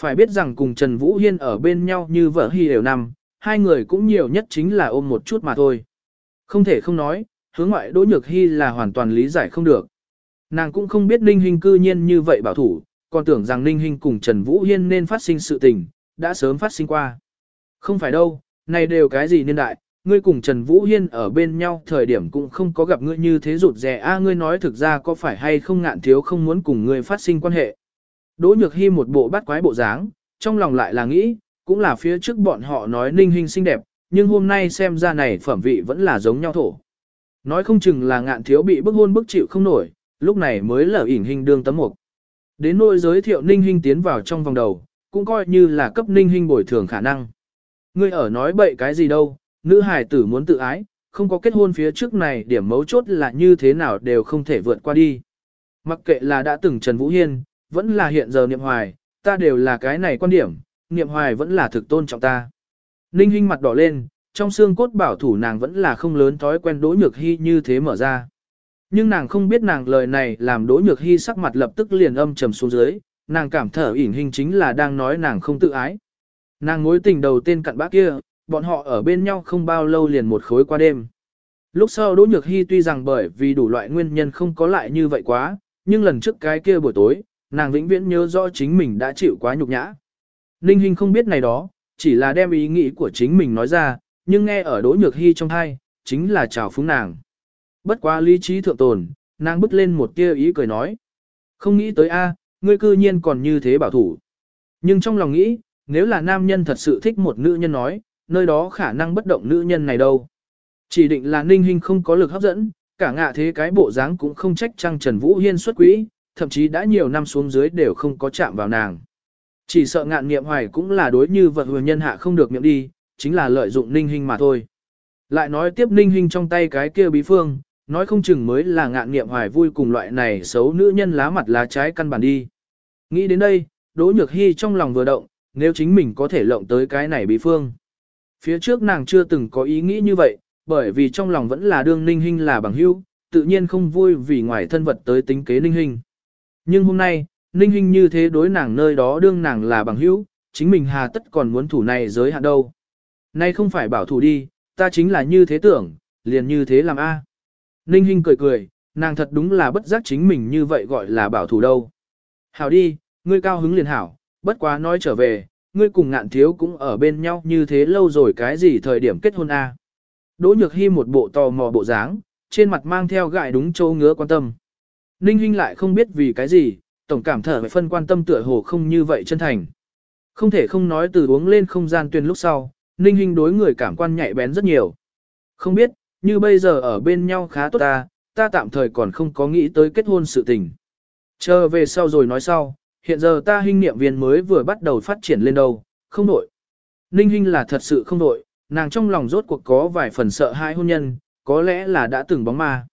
A: Phải biết rằng cùng Trần Vũ Hiên ở bên nhau như vợ hy đều năm, hai người cũng nhiều nhất chính là ôm một chút mà thôi. Không thể không nói, hướng ngoại Đỗ Nhược Hy là hoàn toàn lý giải không được. Nàng cũng không biết Ninh Hinh cư nhiên như vậy bảo thủ, còn tưởng rằng Ninh Hinh cùng Trần Vũ Hiên nên phát sinh sự tình, đã sớm phát sinh qua. Không phải đâu, này đều cái gì niên đại, ngươi cùng Trần Vũ Hiên ở bên nhau thời điểm cũng không có gặp ngươi như thế rụt rè a ngươi nói thực ra có phải hay không ngạn thiếu không muốn cùng ngươi phát sinh quan hệ. Đỗ Nhược Hi một bộ bắt quái bộ dáng, trong lòng lại là nghĩ, cũng là phía trước bọn họ nói ninh hình xinh đẹp, nhưng hôm nay xem ra này phẩm vị vẫn là giống nhau thổ. Nói không chừng là ngạn thiếu bị bức hôn bức chịu không nổi, lúc này mới lở ỉn hình đương tấm mục. Đến nỗi giới thiệu ninh hình tiến vào trong vòng đầu, cũng coi như là cấp ninh hình bồi thường khả năng. Ngươi ở nói bậy cái gì đâu, nữ hài tử muốn tự ái, không có kết hôn phía trước này điểm mấu chốt là như thế nào đều không thể vượt qua đi. Mặc kệ là đã từng Trần Vũ Hiên, vẫn là hiện giờ niệm hoài, ta đều là cái này quan điểm, niệm hoài vẫn là thực tôn trọng ta. Ninh Hinh mặt đỏ lên, trong xương cốt bảo thủ nàng vẫn là không lớn thói quen đỗ nhược hy như thế mở ra. Nhưng nàng không biết nàng lời này làm đỗ nhược hy sắc mặt lập tức liền âm trầm xuống dưới, nàng cảm thở ỉn hình chính là đang nói nàng không tự ái. Nàng mối tình đầu tên cặn bác kia, bọn họ ở bên nhau không bao lâu liền một khối qua đêm. Lúc sau Đỗ Nhược Hy tuy rằng bởi vì đủ loại nguyên nhân không có lại như vậy quá, nhưng lần trước cái kia buổi tối, nàng vĩnh viễn nhớ rõ chính mình đã chịu quá nhục nhã. Ninh Hinh không biết này đó, chỉ là đem ý nghĩ của chính mình nói ra, nhưng nghe ở Đỗ Nhược Hy trong thai, chính là chào phúng nàng. Bất quá lý trí thượng tồn, nàng bứt lên một tia ý cười nói. Không nghĩ tới a, ngươi cư nhiên còn như thế bảo thủ. Nhưng trong lòng nghĩ, nếu là nam nhân thật sự thích một nữ nhân nói, nơi đó khả năng bất động nữ nhân này đâu. Chỉ định là ninh hình không có lực hấp dẫn, cả ngạ thế cái bộ dáng cũng không trách trăng Trần Vũ Hiên xuất quỹ, thậm chí đã nhiều năm xuống dưới đều không có chạm vào nàng. Chỉ sợ ngạn nghiệm hoài cũng là đối như vật huyền nhân hạ không được miệng đi, chính là lợi dụng ninh hình mà thôi. Lại nói tiếp ninh hình trong tay cái kia bí phương, nói không chừng mới là ngạn nghiệm hoài vui cùng loại này xấu nữ nhân lá mặt lá trái căn bản đi. Nghĩ đến đây, Đỗ Nhược Hy trong lòng vừa động, nếu chính mình có thể lộng tới cái này bí phương. Phía trước nàng chưa từng có ý nghĩ như vậy, bởi vì trong lòng vẫn là đương ninh hình là bằng hữu, tự nhiên không vui vì ngoài thân vật tới tính kế ninh hình. Nhưng hôm nay, ninh hình như thế đối nàng nơi đó đương nàng là bằng hữu, chính mình hà tất còn muốn thủ này giới hạn đâu. Nay không phải bảo thủ đi, ta chính là như thế tưởng, liền như thế làm a. Ninh hình cười cười, nàng thật đúng là bất giác chính mình như vậy gọi là bảo thủ đâu. Hảo đi, ngươi cao hứng liền hảo, bất quá nói trở về, ngươi cùng ngạn thiếu cũng ở bên nhau như thế lâu rồi cái gì thời điểm kết hôn a? Đỗ Nhược Hi một bộ tò mò bộ dáng, trên mặt mang theo gại đúng châu ngứa quan tâm. Ninh Hinh lại không biết vì cái gì, tổng cảm thở phải phân quan tâm tựa hồ không như vậy chân thành. Không thể không nói từ uống lên không gian tuyên lúc sau, Ninh Hinh đối người cảm quan nhạy bén rất nhiều. Không biết, như bây giờ ở bên nhau khá tốt ta, ta tạm thời còn không có nghĩ tới kết hôn sự tình. Chờ về sau rồi nói sau, hiện giờ ta hình niệm viên mới vừa bắt đầu phát triển lên đâu, không đổi. Ninh Hinh là thật sự không đổi, nàng trong lòng rốt cuộc có vài phần sợ hai hôn nhân, có lẽ là đã từng bóng ma.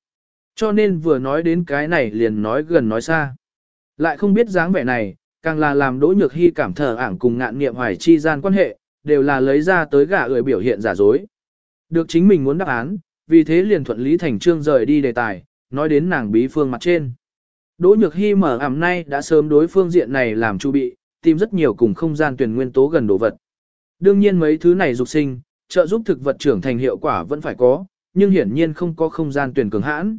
A: Cho nên vừa nói đến cái này liền nói gần nói xa. Lại không biết dáng vẻ này, càng là làm Đỗ Nhược Hy cảm thở ảng cùng ngạn niệm hoài chi gian quan hệ, đều là lấy ra tới gã người biểu hiện giả dối. Được chính mình muốn đáp án, vì thế liền thuận lý thành trương rời đi đề tài, nói đến nàng bí phương mặt trên. Đỗ Nhược Hi mở ảm nay đã sớm đối phương diện này làm chu bị, tìm rất nhiều cùng không gian tuyển nguyên tố gần đồ vật. Đương nhiên mấy thứ này dục sinh, trợ giúp thực vật trưởng thành hiệu quả vẫn phải có, nhưng hiển nhiên không có không gian tuyển cường hãn.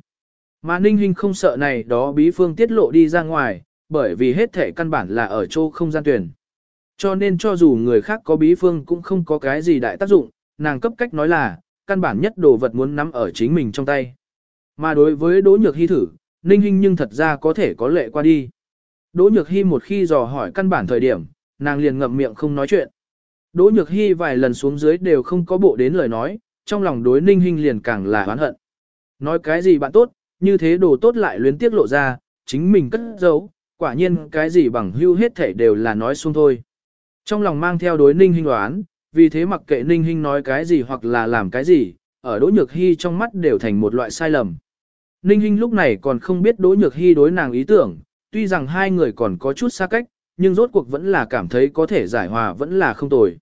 A: Mà Ninh Hinh không sợ này đó bí phương tiết lộ đi ra ngoài, bởi vì hết thể căn bản là ở chỗ không gian tuyển. Cho nên cho dù người khác có bí phương cũng không có cái gì đại tác dụng, nàng cấp cách nói là, căn bản nhất đồ vật muốn nắm ở chính mình trong tay. Mà đối với Đỗ Nhược Hy thử, Ninh Hinh nhưng thật ra có thể có lệ qua đi. Đỗ Nhược Hi một khi dò hỏi căn bản thời điểm, nàng liền ngậm miệng không nói chuyện. Đỗ Nhược Hi vài lần xuống dưới đều không có bộ đến lời nói, trong lòng đối Ninh Hinh liền càng là oán hận. Nói cái gì bạn tốt, như thế đồ tốt lại luyến tiếc lộ ra, chính mình cất giấu, quả nhiên cái gì bằng hưu hết thể đều là nói xung thôi. Trong lòng mang theo đối Ninh Hinh đoán, vì thế mặc kệ Ninh Hinh nói cái gì hoặc là làm cái gì, ở Đỗ Nhược Hi trong mắt đều thành một loại sai lầm. Ninh Hinh lúc này còn không biết Đỗ Nhược Hy đối nàng ý tưởng, tuy rằng hai người còn có chút xa cách, nhưng rốt cuộc vẫn là cảm thấy có thể giải hòa vẫn là không tồi.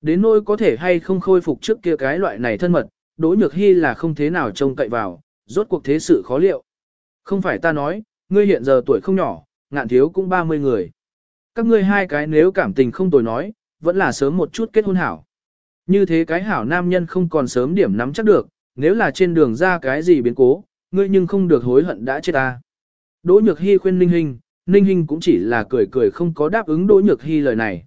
A: Đến nỗi có thể hay không khôi phục trước kia cái loại này thân mật, Đỗ Nhược Hy là không thế nào trông cậy vào, rốt cuộc thế sự khó liệu. Không phải ta nói, ngươi hiện giờ tuổi không nhỏ, ngạn thiếu cũng 30 người. Các ngươi hai cái nếu cảm tình không tồi nói, vẫn là sớm một chút kết hôn hảo. Như thế cái hảo nam nhân không còn sớm điểm nắm chắc được, nếu là trên đường ra cái gì biến cố, ngươi nhưng không được hối hận đã chết ta. Đỗ Nhược Hy khuyên Ninh Hinh, Ninh Hinh cũng chỉ là cười cười không có đáp ứng Đỗ Nhược Hy lời này.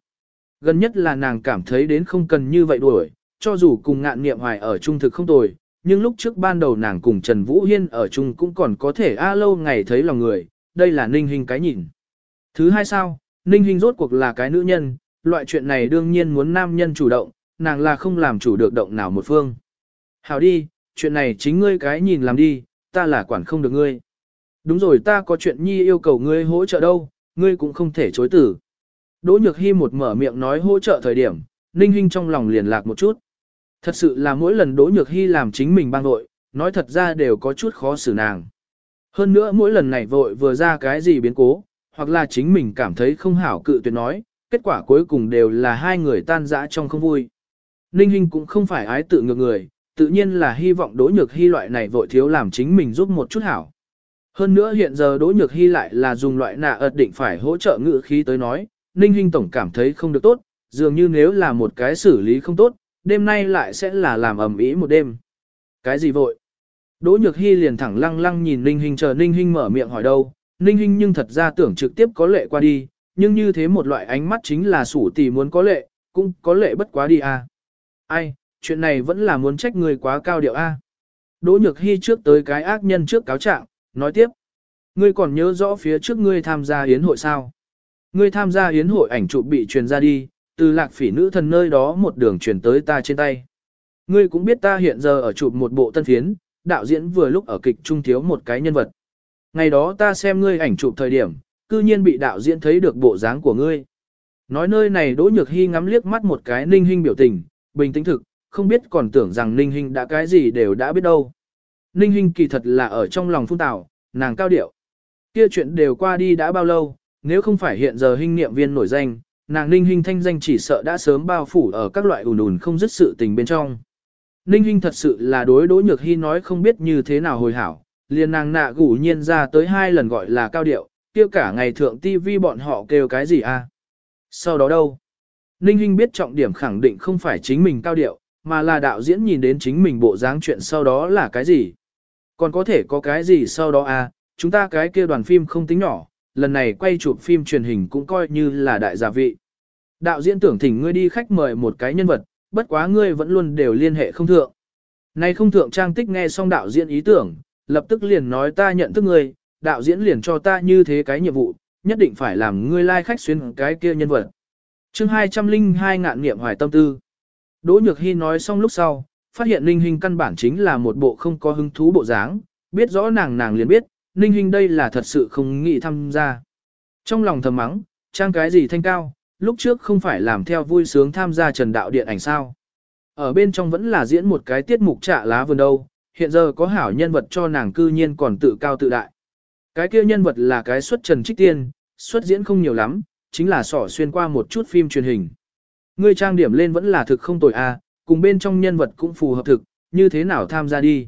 A: Gần nhất là nàng cảm thấy đến không cần như vậy đuổi, cho dù cùng ngạn niệm hoài ở trung thực không tồi, nhưng lúc trước ban đầu nàng cùng Trần Vũ Hiên ở chung cũng còn có thể a lâu ngày thấy lòng người, đây là Ninh Hinh cái nhìn. Thứ hai sao, Ninh Hinh rốt cuộc là cái nữ nhân, loại chuyện này đương nhiên muốn nam nhân chủ động, nàng là không làm chủ được động nào một phương. Hảo đi, chuyện này chính ngươi cái nhìn làm đi, ta là quản không được ngươi. Đúng rồi ta có chuyện nhi yêu cầu ngươi hỗ trợ đâu, ngươi cũng không thể chối tử. Đỗ Nhược Hi một mở miệng nói hỗ trợ thời điểm, Ninh Hinh trong lòng liền lạc một chút. Thật sự là mỗi lần Đỗ Nhược Hi làm chính mình bang vội, nói thật ra đều có chút khó xử nàng. Hơn nữa mỗi lần này vội vừa ra cái gì biến cố, hoặc là chính mình cảm thấy không hảo cự tuyệt nói, kết quả cuối cùng đều là hai người tan rã trong không vui. Ninh Hinh cũng không phải ái tự ngược người, tự nhiên là hy vọng Đỗ Nhược Hy loại này vội thiếu làm chính mình giúp một chút hảo. Hơn nữa hiện giờ Đỗ Nhược Hy lại là dùng loại nạ ợt định phải hỗ trợ ngự khí tới nói, Ninh Hinh Tổng cảm thấy không được tốt, dường như nếu là một cái xử lý không tốt, đêm nay lại sẽ là làm ầm ĩ một đêm. Cái gì vội? Đỗ Nhược Hy liền thẳng lăng lăng nhìn Ninh Hinh chờ Ninh Hinh mở miệng hỏi đâu, Ninh Hinh nhưng thật ra tưởng trực tiếp có lệ qua đi, nhưng như thế một loại ánh mắt chính là sủ tỷ muốn có lệ, cũng có lệ bất quá đi à. Ai, chuyện này vẫn là muốn trách người quá cao điệu A. Đỗ Nhược Hy trước tới cái ác nhân trước cáo trạng, nói tiếp. Ngươi còn nhớ rõ phía trước ngươi tham gia hiến hội sao? Ngươi tham gia hiến hội ảnh chụp bị truyền ra đi, từ lạc phỉ nữ thần nơi đó một đường truyền tới ta trên tay. Ngươi cũng biết ta hiện giờ ở chụp một bộ tân phiến, đạo diễn vừa lúc ở kịch trung thiếu một cái nhân vật. Ngày đó ta xem ngươi ảnh chụp thời điểm, cư nhiên bị đạo diễn thấy được bộ dáng của ngươi. Nói nơi này Đỗ Nhược Hy ngắm liếc mắt một cái ninh hình biểu tình, bình tĩnh thực, không biết còn tưởng rằng Ninh Hinh đã cái gì đều đã biết đâu. Ninh Hinh kỳ thật là ở trong lòng phun tảo, nàng cao điệu. Kia chuyện đều qua đi đã bao lâu, nếu không phải hiện giờ Hinh niệm viên nổi danh, nàng Ninh Hinh thanh danh chỉ sợ đã sớm bao phủ ở các loại ùn ùn không dứt sự tình bên trong. Ninh Hinh thật sự là đối đối nhược hy nói không biết như thế nào hồi hảo, liền nàng nạ gủ nhiên ra tới hai lần gọi là cao điệu, kia cả ngày thượng tivi bọn họ kêu cái gì a? Sau đó đâu? Ninh Hinh biết trọng điểm khẳng định không phải chính mình cao điệu, mà là đạo diễn nhìn đến chính mình bộ dáng chuyện sau đó là cái gì. Còn có thể có cái gì sau đó à, chúng ta cái kia đoàn phim không tính nhỏ, lần này quay chụp phim truyền hình cũng coi như là đại gia vị. Đạo diễn tưởng thỉnh ngươi đi khách mời một cái nhân vật, bất quá ngươi vẫn luôn đều liên hệ không thượng. Này không thượng trang tích nghe xong đạo diễn ý tưởng, lập tức liền nói ta nhận thức ngươi, đạo diễn liền cho ta như thế cái nhiệm vụ, nhất định phải làm ngươi lai like khách xuyên cái kia nhân vật. chương 202 ngạn nghiệm hoài tâm tư. Đỗ Nhược Hy nói xong lúc sau, phát hiện Ninh Hinh căn bản chính là một bộ không có hứng thú bộ dáng, biết rõ nàng nàng liền biết, Ninh Hinh đây là thật sự không nghĩ tham gia. Trong lòng thầm mắng, trang cái gì thanh cao, lúc trước không phải làm theo vui sướng tham gia trần đạo điện ảnh sao. Ở bên trong vẫn là diễn một cái tiết mục trả lá vườn đâu, hiện giờ có hảo nhân vật cho nàng cư nhiên còn tự cao tự đại. Cái kia nhân vật là cái xuất trần trích tiên, xuất diễn không nhiều lắm, chính là sỏ xuyên qua một chút phim truyền hình. Ngươi trang điểm lên vẫn là thực không tồi a, à, cùng bên trong nhân vật cũng phù hợp thực, như thế nào tham gia đi.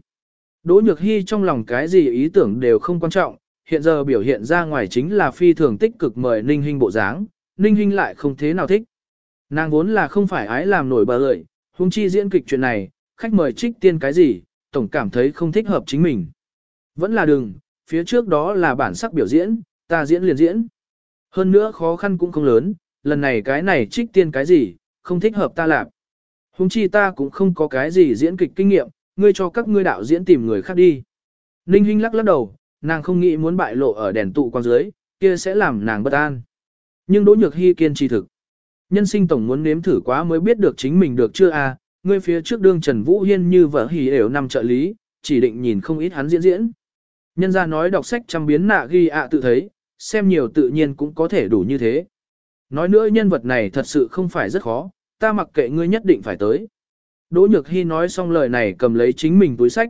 A: Đỗ Nhược Hy trong lòng cái gì ý tưởng đều không quan trọng, hiện giờ biểu hiện ra ngoài chính là phi thường tích cực mời Ninh Hinh bộ dáng, Ninh Hinh lại không thế nào thích. Nàng vốn là không phải ái làm nổi bờ lợi, huống chi diễn kịch chuyện này, khách mời trích tiên cái gì, tổng cảm thấy không thích hợp chính mình. Vẫn là đừng, phía trước đó là bản sắc biểu diễn, ta diễn liền diễn. Hơn nữa khó khăn cũng không lớn, lần này cái này trích tiên cái gì, không thích hợp ta làm. Hùng chi ta cũng không có cái gì diễn kịch kinh nghiệm, ngươi cho các ngươi đạo diễn tìm người khác đi. Ninh Hinh lắc lắc đầu, nàng không nghĩ muốn bại lộ ở đèn tụ quang dưới, kia sẽ làm nàng bất an. Nhưng Đỗ Nhược Hy kiên trì thực. Nhân sinh tổng muốn nếm thử quá mới biết được chính mình được chưa à, ngươi phía trước đương Trần Vũ Hiên như vợ hỉ đều năm trợ lý, chỉ định nhìn không ít hắn diễn diễn. Nhân ra nói đọc sách trăm biến nạ ghi ạ tự thấy, xem nhiều tự nhiên cũng có thể đủ như thế. Nói nữa nhân vật này thật sự không phải rất khó, ta mặc kệ ngươi nhất định phải tới. Đỗ Nhược Hy nói xong lời này cầm lấy chính mình túi sách.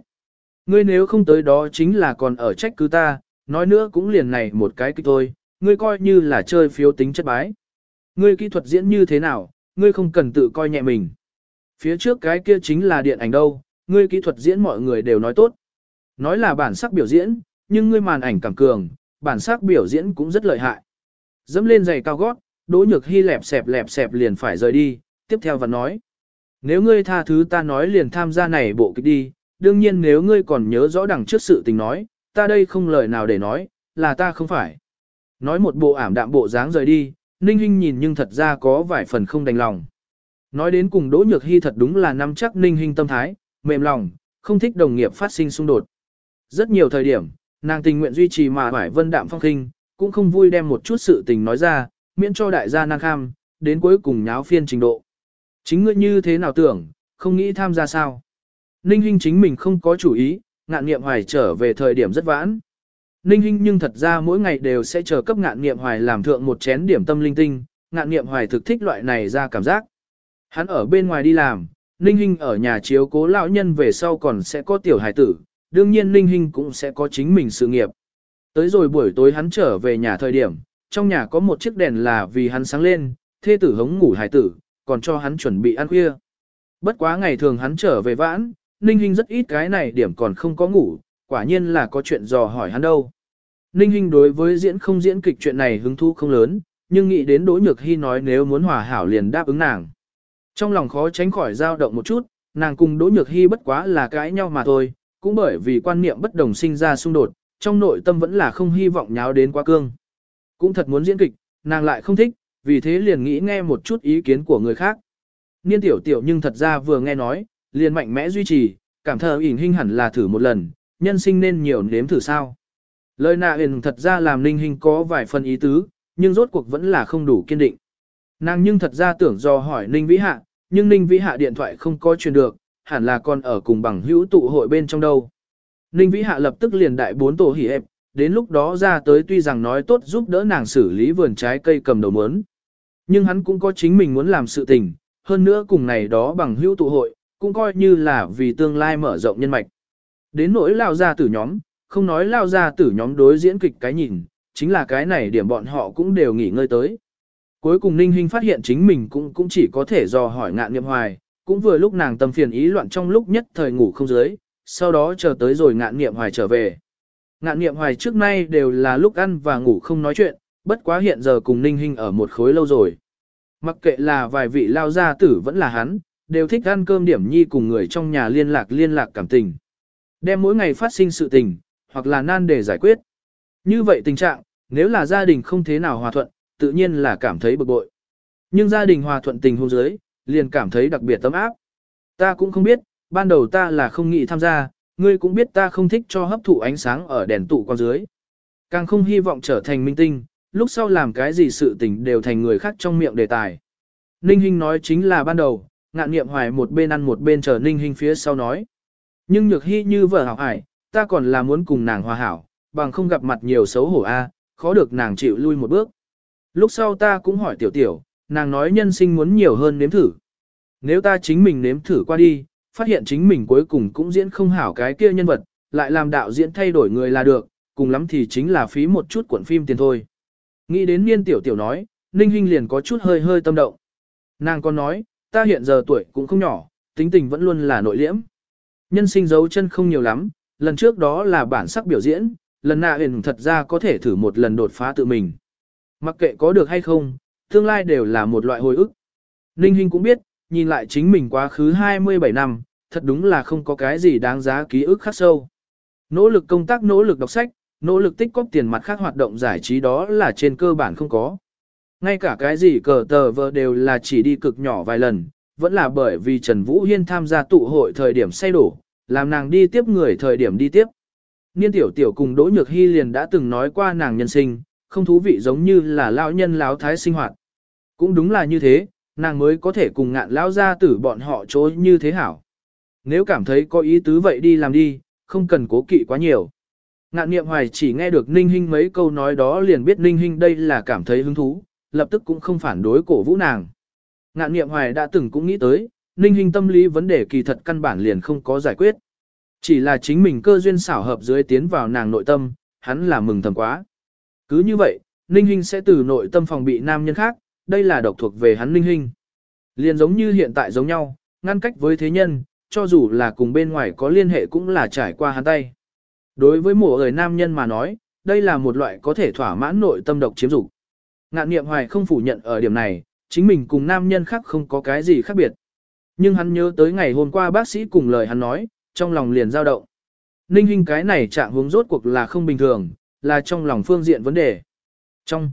A: Ngươi nếu không tới đó chính là còn ở trách cứ ta, nói nữa cũng liền này một cái kích thôi, ngươi coi như là chơi phiếu tính chất bái. Ngươi kỹ thuật diễn như thế nào, ngươi không cần tự coi nhẹ mình. Phía trước cái kia chính là điện ảnh đâu, ngươi kỹ thuật diễn mọi người đều nói tốt. Nói là bản sắc biểu diễn, nhưng ngươi màn ảnh cảm cường, bản sắc biểu diễn cũng rất lợi hại. Dẫm lên giày cao gót, Đỗ Nhược Hy lẹp xẹp lẹp xẹp liền phải rời đi, tiếp theo và nói. Nếu ngươi tha thứ ta nói liền tham gia này bộ kịch đi, đương nhiên nếu ngươi còn nhớ rõ đằng trước sự tình nói, ta đây không lời nào để nói, là ta không phải. Nói một bộ ảm đạm bộ dáng rời đi, Ninh Hinh nhìn nhưng thật ra có vài phần không đành lòng. Nói đến cùng Đỗ Nhược Hy thật đúng là nắm chắc Ninh Hinh tâm thái, mềm lòng, không thích đồng nghiệp phát sinh xung đột. Rất nhiều thời điểm, nàng tình nguyện duy trì mà phải vân đạm phong khinh, cũng không vui đem một chút sự tình nói ra, miễn cho đại gia năng kham, đến cuối cùng nháo phiên trình độ. Chính ngươi như thế nào tưởng, không nghĩ tham gia sao? Ninh Hinh chính mình không có chủ ý, ngạn nghiệm hoài trở về thời điểm rất vãn. Ninh Hinh nhưng thật ra mỗi ngày đều sẽ chờ cấp ngạn nghiệm hoài làm thượng một chén điểm tâm linh tinh, ngạn nghiệm hoài thực thích loại này ra cảm giác. Hắn ở bên ngoài đi làm, Ninh Hinh ở nhà chiếu cố lão nhân về sau còn sẽ có tiểu hải tử, đương nhiên Ninh Hinh cũng sẽ có chính mình sự nghiệp. Tới rồi buổi tối hắn trở về nhà thời điểm, trong nhà có một chiếc đèn là vì hắn sáng lên, thê tử hống ngủ hải tử, còn cho hắn chuẩn bị ăn khuya. Bất quá ngày thường hắn trở về vãn, Ninh Hinh rất ít cái này điểm còn không có ngủ, quả nhiên là có chuyện dò hỏi hắn đâu. Ninh Hinh đối với diễn không diễn kịch chuyện này hứng thú không lớn, nhưng nghĩ đến Đỗ Nhược Hy nói nếu muốn hòa hảo liền đáp ứng nàng. Trong lòng khó tránh khỏi dao động một chút, nàng cùng Đỗ Nhược Hy bất quá là cãi nhau mà thôi, cũng bởi vì quan niệm bất đồng sinh ra xung đột, trong nội tâm vẫn là không hy vọng nháo đến quá cương. Cũng thật muốn diễn kịch, nàng lại không thích, vì thế liền nghĩ nghe một chút ý kiến của người khác. Niên tiểu tiểu nhưng thật ra vừa nghe nói, liền mạnh mẽ duy trì, cảm thờ ỉn hình hẳn là thử một lần, nhân sinh nên nhiều nếm thử sao. Lời nạ huyền thật ra làm ninh hình có vài phần ý tứ, nhưng rốt cuộc vẫn là không đủ kiên định. Nàng nhưng thật ra tưởng do hỏi ninh vĩ hạ, nhưng ninh vĩ hạ điện thoại không có truyền được, hẳn là còn ở cùng bằng hữu tụ hội bên trong đâu. Ninh vĩ hạ lập tức liền đại bốn tổ hỉ ép, đến lúc đó ra tới tuy rằng nói tốt giúp đỡ nàng xử lý vườn trái cây cầm đầu mớn. Nhưng hắn cũng có chính mình muốn làm sự tình, hơn nữa cùng này đó bằng hữu tụ hội, cũng coi như là vì tương lai mở rộng nhân mạch. Đến nỗi lao ra tử nhóm, không nói lao ra tử nhóm đối diễn kịch cái nhìn, chính là cái này điểm bọn họ cũng đều nghỉ ngơi tới. Cuối cùng Ninh Hinh phát hiện chính mình cũng cũng chỉ có thể dò hỏi ngạn nghiệm hoài, cũng vừa lúc nàng tâm phiền ý loạn trong lúc nhất thời ngủ không dưới, sau đó chờ tới rồi ngạn nghiệm hoài trở về. Ngạn nghiệm hoài trước nay đều là lúc ăn và ngủ không nói chuyện, bất quá hiện giờ cùng Ninh Hình ở một khối lâu rồi. Mặc kệ là vài vị lao gia tử vẫn là hắn, đều thích ăn cơm điểm nhi cùng người trong nhà liên lạc liên lạc cảm tình. đem mỗi ngày phát sinh sự tình, hoặc là nan để giải quyết. Như vậy tình trạng, nếu là gia đình không thế nào hòa thuận, tự nhiên là cảm thấy bực bội. Nhưng gia đình hòa thuận tình hôn giới, liền cảm thấy đặc biệt tấm áp. Ta cũng không biết, ban đầu ta là không nghĩ tham gia, ngươi cũng biết ta không thích cho hấp thụ ánh sáng ở đèn tụ con dưới. Càng không hy vọng trở thành minh tinh, lúc sau làm cái gì sự tình đều thành người khác trong miệng đề tài. Ninh Hinh nói chính là ban đầu, ngạn nghiệm hoài một bên ăn một bên chờ Ninh Hinh phía sau nói. Nhưng nhược hy như vợ học hải, ta còn là muốn cùng nàng hòa hảo, bằng không gặp mặt nhiều xấu hổ a, khó được nàng chịu lui một bước. Lúc sau ta cũng hỏi tiểu tiểu, nàng nói nhân sinh muốn nhiều hơn nếm thử. Nếu ta chính mình nếm thử qua đi, phát hiện chính mình cuối cùng cũng diễn không hảo cái kia nhân vật, lại làm đạo diễn thay đổi người là được, cùng lắm thì chính là phí một chút cuộn phim tiền thôi. Nghĩ đến niên tiểu tiểu nói, Ninh Hinh liền có chút hơi hơi tâm động. Nàng còn nói, ta hiện giờ tuổi cũng không nhỏ, tính tình vẫn luôn là nội liễm. Nhân sinh dấu chân không nhiều lắm, lần trước đó là bản sắc biểu diễn, lần nạ huyền thật ra có thể thử một lần đột phá tự mình. Mặc kệ có được hay không, tương lai đều là một loại hồi ức. Ninh Hinh cũng biết, nhìn lại chính mình quá khứ 27 năm, thật đúng là không có cái gì đáng giá ký ức khắc sâu. Nỗ lực công tác nỗ lực đọc sách, nỗ lực tích cóp tiền mặt khác hoạt động giải trí đó là trên cơ bản không có. Ngay cả cái gì cờ tờ vợ đều là chỉ đi cực nhỏ vài lần, vẫn là bởi vì Trần Vũ Hiên tham gia tụ hội thời điểm say đổ, làm nàng đi tiếp người thời điểm đi tiếp. Niên tiểu tiểu cùng Đỗ Nhược Hy liền đã từng nói qua nàng nhân sinh, không thú vị giống như là lão nhân lão thái sinh hoạt. Cũng đúng là như thế, nàng mới có thể cùng ngạn lão gia tử bọn họ chối như thế hảo. Nếu cảm thấy có ý tứ vậy đi làm đi, không cần cố kỵ quá nhiều. Ngạn niệm hoài chỉ nghe được Ninh Hinh mấy câu nói đó liền biết Ninh Hinh đây là cảm thấy hứng thú, lập tức cũng không phản đối cổ vũ nàng. Ngạn niệm hoài đã từng cũng nghĩ tới, Ninh Hinh tâm lý vấn đề kỳ thật căn bản liền không có giải quyết. Chỉ là chính mình cơ duyên xảo hợp dưới tiến vào nàng nội tâm, hắn là mừng thầm quá. Cứ như vậy, Ninh Hinh sẽ từ nội tâm phòng bị nam nhân khác, đây là độc thuộc về hắn Ninh Hinh. Liền giống như hiện tại giống nhau, ngăn cách với thế nhân, cho dù là cùng bên ngoài có liên hệ cũng là trải qua hắn tay. Đối với mỗi người nam nhân mà nói, đây là một loại có thể thỏa mãn nội tâm độc chiếm dục. Ngạn niệm hoài không phủ nhận ở điểm này, chính mình cùng nam nhân khác không có cái gì khác biệt. Nhưng hắn nhớ tới ngày hôm qua bác sĩ cùng lời hắn nói, trong lòng liền dao động. Ninh Hinh cái này trạng hướng rốt cuộc là không bình thường, là trong lòng phương diện vấn đề. Trong